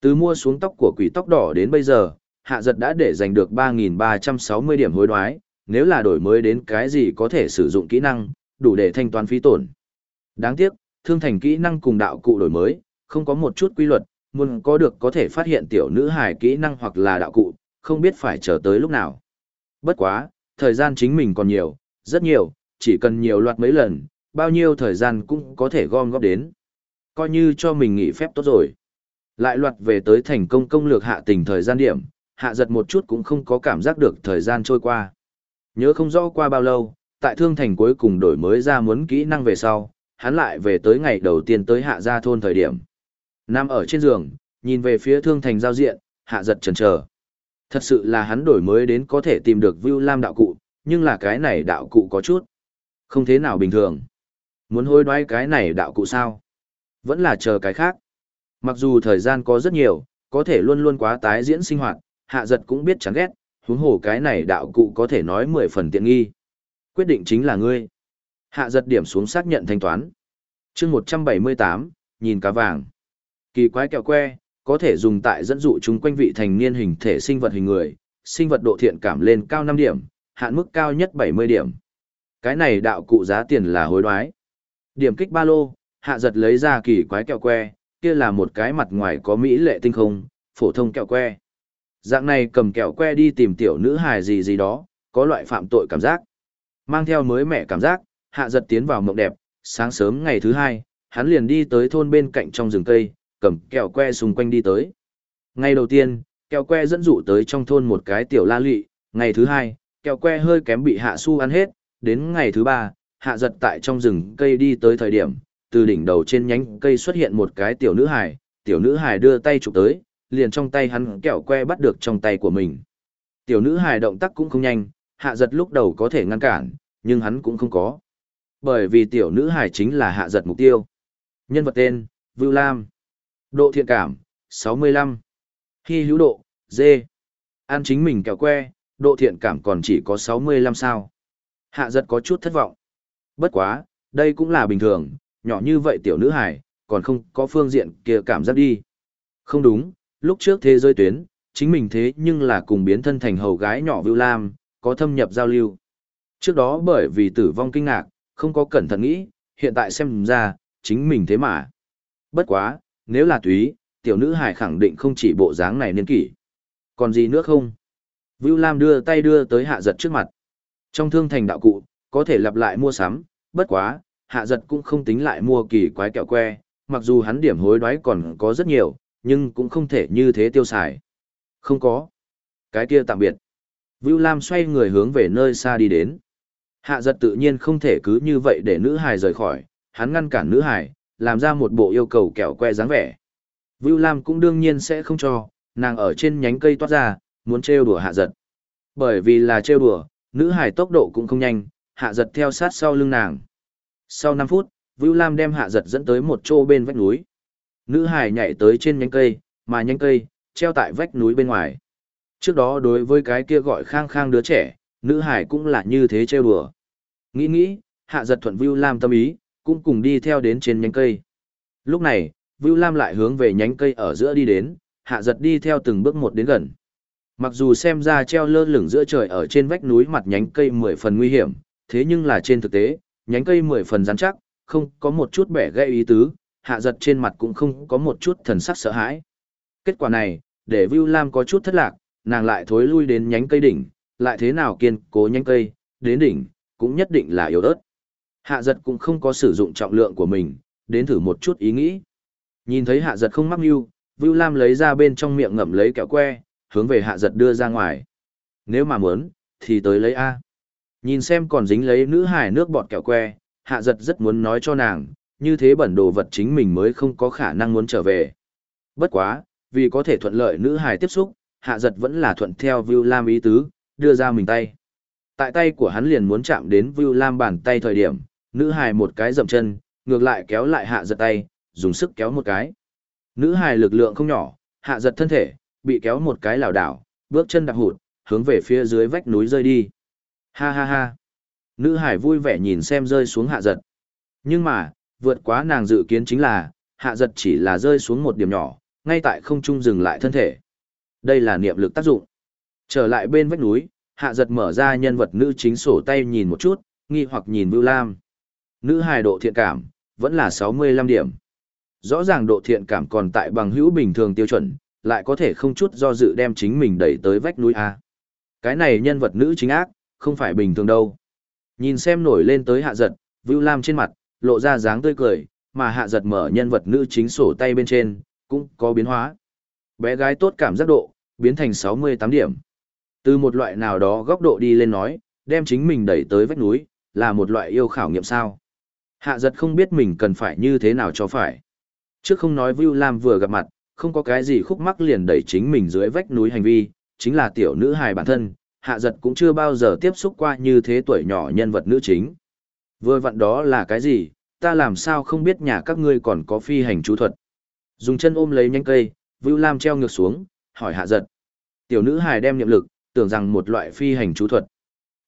Từ mua xuống tóc của quỷ tóc đỏ đến bây giờ, hạ giật đã để giành được 3.360 điểm hối đoái, nếu là đổi mới đến cái gì có thể sử dụng kỹ năng, đủ để thanh toán phí tổn. Đáng tiếc, thương thành kỹ năng cùng đạo cụ đổi mới, không có một chút quy luật, muốn có được có thể phát hiện tiểu nữ hài kỹ năng hoặc là đạo cụ, không biết phải chờ tới lúc nào. Bất quá, thời gian chính mình còn nhiều, rất nhiều, chỉ cần nhiều loạt mấy lần, bao nhiêu thời gian cũng có thể gom góp đến. Coi như cho mình nghỉ phép tốt rồi. Lại loạt về tới thành công công lược hạ tình thời gian điểm, hạ giật một chút cũng không có cảm giác được thời gian trôi qua. Nhớ không rõ qua bao lâu, tại thương thành cuối cùng đổi mới ra muốn kỹ năng về sau, hắn lại về tới ngày đầu tiên tới hạ gia thôn thời điểm. Nằm ở trên giường, nhìn về phía thương thành giao diện, hạ giật chần chờ. Thật sự là hắn đổi mới đến có thể tìm được Vưu Lam đạo cụ, nhưng là cái này đạo cụ có chút. Không thế nào bình thường. Muốn hối đoái cái này đạo cụ sao? Vẫn là chờ cái khác. Mặc dù thời gian có rất nhiều, có thể luôn luôn quá tái diễn sinh hoạt, hạ giật cũng biết chán ghét, huống hồ cái này đạo cụ có thể nói mười phần tiện nghi. Quyết định chính là ngươi. Hạ giật điểm xuống xác nhận thanh toán. chương một trăm bảy mươi tám nhìn cá vàng. Kỳ quái kẹo que, có thể dùng tại dẫn dụ chúng quanh vị thành niên hình thể sinh vật hình người, sinh vật độ thiện cảm lên cao năm điểm, hạn mức cao nhất bảy mươi điểm. Cái này đạo cụ giá tiền là hối đoái. Điểm kích ba lô, hạ giật lấy ra kỳ quái kẹo que, kia là một cái mặt ngoài có mỹ lệ tinh không, phổ thông kẹo que. Dạng này cầm kẹo que đi tìm tiểu nữ hài gì gì đó, có loại phạm tội cảm giác. Mang theo mới mẻ cảm giác, hạ giật tiến vào mộng đẹp, sáng sớm ngày thứ hai, hắn liền đi tới thôn bên cạnh trong rừng cây, cầm kẹo que xung quanh đi tới. Ngày đầu tiên, kẹo que dẫn dụ tới trong thôn một cái tiểu la lị, ngày thứ hai, kẹo que hơi kém bị hạ su ăn hết, đến ngày thứ ba, hạ giật tại trong rừng cây đi tới thời điểm, từ đỉnh đầu trên nhánh cây xuất hiện một cái tiểu nữ hài, tiểu nữ hài đưa tay chụp tới, liền trong tay hắn kẹo que bắt được trong tay của mình. Tiểu nữ hài động tác cũng không nhanh, hạ giật lúc đầu có thể ngăn cản, nhưng hắn cũng không có. Bởi vì tiểu nữ hài chính là hạ giật mục tiêu. Nhân vật tên, Vưu Lam. Độ thiện cảm, 65. Khi hữu độ, D. An chính mình kẹo que, độ thiện cảm còn chỉ có 65 sao. Hạ giật có chút thất vọng. Bất quá, đây cũng là bình thường, nhỏ như vậy tiểu nữ hải, còn không có phương diện kia cảm giác đi. Không đúng, lúc trước thế giới tuyến, chính mình thế nhưng là cùng biến thân thành hầu gái nhỏ Vưu Lam, có thâm nhập giao lưu. Trước đó bởi vì tử vong kinh ngạc, không có cẩn thận nghĩ, hiện tại xem ra, chính mình thế mà. Bất quá, nếu là túy, tiểu nữ hải khẳng định không chỉ bộ dáng này niên kỷ. Còn gì nữa không? Vưu Lam đưa tay đưa tới hạ giật trước mặt. Trong thương thành đạo cụ, có thể lặp lại mua sắm, bất quá, hạ giật cũng không tính lại mua kỳ quái kẹo que, mặc dù hắn điểm hối đoái còn có rất nhiều, nhưng cũng không thể như thế tiêu xài. Không có. Cái kia tạm biệt. Vưu Lam xoay người hướng về nơi xa đi đến. Hạ giật tự nhiên không thể cứ như vậy để nữ hài rời khỏi, hắn ngăn cản nữ hài, làm ra một bộ yêu cầu kẹo que dáng vẻ. Vưu Lam cũng đương nhiên sẽ không cho, nàng ở trên nhánh cây toát ra, muốn trêu đùa hạ giật. Bởi vì là trêu đùa, nữ hài tốc độ cũng không nhanh, hạ giật theo sát sau lưng nàng. Sau 5 phút, Vưu Lam đem hạ giật dẫn tới một chỗ bên vách núi. Nữ Hải nhảy tới trên nhánh cây, mà nhánh cây, treo tại vách núi bên ngoài. Trước đó đối với cái kia gọi khang khang đứa trẻ, nữ hải cũng là như thế trêu đùa. Nghĩ nghĩ, hạ giật thuận Vưu Lam tâm ý, cũng cùng đi theo đến trên nhánh cây. Lúc này, Vưu Lam lại hướng về nhánh cây ở giữa đi đến, hạ giật đi theo từng bước một đến gần. Mặc dù xem ra treo lơ lửng giữa trời ở trên vách núi mặt nhánh cây mười phần nguy hiểm, thế nhưng là trên thực tế, nhánh cây mười phần rắn chắc, không có một chút bẻ gãy ý tứ, hạ giật trên mặt cũng không có một chút thần sắc sợ hãi. Kết quả này, để Vưu Lam có chút thất lạc, nàng lại thối lui đến nhánh cây đỉnh, lại thế nào kiên cố nhánh cây, đến đỉnh, cũng nhất định là yếu ớt. Hạ giật cũng không có sử dụng trọng lượng của mình, đến thử một chút ý nghĩ. Nhìn thấy hạ giật không mắc mưu, Vưu Lam lấy ra bên trong miệng ngậm lấy kẹo que, hướng về hạ giật đưa ra ngoài. Nếu mà muốn, thì tới lấy A. Nhìn xem còn dính lấy nữ hải nước bọt kẹo que, hạ giật rất muốn nói cho nàng, như thế bẩn đồ vật chính mình mới không có khả năng muốn trở về. Bất quá, vì có thể thuận lợi nữ hải tiếp xúc, hạ giật vẫn là thuận theo Vưu Lam ý tứ, đưa ra mình tay. Tại tay của hắn liền muốn chạm đến Vưu Lam bàn tay thời điểm, nữ hải một cái dậm chân, ngược lại kéo lại hạ giật tay, dùng sức kéo một cái. Nữ hải lực lượng không nhỏ, hạ giật thân thể, bị kéo một cái lảo đảo, bước chân đạp hụt, hướng về phía dưới vách núi rơi đi. Ha ha ha. Nữ hải vui vẻ nhìn xem rơi xuống hạ giật. Nhưng mà, vượt quá nàng dự kiến chính là, hạ giật chỉ là rơi xuống một điểm nhỏ, ngay tại không trung dừng lại thân thể. Đây là niệm lực tác dụng. Trở lại bên vách núi, hạ giật mở ra nhân vật nữ chính sổ tay nhìn một chút, nghi hoặc nhìn Vưu Lam. Nữ hài độ thiện cảm, vẫn là 65 điểm. Rõ ràng độ thiện cảm còn tại bằng hữu bình thường tiêu chuẩn, lại có thể không chút do dự đem chính mình đẩy tới vách núi A. Cái này nhân vật nữ chính ác, không phải bình thường đâu. Nhìn xem nổi lên tới hạ giật, Vưu Lam trên mặt, lộ ra dáng tươi cười, mà hạ giật mở nhân vật nữ chính sổ tay bên trên, cũng có biến hóa. Bé gái tốt cảm giác độ, biến thành 68 điểm. Từ một loại nào đó góc độ đi lên nói, đem chính mình đẩy tới vách núi, là một loại yêu khảo nghiệm sao. Hạ giật không biết mình cần phải như thế nào cho phải. Trước không nói Vưu Lam vừa gặp mặt, không có cái gì khúc mắc liền đẩy chính mình dưới vách núi hành vi, chính là tiểu nữ hài bản thân, hạ giật cũng chưa bao giờ tiếp xúc qua như thế tuổi nhỏ nhân vật nữ chính. Vừa vặn đó là cái gì, ta làm sao không biết nhà các ngươi còn có phi hành chú thuật. Dùng chân ôm lấy nhánh cây, Vưu Lam treo ngược xuống, hỏi hạ giật. Tiểu nữ hài đem niệm lực, tưởng rằng một loại phi hành chú thuật.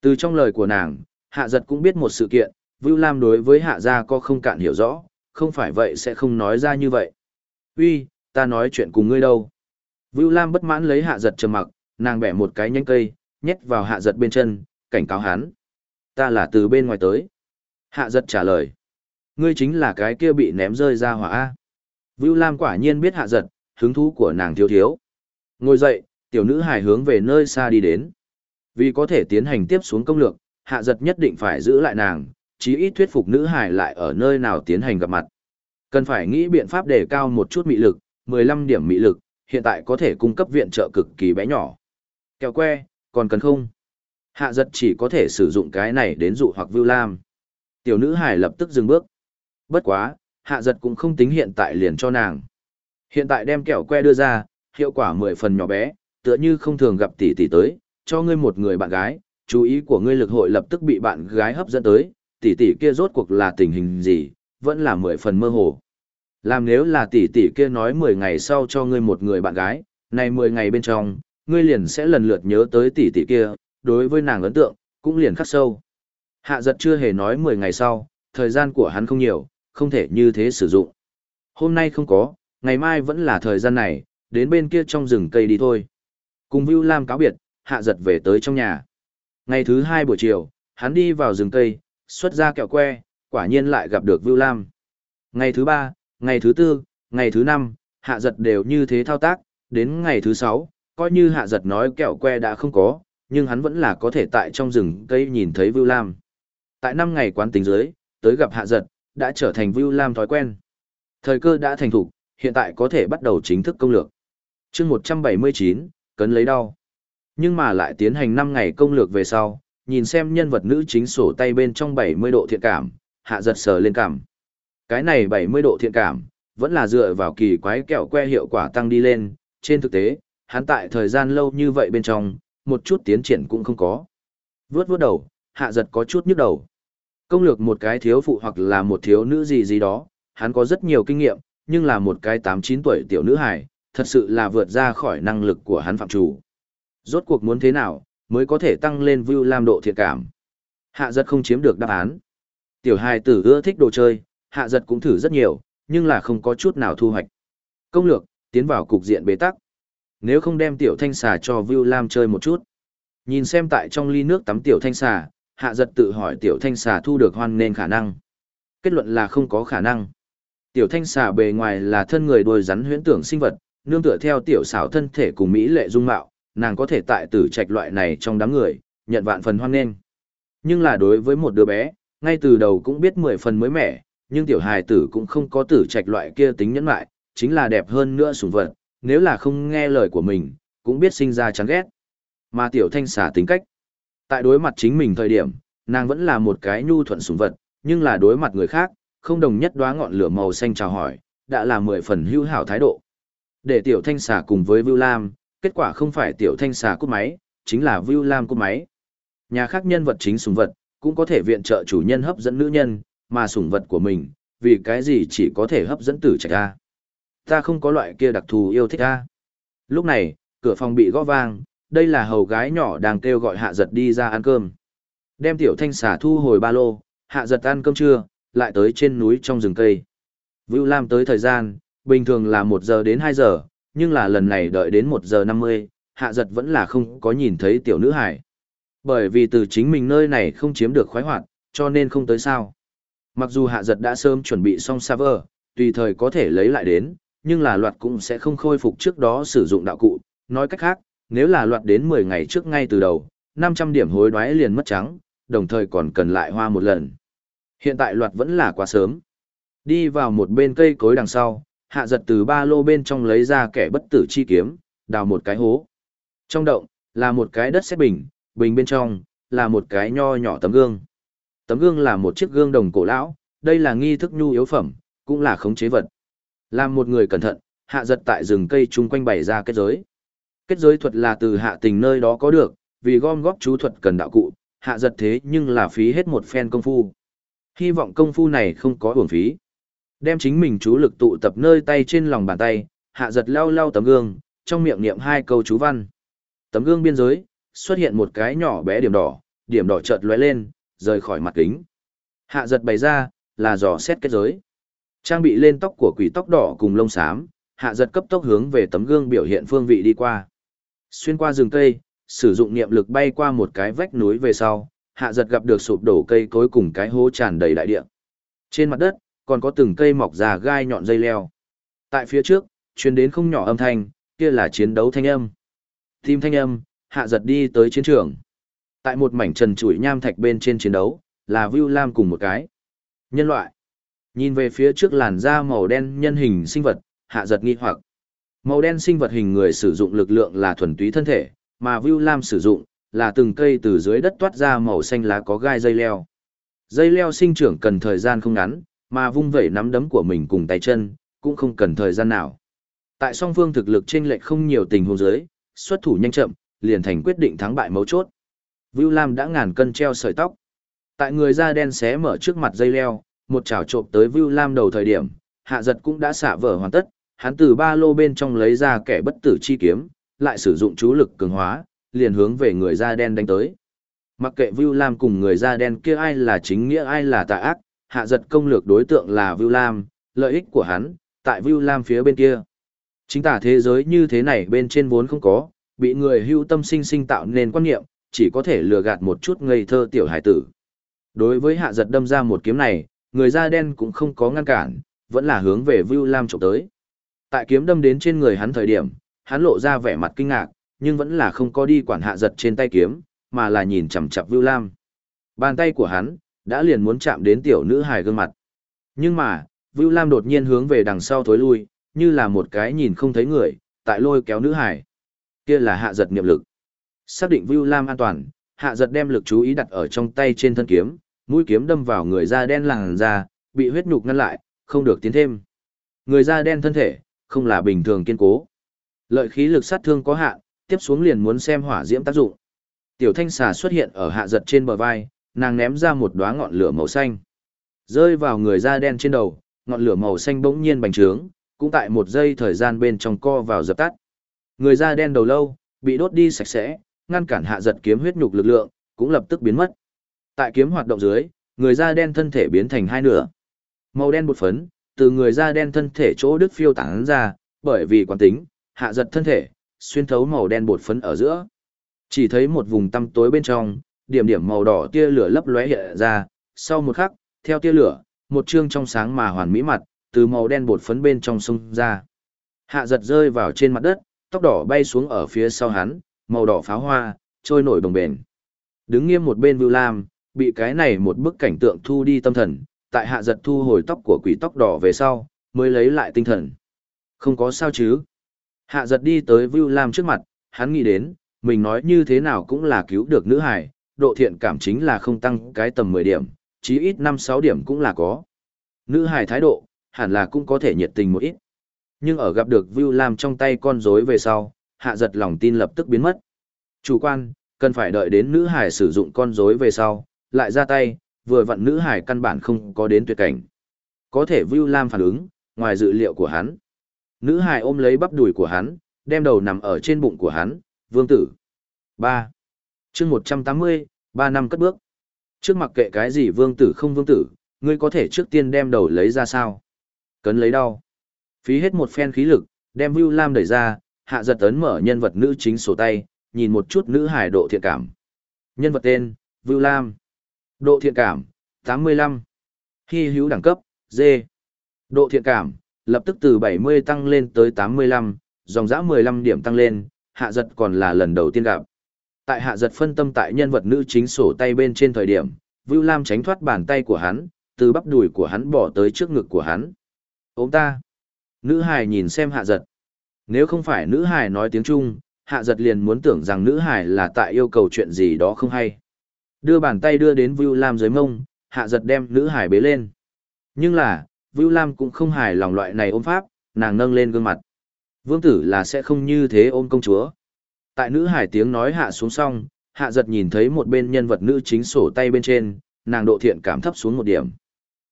Từ trong lời của nàng, hạ giật cũng biết một sự kiện, Vưu Lam đối với hạ gia có không cạn hiểu rõ, không phải vậy sẽ không nói ra như vậy. Uy, ta nói chuyện cùng ngươi đâu. Vưu Lam bất mãn lấy hạ giật trầm mặc, nàng bẻ một cái nhánh cây, nhét vào hạ giật bên chân, cảnh cáo hắn. Ta là từ bên ngoài tới. Hạ giật trả lời. Ngươi chính là cái kia bị ném rơi ra hỏa A. Vưu Lam quả nhiên biết hạ giật, hứng thú của nàng thiếu thiếu. Ngồi dậy, tiểu nữ hài hướng về nơi xa đi đến. Vì có thể tiến hành tiếp xuống công lược, hạ giật nhất định phải giữ lại nàng, chí ít thuyết phục nữ hài lại ở nơi nào tiến hành gặp mặt. Cần phải nghĩ biện pháp đề cao một chút mị lực, 15 điểm mị lực, hiện tại có thể cung cấp viện trợ cực kỳ bé nhỏ. Kẹo que, còn cần không? Hạ giật chỉ có thể sử dụng cái này đến dụ hoặc vưu lam. Tiểu nữ hài lập tức dừng bước. Bất quá, hạ giật cũng không tính hiện tại liền cho nàng. Hiện tại đem kẹo que đưa ra, hiệu quả 10 phần nhỏ bé, tựa như không thường gặp tỷ tỷ tới, cho ngươi một người bạn gái, chú ý của ngươi lực hội lập tức bị bạn gái hấp dẫn tới, tỷ tỷ kia rốt cuộc là tình hình gì, vẫn là 10 phần mơ hồ. Làm nếu là tỷ tỷ kia nói 10 ngày sau cho ngươi một người bạn gái, này 10 ngày bên trong, ngươi liền sẽ lần lượt nhớ tới tỷ tỷ kia, đối với nàng ấn tượng, cũng liền khắc sâu. Hạ giật chưa hề nói 10 ngày sau, thời gian của hắn không nhiều, không thể như thế sử dụng. Hôm nay không có, ngày mai vẫn là thời gian này, đến bên kia trong rừng cây đi thôi. Cùng Vưu Lam cáo biệt, hạ giật về tới trong nhà. Ngày thứ hai buổi chiều, hắn đi vào rừng cây, xuất ra kẹo que, quả nhiên lại gặp được Vưu Lam. Ngày thứ ba, ngày thứ tư, ngày thứ năm, hạ giật đều như thế thao tác, đến ngày thứ sáu, coi như hạ giật nói kẹo que đã không có, nhưng hắn vẫn là có thể tại trong rừng cây nhìn thấy Vưu Lam. Tại năm ngày quán tính dưới, tới gặp hạ giật, đã trở thành Vưu Lam thói quen. Thời cơ đã thành thục, hiện tại có thể bắt đầu chính thức công lược. chương 179, cấn lấy đau. Nhưng mà lại tiến hành 5 ngày công lược về sau, nhìn xem nhân vật nữ chính sổ tay bên trong 70 độ thiện cảm, hạ giật sờ lên cảm. Cái này 70 độ thiện cảm, vẫn là dựa vào kỳ quái kẹo que hiệu quả tăng đi lên, trên thực tế, hắn tại thời gian lâu như vậy bên trong, một chút tiến triển cũng không có. Vướt vướt đầu, hạ giật có chút nhức đầu. Công lược một cái thiếu phụ hoặc là một thiếu nữ gì gì đó, hắn có rất nhiều kinh nghiệm, nhưng là một cái 8-9 tuổi tiểu nữ hài, thật sự là vượt ra khỏi năng lực của hắn phạm chủ. Rốt cuộc muốn thế nào, mới có thể tăng lên view lam độ thiện cảm. Hạ giật không chiếm được đáp án. Tiểu hài tử ưa thích đồ chơi, hạ giật cũng thử rất nhiều, nhưng là không có chút nào thu hoạch. Công lược, tiến vào cục diện bế tắc. Nếu không đem tiểu thanh xà cho Vu lam chơi một chút. Nhìn xem tại trong ly nước tắm tiểu thanh xà, hạ giật tự hỏi tiểu thanh xà thu được hoan nên khả năng. Kết luận là không có khả năng. Tiểu thanh xà bề ngoài là thân người đuôi rắn huyễn tưởng sinh vật, nương tựa theo tiểu xảo thân thể cùng mỹ lệ dung mạo, nàng có thể tại tử trạch loại này trong đám người, nhận vạn phần hoan nghênh. Nhưng là đối với một đứa bé, ngay từ đầu cũng biết mười phần mới mẻ, nhưng tiểu hài tử cũng không có tử trạch loại kia tính nhẫn lại, chính là đẹp hơn nữa sủng vật, nếu là không nghe lời của mình, cũng biết sinh ra chán ghét. Mà tiểu thanh xà tính cách. Tại đối mặt chính mình thời điểm, nàng vẫn là một cái nhu thuận sủng vật, nhưng là đối mặt người khác, không đồng nhất đoá ngọn lửa màu xanh chào hỏi, đã là mười phần hữu hảo thái độ. Để tiểu thanh xà cùng với Vưu Lam, kết quả không phải tiểu thanh xà cút máy, chính là Vưu Lam cút máy. Nhà khác nhân vật chính sủng vật, cũng có thể viện trợ chủ nhân hấp dẫn nữ nhân, mà sủng vật của mình, vì cái gì chỉ có thể hấp dẫn tử trạch a. Ta không có loại kia đặc thù yêu thích a. Lúc này, cửa phòng bị gõ vang, đây là hầu gái nhỏ đang kêu gọi hạ giật đi ra ăn cơm. Đem tiểu thanh xả thu hồi ba lô, hạ giật ăn cơm trưa, lại tới trên núi trong rừng cây. Vưu Lam tới thời gian, bình thường là 1 giờ đến 2 giờ, nhưng là lần này đợi đến 1 giờ 50, hạ giật vẫn là không có nhìn thấy tiểu nữ hải. Bởi vì từ chính mình nơi này không chiếm được khoái hoạt, cho nên không tới sao. Mặc dù hạ giật đã sớm chuẩn bị xong server, tùy thời có thể lấy lại đến, nhưng là loạt cũng sẽ không khôi phục trước đó sử dụng đạo cụ. Nói cách khác, nếu là loạt đến 10 ngày trước ngay từ đầu, 500 điểm hối đoái liền mất trắng, đồng thời còn cần lại hoa một lần. Hiện tại loạt vẫn là quá sớm. Đi vào một bên cây cối đằng sau, hạ giật từ ba lô bên trong lấy ra kẻ bất tử chi kiếm, đào một cái hố. Trong động, là một cái đất xét bình, bình bên trong, là một cái nho nhỏ tấm gương. Tấm gương là một chiếc gương đồng cổ lão, đây là nghi thức nhu yếu phẩm, cũng là khống chế vật. Làm một người cẩn thận, hạ giật tại rừng cây chung quanh bày ra kết giới. Kết giới thuật là từ hạ tình nơi đó có được, vì gom góp chú thuật cần đạo cụ, hạ giật thế nhưng là phí hết một phen công phu. Hy vọng công phu này không có uổng phí. Đem chính mình chú lực tụ tập nơi tay trên lòng bàn tay, hạ giật lau lau tấm gương, trong miệng niệm hai câu chú văn. Tấm gương biên giới, xuất hiện một cái nhỏ bé điểm đỏ, điểm đỏ chợt lóe lên, rời khỏi mặt kính. Hạ giật bày ra, là dò xét kết giới. Trang bị lên tóc của quỷ tóc đỏ cùng lông xám, hạ giật cấp tốc hướng về tấm gương biểu hiện phương vị đi qua. Xuyên qua rừng cây, sử dụng niệm lực bay qua một cái vách núi về sau, hạ giật gặp được sụp đổ cây cối cùng cái hố tràn đầy đại địa. Trên mặt đất, còn có từng cây mọc già gai nhọn dây leo. Tại phía trước, truyền đến không nhỏ âm thanh, kia là chiến đấu thanh âm. Tim thanh âm, hạ giật đi tới chiến trường. Tại một mảnh trần trụi nham thạch bên trên chiến đấu, là Vưu Lam cùng một cái. Nhân loại. Nhìn về phía trước làn da màu đen nhân hình sinh vật, hạ giật nghi hoặc. Màu đen sinh vật hình người sử dụng lực lượng là thuần túy thân thể, mà Vưu Lam sử dụng là từng cây từ dưới đất toát ra màu xanh lá có gai dây leo. Dây leo sinh trưởng cần thời gian không ngắn, mà vung vẩy nắm đấm của mình cùng tay chân, cũng không cần thời gian nào. Tại song phương thực lực chênh lệch không nhiều tình huống dưới, xuất thủ nhanh chậm, liền thành quyết định thắng bại mấu chốt. Vưu Lam đã ngàn cân treo sợi tóc. Tại người da đen xé mở trước mặt dây leo, một chảo trộm tới Vưu Lam đầu thời điểm, hạ giật cũng đã xả vở hoàn tất, hắn từ ba lô bên trong lấy ra kẻ bất tử chi kiếm, lại sử dụng chú lực cường hóa, liền hướng về người da đen đánh tới. Mặc kệ Vưu Lam cùng người da đen kia ai là chính nghĩa ai là tà ác, hạ giật công lược đối tượng là Vưu Lam, lợi ích của hắn, tại Vưu Lam phía bên kia. Chính tả thế giới như thế này bên trên vốn không có, bị người hưu tâm sinh sinh tạo nên quan niệm, chỉ có thể lừa gạt một chút ngây thơ tiểu hải tử. Đối với hạ giật đâm ra một kiếm này, người da đen cũng không có ngăn cản, vẫn là hướng về Vưu Lam trộm tới. Tại kiếm đâm đến trên người hắn thời điểm, hắn lộ ra vẻ mặt kinh ngạc, nhưng vẫn là không có đi quản hạ giật trên tay kiếm, mà là nhìn chằm chằm Vưu Lam. Bàn tay của hắn đã liền muốn chạm đến tiểu nữ hài gương mặt. Nhưng mà, Vưu Lam đột nhiên hướng về đằng sau thối lui, như là một cái nhìn không thấy người, tại lôi kéo nữ hải. Kia là hạ giật niệm lực. Xác định Vưu Lam an toàn, hạ giật đem lực chú ý đặt ở trong tay trên thân kiếm, mũi kiếm đâm vào người da đen làn da, bị huyết nhục ngăn lại, không được tiến thêm. Người da đen thân thể, không là bình thường kiên cố. Lợi khí lực sát thương có hạn, tiếp xuống liền muốn xem hỏa diễm tác dụng. Tiểu thanh xà xuất hiện ở hạ giật trên bờ vai, nàng ném ra một đóa ngọn lửa màu xanh. Rơi vào người da đen trên đầu, ngọn lửa màu xanh bỗng nhiên bành trướng, cũng tại một giây thời gian bên trong co vào dập tắt. Người da đen đầu lâu, bị đốt đi sạch sẽ, ngăn cản hạ giật kiếm huyết nhục lực lượng, cũng lập tức biến mất. Tại kiếm hoạt động dưới, người da đen thân thể biến thành hai nửa. Màu đen bột phấn, từ người da đen thân thể chỗ đứt phiêu tán ra, bởi vì quán tính, hạ giật thân thể, xuyên thấu màu đen bột phấn ở giữa. Chỉ thấy một vùng tăm tối bên trong, điểm điểm màu đỏ tia lửa lấp lóe hiện ra, sau một khắc, theo tia lửa, một chương trong sáng mà hoàn mỹ mặt, từ màu đen bột phấn bên trong sông ra. Hạ giật rơi vào trên mặt đất, tóc đỏ bay xuống ở phía sau hắn, màu đỏ pháo hoa, trôi nổi đồng bền. Đứng nghiêm một bên Vưu Lam, bị cái này một bức cảnh tượng thu đi tâm thần, tại hạ giật thu hồi tóc của quỷ tóc đỏ về sau, mới lấy lại tinh thần. Không có sao chứ. Hạ giật đi tới Vưu Lam trước mặt, hắn nghĩ đến, mình nói như thế nào cũng là cứu được nữ hải, độ thiện cảm chính là không tăng cái tầm 10 điểm, chí ít 5-6 điểm cũng là có. Nữ hải thái độ, hẳn là cũng có thể nhiệt tình một ít. Nhưng ở gặp được Vưu Lam trong tay con rối về sau, hạ giật lòng tin lập tức biến mất. Chủ quan, cần phải đợi đến nữ hải sử dụng con rối về sau, lại ra tay, vừa vặn nữ hải căn bản không có đến tuyệt cảnh. Có thể Vưu Lam phản ứng, ngoài dự liệu của hắn. Nữ hải ôm lấy bắp đùi của hắn, đem đầu nằm ở trên bụng của hắn, vương tử. 3. chương 180, 3 năm cất bước. Trước mặc kệ cái gì vương tử không vương tử, ngươi có thể trước tiên đem đầu lấy ra sao? Cấn lấy đau. Phí hết một phen khí lực, đem Vưu Lam đẩy ra, hạ giật ấn mở nhân vật nữ chính sổ tay, nhìn một chút nữ hải độ thiện cảm. Nhân vật tên, Vưu Lam. Độ thiện cảm, 85. Hy hữu đẳng cấp, D. Độ thiện cảm, lập tức từ 70 tăng lên tới 85, dòng dã 15 điểm tăng lên, hạ giật còn là lần đầu tiên gặp. Tại hạ giật phân tâm tại nhân vật nữ chính sổ tay bên trên thời điểm, Vưu Lam tránh thoát bàn tay của hắn, từ bắp đùi của hắn bỏ tới trước ngực của hắn. Ôm ta. Nữ hài nhìn xem hạ giật. Nếu không phải nữ hài nói tiếng Trung, hạ giật liền muốn tưởng rằng nữ hài là tại yêu cầu chuyện gì đó không hay. Đưa bàn tay đưa đến Vưu Lam dưới mông, hạ giật đem nữ Hải bế lên. Nhưng là, Vưu Lam cũng không hài lòng loại này ôm pháp, nàng nâng lên gương mặt. Vương tử là sẽ không như thế ôm công chúa. Tại nữ hải tiếng nói hạ xuống xong, hạ giật nhìn thấy một bên nhân vật nữ chính sổ tay bên trên, nàng độ thiện cảm thấp xuống một điểm.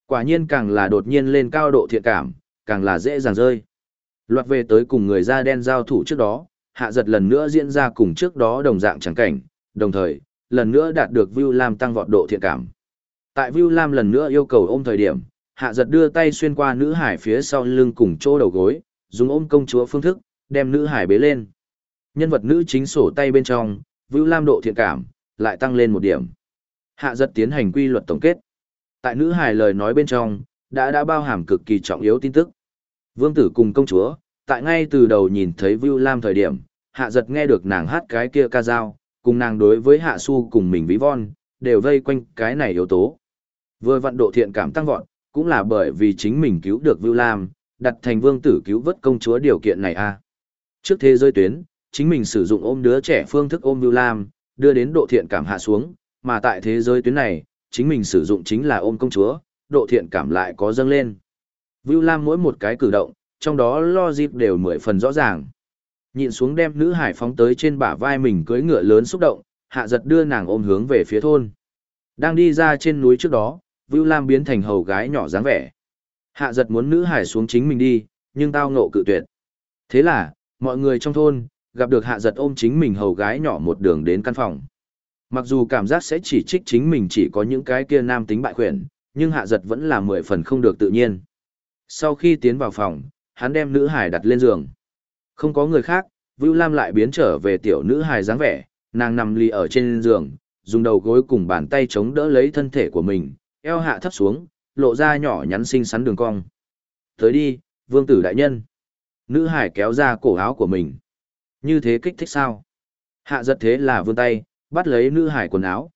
Quả nhiên càng là đột nhiên lên cao độ thiện cảm, càng là dễ dàng rơi. Loạt về tới cùng người da đen giao thủ trước đó, hạ giật lần nữa diễn ra cùng trước đó đồng dạng chẳng cảnh, đồng thời, lần nữa đạt được Vưu Lam tăng vọt độ thiện cảm. Tại Vưu Lam lần nữa yêu cầu ôm thời điểm, hạ giật đưa tay xuyên qua nữ hải phía sau lưng cùng chỗ đầu gối, dùng ôm công chúa phương thức, đem nữ hải bế lên. Nhân vật nữ chính sổ tay bên trong, Vưu Lam độ thiện cảm, lại tăng lên một điểm. Hạ giật tiến hành quy luật tổng kết. Tại nữ hải lời nói bên trong, đã đã bao hàm cực kỳ trọng yếu tin tức. Vương tử cùng công chúa, tại ngay từ đầu nhìn thấy Vưu Lam thời điểm, hạ giật nghe được nàng hát cái kia ca dao, cùng nàng đối với hạ su cùng mình ví von, đều vây quanh cái này yếu tố. Vừa vận độ thiện cảm tăng vọt, cũng là bởi vì chính mình cứu được Vưu Lam, đặt thành vương tử cứu vớt công chúa điều kiện này a. À. Trước thế giới tuyến, chính mình sử dụng ôm đứa trẻ phương thức ôm Vưu Lam, đưa đến độ thiện cảm hạ xuống, mà tại thế giới tuyến này, chính mình sử dụng chính là ôm công chúa, độ thiện cảm lại có dâng lên. Vưu Lam mỗi một cái cử động, trong đó lo dịp đều mười phần rõ ràng. Nhìn xuống đem nữ hải phóng tới trên bả vai mình cưỡi ngựa lớn xúc động, hạ giật đưa nàng ôm hướng về phía thôn. Đang đi ra trên núi trước đó, Vưu Lam biến thành hầu gái nhỏ dáng vẻ. Hạ giật muốn nữ hải xuống chính mình đi, nhưng tao ngộ cự tuyệt. Thế là, mọi người trong thôn, gặp được hạ giật ôm chính mình hầu gái nhỏ một đường đến căn phòng. Mặc dù cảm giác sẽ chỉ trích chính mình chỉ có những cái kia nam tính bại khuyển, nhưng hạ giật vẫn là mười phần không được tự nhiên. Sau khi tiến vào phòng, hắn đem nữ hải đặt lên giường. Không có người khác, Vưu Lam lại biến trở về tiểu nữ hài dáng vẻ, nàng nằm lì ở trên giường, dùng đầu gối cùng bàn tay chống đỡ lấy thân thể của mình, eo hạ thấp xuống, lộ ra nhỏ nhắn xinh xắn đường cong. Tới đi, vương tử đại nhân. Nữ hải kéo ra cổ áo của mình. Như thế kích thích sao? Hạ giật thế là vươn tay, bắt lấy nữ hải quần áo.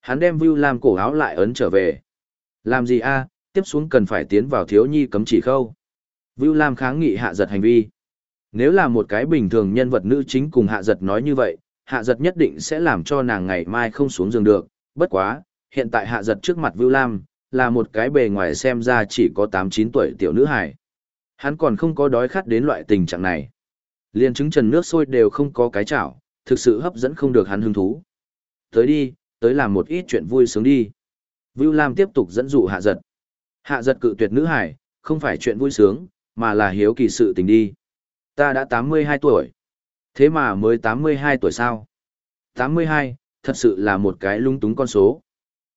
Hắn đem Vưu Lam cổ áo lại ấn trở về. Làm gì a? tiếp xuống cần phải tiến vào thiếu nhi cấm chỉ khâu. Vưu Lam kháng nghị hạ giật hành vi. Nếu là một cái bình thường nhân vật nữ chính cùng hạ giật nói như vậy, hạ giật nhất định sẽ làm cho nàng ngày mai không xuống giường được. Bất quá, hiện tại hạ giật trước mặt Vưu Lam, là một cái bề ngoài xem ra chỉ có 8-9 tuổi tiểu nữ hài. Hắn còn không có đói khát đến loại tình trạng này. Liên trứng trần nước sôi đều không có cái chảo, thực sự hấp dẫn không được hắn hứng thú. Tới đi, tới làm một ít chuyện vui sướng đi. Vưu Lam tiếp tục dẫn dụ hạ giật. Hạ giật cự tuyệt nữ hải, không phải chuyện vui sướng, mà là hiếu kỳ sự tình đi. Ta đã 82 tuổi. Thế mà mới 82 tuổi sao? 82, thật sự là một cái lung túng con số.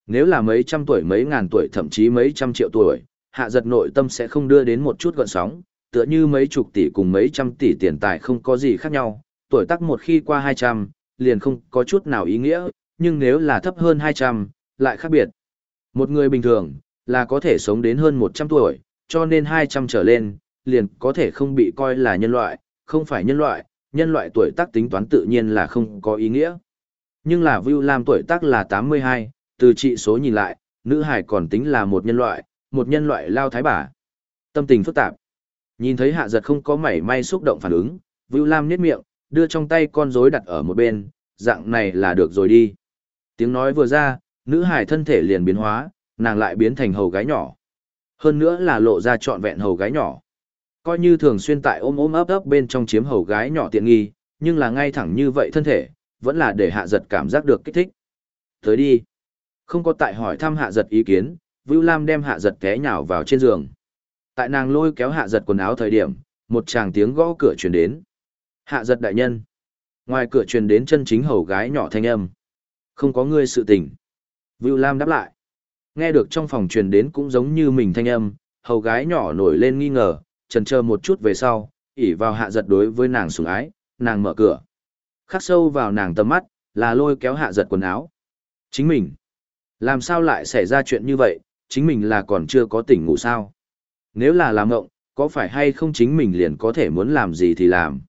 Nếu là mấy trăm tuổi mấy ngàn tuổi thậm chí mấy trăm triệu tuổi, hạ giật nội tâm sẽ không đưa đến một chút gọn sóng, tựa như mấy chục tỷ cùng mấy trăm tỷ tiền tài không có gì khác nhau, tuổi tác một khi qua 200, liền không có chút nào ý nghĩa, nhưng nếu là thấp hơn 200, lại khác biệt. Một người bình thường, là có thể sống đến hơn 100 tuổi, cho nên 200 trở lên, liền có thể không bị coi là nhân loại, không phải nhân loại, nhân loại tuổi tác tính toán tự nhiên là không có ý nghĩa. Nhưng là Vưu Lam tuổi tác là 82, từ trị số nhìn lại, nữ hải còn tính là một nhân loại, một nhân loại lao thái bà. Tâm tình phức tạp. Nhìn thấy hạ giật không có mảy may xúc động phản ứng, Vưu Lam nhếch miệng, đưa trong tay con rối đặt ở một bên, dạng này là được rồi đi. Tiếng nói vừa ra, nữ hải thân thể liền biến hóa, nàng lại biến thành hầu gái nhỏ. Hơn nữa là lộ ra trọn vẹn hầu gái nhỏ. Coi như thường xuyên tại ôm ôm ấp ấp bên trong chiếm hầu gái nhỏ tiện nghi, nhưng là ngay thẳng như vậy thân thể, vẫn là để hạ giật cảm giác được kích thích. Tới đi. Không có tại hỏi thăm hạ giật ý kiến, Vưu Lam đem hạ giật té nhào vào trên giường. Tại nàng lôi kéo hạ giật quần áo thời điểm, một chàng tiếng gõ cửa truyền đến. Hạ giật đại nhân. Ngoài cửa truyền đến chân chính hầu gái nhỏ thanh âm. Không có ngươi sự tình. Vưu Lam đáp lại. Nghe được trong phòng truyền đến cũng giống như mình thanh âm, hầu gái nhỏ nổi lên nghi ngờ, trần chờ một chút về sau, ỉ vào hạ giật đối với nàng sủng ái, nàng mở cửa. Khắc sâu vào nàng tầm mắt, là lôi kéo hạ giật quần áo. Chính mình. Làm sao lại xảy ra chuyện như vậy, chính mình là còn chưa có tỉnh ngủ sao? Nếu là làm ngộng, có phải hay không chính mình liền có thể muốn làm gì thì làm?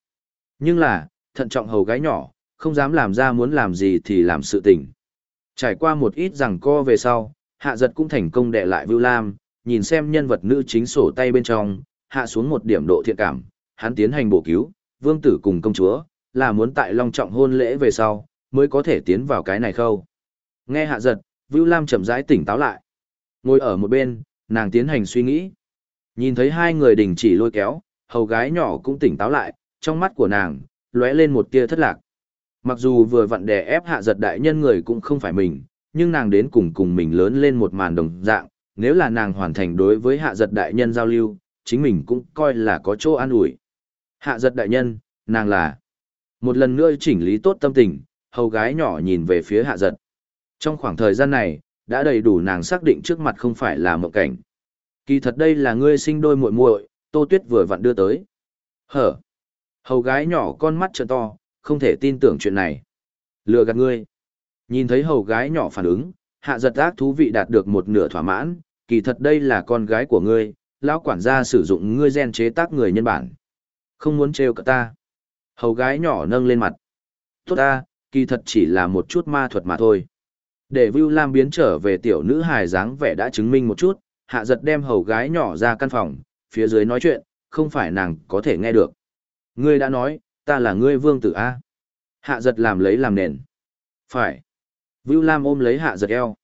Nhưng là, thận trọng hầu gái nhỏ, không dám làm ra muốn làm gì thì làm sự tình. Trải qua một ít rằng co về sau, hạ giật cũng thành công đệ lại Vưu Lam, nhìn xem nhân vật nữ chính sổ tay bên trong, hạ xuống một điểm độ thiện cảm, hắn tiến hành bổ cứu, vương tử cùng công chúa, là muốn tại long trọng hôn lễ về sau, mới có thể tiến vào cái này khâu. Nghe hạ giật, Vưu Lam chậm rãi tỉnh táo lại. Ngồi ở một bên, nàng tiến hành suy nghĩ. Nhìn thấy hai người đình chỉ lôi kéo, hầu gái nhỏ cũng tỉnh táo lại, trong mắt của nàng, lóe lên một tia thất lạc. Mặc dù vừa vặn đè ép hạ giật đại nhân người cũng không phải mình, nhưng nàng đến cùng cùng mình lớn lên một màn đồng dạng, nếu là nàng hoàn thành đối với hạ giật đại nhân giao lưu, chính mình cũng coi là có chỗ an ủi. Hạ giật đại nhân, nàng là một lần nữa chỉnh lý tốt tâm tình, hầu gái nhỏ nhìn về phía hạ giật. Trong khoảng thời gian này, đã đầy đủ nàng xác định trước mặt không phải là một cảnh. Kỳ thật đây là ngươi sinh đôi muội muội, Tô Tuyết vừa vặn đưa tới. Hở. Hầu gái nhỏ con mắt trợn to, không thể tin tưởng chuyện này. Lừa gạt ngươi. Nhìn thấy hầu gái nhỏ phản ứng, hạ giật ác thú vị đạt được một nửa thỏa mãn, kỳ thật đây là con gái của ngươi, lão quản gia sử dụng ngươi gen chế tác người nhân bản. Không muốn trêu cả ta. Hầu gái nhỏ nâng lên mặt. Tốt ta, kỳ thật chỉ là một chút ma thuật mà thôi. Để Vưu Lam biến trở về tiểu nữ hài dáng vẻ đã chứng minh một chút, hạ giật đem hầu gái nhỏ ra căn phòng, phía dưới nói chuyện, không phải nàng có thể nghe được. Ngươi đã nói, ta là ngươi vương tử A. Hạ giật làm lấy làm nền. Phải. Vưu Lam ôm lấy hạ giật eo.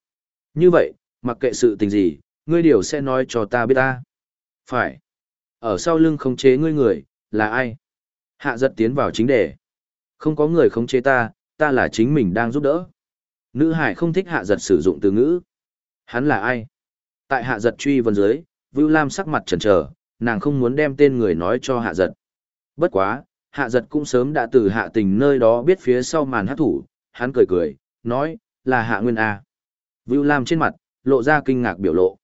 Như vậy, mặc kệ sự tình gì, ngươi điều sẽ nói cho ta biết ta. Phải. Ở sau lưng khống chế ngươi người, là ai? Hạ giật tiến vào chính đề. Không có người khống chế ta, ta là chính mình đang giúp đỡ. Nữ hải không thích hạ giật sử dụng từ ngữ. Hắn là ai? Tại hạ giật truy vân dưới, Vưu Lam sắc mặt trần trờ, nàng không muốn đem tên người nói cho hạ giật. Bất quá, hạ giật cũng sớm đã từ hạ tình nơi đó biết phía sau màn hát thủ, hắn cười cười, nói, là hạ nguyên A. Vưu Lam trên mặt, lộ ra kinh ngạc biểu lộ.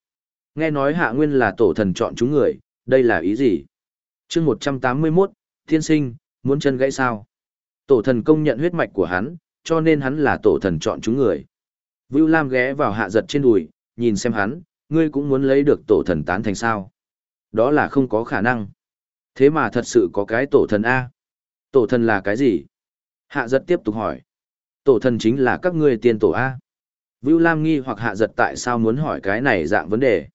Nghe nói hạ nguyên là tổ thần chọn chúng người, đây là ý gì? chương 181, thiên sinh, muốn chân gãy sao? Tổ thần công nhận huyết mạch của hắn, cho nên hắn là tổ thần chọn chúng người. Vưu Lam ghé vào hạ giật trên đùi, nhìn xem hắn, ngươi cũng muốn lấy được tổ thần tán thành sao. Đó là không có khả năng. Thế mà thật sự có cái tổ thần A. Tổ thần là cái gì? Hạ giật tiếp tục hỏi. Tổ thần chính là các ngươi tiên tổ A. Vưu Lam nghi hoặc hạ giật tại sao muốn hỏi cái này dạng vấn đề.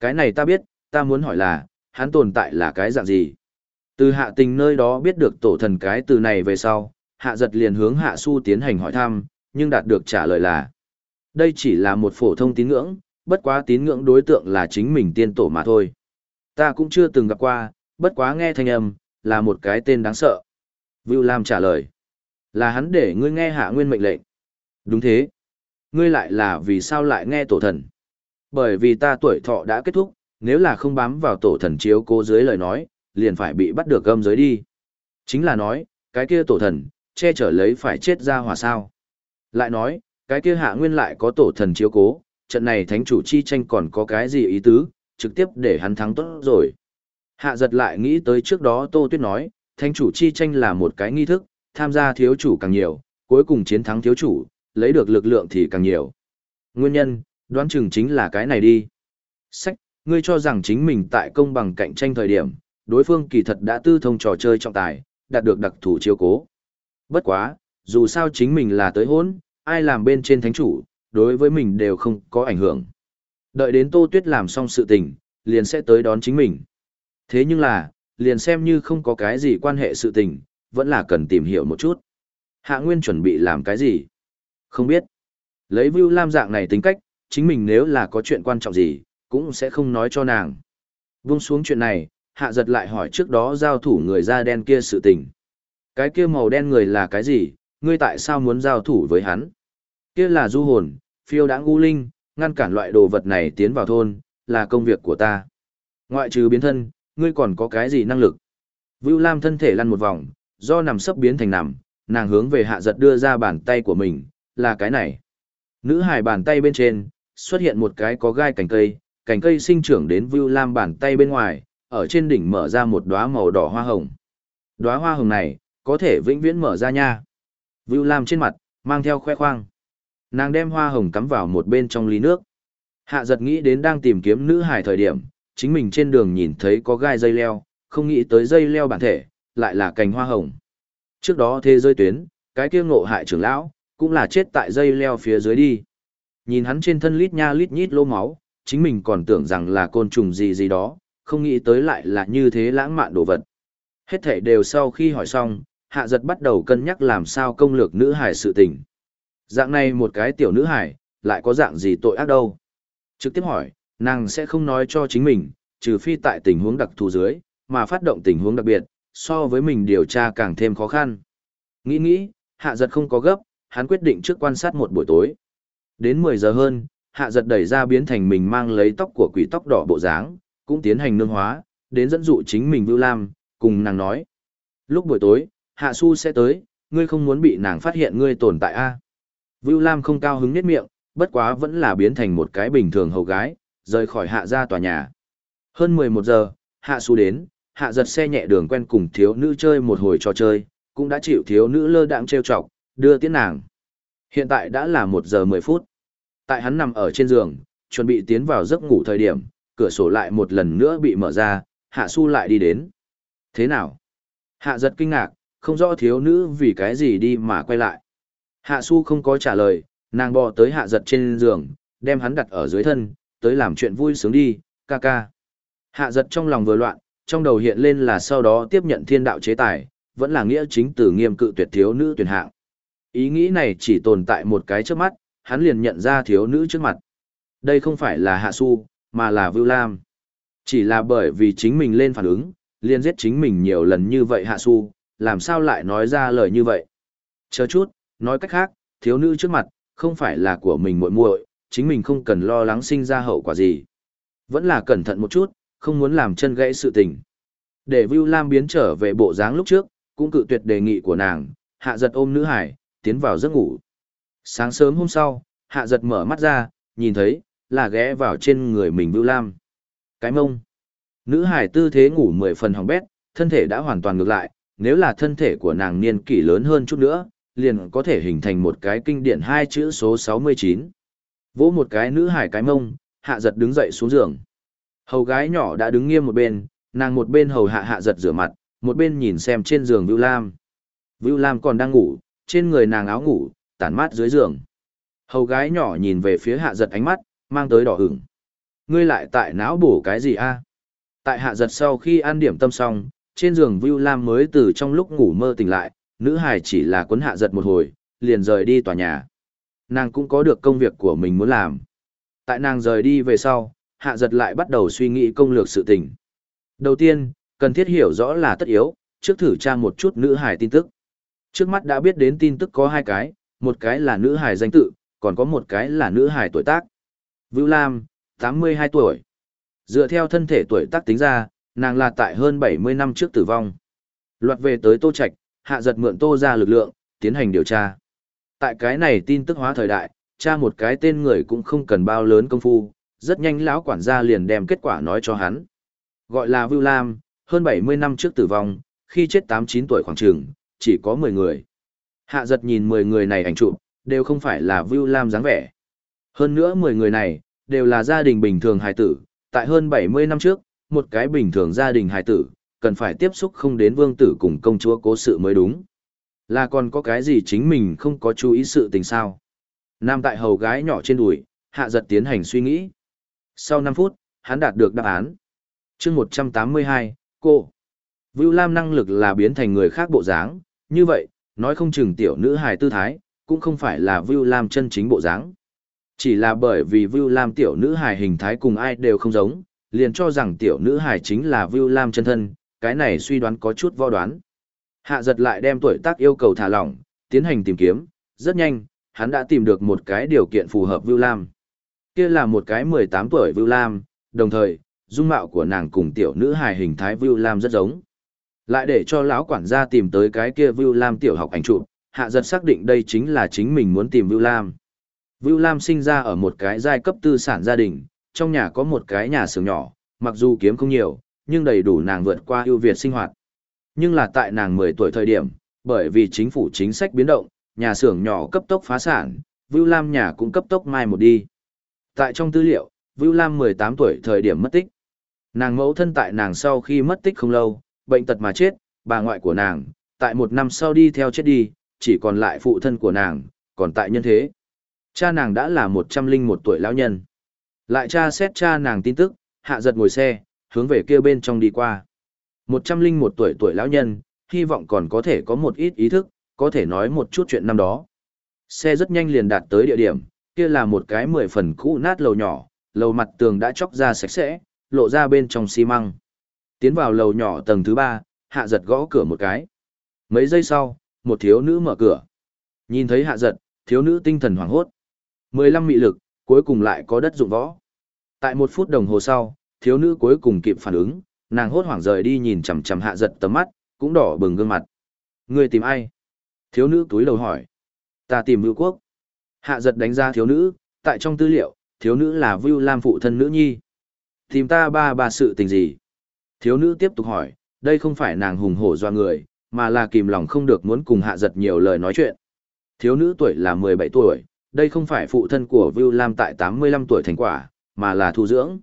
Cái này ta biết, ta muốn hỏi là, hắn tồn tại là cái dạng gì? Từ hạ tình nơi đó biết được tổ thần cái từ này về sau, hạ giật liền hướng hạ su tiến hành hỏi thăm, nhưng đạt được trả lời là đây chỉ là một phổ thông tín ngưỡng, bất quá tín ngưỡng đối tượng là chính mình tiên tổ mà thôi. Ta cũng chưa từng gặp qua, bất quá nghe thanh âm, là một cái tên đáng sợ. Vưu Lam trả lời. Là hắn để ngươi nghe hạ nguyên mệnh lệnh. Đúng thế. Ngươi lại là vì sao lại nghe tổ thần? Bởi vì ta tuổi thọ đã kết thúc, nếu là không bám vào tổ thần chiếu cố dưới lời nói, liền phải bị bắt được gâm giới đi. Chính là nói, cái kia tổ thần, che chở lấy phải chết ra hòa sao. Lại nói, cái kia hạ nguyên lại có tổ thần chiếu cố, trận này thánh chủ chi tranh còn có cái gì ý tứ, trực tiếp để hắn thắng tốt rồi. Hạ giật lại nghĩ tới trước đó Tô Tuyết nói, thánh chủ chi tranh là một cái nghi thức, tham gia thiếu chủ càng nhiều, cuối cùng chiến thắng thiếu chủ, lấy được lực lượng thì càng nhiều. Nguyên nhân, đoán chừng chính là cái này đi. Sách, ngươi cho rằng chính mình tại công bằng cạnh tranh thời điểm, đối phương kỳ thật đã tư thông trò chơi trọng tài, đạt được đặc thủ chiếu cố. Bất quá, dù sao chính mình là tới hôn, ai làm bên trên thánh chủ, đối với mình đều không có ảnh hưởng. Đợi đến Tô Tuyết làm xong sự tình, liền sẽ tới đón chính mình. Thế nhưng là, liền xem như không có cái gì quan hệ sự tình, vẫn là cần tìm hiểu một chút. Hạ Nguyên chuẩn bị làm cái gì? Không biết. Lấy Vưu Lam dạng này tính cách, chính mình nếu là có chuyện quan trọng gì, cũng sẽ không nói cho nàng. Vung xuống chuyện này, Hạ giật lại hỏi trước đó giao thủ người da đen kia sự tình. Cái kia màu đen người là cái gì, ngươi tại sao muốn giao thủ với hắn? Kia là du hồn, phiêu đãng u linh, ngăn cản loại đồ vật này tiến vào thôn, là công việc của ta. Ngoại trừ biến thân, ngươi còn có cái gì năng lực? Vưu Lam thân thể lăn một vòng, do nằm sấp biến thành nằm, nàng hướng về hạ giật đưa ra bàn tay của mình, là cái này. Nữ hải bàn tay bên trên, xuất hiện một cái có gai cành cây, cành cây sinh trưởng đến Vưu Lam bàn tay bên ngoài, ở trên đỉnh mở ra một đóa màu đỏ hoa hồng. Đóa hoa hồng này, có thể vĩnh viễn mở ra nha. Vưu Lam trên mặt, mang theo khoe khoang. Nàng đem hoa hồng cắm vào một bên trong ly nước. Hạ giật nghĩ đến đang tìm kiếm nữ hải thời điểm, chính mình trên đường nhìn thấy có gai dây leo, không nghĩ tới dây leo bản thể, lại là cành hoa hồng. Trước đó thế rơi tuyến, cái kia ngộ hại trưởng lão, cũng là chết tại dây leo phía dưới đi. Nhìn hắn trên thân lít nha lít nhít lô máu, chính mình còn tưởng rằng là côn trùng gì gì đó, không nghĩ tới lại là như thế lãng mạn đồ vật. Hết thể đều sau khi hỏi xong, hạ giật bắt đầu cân nhắc làm sao công lược nữ hải sự tình. Dạng này một cái tiểu nữ hải, lại có dạng gì tội ác đâu. Trực tiếp hỏi, nàng sẽ không nói cho chính mình, trừ phi tại tình huống đặc thù dưới, mà phát động tình huống đặc biệt, so với mình điều tra càng thêm khó khăn. Nghĩ nghĩ, hạ giật không có gấp, hắn quyết định trước quan sát một buổi tối. Đến 10 giờ hơn, hạ giật đẩy ra biến thành mình mang lấy tóc của quỷ tóc đỏ bộ dáng, cũng tiến hành nương hóa, đến dẫn dụ chính mình Vưu Lam, cùng nàng nói. Lúc buổi tối, hạ su sẽ tới, ngươi không muốn bị nàng phát hiện ngươi tồn tại a Vưu Lam không cao hứng nết miệng, bất quá vẫn là biến thành một cái bình thường hầu gái, rời khỏi hạ ra tòa nhà. Hơn 11 giờ, hạ su đến, hạ giật xe nhẹ đường quen cùng thiếu nữ chơi một hồi trò chơi, cũng đã chịu thiếu nữ lơ đãng trêu chọc, đưa tiến nàng. Hiện tại đã là 1 giờ 10 phút. Tại hắn nằm ở trên giường, chuẩn bị tiến vào giấc ngủ thời điểm, cửa sổ lại một lần nữa bị mở ra, hạ su lại đi đến. Thế nào? Hạ giật kinh ngạc, không rõ thiếu nữ vì cái gì đi mà quay lại. Hạ su không có trả lời, nàng bò tới hạ giật trên giường, đem hắn đặt ở dưới thân, tới làm chuyện vui sướng đi, ca ca. Hạ giật trong lòng vừa loạn, trong đầu hiện lên là sau đó tiếp nhận thiên đạo chế tài, vẫn là nghĩa chính từ nghiêm cự tuyệt thiếu nữ tuyển hạng. Ý nghĩ này chỉ tồn tại một cái trước mắt, hắn liền nhận ra thiếu nữ trước mặt. Đây không phải là Hạ Su, mà là Vưu Lam. Chỉ là bởi vì chính mình lên phản ứng, liền giết chính mình nhiều lần như vậy Hạ Su, làm sao lại nói ra lời như vậy. Chờ chút, nói cách khác, thiếu nữ trước mặt, không phải là của mình muội muội, chính mình không cần lo lắng sinh ra hậu quả gì. Vẫn là cẩn thận một chút, không muốn làm chân gãy sự tình. Để Vưu Lam biến trở về bộ dáng lúc trước, cũng cự tuyệt đề nghị của nàng, hạ giật ôm nữ hải, tiến vào giấc ngủ. Sáng sớm hôm sau, hạ giật mở mắt ra, nhìn thấy, là ghé vào trên người mình Vưu Lam. Cái mông. Nữ hải tư thế ngủ mười phần hỏng bét, thân thể đã hoàn toàn ngược lại, nếu là thân thể của nàng niên kỷ lớn hơn chút nữa, liền có thể hình thành một cái kinh điển hai chữ số 69. Vỗ một cái nữ hải cái mông, hạ giật đứng dậy xuống giường. Hầu gái nhỏ đã đứng nghiêm một bên, nàng một bên hầu hạ hạ giật rửa mặt, một bên nhìn xem trên giường Vưu Lam. Vưu Lam còn đang ngủ, trên người nàng áo ngủ, tản mát dưới giường. Hầu gái nhỏ nhìn về phía hạ giật ánh mắt, mang tới đỏ hửng. ngươi lại tại não bổ cái gì a? Tại hạ giật sau khi ăn điểm tâm xong, trên giường Vưu Lam mới từ trong lúc ngủ mơ tỉnh lại, nữ hài chỉ là quấn hạ giật một hồi, liền rời đi tòa nhà. Nàng cũng có được công việc của mình muốn làm. Tại nàng rời đi về sau, hạ giật lại bắt đầu suy nghĩ công lược sự tình. Đầu tiên, cần thiết hiểu rõ là tất yếu, trước thử tra một chút nữ hài tin tức. Trước mắt đã biết đến tin tức có hai cái, một cái là nữ hài danh tự, còn có một cái là nữ hài tuổi tác. Vưu Lam, 82 tuổi. Dựa theo thân thể tuổi tác tính ra, nàng là tại hơn 70 năm trước tử vong. Loạt về tới Tô Trạch, hạ giật mượn Tô ra lực lượng, tiến hành điều tra. Tại cái này tin tức hóa thời đại, tra một cái tên người cũng không cần bao lớn công phu, rất nhanh lão quản gia liền đem kết quả nói cho hắn. Gọi là Vưu Lam, hơn 70 năm trước tử vong, khi chết 8-9 tuổi khoảng trường, chỉ có 10 người. Hạ giật nhìn 10 người này ảnh chụp, đều không phải là Vưu Lam dáng vẻ. Hơn nữa 10 người này, đều là gia đình bình thường hài tử, tại hơn 70 năm trước, một cái bình thường gia đình hài tử, cần phải tiếp xúc không đến vương tử cùng công chúa cố sự mới đúng. Là còn có cái gì chính mình không có chú ý sự tình sao? Nam tại hầu gái nhỏ trên đùi, hạ giật tiến hành suy nghĩ. Sau 5 phút, hắn đạt được đáp án. chương 182, cô. Vưu Lam năng lực là biến thành người khác bộ dáng, như vậy, nói không chừng tiểu nữ hài tư thái, cũng không phải là Vưu Lam chân chính bộ dáng. Chỉ là bởi vì Vưu Lam tiểu nữ hài hình thái cùng ai đều không giống, liền cho rằng tiểu nữ hài chính là Vưu Lam chân thân, cái này suy đoán có chút võ đoán. Hạ giật lại đem tuổi tác yêu cầu thả lỏng, tiến hành tìm kiếm, rất nhanh, hắn đã tìm được một cái điều kiện phù hợp Vưu Lam. Kia là một cái 18 tuổi Vưu Lam, đồng thời, dung mạo của nàng cùng tiểu nữ hài hình thái Vưu Lam rất giống. Lại để cho lão quản gia tìm tới cái kia Vưu Lam tiểu học ảnh chụp, hạ giật xác định đây chính là chính mình muốn tìm Vưu Lam. Vưu Lam sinh ra ở một cái giai cấp tư sản gia đình, trong nhà có một cái nhà xưởng nhỏ, mặc dù kiếm không nhiều, nhưng đầy đủ nàng vượt qua ưu việt sinh hoạt. Nhưng là tại nàng 10 tuổi thời điểm, bởi vì chính phủ chính sách biến động, nhà xưởng nhỏ cấp tốc phá sản, Vưu Lam nhà cũng cấp tốc mai một đi. Tại trong tư liệu, Vưu Lam 18 tuổi thời điểm mất tích. Nàng mẫu thân tại nàng sau khi mất tích không lâu, bệnh tật mà chết, bà ngoại của nàng, tại một năm sau đi theo chết đi, chỉ còn lại phụ thân của nàng, còn tại nhân thế. Cha nàng đã là 101 tuổi lão nhân. Lại cha xét cha nàng tin tức, hạ giật ngồi xe, hướng về kia bên trong đi qua. 101 tuổi tuổi lão nhân, hy vọng còn có thể có một ít ý thức, có thể nói một chút chuyện năm đó. Xe rất nhanh liền đạt tới địa điểm, kia là một cái mười phần cũ nát lầu nhỏ, lầu mặt tường đã chóc ra sạch sẽ, lộ ra bên trong xi măng. Tiến vào lầu nhỏ tầng thứ ba, hạ giật gõ cửa một cái. Mấy giây sau, một thiếu nữ mở cửa. Nhìn thấy hạ giật, thiếu nữ tinh thần hoảng hốt. 15 mị lực, cuối cùng lại có đất dụng võ. Tại một phút đồng hồ sau, thiếu nữ cuối cùng kịp phản ứng, nàng hốt hoảng rời đi nhìn chằm chằm hạ giật tầm mắt, cũng đỏ bừng gương mặt. Người tìm ai? Thiếu nữ túi đầu hỏi. Ta tìm Vưu Quốc. Hạ giật đánh ra thiếu nữ, tại trong tư liệu, thiếu nữ là Vưu Lam phụ thân nữ nhi. Tìm ta ba ba sự tình gì? Thiếu nữ tiếp tục hỏi, đây không phải nàng hùng hổ doa người, mà là kìm lòng không được muốn cùng hạ giật nhiều lời nói chuyện. Thiếu nữ tuổi là 17 tuổi, đây không phải phụ thân của Vưu Lam tại 85 tuổi thành quả, mà là thu dưỡng.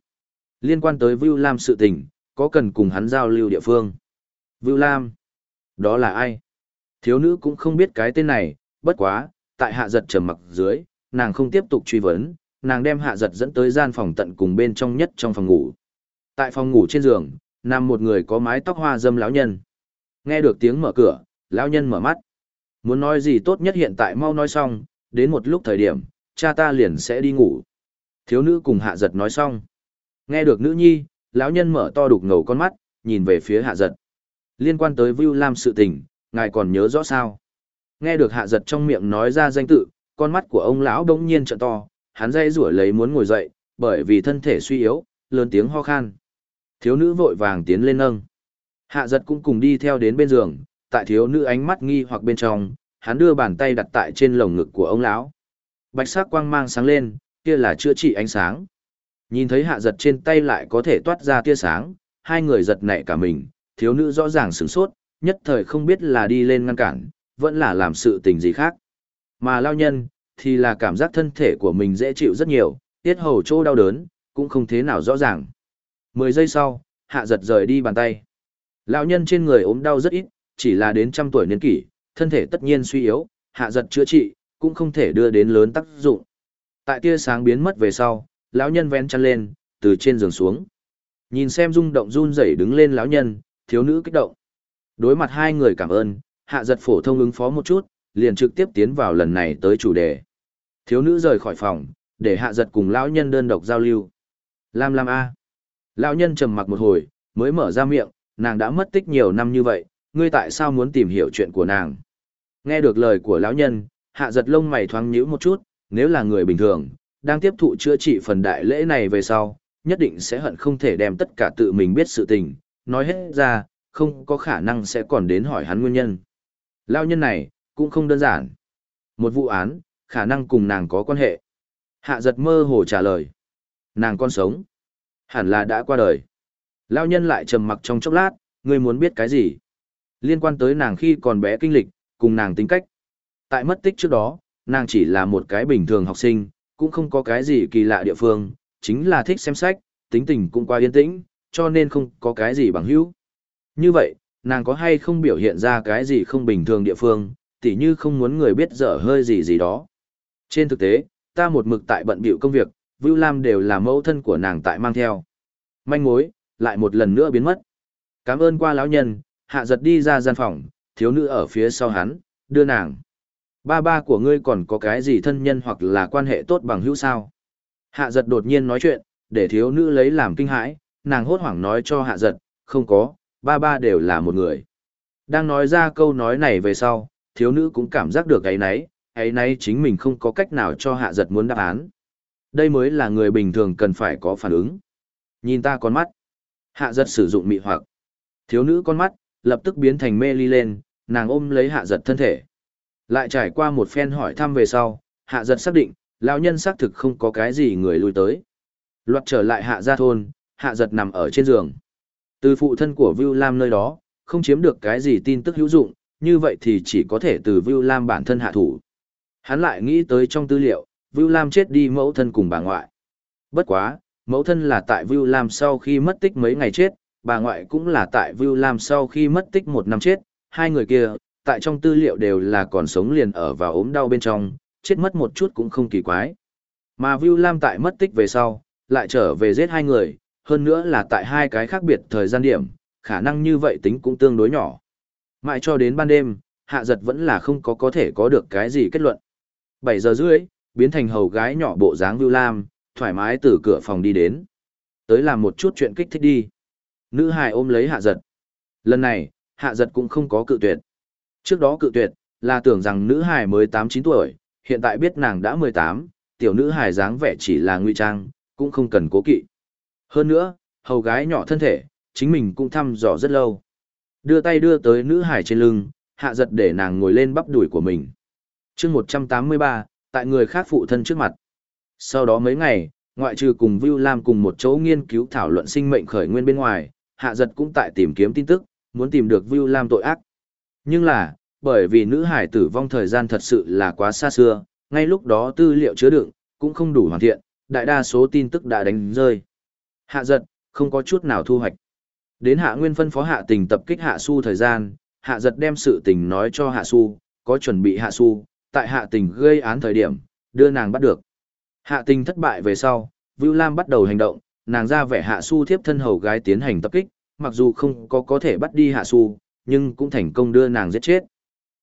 Liên quan tới Vưu Lam sự tình, có cần cùng hắn giao lưu địa phương. Vưu Lam, đó là ai? Thiếu nữ cũng không biết cái tên này, bất quá, tại hạ giật trầm mặc dưới, nàng không tiếp tục truy vấn, nàng đem hạ giật dẫn tới gian phòng tận cùng bên trong nhất trong phòng ngủ. Tại phòng ngủ trên giường, nằm một người có mái tóc hoa dâm lão nhân. Nghe được tiếng mở cửa, lão nhân mở mắt. Muốn nói gì tốt nhất hiện tại mau nói xong, đến một lúc thời điểm, cha ta liền sẽ đi ngủ. Thiếu nữ cùng hạ giật nói xong. Nghe được nữ nhi, lão nhân mở to đục ngầu con mắt, nhìn về phía hạ giật. Liên quan tới Vưu Lam sự tình, ngài còn nhớ rõ sao? Nghe được hạ giật trong miệng nói ra danh tự, con mắt của ông lão đông nhiên trợ to, hắn dây rủi lấy muốn ngồi dậy, bởi vì thân thể suy yếu, lớn tiếng ho khan. Thiếu nữ vội vàng tiến lên nâng. Hạ giật cũng cùng đi theo đến bên giường, tại thiếu nữ ánh mắt nghi hoặc bên trong, hắn đưa bàn tay đặt tại trên lồng ngực của ông lão. Bạch sắc quang mang sáng lên, kia là chữa trị ánh sáng. Nhìn thấy hạ giật trên tay lại có thể toát ra tia sáng, hai người giật nảy cả mình, thiếu nữ rõ ràng sửng sốt, nhất thời không biết là đi lên ngăn cản, vẫn là làm sự tình gì khác. Mà lao nhân, thì là cảm giác thân thể của mình dễ chịu rất nhiều, tiết hầu chỗ đau đớn, cũng không thế nào rõ ràng. Mười giây sau, hạ giật rời đi bàn tay. Lão nhân trên người ốm đau rất ít, chỉ là đến trăm tuổi niên kỷ, thân thể tất nhiên suy yếu, hạ giật chữa trị, cũng không thể đưa đến lớn tác dụng. Tại tia sáng biến mất về sau, lão nhân vén chăn lên, từ trên giường xuống. Nhìn xem rung động run rẩy đứng lên lão nhân, thiếu nữ kích động. Đối mặt hai người cảm ơn, hạ giật phổ thông ứng phó một chút, liền trực tiếp tiến vào lần này tới chủ đề. Thiếu nữ rời khỏi phòng, để hạ giật cùng lão nhân đơn độc giao lưu. Lam Lam A. Lão nhân trầm mặc một hồi, mới mở ra miệng, nàng đã mất tích nhiều năm như vậy, ngươi tại sao muốn tìm hiểu chuyện của nàng? Nghe được lời của lão nhân, hạ giật lông mày thoáng nhíu một chút, nếu là người bình thường, đang tiếp thụ chữa trị phần đại lễ này về sau, nhất định sẽ hận không thể đem tất cả tự mình biết sự tình, nói hết ra, không có khả năng sẽ còn đến hỏi hắn nguyên nhân. Lão nhân này, cũng không đơn giản. Một vụ án, khả năng cùng nàng có quan hệ. Hạ giật mơ hồ trả lời. Nàng con sống. Hẳn là đã qua đời. Lao nhân lại trầm mặc trong chốc lát, ngươi muốn biết cái gì? Liên quan tới nàng khi còn bé kinh lịch, cùng nàng tính cách. Tại mất tích trước đó, nàng chỉ là một cái bình thường học sinh, cũng không có cái gì kỳ lạ địa phương, chính là thích xem sách, tính tình cũng qua yên tĩnh, cho nên không có cái gì bằng hữu. Như vậy, nàng có hay không biểu hiện ra cái gì không bình thường địa phương, tỉ như không muốn người biết dở hơi gì gì đó. Trên thực tế, ta một mực tại bận bịu công việc, Vưu Lam đều là mẫu thân của nàng tại mang theo. Manh mối, lại một lần nữa biến mất. Cảm ơn qua lão nhân, hạ giật đi ra gian phòng, thiếu nữ ở phía sau hắn, đưa nàng. Ba ba của ngươi còn có cái gì thân nhân hoặc là quan hệ tốt bằng hữu sao? Hạ giật đột nhiên nói chuyện, để thiếu nữ lấy làm kinh hãi, nàng hốt hoảng nói cho hạ giật, không có, ba ba đều là một người. Đang nói ra câu nói này về sau, thiếu nữ cũng cảm giác được ấy nấy, ấy nấy chính mình không có cách nào cho hạ giật muốn đáp án. Đây mới là người bình thường cần phải có phản ứng. Nhìn ta con mắt. Hạ giật sử dụng mị hoặc. Thiếu nữ con mắt, lập tức biến thành mê ly lên, nàng ôm lấy hạ giật thân thể. Lại trải qua một phen hỏi thăm về sau, hạ giật xác định, lão nhân xác thực không có cái gì người lui tới. Loạt trở lại hạ gia thôn, hạ giật nằm ở trên giường. Từ phụ thân của Vưu Lam nơi đó, không chiếm được cái gì tin tức hữu dụng, như vậy thì chỉ có thể từ Vưu Lam bản thân hạ thủ. Hắn lại nghĩ tới trong tư liệu, Vưu Lam chết đi mẫu thân cùng bà ngoại. Bất quá, mẫu thân là tại Vưu Lam sau khi mất tích mấy ngày chết, bà ngoại cũng là tại Vưu Lam sau khi mất tích một năm chết, hai người kia, tại trong tư liệu đều là còn sống liền ở và ốm đau bên trong, chết mất một chút cũng không kỳ quái. Mà Vưu Lam tại mất tích về sau, lại trở về giết hai người, hơn nữa là tại hai cái khác biệt thời gian điểm, khả năng như vậy tính cũng tương đối nhỏ. Mãi cho đến ban đêm, hạ giật vẫn là không có có thể có được cái gì kết luận. 7 giờ rưỡi, biến thành hầu gái nhỏ bộ dáng Vưu Lam, thoải mái từ cửa phòng đi đến. Tới làm một chút chuyện kích thích đi. Nữ hài ôm lấy hạ giật. Lần này, hạ giật cũng không có cự tuyệt. Trước đó cự tuyệt, là tưởng rằng nữ hài mới 8-9 tuổi, hiện tại biết nàng đã 18, tiểu nữ hài dáng vẻ chỉ là nguy trang, cũng không cần cố kỵ. Hơn nữa, hầu gái nhỏ thân thể, chính mình cũng thăm dò rất lâu. Đưa tay đưa tới nữ hài trên lưng, hạ giật để nàng ngồi lên bắp đùi của mình. chương 183, tại người khác phụ thân trước mặt. Sau đó mấy ngày, ngoại trừ cùng Vưu Lam cùng một chỗ nghiên cứu thảo luận sinh mệnh khởi nguyên bên ngoài, hạ giật cũng tại tìm kiếm tin tức, muốn tìm được Vưu Lam tội ác. Nhưng là, bởi vì nữ hải tử vong thời gian thật sự là quá xa xưa, ngay lúc đó tư liệu chứa đựng, cũng không đủ hoàn thiện, đại đa số tin tức đã đánh rơi. Hạ giật, không có chút nào thu hoạch. Đến hạ nguyên phân phó hạ tình tập kích hạ su thời gian, hạ giật đem sự tình nói cho hạ su, có chuẩn bị hạ su, tại hạ tình gây án thời điểm, đưa nàng bắt được. Hạ tình thất bại về sau, Vưu Lam bắt đầu hành động, nàng ra vẻ hạ su thiếp thân hầu gái tiến hành tập kích, mặc dù không có có thể bắt đi hạ su, nhưng cũng thành công đưa nàng giết chết.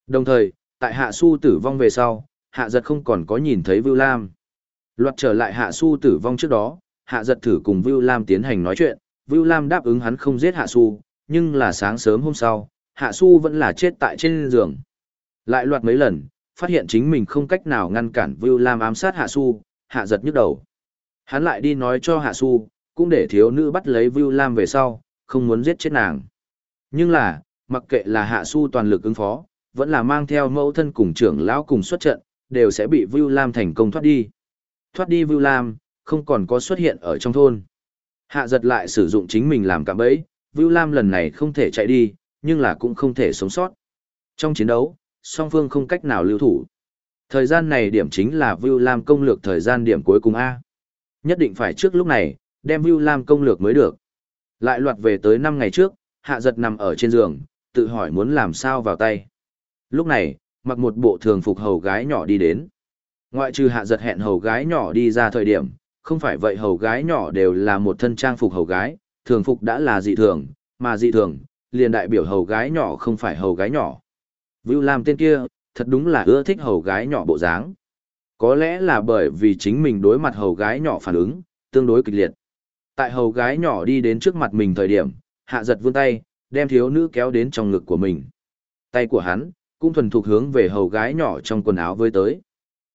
Đồng thời, tại hạ su tử vong về sau, hạ giật không còn có nhìn thấy Vưu Lam. Loạt trở lại hạ su tử vong trước đó, hạ giật thử cùng Vưu Lam tiến hành nói chuyện, Vưu Lam đáp ứng hắn không giết hạ su, nhưng là sáng sớm hôm sau, hạ su vẫn là chết tại trên giường. Lại loạt mấy lần, phát hiện chính mình không cách nào ngăn cản Vưu Lam ám sát hạ su, hạ giật nhức đầu. Hắn lại đi nói cho hạ su, cũng để thiếu nữ bắt lấy Vưu Lam về sau, không muốn giết chết nàng. Nhưng là, mặc kệ là hạ su toàn lực ứng phó, vẫn là mang theo mẫu thân cùng trưởng lão cùng xuất trận, đều sẽ bị Vưu Lam thành công thoát đi. Thoát đi Vưu Lam, không còn có xuất hiện ở trong thôn. Hạ giật lại sử dụng chính mình làm cạm bẫy, Vưu Lam lần này không thể chạy đi, nhưng là cũng không thể sống sót. Trong chiến đấu, song phương không cách nào lưu thủ. Thời gian này điểm chính là Vưu Lam công lược thời gian điểm cuối cùng A. Nhất định phải trước lúc này, đem Vưu Lam công lược mới được. Lại loạt về tới 5 ngày trước, hạ giật nằm ở trên giường, tự hỏi muốn làm sao vào tay. Lúc này, mặc một bộ thường phục hầu gái nhỏ đi đến. Ngoại trừ hạ giật hẹn hầu gái nhỏ đi ra thời điểm, không phải vậy hầu gái nhỏ đều là một thân trang phục hầu gái, thường phục đã là dị thường, mà dị thường, liền đại biểu hầu gái nhỏ không phải hầu gái nhỏ. Vưu Lam tên kia, thật đúng là ưa thích hầu gái nhỏ bộ dáng. Có lẽ là bởi vì chính mình đối mặt hầu gái nhỏ phản ứng, tương đối kịch liệt. Tại hầu gái nhỏ đi đến trước mặt mình thời điểm, hạ giật vươn tay, đem thiếu nữ kéo đến trong ngực của mình. Tay của hắn, cũng thuần thục hướng về hầu gái nhỏ trong quần áo với tới.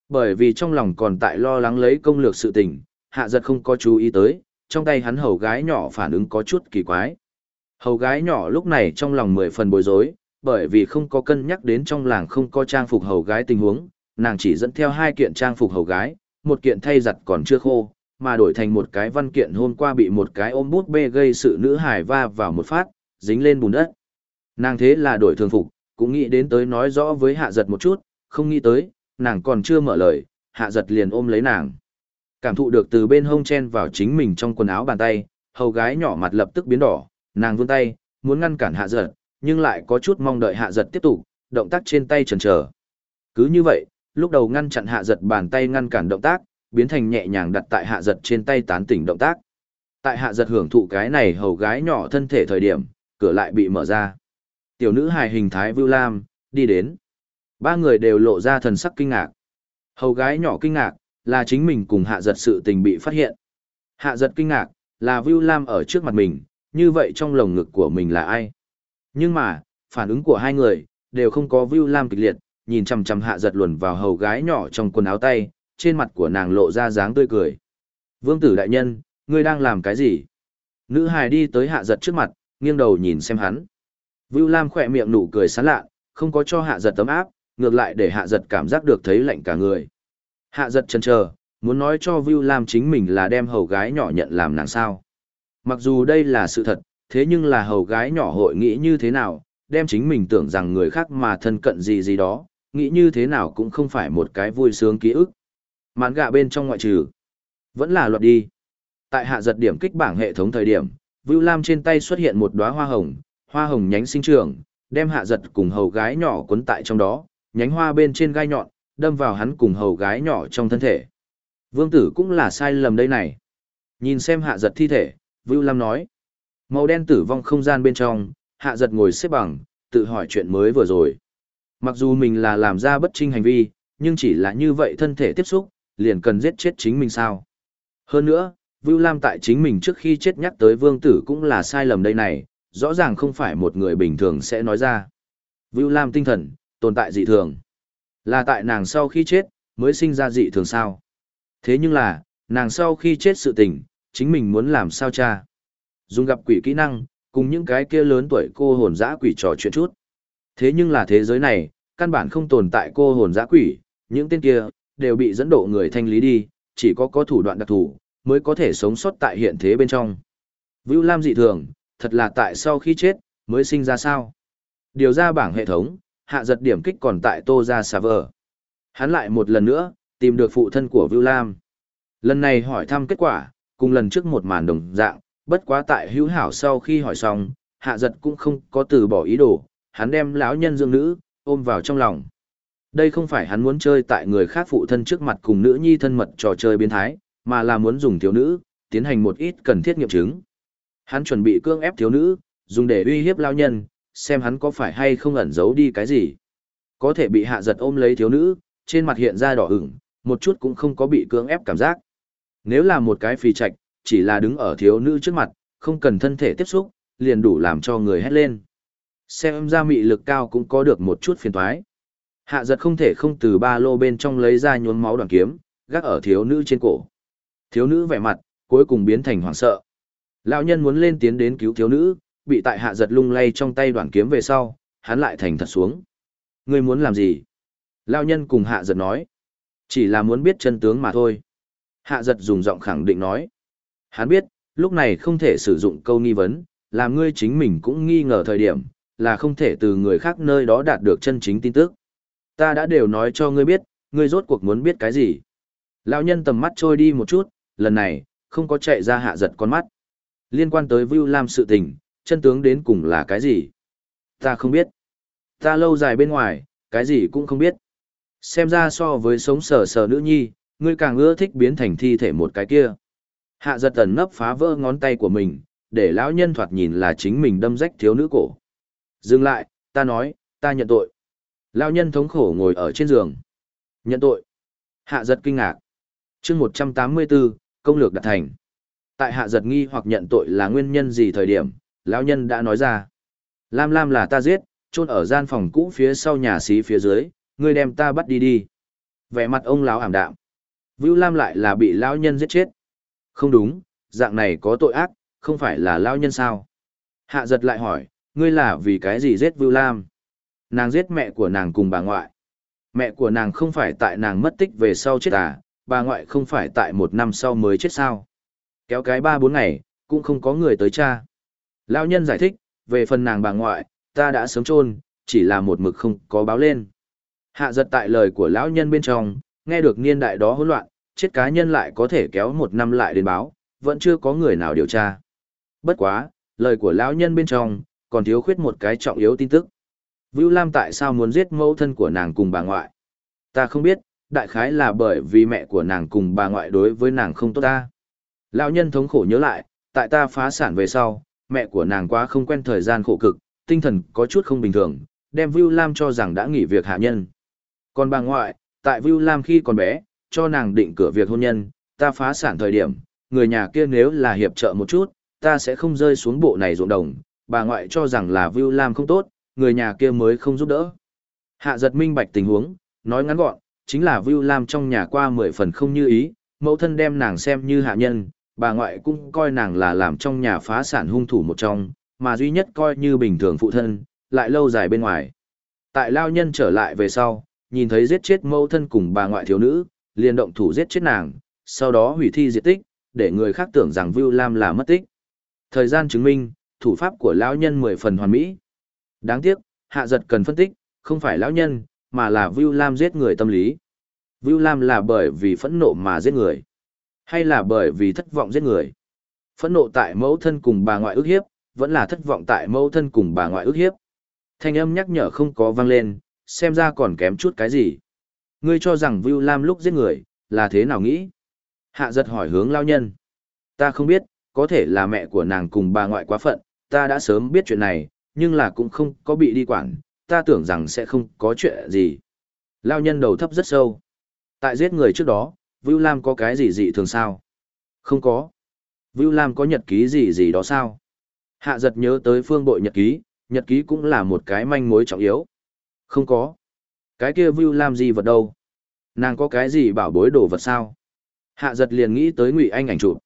Bởi vì trong lòng còn tại lo lắng lấy công lược sự tình, hạ giật không có chú ý tới, trong tay hắn hầu gái nhỏ phản ứng có chút kỳ quái. Hầu gái nhỏ lúc này trong lòng mười phần bối rối, bởi vì không có cân nhắc đến trong làng không có trang phục hầu gái tình huống, nàng chỉ dẫn theo hai kiện trang phục hầu gái, một kiện thay giặt còn chưa khô, mà đổi thành một cái văn kiện hôm qua bị một cái ôm bút bê gây sự nữ hài va vào một phát, dính lên bùn đất. Nàng thế là đổi thường phục, cũng nghĩ đến tới nói rõ với hạ giật một chút, không nghĩ tới, nàng còn chưa mở lời, hạ giật liền ôm lấy nàng. Cảm thụ được từ bên hông chen vào chính mình trong quần áo bàn tay, hầu gái nhỏ mặt lập tức biến đỏ, nàng vươn tay, muốn ngăn cản hạ giật, nhưng lại có chút mong đợi hạ giật tiếp tục, động tác trên tay chần chờ. Cứ như vậy, lúc đầu ngăn chặn hạ giật bàn tay ngăn cản động tác, biến thành nhẹ nhàng đặt tại hạ giật trên tay tán tỉnh động tác. Tại hạ giật hưởng thụ cái này hầu gái nhỏ thân thể thời điểm, cửa lại bị mở ra. Tiểu nữ hài hình thái Vưu Lam, đi đến. Ba người đều lộ ra thần sắc kinh ngạc. Hầu gái nhỏ kinh ngạc, là chính mình cùng hạ giật sự tình bị phát hiện. Hạ giật kinh ngạc, là Vưu Lam ở trước mặt mình, như vậy trong lồng ngực của mình là ai? Nhưng mà, phản ứng của hai người, đều không có Vưu Lam kịch liệt, nhìn chằm chằm hạ giật luồn vào hầu gái nhỏ trong quần áo tay, trên mặt của nàng lộ ra dáng tươi cười. Vương tử đại nhân, ngươi đang làm cái gì? Nữ hài đi tới hạ giật trước mặt, nghiêng đầu nhìn xem hắn. Vưu Lam khỏe miệng nụ cười sán lạ, không có cho hạ giật tấm áp, ngược lại để hạ giật cảm giác được thấy lạnh cả người. Hạ giật chần chờ, muốn nói cho Vưu Lam chính mình là đem hầu gái nhỏ nhận làm nàng sao. Mặc dù đây là sự thật, thế nhưng là hầu gái nhỏ hội nghĩ như thế nào, đem chính mình tưởng rằng người khác mà thân cận gì gì đó, nghĩ như thế nào cũng không phải một cái vui sướng ký ức. Mán gạ bên trong ngoại trừ, vẫn là luật đi. Tại hạ giật điểm kích bảng hệ thống thời điểm, Vưu Lam trên tay xuất hiện một đóa hoa hồng, hoa hồng nhánh sinh trưởng, đem hạ giật cùng hầu gái nhỏ cuốn tại trong đó, nhánh hoa bên trên gai nhọn, đâm vào hắn cùng hầu gái nhỏ trong thân thể. Vương tử cũng là sai lầm đây này. Nhìn xem hạ giật thi thể, Vưu Lam nói. Màu đen tử vong không gian bên trong, hạ giật ngồi xếp bằng, tự hỏi chuyện mới vừa rồi. Mặc dù mình là làm ra bất trinh hành vi, nhưng chỉ là như vậy thân thể tiếp xúc, liền cần giết chết chính mình sao. Hơn nữa, Vưu Lam tại chính mình trước khi chết nhắc tới vương tử cũng là sai lầm đây này, rõ ràng không phải một người bình thường sẽ nói ra. Vưu Lam tinh thần, tồn tại dị thường. Là tại nàng sau khi chết, mới sinh ra dị thường sao. Thế nhưng là, nàng sau khi chết sự tình, chính mình muốn làm sao cha. Dùng gặp quỷ kỹ năng, cùng những cái kia lớn tuổi cô hồn dã quỷ trò chuyện chút. Thế nhưng là thế giới này, căn bản không tồn tại cô hồn dã quỷ, những tên kia, đều bị dẫn độ người thanh lý đi, chỉ có có thủ đoạn đặc thù, mới có thể sống sót tại hiện thế bên trong. Vưu Lam dị thường, thật là tại sau khi chết, mới sinh ra sao. Điều ra bảng hệ thống, hạ giật điểm kích còn tại tô ra server. Hắn lại một lần nữa, tìm được phụ thân của Vưu Lam. Lần này hỏi thăm kết quả, cùng lần trước một màn đồng dạng, bất quá tại hữu hảo sau khi hỏi xong, hạ giật cũng không có từ bỏ ý đồ, hắn đem lão nhân dương nữ, ôm vào trong lòng. Đây không phải hắn muốn chơi tại người khác phụ thân trước mặt cùng nữ nhi thân mật trò chơi biến thái, mà là muốn dùng thiếu nữ, tiến hành một ít cần thiết nghiệm chứng. Hắn chuẩn bị cưỡng ép thiếu nữ, dùng để uy hiếp lao nhân, xem hắn có phải hay không ẩn giấu đi cái gì. Có thể bị hạ giật ôm lấy thiếu nữ, trên mặt hiện ra đỏ ửng, một chút cũng không có bị cưỡng ép cảm giác. Nếu là một cái phi trạch, chỉ là đứng ở thiếu nữ trước mặt, không cần thân thể tiếp xúc, liền đủ làm cho người hét lên. Xem ra mị lực cao cũng có được một chút phiền toái. Hạ giật không thể không từ ba lô bên trong lấy ra nhuốm máu đoàn kiếm, gác ở thiếu nữ trên cổ. Thiếu nữ vẻ mặt, cuối cùng biến thành hoảng sợ. Lão nhân muốn lên tiến đến cứu thiếu nữ, bị tại hạ giật lung lay trong tay đoàn kiếm về sau, hắn lại thành thật xuống. Ngươi muốn làm gì? Lão nhân cùng hạ giật nói. Chỉ là muốn biết chân tướng mà thôi. Hạ giật dùng giọng khẳng định nói. Hắn biết, lúc này không thể sử dụng câu nghi vấn, làm ngươi chính mình cũng nghi ngờ thời điểm, là không thể từ người khác nơi đó đạt được chân chính tin tức. Ta đã đều nói cho ngươi biết, ngươi rốt cuộc muốn biết cái gì. Lão nhân tầm mắt trôi đi một chút, lần này, không có chạy ra hạ giật con mắt. Liên quan tới Vu Lam sự tình, chân tướng đến cùng là cái gì? Ta không biết. Ta lâu dài bên ngoài, cái gì cũng không biết. Xem ra so với sống sờ sờ nữ nhi, ngươi càng ưa thích biến thành thi thể một cái kia. Hạ giật tần nấp phá vỡ ngón tay của mình, để lão nhân thoạt nhìn là chính mình đâm rách thiếu nữ cổ. Dừng lại, ta nói, ta nhận tội. Lão nhân thống khổ ngồi ở trên giường. Nhận tội. Hạ giật kinh ngạc. chương 184, công lược đạt thành. Tại hạ giật nghi hoặc nhận tội là nguyên nhân gì thời điểm, lão nhân đã nói ra. Lam Lam là ta giết, chôn ở gian phòng cũ phía sau nhà xí phía dưới, ngươi đem ta bắt đi đi. Vẻ mặt ông lão ảm đạm. Vưu Lam lại là bị lão nhân giết chết. Không đúng, dạng này có tội ác, không phải là lão nhân sao? Hạ giật lại hỏi, ngươi là vì cái gì giết Vưu Lam? Nàng giết mẹ của nàng cùng bà ngoại. Mẹ của nàng không phải tại nàng mất tích về sau chết à, bà ngoại không phải tại một năm sau mới chết sao? Kéo cái ba bốn ngày, cũng không có người tới cha. Lão nhân giải thích, về phần nàng bà ngoại, ta đã sớm chôn, chỉ là một mực không có báo lên. Hạ giật tại lời của lão nhân bên trong, nghe được niên đại đó hỗn loạn, chết cá nhân lại có thể kéo một năm lại đến báo, vẫn chưa có người nào điều tra. Bất quá, lời của lão nhân bên trong, còn thiếu khuyết một cái trọng yếu tin tức. Vưu Lam tại sao muốn giết mẫu thân của nàng cùng bà ngoại? Ta không biết, đại khái là bởi vì mẹ của nàng cùng bà ngoại đối với nàng không tốt ta. Lão nhân thống khổ nhớ lại, tại ta phá sản về sau, mẹ của nàng quá không quen thời gian khổ cực, tinh thần có chút không bình thường, đem Vưu Lam cho rằng đã nghỉ việc hạ nhân. Còn bà ngoại, tại Vưu Lam khi còn bé, cho nàng định cửa việc hôn nhân, ta phá sản thời điểm, người nhà kia nếu là hiệp trợ một chút, ta sẽ không rơi xuống bộ này ruộng đồng, bà ngoại cho rằng là Vưu Lam không tốt, người nhà kia mới không giúp đỡ. Hạ giật minh bạch tình huống, nói ngắn gọn, chính là Vưu Lam trong nhà qua mười phần không như ý, mẫu thân đem nàng xem như hạ nhân, bà ngoại cũng coi nàng là làm trong nhà phá sản hung thủ một trong, mà duy nhất coi như bình thường phụ thân, lại lâu dài bên ngoài. Tại lao nhân trở lại về sau, nhìn thấy giết chết mẫu thân cùng bà ngoại thiếu nữ, liền động thủ giết chết nàng, sau đó hủy thi diệt tích, để người khác tưởng rằng Vưu Lam là mất tích. Thời gian chứng minh, thủ pháp của lão nhân mười phần hoàn mỹ. Đáng tiếc, hạ giật cần phân tích, không phải lão nhân, mà là Vưu Lam giết người tâm lý. Vưu Lam là bởi vì phẫn nộ mà giết người, hay là bởi vì thất vọng giết người. Phẫn nộ tại mẫu thân cùng bà ngoại ước hiếp, vẫn là thất vọng tại mẫu thân cùng bà ngoại ước hiếp. Thanh âm nhắc nhở không có vang lên, xem ra còn kém chút cái gì. Ngươi cho rằng Vưu Lam lúc giết người, là thế nào nghĩ? Hạ giật hỏi hướng lao nhân. Ta không biết, có thể là mẹ của nàng cùng bà ngoại quá phận, ta đã sớm biết chuyện này, nhưng là cũng không có bị đi quản, ta tưởng rằng sẽ không có chuyện gì. Lao nhân đầu thấp rất sâu. Tại giết người trước đó, Vưu Lam có cái gì dị thường sao? Không có. Vưu Lam có nhật ký gì gì đó sao? Hạ giật nhớ tới phương bội nhật ký, nhật ký cũng là một cái manh mối trọng yếu. Không có. Cái kia Vưu làm gì vật đâu? Nàng có cái gì bảo bối đồ vật sao? Hạ giật liền nghĩ tới Ngụy Anh ảnh chụp.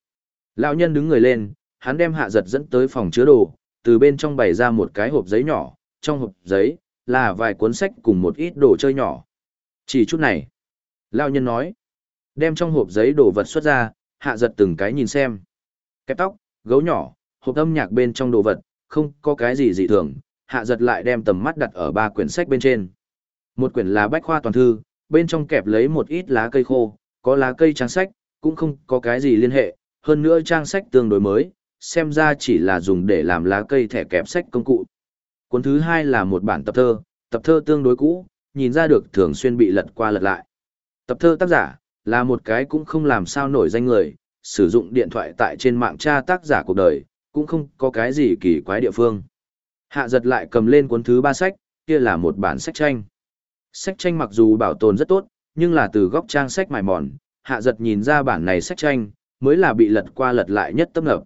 Lão nhân đứng người lên, hắn đem hạ giật dẫn tới phòng chứa đồ, từ bên trong bày ra một cái hộp giấy nhỏ, trong hộp giấy là vài cuốn sách cùng một ít đồ chơi nhỏ. Chỉ chút này. Lão nhân nói. Đem trong hộp giấy đồ vật xuất ra, hạ giật từng cái nhìn xem. Kẹp tóc, gấu nhỏ, hộp âm nhạc bên trong đồ vật, không có cái gì dị thường, hạ giật lại đem tầm mắt đặt ở ba quyển sách bên trên. Một quyển là bách khoa toàn thư, bên trong kẹp lấy một ít lá cây khô, có lá cây trang sách, cũng không có cái gì liên hệ, hơn nữa trang sách tương đối mới, xem ra chỉ là dùng để làm lá cây thẻ kẹp sách công cụ. Cuốn thứ hai là một bản tập thơ, tập thơ tương đối cũ, nhìn ra được thường xuyên bị lật qua lật lại. Tập thơ tác giả, là một cái cũng không làm sao nổi danh người, sử dụng điện thoại tại trên mạng tra tác giả cuộc đời, cũng không có cái gì kỳ quái địa phương. Hạ giật lại cầm lên cuốn thứ ba sách, kia là một bản sách tranh. Sách tranh mặc dù bảo tồn rất tốt, nhưng là từ góc trang sách mài mòn, hạ giật nhìn ra bản này sách tranh, mới là bị lật qua lật lại nhất tấp nập.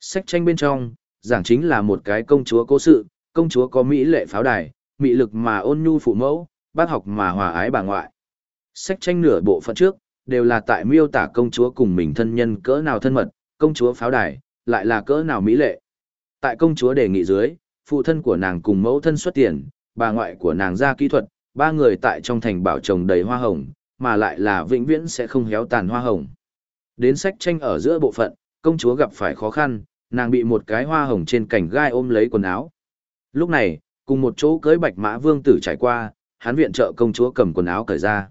Sách tranh bên trong, giảng chính là một cái công chúa cố sự, công chúa có mỹ lệ pháo đài, mỹ lực mà ôn nhu phụ mẫu, bác học mà hòa ái bà ngoại. Sách tranh nửa bộ phận trước, đều là tại miêu tả công chúa cùng mình thân nhân cỡ nào thân mật, công chúa pháo đài, lại là cỡ nào mỹ lệ. Tại công chúa đề nghị dưới, phụ thân của nàng cùng mẫu thân xuất tiền, bà ngoại của nàng ra kỹ thuật, ba người tại trong thành bảo trồng đầy hoa hồng, mà lại là vĩnh viễn sẽ không héo tàn hoa hồng. Đến sách tranh ở giữa bộ phận, công chúa gặp phải khó khăn, nàng bị một cái hoa hồng trên cành gai ôm lấy quần áo. Lúc này, cùng một chỗ cưới bạch mã vương tử trải qua, hắn viện trợ công chúa cầm quần áo cởi ra.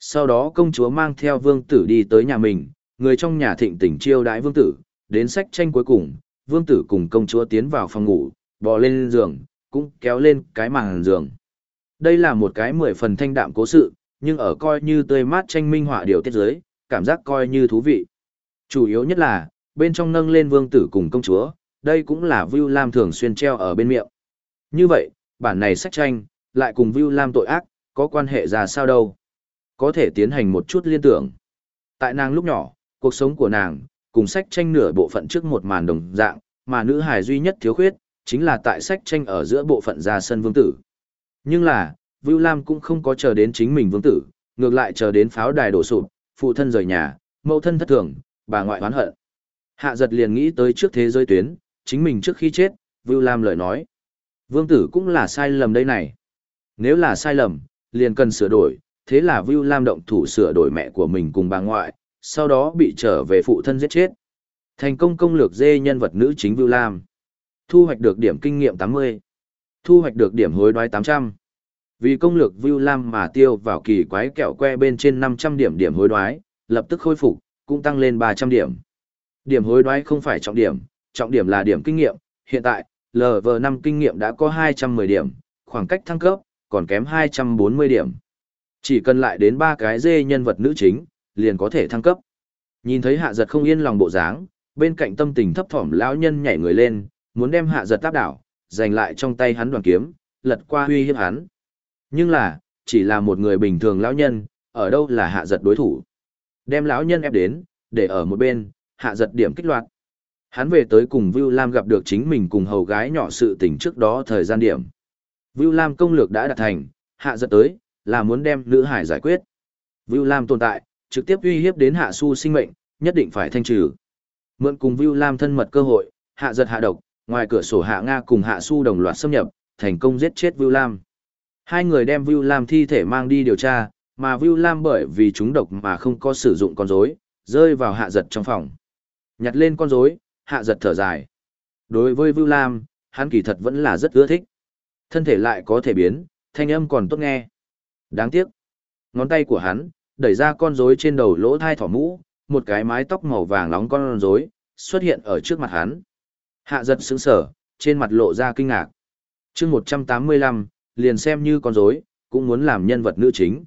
Sau đó công chúa mang theo vương tử đi tới nhà mình, người trong nhà thịnh tỉnh chiêu đãi vương tử, đến sách tranh cuối cùng, vương tử cùng công chúa tiến vào phòng ngủ, bò lên giường, cũng kéo lên cái màn giường. Đây là một cái mười phần thanh đạm cố sự, nhưng ở coi như tươi mát tranh minh họa điều tiết giới, cảm giác coi như thú vị. Chủ yếu nhất là, bên trong nâng lên vương tử cùng công chúa, đây cũng là Vu Lam thường xuyên treo ở bên miệng. Như vậy, bản này sách tranh, lại cùng Vu Lam tội ác, có quan hệ ra sao đâu. Có thể tiến hành một chút liên tưởng. Tại nàng lúc nhỏ, cuộc sống của nàng, cùng sách tranh nửa bộ phận trước một màn đồng dạng, mà nữ hài duy nhất thiếu khuyết, chính là tại sách tranh ở giữa bộ phận ra sân vương tử. Nhưng là, Vu Lam cũng không có chờ đến chính mình vương tử, ngược lại chờ đến pháo đài đổ sụp, phụ thân rời nhà, mẫu thân thất thường, bà ngoại oán hận. Hạ giật liền nghĩ tới trước thế giới tuyến, chính mình trước khi chết, Vu Lam lời nói. Vương tử cũng là sai lầm đây này. Nếu là sai lầm, liền cần sửa đổi, thế là Vu Lam động thủ sửa đổi mẹ của mình cùng bà ngoại, sau đó bị trở về phụ thân giết chết. Thành công công lược dê nhân vật nữ chính Vu Lam. Thu hoạch được điểm kinh nghiệm 80. Thu hoạch được điểm hối đoái 800. Vì công lược Vu Lam mà tiêu vào kỳ quái kẹo que bên trên 500 điểm điểm hối đoái, lập tức khôi phục, cũng tăng lên 300 điểm. Điểm hối đoái không phải trọng điểm, trọng điểm là điểm kinh nghiệm, hiện tại, LV5 kinh nghiệm đã có 210 điểm, khoảng cách thăng cấp, còn kém 240 điểm. Chỉ cần lại đến ba cái dê nhân vật nữ chính, liền có thể thăng cấp. Nhìn thấy hạ giật không yên lòng bộ dáng, bên cạnh tâm tình thấp thỏm lão nhân nhảy người lên, muốn đem hạ giật táp đảo, giành lại trong tay hắn đoàn kiếm, lật qua huy hiếp hắn. Nhưng là, chỉ là một người bình thường lão nhân, ở đâu là hạ giật đối thủ. Đem lão nhân ép đến, để ở một bên, hạ giật điểm kích loạt. Hắn về tới cùng Vu Lam gặp được chính mình cùng hầu gái nhỏ sự tình trước đó thời gian điểm. Vu Lam công lược đã đạt thành, hạ giật tới, là muốn đem nữ hải giải quyết. Vu Lam tồn tại, trực tiếp uy hiếp đến hạ su sinh mệnh, nhất định phải thanh trừ. Mượn cùng Vu Lam thân mật cơ hội, hạ giật hạ độc, ngoài cửa sổ hạ Nga cùng hạ su đồng loạt xâm nhập, thành công giết chết Vu Lam. Hai người đem Vu Lam thi thể mang đi điều tra, mà Vu Lam bởi vì chúng độc mà không có sử dụng con rối, rơi vào hạ giật trong phòng. Nhặt lên con rối, hạ giật thở dài. Đối với Vu Lam, hắn kỳ thật vẫn là rất ưa thích. Thân thể lại có thể biến, thanh âm còn tốt nghe. Đáng tiếc. Ngón tay của hắn, đẩy ra con rối trên đầu lỗ thai thỏ mũ, một cái mái tóc màu vàng nóng con rối xuất hiện ở trước mặt hắn. Hạ giật sững sở, trên mặt lộ ra kinh ngạc. chương 185, liền xem như con rối cũng muốn làm nhân vật nữ chính.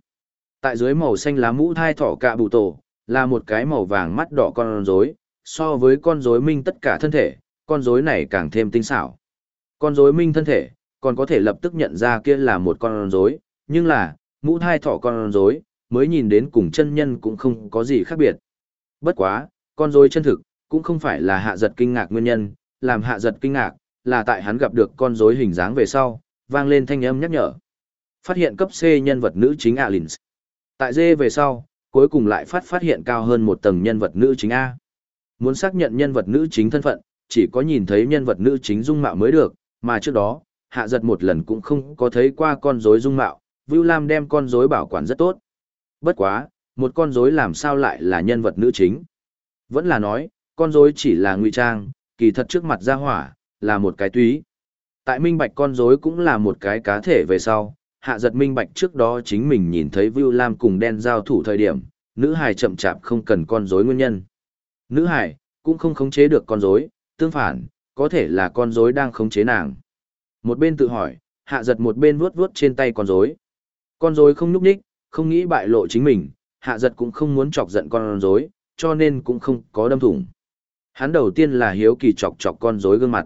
Tại dưới màu xanh lá mũ thai thỏ cạ bụ tổ, là một cái màu vàng mắt đỏ con rối so với con rối minh tất cả thân thể, con rối này càng thêm tinh xảo. Con rối minh thân thể, còn có thể lập tức nhận ra kia là một con rối, nhưng là, mũ thai thỏ con rối, mới nhìn đến cùng chân nhân cũng không có gì khác biệt. Bất quá, con rối chân thực, cũng không phải là hạ giật kinh ngạc nguyên nhân, làm hạ giật kinh ngạc, là tại hắn gặp được con rối hình dáng về sau, vang lên thanh âm nhắc nhở. Phát hiện cấp C nhân vật nữ chính Alins. Tại D về sau, cuối cùng lại phát phát hiện cao hơn một tầng nhân vật nữ chính A. Muốn xác nhận nhân vật nữ chính thân phận, chỉ có nhìn thấy nhân vật nữ chính dung mạo mới được, mà trước đó, hạ giật một lần cũng không có thấy qua con rối dung mạo, Vưu Lam đem con rối bảo quản rất tốt. Bất quá, một con rối làm sao lại là nhân vật nữ chính? Vẫn là nói, con rối chỉ là ngụy trang, kỳ thật trước mặt ra hỏa, là một cái túy. Tại minh bạch con rối cũng là một cái cá thể về sau, hạ giật minh bạch trước đó chính mình nhìn thấy Vưu Lam cùng đen giao thủ thời điểm, nữ hài chậm chạp không cần con rối nguyên nhân. Nữ hài, cũng không khống chế được con rối, tương phản, có thể là con rối đang khống chế nàng. Một bên tự hỏi, hạ giật một bên vuốt vuốt trên tay con rối. Con rối không núp đích, không nghĩ bại lộ chính mình, hạ giật cũng không muốn chọc giận con rối, cho nên cũng không có đâm thủng. Hắn đầu tiên là hiếu kỳ chọc chọc con rối gương mặt.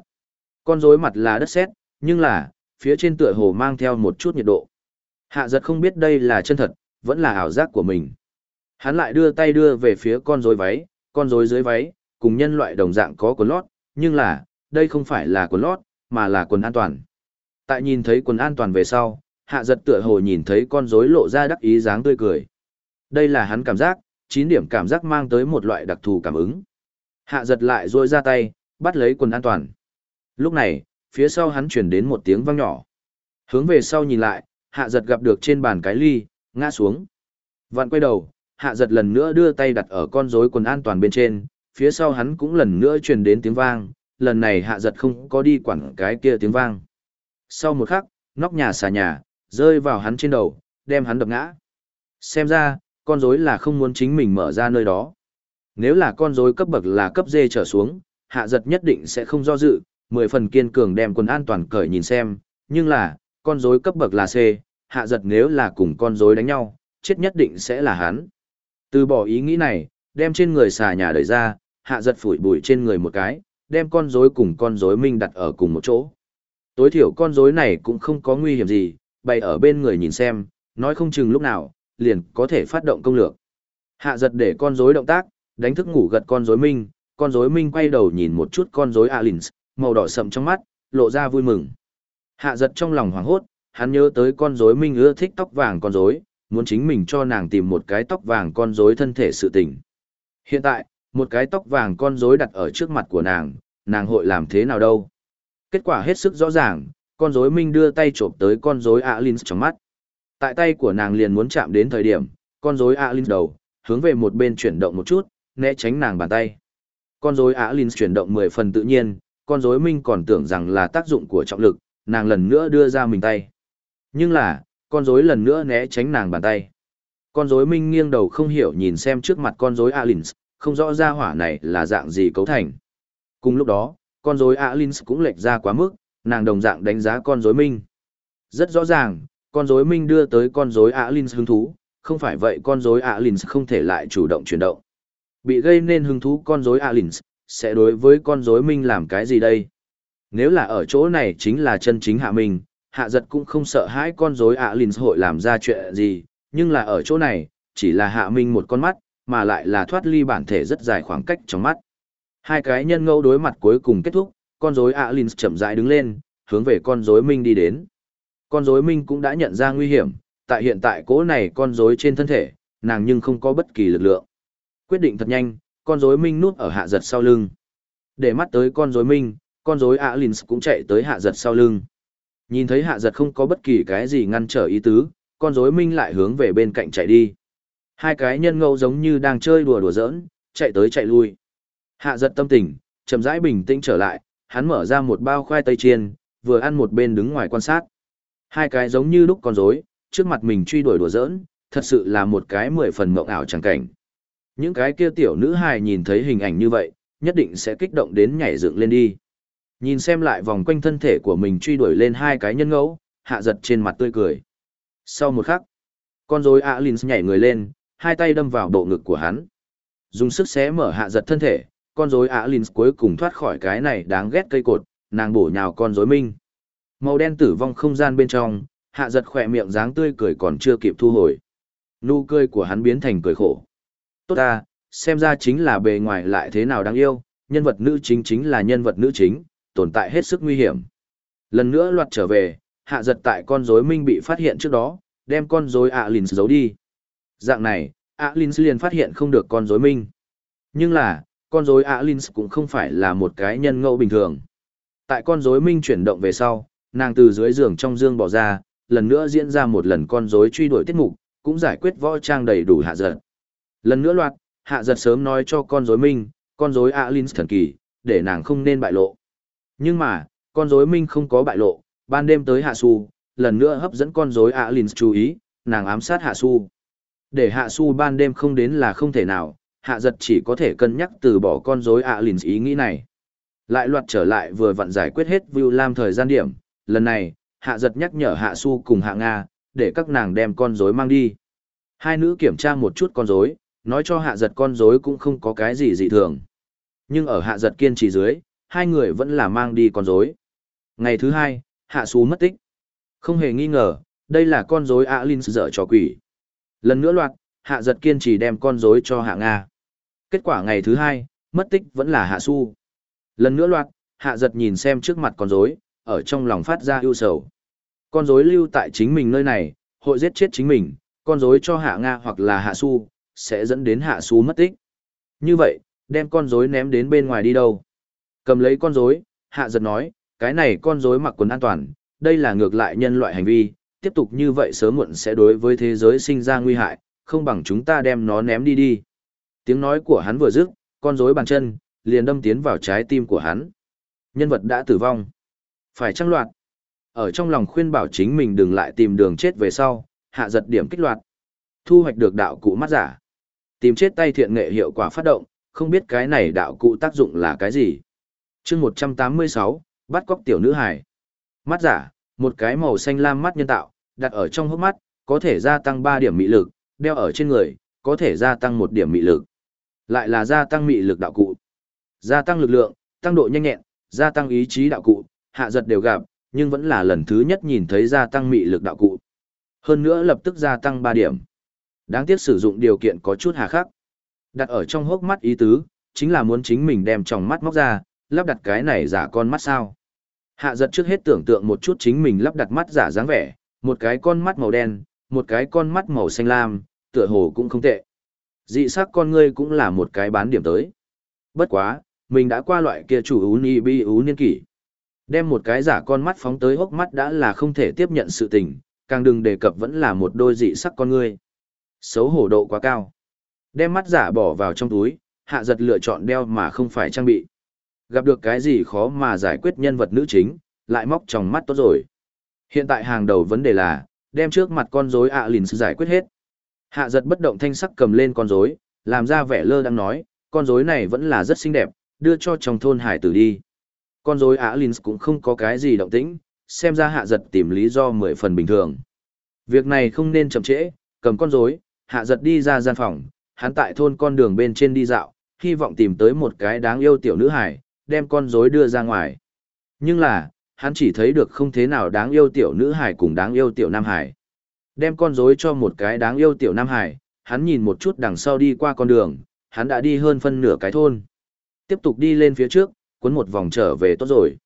Con rối mặt là đất sét, nhưng là, phía trên tựa hồ mang theo một chút nhiệt độ. Hạ giật không biết đây là chân thật, vẫn là ảo giác của mình. Hắn lại đưa tay đưa về phía con rối váy, con rối dưới váy, cùng nhân loại đồng dạng có quần lót, nhưng là, đây không phải là quần lót, mà là quần an toàn. Tại nhìn thấy quần an toàn về sau, hạ giật tựa hồ nhìn thấy con rối lộ ra đắc ý dáng tươi cười. Đây là hắn cảm giác, 9 điểm cảm giác mang tới một loại đặc thù cảm ứng. Hạ giật lại rôi ra tay, bắt lấy quần an toàn. Lúc này, phía sau hắn chuyển đến một tiếng vang nhỏ. Hướng về sau nhìn lại, hạ giật gặp được trên bàn cái ly, ngã xuống. Vạn quay đầu, hạ giật lần nữa đưa tay đặt ở con rối quần an toàn bên trên, phía sau hắn cũng lần nữa truyền đến tiếng vang, lần này hạ giật không có đi quản cái kia tiếng vang. Sau một khắc, nóc nhà xà nhà, rơi vào hắn trên đầu, đem hắn đập ngã. Xem ra, con rối là không muốn chính mình mở ra nơi đó. Nếu là con rối cấp bậc là cấp D trở xuống, hạ giật nhất định sẽ không do dự, mười phần kiên cường đem quần an toàn cởi nhìn xem, nhưng là, con rối cấp bậc là C, hạ giật nếu là cùng con rối đánh nhau, chết nhất định sẽ là hắn. Từ bỏ ý nghĩ này, đem trên người xà nhà đẩy ra, hạ giật phủi bụi trên người một cái, đem con rối cùng con rối minh đặt ở cùng một chỗ. Tối thiểu con rối này cũng không có nguy hiểm gì, bày ở bên người nhìn xem, nói không chừng lúc nào, liền có thể phát động công lược. Hạ giật để con rối động tác, đánh thức ngủ gật con rối minh, con rối minh quay đầu nhìn một chút con rối Alins, màu đỏ sậm trong mắt, lộ ra vui mừng. Hạ giật trong lòng hoảng hốt, hắn nhớ tới con rối minh ưa thích tóc vàng con rối, muốn chính mình cho nàng tìm một cái tóc vàng con rối thân thể sự tình. Hiện tại, một cái tóc vàng con rối đặt ở trước mặt của nàng, nàng hội làm thế nào đâu? Kết quả hết sức rõ ràng, con rối minh đưa tay trộm tới con rối Alins trong mắt. Tại tay của nàng liền muốn chạm đến thời điểm, con rối Alins đầu, hướng về một bên chuyển động một chút, né tránh nàng bàn tay. Con rối Alins chuyển động 10 phần tự nhiên, con rối minh còn tưởng rằng là tác dụng của trọng lực, nàng lần nữa đưa ra mình tay. Nhưng là, con rối lần nữa né tránh nàng bàn tay. Con rối minh nghiêng đầu không hiểu nhìn xem trước mặt con rối Alins, không rõ ra hỏa này là dạng gì cấu thành. Cùng lúc đó, con rối Alins cũng lệch ra quá mức, nàng đồng dạng đánh giá con rối minh. Rất rõ ràng, con rối minh đưa tới con rối Alins hứng thú, không phải vậy con rối Alins không thể lại chủ động chuyển động. Bị gây nên hứng thú con rối Alins, sẽ đối với con rối minh làm cái gì đây? Nếu là ở chỗ này chính là chân chính hạ minh, hạ giật cũng không sợ hãi con rối Alins hội làm ra chuyện gì, nhưng là ở chỗ này, chỉ là hạ minh một con mắt, mà lại là thoát ly bản thể rất dài khoảng cách trong mắt. Hai cái nhân ngẫu đối mặt cuối cùng kết thúc, con rối Alins chậm rãi đứng lên, hướng về con rối Minh đi đến. Con rối Minh cũng đã nhận ra nguy hiểm, tại hiện tại cố này con rối trên thân thể, nàng nhưng không có bất kỳ lực lượng. Quyết định thật nhanh, con rối Minh núp ở hạ giật sau lưng. Để mắt tới con rối Minh, con rối Alins cũng chạy tới hạ giật sau lưng. Nhìn thấy hạ giật không có bất kỳ cái gì ngăn trở ý tứ, con rối Minh lại hướng về bên cạnh chạy đi. Hai cái nhân ngẫu giống như đang chơi đùa đùa giỡn, chạy tới chạy lui. Hạ giật tâm tình, chậm rãi bình tĩnh trở lại, hắn mở ra một bao khoai tây chiên, vừa ăn một bên đứng ngoài quan sát. Hai cái giống như lúc con rối, trước mặt mình truy đuổi đùa giỡn, thật sự là một cái mười phần mộng ảo chẳng cảnh. Những cái kia tiểu nữ hài nhìn thấy hình ảnh như vậy, nhất định sẽ kích động đến nhảy dựng lên đi. Nhìn xem lại vòng quanh thân thể của mình truy đuổi lên hai cái nhân ngẫu, hạ giật trên mặt tươi cười. Sau một khắc, con rối Alins nhảy người lên, hai tay đâm vào bộ ngực của hắn. Dùng sức xé mở hạ giật thân thể, con rối Alins cuối cùng thoát khỏi cái này đáng ghét cây cột, nàng bổ nhào con rối minh. Màu đen tử vong không gian bên trong, hạ giật khỏe miệng dáng tươi cười còn chưa kịp thu hồi. Nụ cười của hắn biến thành cười khổ. Tốt ta, xem ra chính là bề ngoài lại thế nào đáng yêu, nhân vật nữ chính chính là nhân vật nữ chính, tồn tại hết sức nguy hiểm. Lần nữa loạt trở về, hạ giật tại con rối minh bị phát hiện trước đó, đem con rối Alins giấu đi. Dạng này, Alins liền phát hiện không được con rối minh. Nhưng là, con rối Alins cũng không phải là một cái nhân ngẫu bình thường. Tại con rối minh chuyển động về sau, nàng từ dưới giường trong dương bỏ ra, lần nữa diễn ra một lần con rối truy đuổi tiết mục, cũng giải quyết võ trang đầy đủ hạ giật. Lần nữa loạt, hạ giật sớm nói cho con rối minh, con rối Alins thần kỳ, để nàng không nên bại lộ. Nhưng mà, con rối minh không có bại lộ, ban đêm tới hạ su, lần nữa hấp dẫn con rối Alins chú ý, nàng ám sát hạ su. Để hạ su ban đêm không đến là không thể nào, hạ giật chỉ có thể cân nhắc từ bỏ con rối Alins ý nghĩ này. Lại loạt trở lại vừa vặn giải quyết hết Vưu Lam thời gian điểm, lần này, hạ giật nhắc nhở hạ su cùng hạ Nga, để các nàng đem con rối mang đi. Hai nữ kiểm tra một chút con rối, nói cho hạ giật con rối cũng không có cái gì dị thường. Nhưng ở hạ giật kiên trì dưới, hai người vẫn là mang đi con rối. Ngày thứ hai, hạ su mất tích. Không hề nghi ngờ, đây là con rối Alin dở trò quỷ. Lần nữa loạt, hạ giật kiên trì đem con rối cho hạ Nga. Kết quả ngày thứ hai, mất tích vẫn là hạ su. Lần nữa loạt, hạ giật nhìn xem trước mặt con rối, ở trong lòng phát ra ưu sầu. Con rối lưu tại chính mình nơi này, hội giết chết chính mình, con rối cho hạ Nga hoặc là hạ su, sẽ dẫn đến hạ su mất tích. Như vậy, đem con rối ném đến bên ngoài đi đâu? Cầm lấy con rối, hạ giật nói, cái này con rối mặc quần an toàn, đây là ngược lại nhân loại hành vi, tiếp tục như vậy sớm muộn sẽ đối với thế giới sinh ra nguy hại, không bằng chúng ta đem nó ném đi đi. Tiếng nói của hắn vừa dứt, con rối bàn chân, liền đâm tiến vào trái tim của hắn. Nhân vật đã tử vong. Phải trăng loạt. Ở trong lòng khuyên bảo chính mình đừng lại tìm đường chết về sau, hạ giật điểm kích loạt. Thu hoạch được đạo cụ mắt giả. Tìm chết tay thiện nghệ hiệu quả phát động, không biết cái này đạo cụ tác dụng là cái gì. chương 186, bắt cóc tiểu nữ hải. Mắt giả, một cái màu xanh lam mắt nhân tạo, đặt ở trong hốc mắt, có thể gia tăng 3 điểm mị lực, đeo ở trên người, có thể gia tăng một điểm mị lực. Lại là gia tăng mị lực đạo cụ. Gia tăng lực lượng, tăng độ nhanh nhẹn, gia tăng ý chí đạo cụ, hạ giật đều gặp, nhưng vẫn là lần thứ nhất nhìn thấy gia tăng mị lực đạo cụ. Hơn nữa lập tức gia tăng 3 điểm. Đáng tiếc sử dụng điều kiện có chút hà khắc. Đặt ở trong hốc mắt ý tứ, chính là muốn chính mình đem tròng mắt móc ra, lắp đặt cái này giả con mắt sao. Hạ giật trước hết tưởng tượng một chút chính mình lắp đặt mắt giả dáng vẻ, một cái con mắt màu đen, một cái con mắt màu xanh lam, tựa hồ cũng không tệ. Dị sắc con ngươi cũng là một cái bán điểm tới. Bất quá, mình đã qua loại kia chủ ú ni bi ú niên kỷ. Đem một cái giả con mắt phóng tới hốc mắt đã là không thể tiếp nhận sự tình, càng đừng đề cập vẫn là một đôi dị sắc con ngươi. Xấu hổ độ quá cao. Đem mắt giả bỏ vào trong túi, hạ giật lựa chọn đeo mà không phải trang bị. Gặp được cái gì khó mà giải quyết nhân vật nữ chính, lại móc trong mắt tốt rồi. Hiện tại hàng đầu vấn đề là, đem trước mặt con rối ạ lìn giải quyết hết. Hạ giật bất động thanh sắc cầm lên con rối, làm ra vẻ lơ đang nói, con rối này vẫn là rất xinh đẹp, đưa cho trong thôn hải tử đi. Con rối ạ lìn cũng không có cái gì động tĩnh, xem ra hạ giật tìm lý do mười phần bình thường. Việc này không nên chậm trễ, cầm con rối, hạ giật đi ra gian phòng, hắn tại thôn con đường bên trên đi dạo, hy vọng tìm tới một cái đáng yêu tiểu nữ hải, đem con rối đưa ra ngoài. Nhưng là, hắn chỉ thấy được không thế nào đáng yêu tiểu nữ hải cùng đáng yêu tiểu nam hải. Đem con rối cho một cái đáng yêu tiểu nam hải, hắn nhìn một chút đằng sau đi qua con đường, hắn đã đi hơn phân nửa cái thôn. Tiếp tục đi lên phía trước, cuốn một vòng trở về tốt rồi.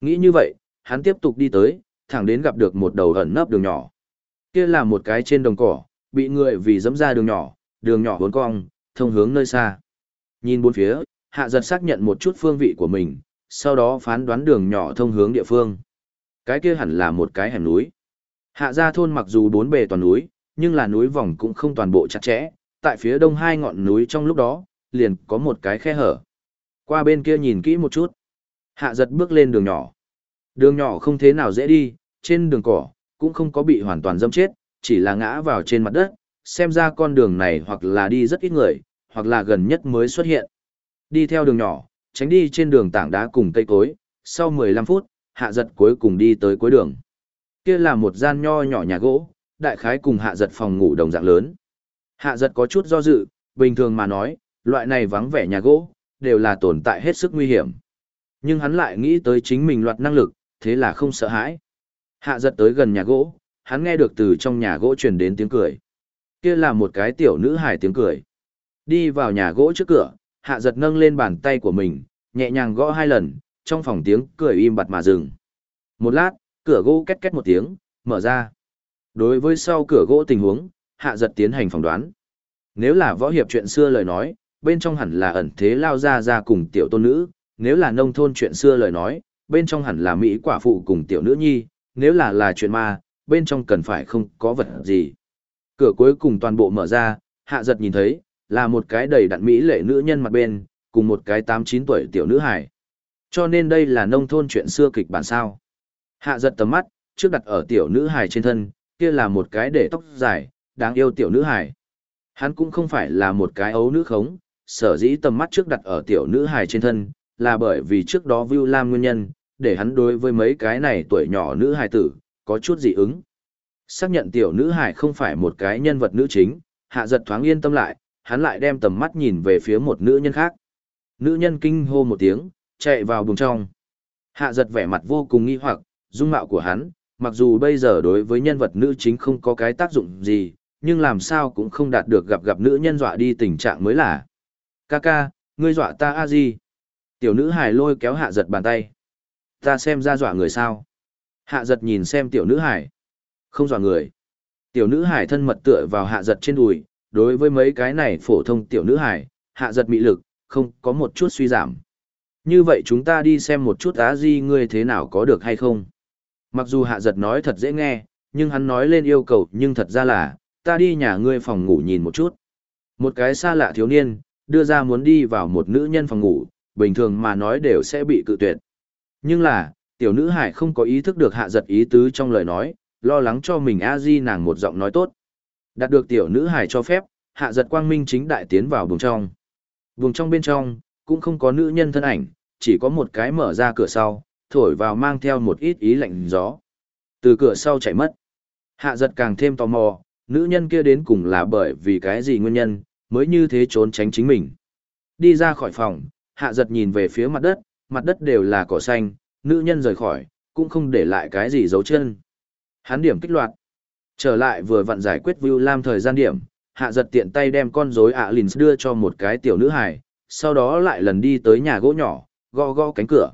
Nghĩ như vậy, hắn tiếp tục đi tới, thẳng đến gặp được một đầu ẩn nấp đường nhỏ. Kia là một cái trên đồng cỏ, bị người vì dẫm ra đường nhỏ, đường nhỏ vốn cong, thông hướng nơi xa. Nhìn bốn phía, hạ giật xác nhận một chút phương vị của mình, sau đó phán đoán đường nhỏ thông hướng địa phương. Cái kia hẳn là một cái hẻm núi. Hạ gia thôn mặc dù bốn bề toàn núi, nhưng là núi vòng cũng không toàn bộ chặt chẽ, tại phía đông hai ngọn núi trong lúc đó, liền có một cái khe hở. Qua bên kia nhìn kỹ một chút. Hạ giật bước lên đường nhỏ. Đường nhỏ không thế nào dễ đi, trên đường cỏ, cũng không có bị hoàn toàn dâm chết, chỉ là ngã vào trên mặt đất, xem ra con đường này hoặc là đi rất ít người, hoặc là gần nhất mới xuất hiện. Đi theo đường nhỏ, tránh đi trên đường tảng đá cùng cây cối, sau 15 phút, hạ giật cuối cùng đi tới cuối đường. Kia là một gian nho nhỏ nhà gỗ, đại khái cùng hạ giật phòng ngủ đồng dạng lớn. Hạ giật có chút do dự, bình thường mà nói, loại này vắng vẻ nhà gỗ, đều là tồn tại hết sức nguy hiểm. Nhưng hắn lại nghĩ tới chính mình loạt năng lực, thế là không sợ hãi. Hạ giật tới gần nhà gỗ, hắn nghe được từ trong nhà gỗ truyền đến tiếng cười. Kia là một cái tiểu nữ hài tiếng cười. Đi vào nhà gỗ trước cửa, hạ giật nâng lên bàn tay của mình, nhẹ nhàng gõ hai lần, trong phòng tiếng cười im bặt mà dừng. Một lát, cửa gỗ két két một tiếng, mở ra. Đối với sau cửa gỗ tình huống, hạ giật tiến hành phỏng đoán. Nếu là võ hiệp chuyện xưa lời nói, bên trong hẳn là ẩn thế lao ra ra cùng tiểu tôn nữ, nếu là nông thôn chuyện xưa lời nói, bên trong hẳn là Mỹ quả phụ cùng tiểu nữ nhi, nếu là là chuyện ma, bên trong cần phải không có vật gì. Cửa cuối cùng toàn bộ mở ra, hạ giật nhìn thấy, là một cái đầy đặn Mỹ lệ nữ nhân mặt bên, cùng một cái 8-9 tuổi tiểu nữ hải. Cho nên đây là nông thôn chuyện xưa kịch bản sao. Hạ giật tầm mắt, trước đặt ở tiểu nữ hải trên thân, kia là một cái để tóc dài, đáng yêu tiểu nữ hải. Hắn cũng không phải là một cái ấu nữ khống, sở dĩ tầm mắt trước đặt ở tiểu nữ hải trên thân, là bởi vì trước đó view Lam nguyên nhân, để hắn đối với mấy cái này tuổi nhỏ nữ hải tử, có chút dị ứng. Xác nhận tiểu nữ hải không phải một cái nhân vật nữ chính, hạ giật thoáng yên tâm lại, hắn lại đem tầm mắt nhìn về phía một nữ nhân khác. Nữ nhân kinh hô một tiếng, chạy vào buồng trong. Hạ giật vẻ mặt vô cùng nghi hoặc, dung mạo của hắn, mặc dù bây giờ đối với nhân vật nữ chính không có cái tác dụng gì, nhưng làm sao cũng không đạt được gặp gặp nữ nhân dọa đi tình trạng mới là. Kaka, ngươi dọa ta a gì? Tiểu nữ hài lôi kéo hạ giật bàn tay. Ta xem ra dọa người sao? Hạ giật nhìn xem tiểu nữ hải. Không dọa người. Tiểu nữ hải thân mật tựa vào hạ giật trên đùi, đối với mấy cái này phổ thông tiểu nữ hải, hạ giật mị lực, không có một chút suy giảm. Như vậy chúng ta đi xem một chút á di ngươi thế nào có được hay không. Mặc dù hạ giật nói thật dễ nghe, nhưng hắn nói lên yêu cầu nhưng thật ra là, ta đi nhà ngươi phòng ngủ nhìn một chút. Một cái xa lạ thiếu niên, đưa ra muốn đi vào một nữ nhân phòng ngủ, bình thường mà nói đều sẽ bị cự tuyệt. Nhưng là, tiểu nữ hải không có ý thức được hạ giật ý tứ trong lời nói, lo lắng cho mình a di nàng một giọng nói tốt. Đạt được tiểu nữ hải cho phép, hạ giật quang minh chính đại tiến vào vùng trong. Vùng trong bên trong, cũng không có nữ nhân thân ảnh, chỉ có một cái mở ra cửa sau, thổi vào mang theo một ít ý lạnh gió. Từ cửa sau chạy mất. Hạ giật càng thêm tò mò, nữ nhân kia đến cùng là bởi vì cái gì nguyên nhân, mới như thế trốn tránh chính mình. Đi ra khỏi phòng, hạ giật nhìn về phía mặt đất, mặt đất đều là cỏ xanh, nữ nhân rời khỏi, cũng không để lại cái gì dấu chân. Hắn điểm kích loạt. Trở lại vừa vặn giải quyết Vưu Lam thời gian điểm, hạ giật tiện tay đem con rối ạ lìn đưa cho một cái tiểu nữ hài, sau đó lại lần đi tới nhà gỗ nhỏ, gõ gõ cánh cửa.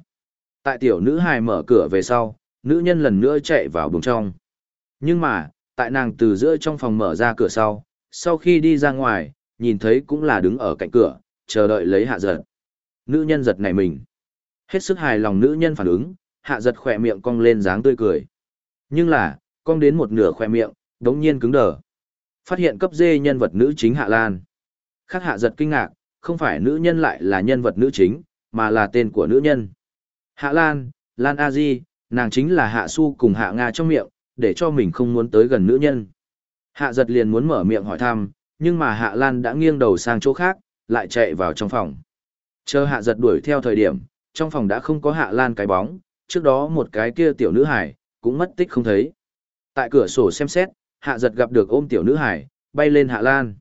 Tại tiểu nữ hài mở cửa về sau, nữ nhân lần nữa chạy vào buồng trong. Nhưng mà, tại nàng từ giữa trong phòng mở ra cửa sau, sau khi đi ra ngoài, nhìn thấy cũng là đứng ở cạnh cửa, chờ đợi lấy hạ giật. Nữ nhân giật này mình. Hết sức hài lòng nữ nhân phản ứng, hạ giật khỏe miệng cong lên dáng tươi cười. Nhưng là, cong đến một nửa khỏe miệng, đống nhiên cứng đờ. Phát hiện cấp dê nhân vật nữ chính Hạ Lan. Khác hạ giật kinh ngạc, không phải nữ nhân lại là nhân vật nữ chính, mà là tên của nữ nhân. Hạ Lan, Lan A Di, nàng chính là Hạ Su cùng Hạ Nga trong miệng, để cho mình không muốn tới gần nữ nhân. Hạ giật liền muốn mở miệng hỏi thăm, nhưng mà Hạ Lan đã nghiêng đầu sang chỗ khác, lại chạy vào trong phòng. Chờ Hạ giật đuổi theo thời điểm, trong phòng đã không có Hạ Lan cái bóng, trước đó một cái kia tiểu nữ hải, cũng mất tích không thấy. Tại cửa sổ xem xét, Hạ giật gặp được ôm tiểu nữ hải, bay lên Hạ Lan.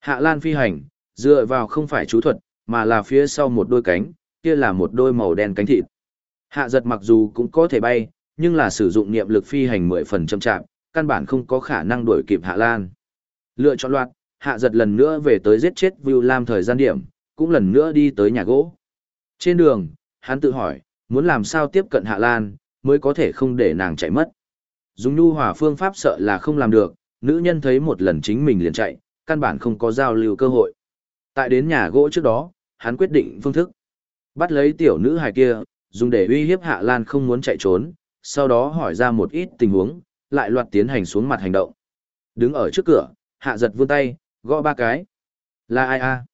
Hạ Lan phi hành, dựa vào không phải chú thuật, mà là phía sau một đôi cánh, kia là một đôi màu đen cánh thịt. Hạ giật mặc dù cũng có thể bay, nhưng là sử dụng niệm lực phi hành mười phần chậm chạp, căn bản không có khả năng đuổi kịp Hạ Lan. Lựa chọn loạt, Hạ giật lần nữa về tới giết chết Vưu Lam thời gian điểm, cũng lần nữa đi tới nhà gỗ. Trên đường, hắn tự hỏi, muốn làm sao tiếp cận Hạ Lan, mới có thể không để nàng chạy mất. Dùng nhu hòa phương pháp sợ là không làm được, nữ nhân thấy một lần chính mình liền chạy, căn bản không có giao lưu cơ hội. Tại đến nhà gỗ trước đó, hắn quyết định phương thức. Bắt lấy tiểu nữ hài kia, dùng để uy hiếp Hạ Lan không muốn chạy trốn, sau đó hỏi ra một ít tình huống, lại loạt tiến hành xuống mặt hành động. Đứng ở trước cửa, Hạ giật vươn tay, gõ ba cái. Là ai a?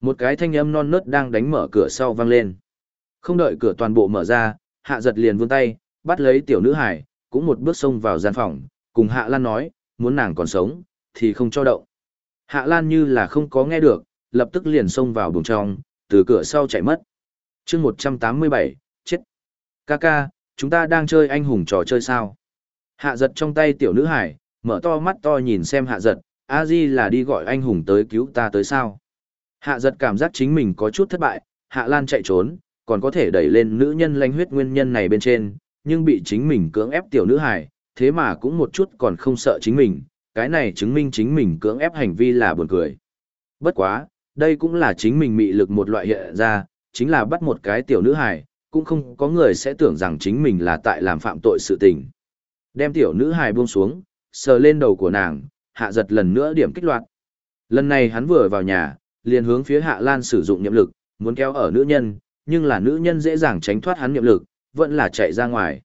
Một cái thanh âm non nớt đang đánh mở cửa sau vang lên. Không đợi cửa toàn bộ mở ra, Hạ giật liền vươn tay, bắt lấy tiểu nữ hải, cũng một bước xông vào gian phòng, cùng Hạ Lan nói, muốn nàng còn sống, thì không cho động. Hạ Lan như là không có nghe được, lập tức liền xông vào buồng trong, từ cửa sau chạy mất. chương 187, chết. Kaka, chúng ta đang chơi anh hùng trò chơi sao? Hạ giật trong tay tiểu nữ hải, mở to mắt to nhìn xem hạ giật, a di là đi gọi anh hùng tới cứu ta tới sao? Hạ giật cảm giác chính mình có chút thất bại, hạ lan chạy trốn, còn có thể đẩy lên nữ nhân lanh huyết nguyên nhân này bên trên, nhưng bị chính mình cưỡng ép tiểu nữ hài, thế mà cũng một chút còn không sợ chính mình, cái này chứng minh chính mình cưỡng ép hành vi là buồn cười. Bất quá, đây cũng là chính mình mị lực một loại hiện ra, chính là bắt một cái tiểu nữ hài, cũng không có người sẽ tưởng rằng chính mình là tại làm phạm tội sự tình. Đem tiểu nữ hài buông xuống, sờ lên đầu của nàng, hạ giật lần nữa điểm kích loạt. Lần này hắn vừa vào nhà, liền hướng phía hạ lan sử dụng nhiệm lực, muốn kéo ở nữ nhân, nhưng là nữ nhân dễ dàng tránh thoát hắn niệm lực, vẫn là chạy ra ngoài.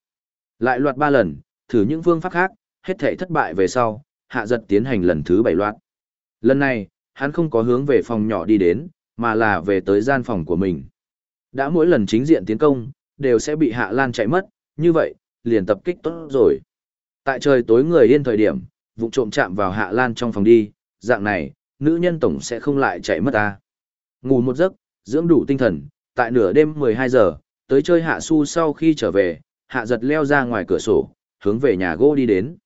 Lại loạt ba lần, thử những phương pháp khác, hết thể thất bại về sau, hạ giật tiến hành lần thứ bảy loạt. Lần này, hắn không có hướng về phòng nhỏ đi đến, mà là về tới gian phòng của mình. Đã mỗi lần chính diện tiến công, đều sẽ bị Hạ Lan chạy mất, như vậy, liền tập kích tốt rồi. Tại trời tối người yên thời điểm, vụ trộm chạm vào Hạ Lan trong phòng đi, dạng này, nữ nhân tổng sẽ không lại chạy mất ta. Ngủ một giấc, dưỡng đủ tinh thần, tại nửa đêm 12 giờ, tới chơi Hạ Su sau khi trở về, Hạ giật leo ra ngoài cửa sổ, hướng về nhà gỗ đi đến.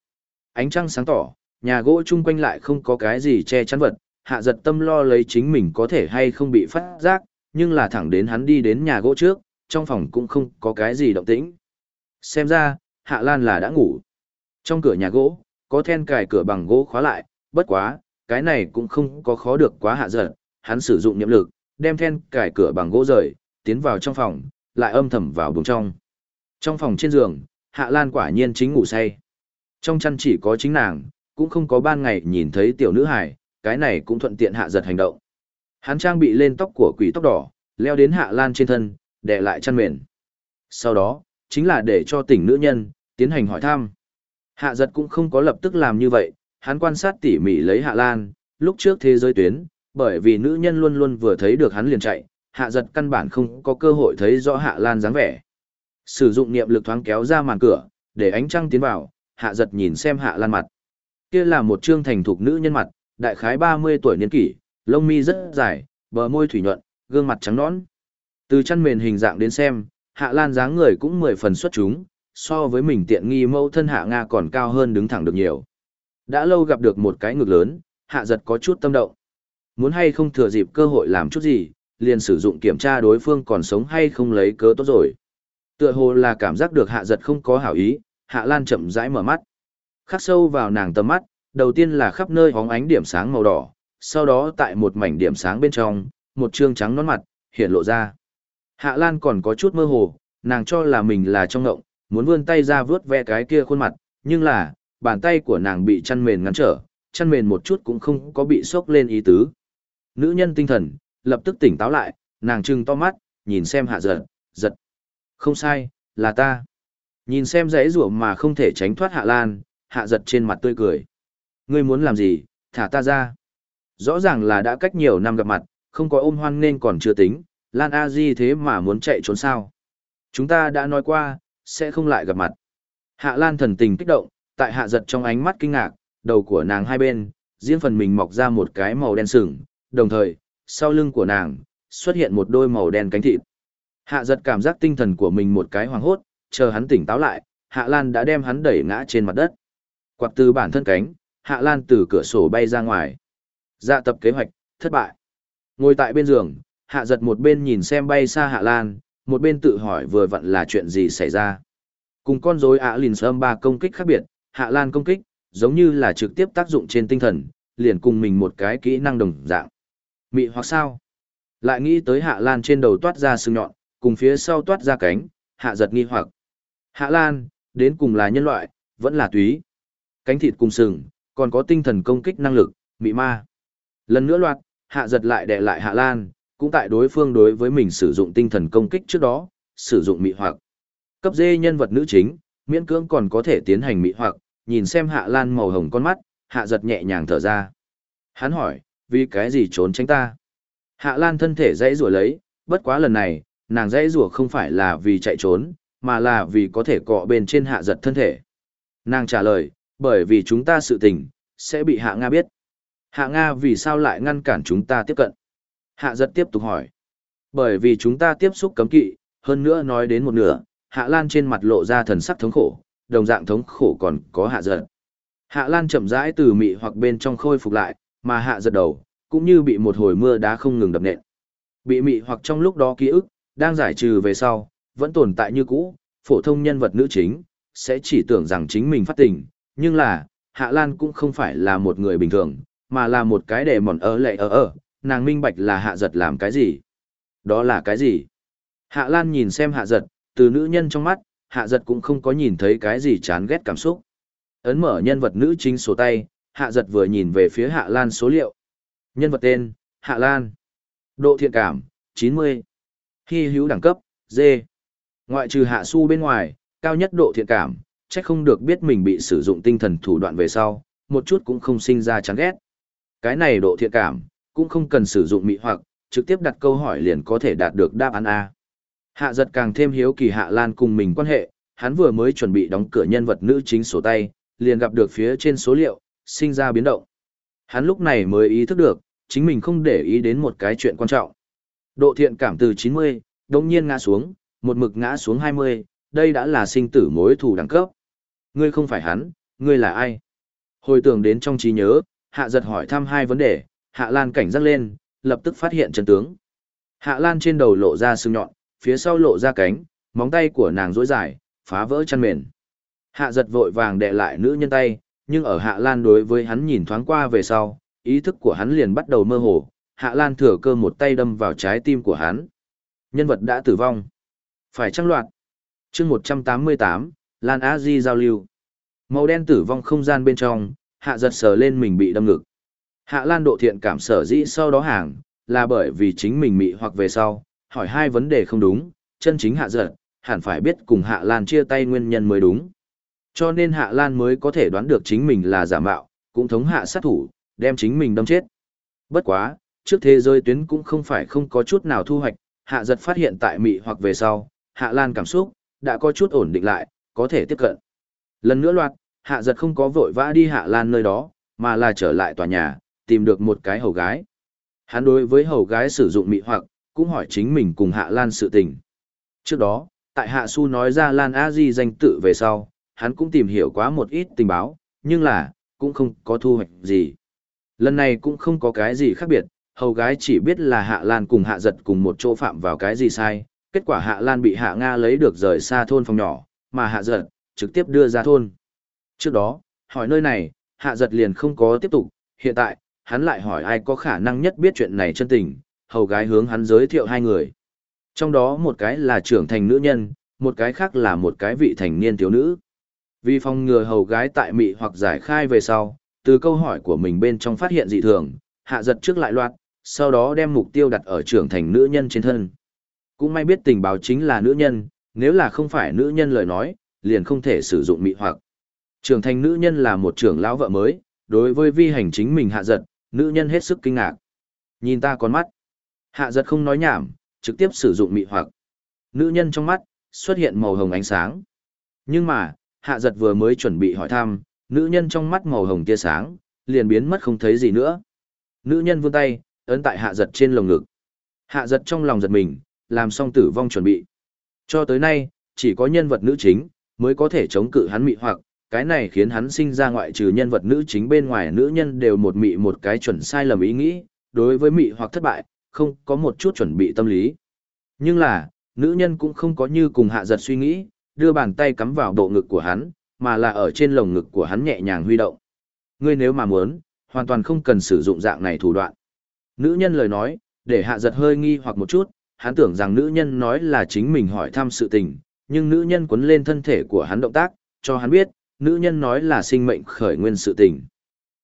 Ánh trăng sáng tỏ, nhà gỗ chung quanh lại không có cái gì che chắn vật, hạ giật tâm lo lấy chính mình có thể hay không bị phát giác, nhưng là thẳng đến hắn đi đến nhà gỗ trước, trong phòng cũng không có cái gì động tĩnh. Xem ra, Hạ Lan là đã ngủ. Trong cửa nhà gỗ, có then cài cửa bằng gỗ khóa lại, bất quá, cái này cũng không có khó được quá hạ giật, hắn sử dụng niệm lực, đem then cài cửa bằng gỗ rời, tiến vào trong phòng, lại âm thầm vào buồng trong. Trong phòng trên giường, Hạ Lan quả nhiên chính ngủ say. Trong chăn chỉ có chính nàng, cũng không có ban ngày nhìn thấy tiểu nữ hải, cái này cũng thuận tiện hạ giật hành động. Hắn trang bị lên tóc của quỷ tóc đỏ, leo đến hạ lan trên thân, đè lại chăn mền. Sau đó, chính là để cho tỉnh nữ nhân, tiến hành hỏi thăm. Hạ giật cũng không có lập tức làm như vậy, hắn quan sát tỉ mỉ lấy hạ lan, lúc trước thế giới tuyến, bởi vì nữ nhân luôn luôn vừa thấy được hắn liền chạy, hạ giật căn bản không có cơ hội thấy rõ hạ lan dáng vẻ. Sử dụng niệm lực thoáng kéo ra màn cửa, để ánh trăng tiến vào, hạ giật nhìn xem hạ lan mặt. Kia là một trương thành thục nữ nhân mặt, đại khái 30 tuổi niên kỷ, lông mi rất dài, bờ môi thủy nhuận, gương mặt trắng nõn. Từ chân mền hình dạng đến xem, Hạ Lan dáng người cũng mười phần xuất chúng, so với mình tiện nghi mẫu thân Hạ Nga còn cao hơn đứng thẳng được nhiều. Đã lâu gặp được một cái ngực lớn, hạ giật có chút tâm động. Muốn hay không thừa dịp cơ hội làm chút gì, liền sử dụng kiểm tra đối phương còn sống hay không lấy cớ tốt rồi. Tựa hồ là cảm giác được hạ giật không có hảo ý, hạ lan chậm rãi mở mắt. Khắc sâu vào nàng tầm mắt, đầu tiên là khắp nơi hóng ánh điểm sáng màu đỏ, sau đó tại một mảnh điểm sáng bên trong, một trương trắng nón mặt, hiện lộ ra. Hạ Lan còn có chút mơ hồ, nàng cho là mình là trong ngộng, muốn vươn tay ra vướt ve cái kia khuôn mặt, nhưng là, bàn tay của nàng bị chăn mền ngăn trở, chăn mền một chút cũng không có bị sốc lên ý tứ. Nữ nhân tinh thần, lập tức tỉnh táo lại, nàng trừng to mắt, nhìn xem hạ giật, giật. Không sai, là ta. Nhìn xem dãy rủa mà không thể tránh thoát hạ lan, hạ giật trên mặt tươi cười. Ngươi muốn làm gì, thả ta ra. Rõ ràng là đã cách nhiều năm gặp mặt, không có ôm hoan nên còn chưa tính, Lan A Di thế mà muốn chạy trốn sao. Chúng ta đã nói qua, sẽ không lại gặp mặt. Hạ Lan thần tình kích động, tại hạ giật trong ánh mắt kinh ngạc, đầu của nàng hai bên, riêng phần mình mọc ra một cái màu đen sừng, đồng thời, sau lưng của nàng, xuất hiện một đôi màu đen cánh thịt. Hạ giật cảm giác tinh thần của mình một cái hoàng hốt, chờ hắn tỉnh táo lại, Hạ Lan đã đem hắn đẩy ngã trên mặt đất. Quạt từ bản thân cánh, Hạ Lan từ cửa sổ bay ra ngoài. Dạ tập kế hoạch, thất bại. Ngồi tại bên giường, Hạ giật một bên nhìn xem bay xa Hạ Lan, một bên tự hỏi vừa vặn là chuyện gì xảy ra. Cùng con rối ạ lìn sơm ba công kích khác biệt, Hạ Lan công kích, giống như là trực tiếp tác dụng trên tinh thần, liền cùng mình một cái kỹ năng đồng dạng. Mị hoặc sao? Lại nghĩ tới Hạ Lan trên đầu toát ra sừng nhọn, cùng phía sau toát ra cánh, Hạ giật nghi hoặc. Hạ Lan, đến cùng là nhân loại, vẫn là túy. Cánh thịt cùng sừng, còn có tinh thần công kích năng lực, mị ma. Lần nữa loạt, Hạ giật lại đè lại Hạ Lan, cũng tại đối phương đối với mình sử dụng tinh thần công kích trước đó, sử dụng mị hoặc. Cấp dê nhân vật nữ chính, miễn cưỡng còn có thể tiến hành mị hoặc, nhìn xem Hạ Lan màu hồng con mắt, Hạ giật nhẹ nhàng thở ra. Hắn hỏi, vì cái gì trốn tránh ta? Hạ Lan thân thể dãy rủa lấy, bất quá lần này, nàng dãy rủa không phải là vì chạy trốn, mà là vì có thể cọ bên trên hạ giật thân thể. Nàng trả lời, bởi vì chúng ta sự tình, sẽ bị hạ Nga biết. Hạ Nga vì sao lại ngăn cản chúng ta tiếp cận? Hạ giật tiếp tục hỏi. Bởi vì chúng ta tiếp xúc cấm kỵ, hơn nữa nói đến một nửa, Hạ Lan trên mặt lộ ra thần sắc thống khổ, đồng dạng thống khổ còn có hạ giật. Hạ Lan chậm rãi từ mị hoặc bên trong khôi phục lại, mà hạ giật đầu, cũng như bị một hồi mưa đá không ngừng đập nện. Bị mị hoặc trong lúc đó ký ức, đang giải trừ về sau, vẫn tồn tại như cũ, phổ thông nhân vật nữ chính, sẽ chỉ tưởng rằng chính mình phát tình, nhưng là, Hạ Lan cũng không phải là một người bình thường, mà là một cái đề mòn ở lệ ở ở, nàng minh bạch là hạ giật làm cái gì. Đó là cái gì? Hạ Lan nhìn xem hạ giật, từ nữ nhân trong mắt, hạ giật cũng không có nhìn thấy cái gì chán ghét cảm xúc. Ấn mở nhân vật nữ chính sổ tay, hạ giật vừa nhìn về phía hạ Lan số liệu. Nhân vật tên, hạ Lan. Độ thiện cảm, 90. Hy hữu đẳng cấp, D. Ngoại trừ hạ su bên ngoài, cao nhất độ thiện cảm, chắc không được biết mình bị sử dụng tinh thần thủ đoạn về sau, một chút cũng không sinh ra chán ghét. Cái này độ thiện cảm, cũng không cần sử dụng mị hoặc, trực tiếp đặt câu hỏi liền có thể đạt được đáp án A. Hạ giật càng thêm hiếu kỳ Hạ Lan cùng mình quan hệ, hắn vừa mới chuẩn bị đóng cửa nhân vật nữ chính sổ tay, liền gặp được phía trên số liệu, sinh ra biến động. Hắn lúc này mới ý thức được, chính mình không để ý đến một cái chuyện quan trọng. Độ thiện cảm từ 90, đồng nhiên ngã xuống, một mực ngã xuống 20, đây đã là sinh tử mối thù đẳng cấp. Ngươi không phải hắn, ngươi là ai? Hồi tưởng đến trong trí nhớ, Hạ giật hỏi thăm hai vấn đề, Hạ Lan cảnh giác lên, lập tức phát hiện chân tướng. Hạ Lan trên đầu lộ ra sưng nhọn, phía sau lộ ra cánh, móng tay của nàng rối dài, phá vỡ chăn mền. Hạ giật vội vàng đè lại nữ nhân tay, nhưng ở Hạ Lan đối với hắn nhìn thoáng qua về sau, ý thức của hắn liền bắt đầu mơ hồ, Hạ Lan thừa cơ một tay đâm vào trái tim của hắn. Nhân vật đã tử vong. Phải trăng loạt. chương 188, Lan Á Di giao lưu. Màu đen tử vong không gian bên trong, Hạ giật sờ lên mình bị đâm ngực. Hạ Lan độ thiện cảm sở dĩ sau đó hàng, là bởi vì chính mình mị hoặc về sau, hỏi hai vấn đề không đúng, chân chính hạ giật, hẳn phải biết cùng Hạ Lan chia tay nguyên nhân mới đúng. Cho nên Hạ Lan mới có thể đoán được chính mình là giả mạo, cũng thống hạ sát thủ, đem chính mình đâm chết. Bất quá, trước thế giới tuyến cũng không phải không có chút nào thu hoạch, Hạ giật phát hiện tại mị hoặc về sau, Hạ Lan cảm xúc, đã có chút ổn định lại, có thể tiếp cận. Lần nữa loạt, Hạ giật không có vội vã đi Hạ Lan nơi đó, mà là trở lại tòa nhà, tìm được một cái hầu gái. Hắn đối với hầu gái sử dụng mị hoặc, cũng hỏi chính mình cùng Hạ Lan sự tình. Trước đó, tại Hạ Su nói ra Lan A Di danh tự về sau, hắn cũng tìm hiểu quá một ít tình báo, nhưng là, cũng không có thu hoạch gì. Lần này cũng không có cái gì khác biệt, hầu gái chỉ biết là Hạ Lan cùng Hạ Giật cùng một chỗ phạm vào cái gì sai, kết quả Hạ Lan bị Hạ Nga lấy được rời xa thôn phòng nhỏ, mà Hạ Giật trực tiếp đưa ra thôn. Trước đó, hỏi nơi này, Hạ Giật liền không có tiếp tục, hiện tại, hắn lại hỏi ai có khả năng nhất biết chuyện này chân tình, hầu gái hướng hắn giới thiệu hai người. Trong đó một cái là trưởng thành nữ nhân, một cái khác là một cái vị thành niên thiếu nữ. Vì phòng ngừa hầu gái tại mị hoặc giải khai về sau, từ câu hỏi của mình bên trong phát hiện dị thường, hạ giật trước lại loạt, sau đó đem mục tiêu đặt ở trưởng thành nữ nhân trên thân. Cũng may biết tình báo chính là nữ nhân, nếu là không phải nữ nhân lời nói, liền không thể sử dụng mị hoặc. Trưởng thành nữ nhân là một trưởng lão vợ mới, đối với vi hành chính mình hạ giật, nữ nhân hết sức kinh ngạc. Nhìn ta con mắt. Hạ giật không nói nhảm, trực tiếp sử dụng mị hoặc. Nữ nhân trong mắt, xuất hiện màu hồng ánh sáng. Nhưng mà, hạ giật vừa mới chuẩn bị hỏi thăm, nữ nhân trong mắt màu hồng tia sáng, liền biến mất không thấy gì nữa. Nữ nhân vươn tay, ấn tại hạ giật trên lồng ngực. Hạ giật trong lòng giật mình, làm xong tử vong chuẩn bị. Cho tới nay, chỉ có nhân vật nữ chính, mới có thể chống cự hắn mị hoặc, cái này khiến hắn sinh ra ngoại trừ nhân vật nữ chính bên ngoài nữ nhân đều một mị một cái chuẩn sai lầm ý nghĩ, đối với mị hoặc thất bại, không có một chút chuẩn bị tâm lý. Nhưng là, nữ nhân cũng không có như cùng hạ giật suy nghĩ, đưa bàn tay cắm vào bộ ngực của hắn, mà là ở trên lồng ngực của hắn nhẹ nhàng huy động. Ngươi nếu mà muốn, hoàn toàn không cần sử dụng dạng này thủ đoạn. Nữ nhân lời nói, để hạ giật hơi nghi hoặc một chút, hắn tưởng rằng nữ nhân nói là chính mình hỏi thăm sự tình, nhưng nữ nhân quấn lên thân thể của hắn động tác, cho hắn biết, nữ nhân nói là sinh mệnh khởi nguyên sự tình.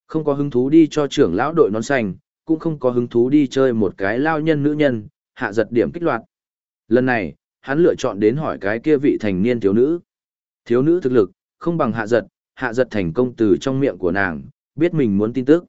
Không có hứng thú đi cho trưởng lão đội nón xanh, cũng không có hứng thú đi chơi một cái lao nhân nữ nhân, hạ giật điểm kích loạt. Lần này, hắn lựa chọn đến hỏi cái kia vị thành niên thiếu nữ. Thiếu nữ thực lực, không bằng hạ giật, hạ giật thành công từ trong miệng của nàng, biết mình muốn tin tức.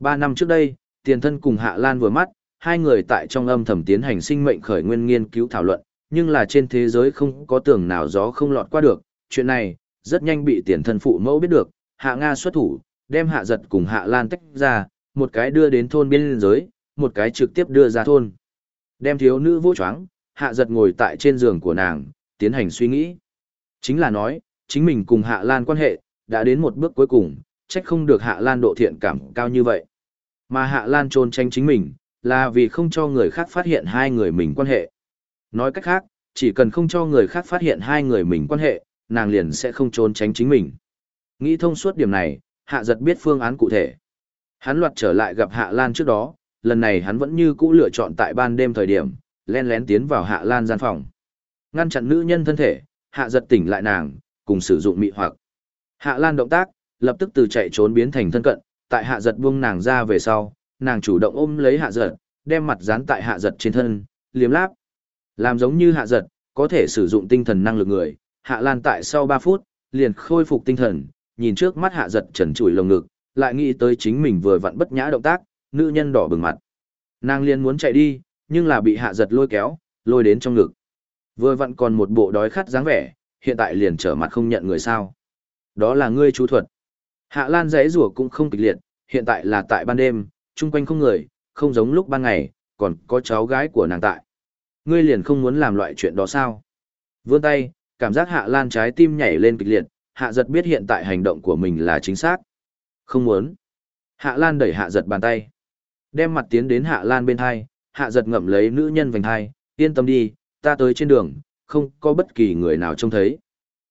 Ba năm trước đây, tiền thân cùng hạ lan vừa mắt, hai người tại trong âm thầm tiến hành sinh mệnh khởi nguyên nghiên cứu thảo luận, nhưng là trên thế giới không có tường nào gió không lọt qua được. Chuyện này, rất nhanh bị tiền thân phụ mẫu biết được, hạ Nga xuất thủ, đem hạ giật cùng hạ lan tách ra, một cái đưa đến thôn biên giới, một cái trực tiếp đưa ra thôn. Đem thiếu nữ vô choáng, hạ giật ngồi tại trên giường của nàng, tiến hành suy nghĩ. Chính là nói, chính mình cùng hạ lan quan hệ, đã đến một bước cuối cùng, trách không được hạ lan độ thiện cảm cao như vậy. Mà hạ lan trôn tranh chính mình, là vì không cho người khác phát hiện hai người mình quan hệ. Nói cách khác, chỉ cần không cho người khác phát hiện hai người mình quan hệ, nàng liền sẽ không trốn tránh chính mình. Nghĩ thông suốt điểm này, hạ giật biết phương án cụ thể. Hắn loạt trở lại gặp Hạ Lan trước đó, lần này hắn vẫn như cũ lựa chọn tại ban đêm thời điểm, len lén tiến vào Hạ Lan gian phòng. Ngăn chặn nữ nhân thân thể, Hạ giật tỉnh lại nàng, cùng sử dụng mị hoặc. Hạ Lan động tác, lập tức từ chạy trốn biến thành thân cận, tại Hạ giật buông nàng ra về sau, nàng chủ động ôm lấy Hạ giật, đem mặt dán tại Hạ giật trên thân, liếm láp. Làm giống như Hạ giật, có thể sử dụng tinh thần năng lực người, Hạ Lan tại sau ba phút, liền khôi phục tinh thần, nhìn trước mắt Hạ giật trần trụi lồng ngực, lại nghĩ tới chính mình vừa vặn bất nhã động tác, nữ nhân đỏ bừng mặt. Nàng liền muốn chạy đi, nhưng là bị hạ giật lôi kéo, lôi đến trong ngực. Vừa vặn còn một bộ đói khát dáng vẻ, hiện tại liền trở mặt không nhận người sao. Đó là ngươi chú thuật. Hạ Lan giấy rủa cũng không kịch liệt, hiện tại là tại ban đêm, chung quanh không người, không giống lúc ban ngày, còn có cháu gái của nàng tại. Ngươi liền không muốn làm loại chuyện đó sao? Vươn tay, cảm giác Hạ Lan trái tim nhảy lên kịch liệt, Hạ giật biết hiện tại hành động của mình là chính xác. Không muốn. Hạ Lan đẩy hạ giật bàn tay. Đem mặt tiến đến Hạ Lan bên hai, hạ giật ngậm lấy nữ nhân vành hai, yên tâm đi, ta tới trên đường, không có bất kỳ người nào trông thấy.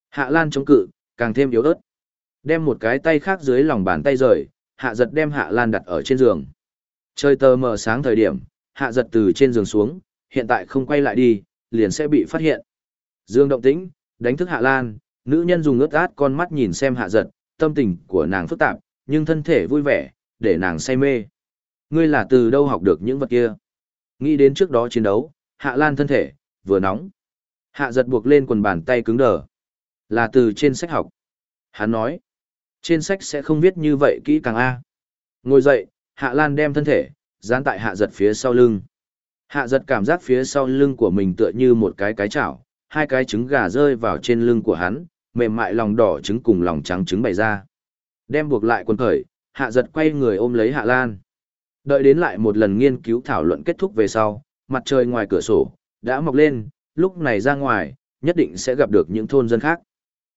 Hạ Lan chống cự, càng thêm yếu ớt. Đem một cái tay khác dưới lòng bàn tay rời, hạ giật đem Hạ Lan đặt ở trên giường. Trời tờ mờ sáng thời điểm, hạ giật từ trên giường xuống, hiện tại không quay lại đi, liền sẽ bị phát hiện. Dương động tĩnh, đánh thức Hạ Lan, nữ nhân dùng ướt át con mắt nhìn xem hạ giật, tâm tình của nàng phức tạp, nhưng thân thể vui vẻ, để nàng say mê. Ngươi là từ đâu học được những vật kia? Nghĩ đến trước đó chiến đấu, Hạ Lan thân thể, vừa nóng. Hạ giật buộc lên quần bàn tay cứng đờ. Là từ trên sách học. Hắn nói, trên sách sẽ không viết như vậy kỹ càng A. Ngồi dậy, Hạ Lan đem thân thể, dán tại hạ giật phía sau lưng. Hạ giật cảm giác phía sau lưng của mình tựa như một cái cái chảo, hai cái trứng gà rơi vào trên lưng của hắn, mềm mại lòng đỏ trứng cùng lòng trắng trứng bày ra. Đem buộc lại quần khởi, hạ giật quay người ôm lấy hạ lan. Đợi đến lại một lần nghiên cứu thảo luận kết thúc về sau, mặt trời ngoài cửa sổ, đã mọc lên, lúc này ra ngoài, nhất định sẽ gặp được những thôn dân khác.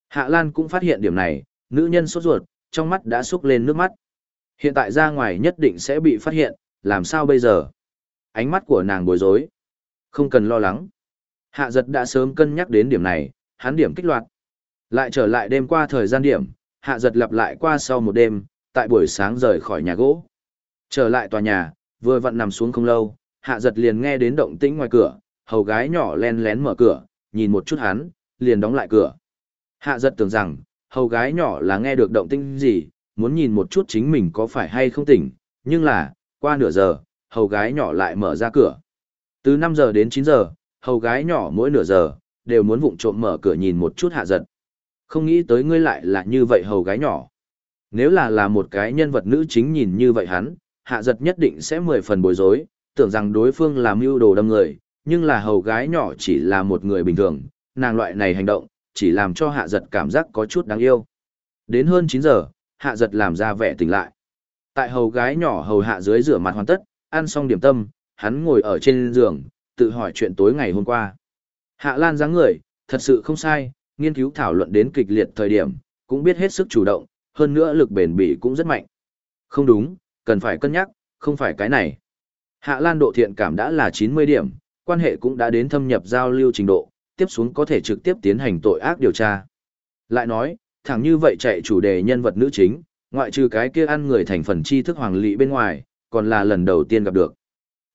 Hạ Lan cũng phát hiện điểm này, nữ nhân sốt ruột, trong mắt đã xúc lên nước mắt. Hiện tại ra ngoài nhất định sẽ bị phát hiện, làm sao bây giờ? Ánh mắt của nàng bối rối. Không cần lo lắng. Hạ giật đã sớm cân nhắc đến điểm này, hắn điểm kích loạt. Lại trở lại đêm qua thời gian điểm, hạ giật lặp lại qua sau một đêm, tại buổi sáng rời khỏi nhà gỗ. Trở lại tòa nhà, vừa vặn nằm xuống không lâu, hạ giật liền nghe đến động tĩnh ngoài cửa, hầu gái nhỏ len lén mở cửa, nhìn một chút hắn, liền đóng lại cửa. Hạ giật tưởng rằng, hầu gái nhỏ là nghe được động tĩnh gì, muốn nhìn một chút chính mình có phải hay không tỉnh, nhưng là, qua nửa giờ, hầu gái nhỏ lại mở ra cửa. Từ 5 giờ đến 9 giờ, hầu gái nhỏ mỗi nửa giờ, đều muốn vụng trộm mở cửa nhìn một chút hạ giật. Không nghĩ tới ngươi lại là như vậy hầu gái nhỏ. Nếu là là một cái nhân vật nữ chính nhìn như vậy hắn, hạ giật nhất định sẽ mười phần bối rối, tưởng rằng đối phương làm mưu đồ đâm người, nhưng là hầu gái nhỏ chỉ là một người bình thường, nàng loại này hành động, chỉ làm cho hạ giật cảm giác có chút đáng yêu. Đến hơn 9 giờ, hạ giật làm ra vẻ tỉnh lại. Tại hầu gái nhỏ hầu hạ dưới rửa mặt hoàn tất, ăn xong điểm tâm, hắn ngồi ở trên giường, tự hỏi chuyện tối ngày hôm qua. Hạ Lan dáng người, thật sự không sai, nghiên cứu thảo luận đến kịch liệt thời điểm, cũng biết hết sức chủ động, hơn nữa lực bền bỉ cũng rất mạnh. Không đúng, cần phải cân nhắc, không phải cái này. Hạ Lan độ thiện cảm đã là 90 điểm, quan hệ cũng đã đến thâm nhập giao lưu trình độ, tiếp xuống có thể trực tiếp tiến hành tội ác điều tra. Lại nói, thẳng như vậy chạy chủ đề nhân vật nữ chính, ngoại trừ cái kia ăn người thành phần tri thức hoàng lị bên ngoài, còn là lần đầu tiên gặp được.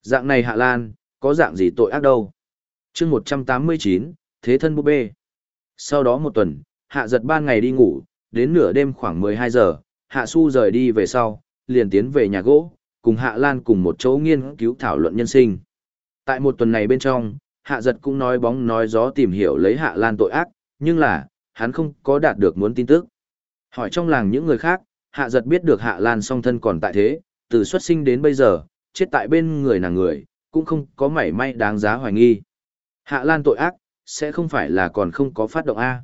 Dạng này Hạ Lan, có dạng gì tội ác đâu. chương 189, Thế thân búp bê. Sau đó một tuần, Hạ giật ban ngày đi ngủ, đến nửa đêm khoảng 12 giờ, Hạ Su rời đi về sau, liền tiến về nhà gỗ, cùng Hạ Lan cùng một chỗ nghiên cứu thảo luận nhân sinh. Tại một tuần này bên trong, Hạ giật cũng nói bóng nói gió tìm hiểu lấy Hạ Lan tội ác, nhưng là, hắn không có đạt được muốn tin tức. Hỏi trong làng những người khác, Hạ giật biết được Hạ Lan song thân còn tại thế, từ xuất sinh đến bây giờ, chết tại bên người nàng người, cũng không có mảy may đáng giá hoài nghi. Hạ Lan tội ác, sẽ không phải là còn không có phát động A.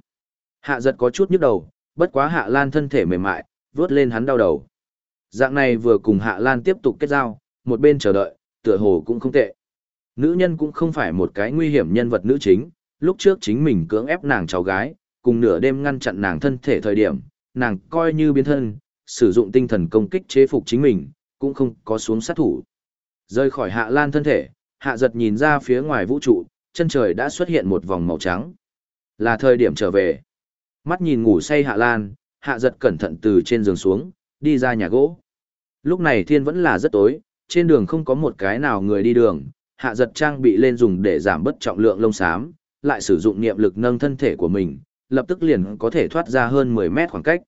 Hạ giật có chút nhức đầu, bất quá Hạ Lan thân thể mềm mại, vướt lên hắn đau đầu. Dạng này vừa cùng Hạ Lan tiếp tục kết giao, một bên chờ đợi, tựa hồ cũng không tệ. Nữ nhân cũng không phải một cái nguy hiểm nhân vật nữ chính, lúc trước chính mình cưỡng ép nàng cháu gái, cùng nửa đêm ngăn chặn nàng thân thể thời điểm, nàng coi như biến thân, sử dụng tinh thần công kích chế phục chính mình, cũng không có xuống sát thủ. Rơi khỏi Hạ Lan thân thể, Hạ giật nhìn ra phía ngoài vũ trụ, chân trời đã xuất hiện một vòng màu trắng. Là thời điểm trở về. Mắt nhìn ngủ say Hạ Lan, Hạ giật cẩn thận từ trên giường xuống, đi ra nhà gỗ. Lúc này thiên vẫn là rất tối, trên đường không có một cái nào người đi đường, Hạ giật trang bị lên dùng để giảm bất trọng lượng lông xám, lại sử dụng niệm lực nâng thân thể của mình, lập tức liền có thể thoát ra hơn 10 mét khoảng cách.